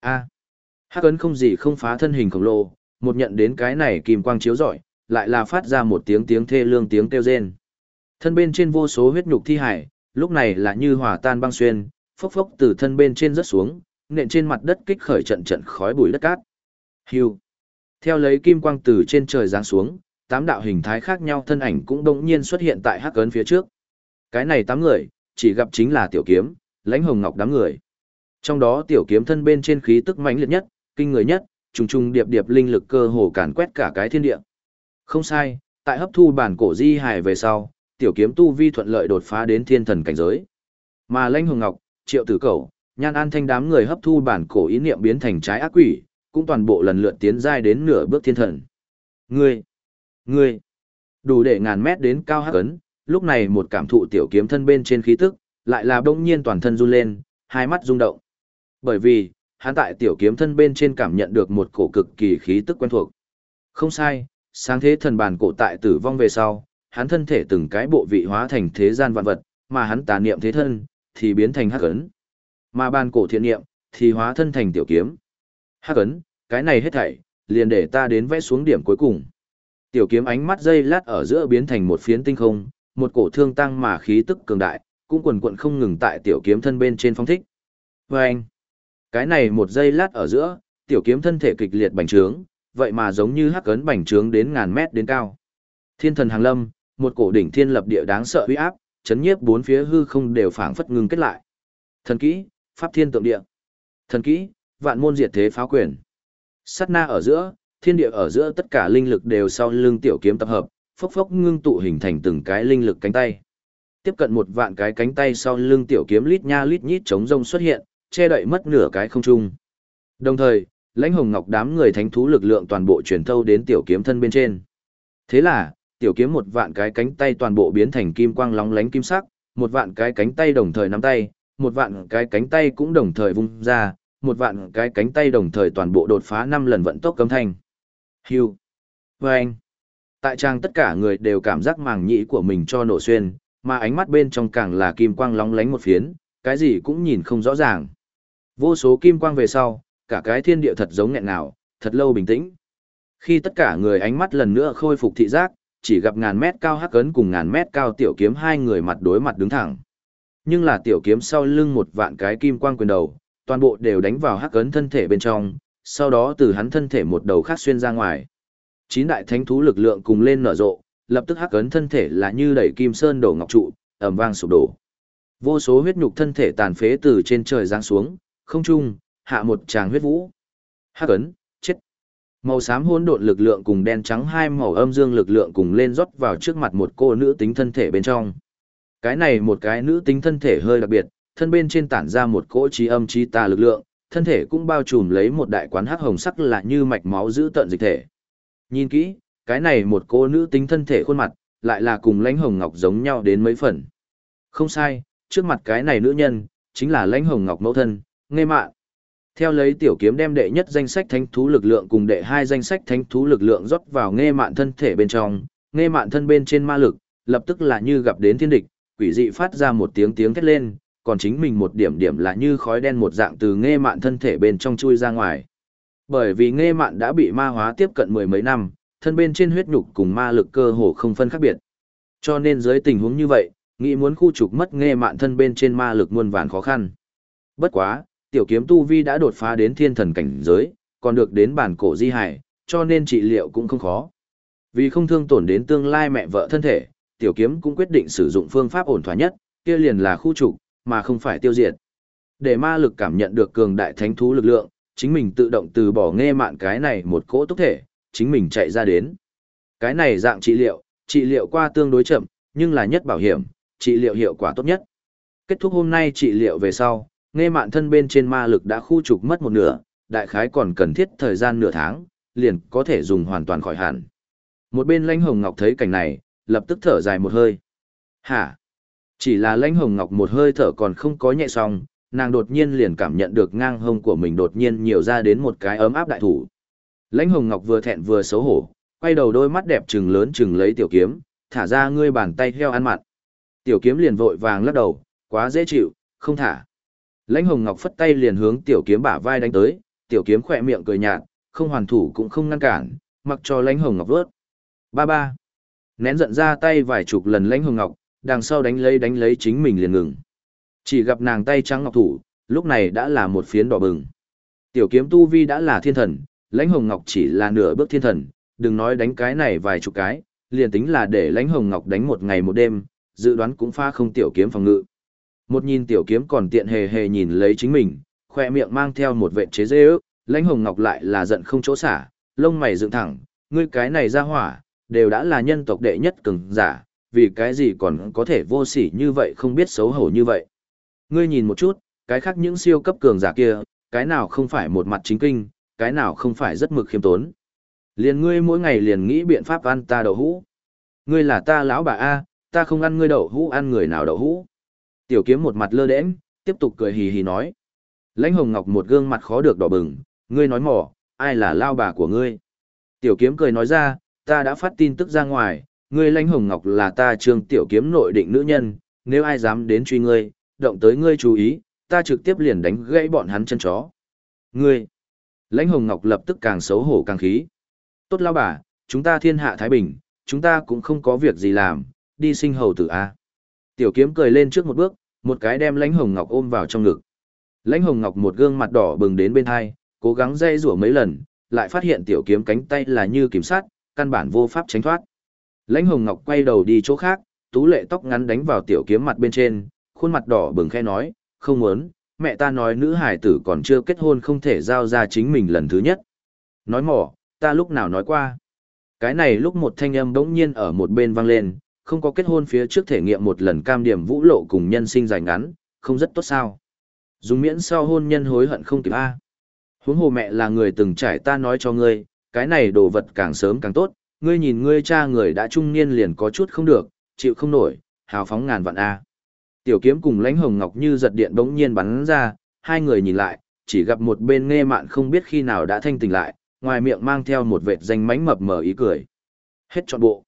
A. hắc ấn không gì không phá thân hình khổng lồ, một nhận đến cái này kim quang chiếu rọi, lại là phát ra một tiếng tiếng thê lương tiếng kêu rên. Thân bên trên vô số huyết nhục thi hải, lúc này là như hòa tan băng xuyên, phốc phốc từ thân bên trên rớt xuống, nện trên mặt đất kích khởi trận trận khói bụi đất cát. Hưu. Theo lấy kim quang từ trên trời giáng xuống, tám đạo hình thái khác nhau thân ảnh cũng đột nhiên xuất hiện tại hắc ấn phía trước. Cái này tám người, chỉ gặp chính là tiểu kiếm, lãnh hồng ngọc đám người. Trong đó tiểu kiếm thân bên trên khí tức mãnh liệt nhất, kinh người nhất, trùng trùng điệp điệp linh lực cơ hồ càn quét cả cái thiên địa. Không sai, tại hấp thu bản cổ di hài về sau, tiểu kiếm tu vi thuận lợi đột phá đến thiên thần cảnh giới. Mà lãnh hồng ngọc, triệu tử cầu, nhan an thanh đám người hấp thu bản cổ ý niệm biến thành trái ác quỷ, cũng toàn bộ lần lượt tiến giai đến nửa bước thiên thần. Ngươi, ngươi, đủ để ngàn mét đến cao hắc ấn, lúc này một cảm thụ tiểu kiếm thân bên trên khí tức, lại là đông nhiên toàn thân run lên, hai mắt rung động. Bởi vì, hắn tại tiểu kiếm thân bên trên cảm nhận được một cổ cực kỳ khí tức quen thuộc. Không sai, sáng thế thần bản cổ tại tử vong về sau, hắn thân thể từng cái bộ vị hóa thành thế gian vạn vật, mà hắn tà niệm thế thân, thì biến thành hắc ấn. Mà bản cổ thiện niệm, thì hóa thân thành tiểu kiếm. Hắc ấn, cái này hết thảy, liền để ta đến vẽ xuống điểm cuối cùng. Tiểu kiếm ánh mắt dây lát ở giữa biến thành một phiến tinh không, một cổ thương tăng mà khí tức cường đại, cũng quần quận không ngừng tại tiểu kiếm thân bên trên phong thích. Và anh, cái này một giây lát ở giữa, tiểu kiếm thân thể kịch liệt bành trướng, vậy mà giống như hắc ấn bành trướng đến ngàn mét đến cao. Thiên thần hàng lâm, một cổ đỉnh thiên lập địa đáng sợ uy áp, chấn nhiếp bốn phía hư không đều phảng phất ngừng kết lại. Thần kỹ, pháp thiên tượng địa. Thần kỹ, vạn môn diệt thế phá quyền. Sát na ở giữa, thiên địa ở giữa tất cả linh lực đều sau lưng tiểu kiếm tập hợp, phốc phốc ngưng tụ hình thành từng cái linh lực cánh tay. Tiếp cận một vạn cái cánh tay sau lưng tiểu kiếm lít nha lít nhít chống rông xuất hiện, che đậy mất nửa cái không trung. Đồng thời, lãnh hồng ngọc đám người thánh thú lực lượng toàn bộ truyền thâu đến tiểu kiếm thân bên trên. Thế là, tiểu kiếm một vạn cái cánh tay toàn bộ biến thành kim quang lóng lánh kim sắc, một vạn cái cánh tay đồng thời nắm tay, một vạn cái cánh tay cũng đồng thời vung ra, một vạn cái cánh tay đồng thời toàn bộ đột phá năm lần vận tốc cấm thanh. Hưu. Vâng. Tại trang tất cả người đều cảm giác màng nhĩ của mình cho nổ xuyên, mà ánh mắt bên trong càng là kim quang lóng lánh một phiến, cái gì cũng nhìn không rõ ràng. Vô số kim quang về sau, cả cái thiên địa thật giống nghẹn nào, thật lâu bình tĩnh. Khi tất cả người ánh mắt lần nữa khôi phục thị giác, chỉ gặp ngàn mét cao hắc ấn cùng ngàn mét cao tiểu kiếm hai người mặt đối mặt đứng thẳng. Nhưng là tiểu kiếm sau lưng một vạn cái kim quang quyền đầu, toàn bộ đều đánh vào hắc ấn thân thể bên trong, sau đó từ hắn thân thể một đầu khác xuyên ra ngoài. Chín đại thánh thú lực lượng cùng lên nở rộ, lập tức hắc ấn thân thể là như đẩy kim sơn đổ ngọc trụ, ầm vang sụp đổ. Vô số huyết nhục thân thể tàn phế từ trên trời giáng xuống, không trung, hạ một tràng huyết vũ. Hắc ấn, chết. Màu xám hỗn độn lực lượng cùng đen trắng hai màu âm dương lực lượng cùng lên rót vào trước mặt một cô nữ tính thân thể bên trong. Cái này một cái nữ tính thân thể hơi đặc biệt, thân bên trên tản ra một cỗ trí âm trí tà lực lượng, thân thể cũng bao trùm lấy một đại quán hắc hồng sắc là như mạch máu giữ tận dịch thể. Nhìn kỹ, cái này một cô nữ tính thân thể khuôn mặt, lại là cùng lãnh hồng ngọc giống nhau đến mấy phần. Không sai, trước mặt cái này nữ nhân, chính là lãnh hồng ngọc mẫu thân, nghe mạn. Theo lấy tiểu kiếm đem đệ nhất danh sách thánh thú lực lượng cùng đệ hai danh sách thánh thú lực lượng rót vào nghe mạn thân thể bên trong, nghe mạn thân bên trên ma lực, lập tức là như gặp đến thiên địch, quỷ dị phát ra một tiếng tiếng thét lên, còn chính mình một điểm điểm là như khói đen một dạng từ nghe mạn thân thể bên trong chui ra ngoài. Bởi vì nghe mạn đã bị ma hóa tiếp cận mười mấy năm, thân bên trên huyết nhục cùng ma lực cơ hồ không phân khác biệt. Cho nên dưới tình huống như vậy, nghĩ muốn khu trục mất nghe mạn thân bên trên ma lực muôn vàn khó khăn. Bất quá, tiểu kiếm tu vi đã đột phá đến thiên thần cảnh giới, còn được đến bản cổ di hải, cho nên trị liệu cũng không khó. Vì không thương tổn đến tương lai mẹ vợ thân thể, tiểu kiếm cũng quyết định sử dụng phương pháp ổn thỏa nhất, kia liền là khu trục, mà không phải tiêu diệt. Để ma lực cảm nhận được cường đại thánh thú lực lượng, chính mình tự động từ bỏ nghe mạn cái này một cỗ tốc thể, chính mình chạy ra đến. Cái này dạng trị liệu, trị liệu qua tương đối chậm, nhưng là nhất bảo hiểm, trị liệu hiệu quả tốt nhất. Kết thúc hôm nay trị liệu về sau, nghe mạn thân bên trên ma lực đã khu trục mất một nửa, đại khái còn cần thiết thời gian nửa tháng, liền có thể dùng hoàn toàn khỏi hẳn. Một bên lãnh hồng ngọc thấy cảnh này, lập tức thở dài một hơi. Hả? Chỉ là lãnh hồng ngọc một hơi thở còn không có nhẹ xong, nàng đột nhiên liền cảm nhận được ngang hông của mình đột nhiên nhiều ra đến một cái ấm áp đại thủ. Lãnh hồng ngọc vừa thẹn vừa xấu hổ, quay đầu đôi mắt đẹp trừng lớn trừng lấy tiểu kiếm, thả ra ngươi bàn tay heo ăn mặn. Tiểu kiếm liền vội vàng lắc đầu, quá dễ chịu, không thả. Lãnh hồng ngọc phất tay liền hướng tiểu kiếm bả vai đánh tới, tiểu kiếm khỏe miệng cười nhạt, không hoàn thủ cũng không ngăn cản, mặc cho lãnh hồng ngọc vớt. Ba ba. Nén giận ra tay vài chục lần lãnh hồng ngọc, đằng sau đánh lấy đánh lấy chính mình liền ngừng. Chỉ gặp nàng tay trắng ngọc thủ, lúc này đã là một phiến đỏ bừng. Tiểu kiếm tu vi đã là thiên thần, lãnh hồng ngọc chỉ là nửa bước thiên thần, đừng nói đánh cái này vài chục cái, liền tính là để lãnh hồng ngọc đánh một ngày một đêm, dự đoán cũng pha không tiểu kiếm phòng ngự. Một nhìn tiểu kiếm còn tiện hề hề nhìn lấy chính mình, khoe miệng mang theo một vệ chế dê ước, lãnh hồng ngọc lại là giận không chỗ xả, lông mày dựng thẳng, ngươi cái này ra hỏa, đều đã là nhân tộc đệ nhất cường giả, vì cái gì còn có thể vô sỉ như vậy không biết xấu hổ như vậy. Ngươi nhìn một chút, cái khác những siêu cấp cường giả kia, cái nào không phải một mặt chính kinh, cái nào không phải rất mực khiêm tốn. Liền ngươi mỗi ngày liền nghĩ biện pháp ăn ta đậu hũ. Ngươi là ta lão bà A, ta không ăn ngươi đậu hũ ăn người nào đậu hũ. Tiểu kiếm một mặt lơ đễnh, tiếp tục cười hì hì nói. Lãnh hồng ngọc một gương mặt khó được đỏ bừng, ngươi nói mỏ, ai là lao bà của ngươi. Tiểu kiếm cười nói ra, ta đã phát tin tức ra ngoài, ngươi lãnh hồng ngọc là ta trương tiểu kiếm nội định nữ nhân, nếu ai dám đến truy ngươi, động tới ngươi chú ý, ta trực tiếp liền đánh gãy bọn hắn chân chó. Ngươi! Lãnh hồng ngọc lập tức càng xấu hổ càng khí. Tốt lao bà, chúng ta thiên hạ Thái Bình, chúng ta cũng không có việc gì làm, đi sinh hầu tử A. Tiểu kiếm cười lên trước một bước, một cái đem lãnh hồng ngọc ôm vào trong ngực. Lãnh hồng ngọc một gương mặt đỏ bừng đến bên hai, cố gắng dây rủa mấy lần, lại phát hiện tiểu kiếm cánh tay là như kiểm sát, căn bản vô pháp tránh thoát. Lãnh hồng ngọc quay đầu đi chỗ khác, tú lệ tóc ngắn đánh vào tiểu kiếm mặt bên trên, khuôn mặt đỏ bừng khe nói, không muốn, mẹ ta nói nữ hải tử còn chưa kết hôn không thể giao ra chính mình lần thứ nhất. Nói mỏ, ta lúc nào nói qua. Cái này lúc một thanh âm bỗng nhiên ở một bên vang lên, không có kết hôn phía trước thể nghiệm một lần cam điểm vũ lộ cùng nhân sinh dài ngắn, không rất tốt sao. Dùng miễn sau hôn nhân hối hận không kịp A. Huống hồ mẹ là người từng trải ta nói cho ngươi, cái này đồ vật càng sớm càng tốt, ngươi nhìn ngươi cha người đã trung niên liền có chút không được, chịu không nổi, hào phóng ngàn vạn A. Tiểu kiếm cùng lãnh hồng ngọc như giật điện bỗng nhiên bắn ra, hai người nhìn lại, chỉ gặp một bên nghe mạn không biết khi nào đã thanh tỉnh lại, ngoài miệng mang theo một vệt danh mánh mập mờ ý cười. Hết trọn bộ.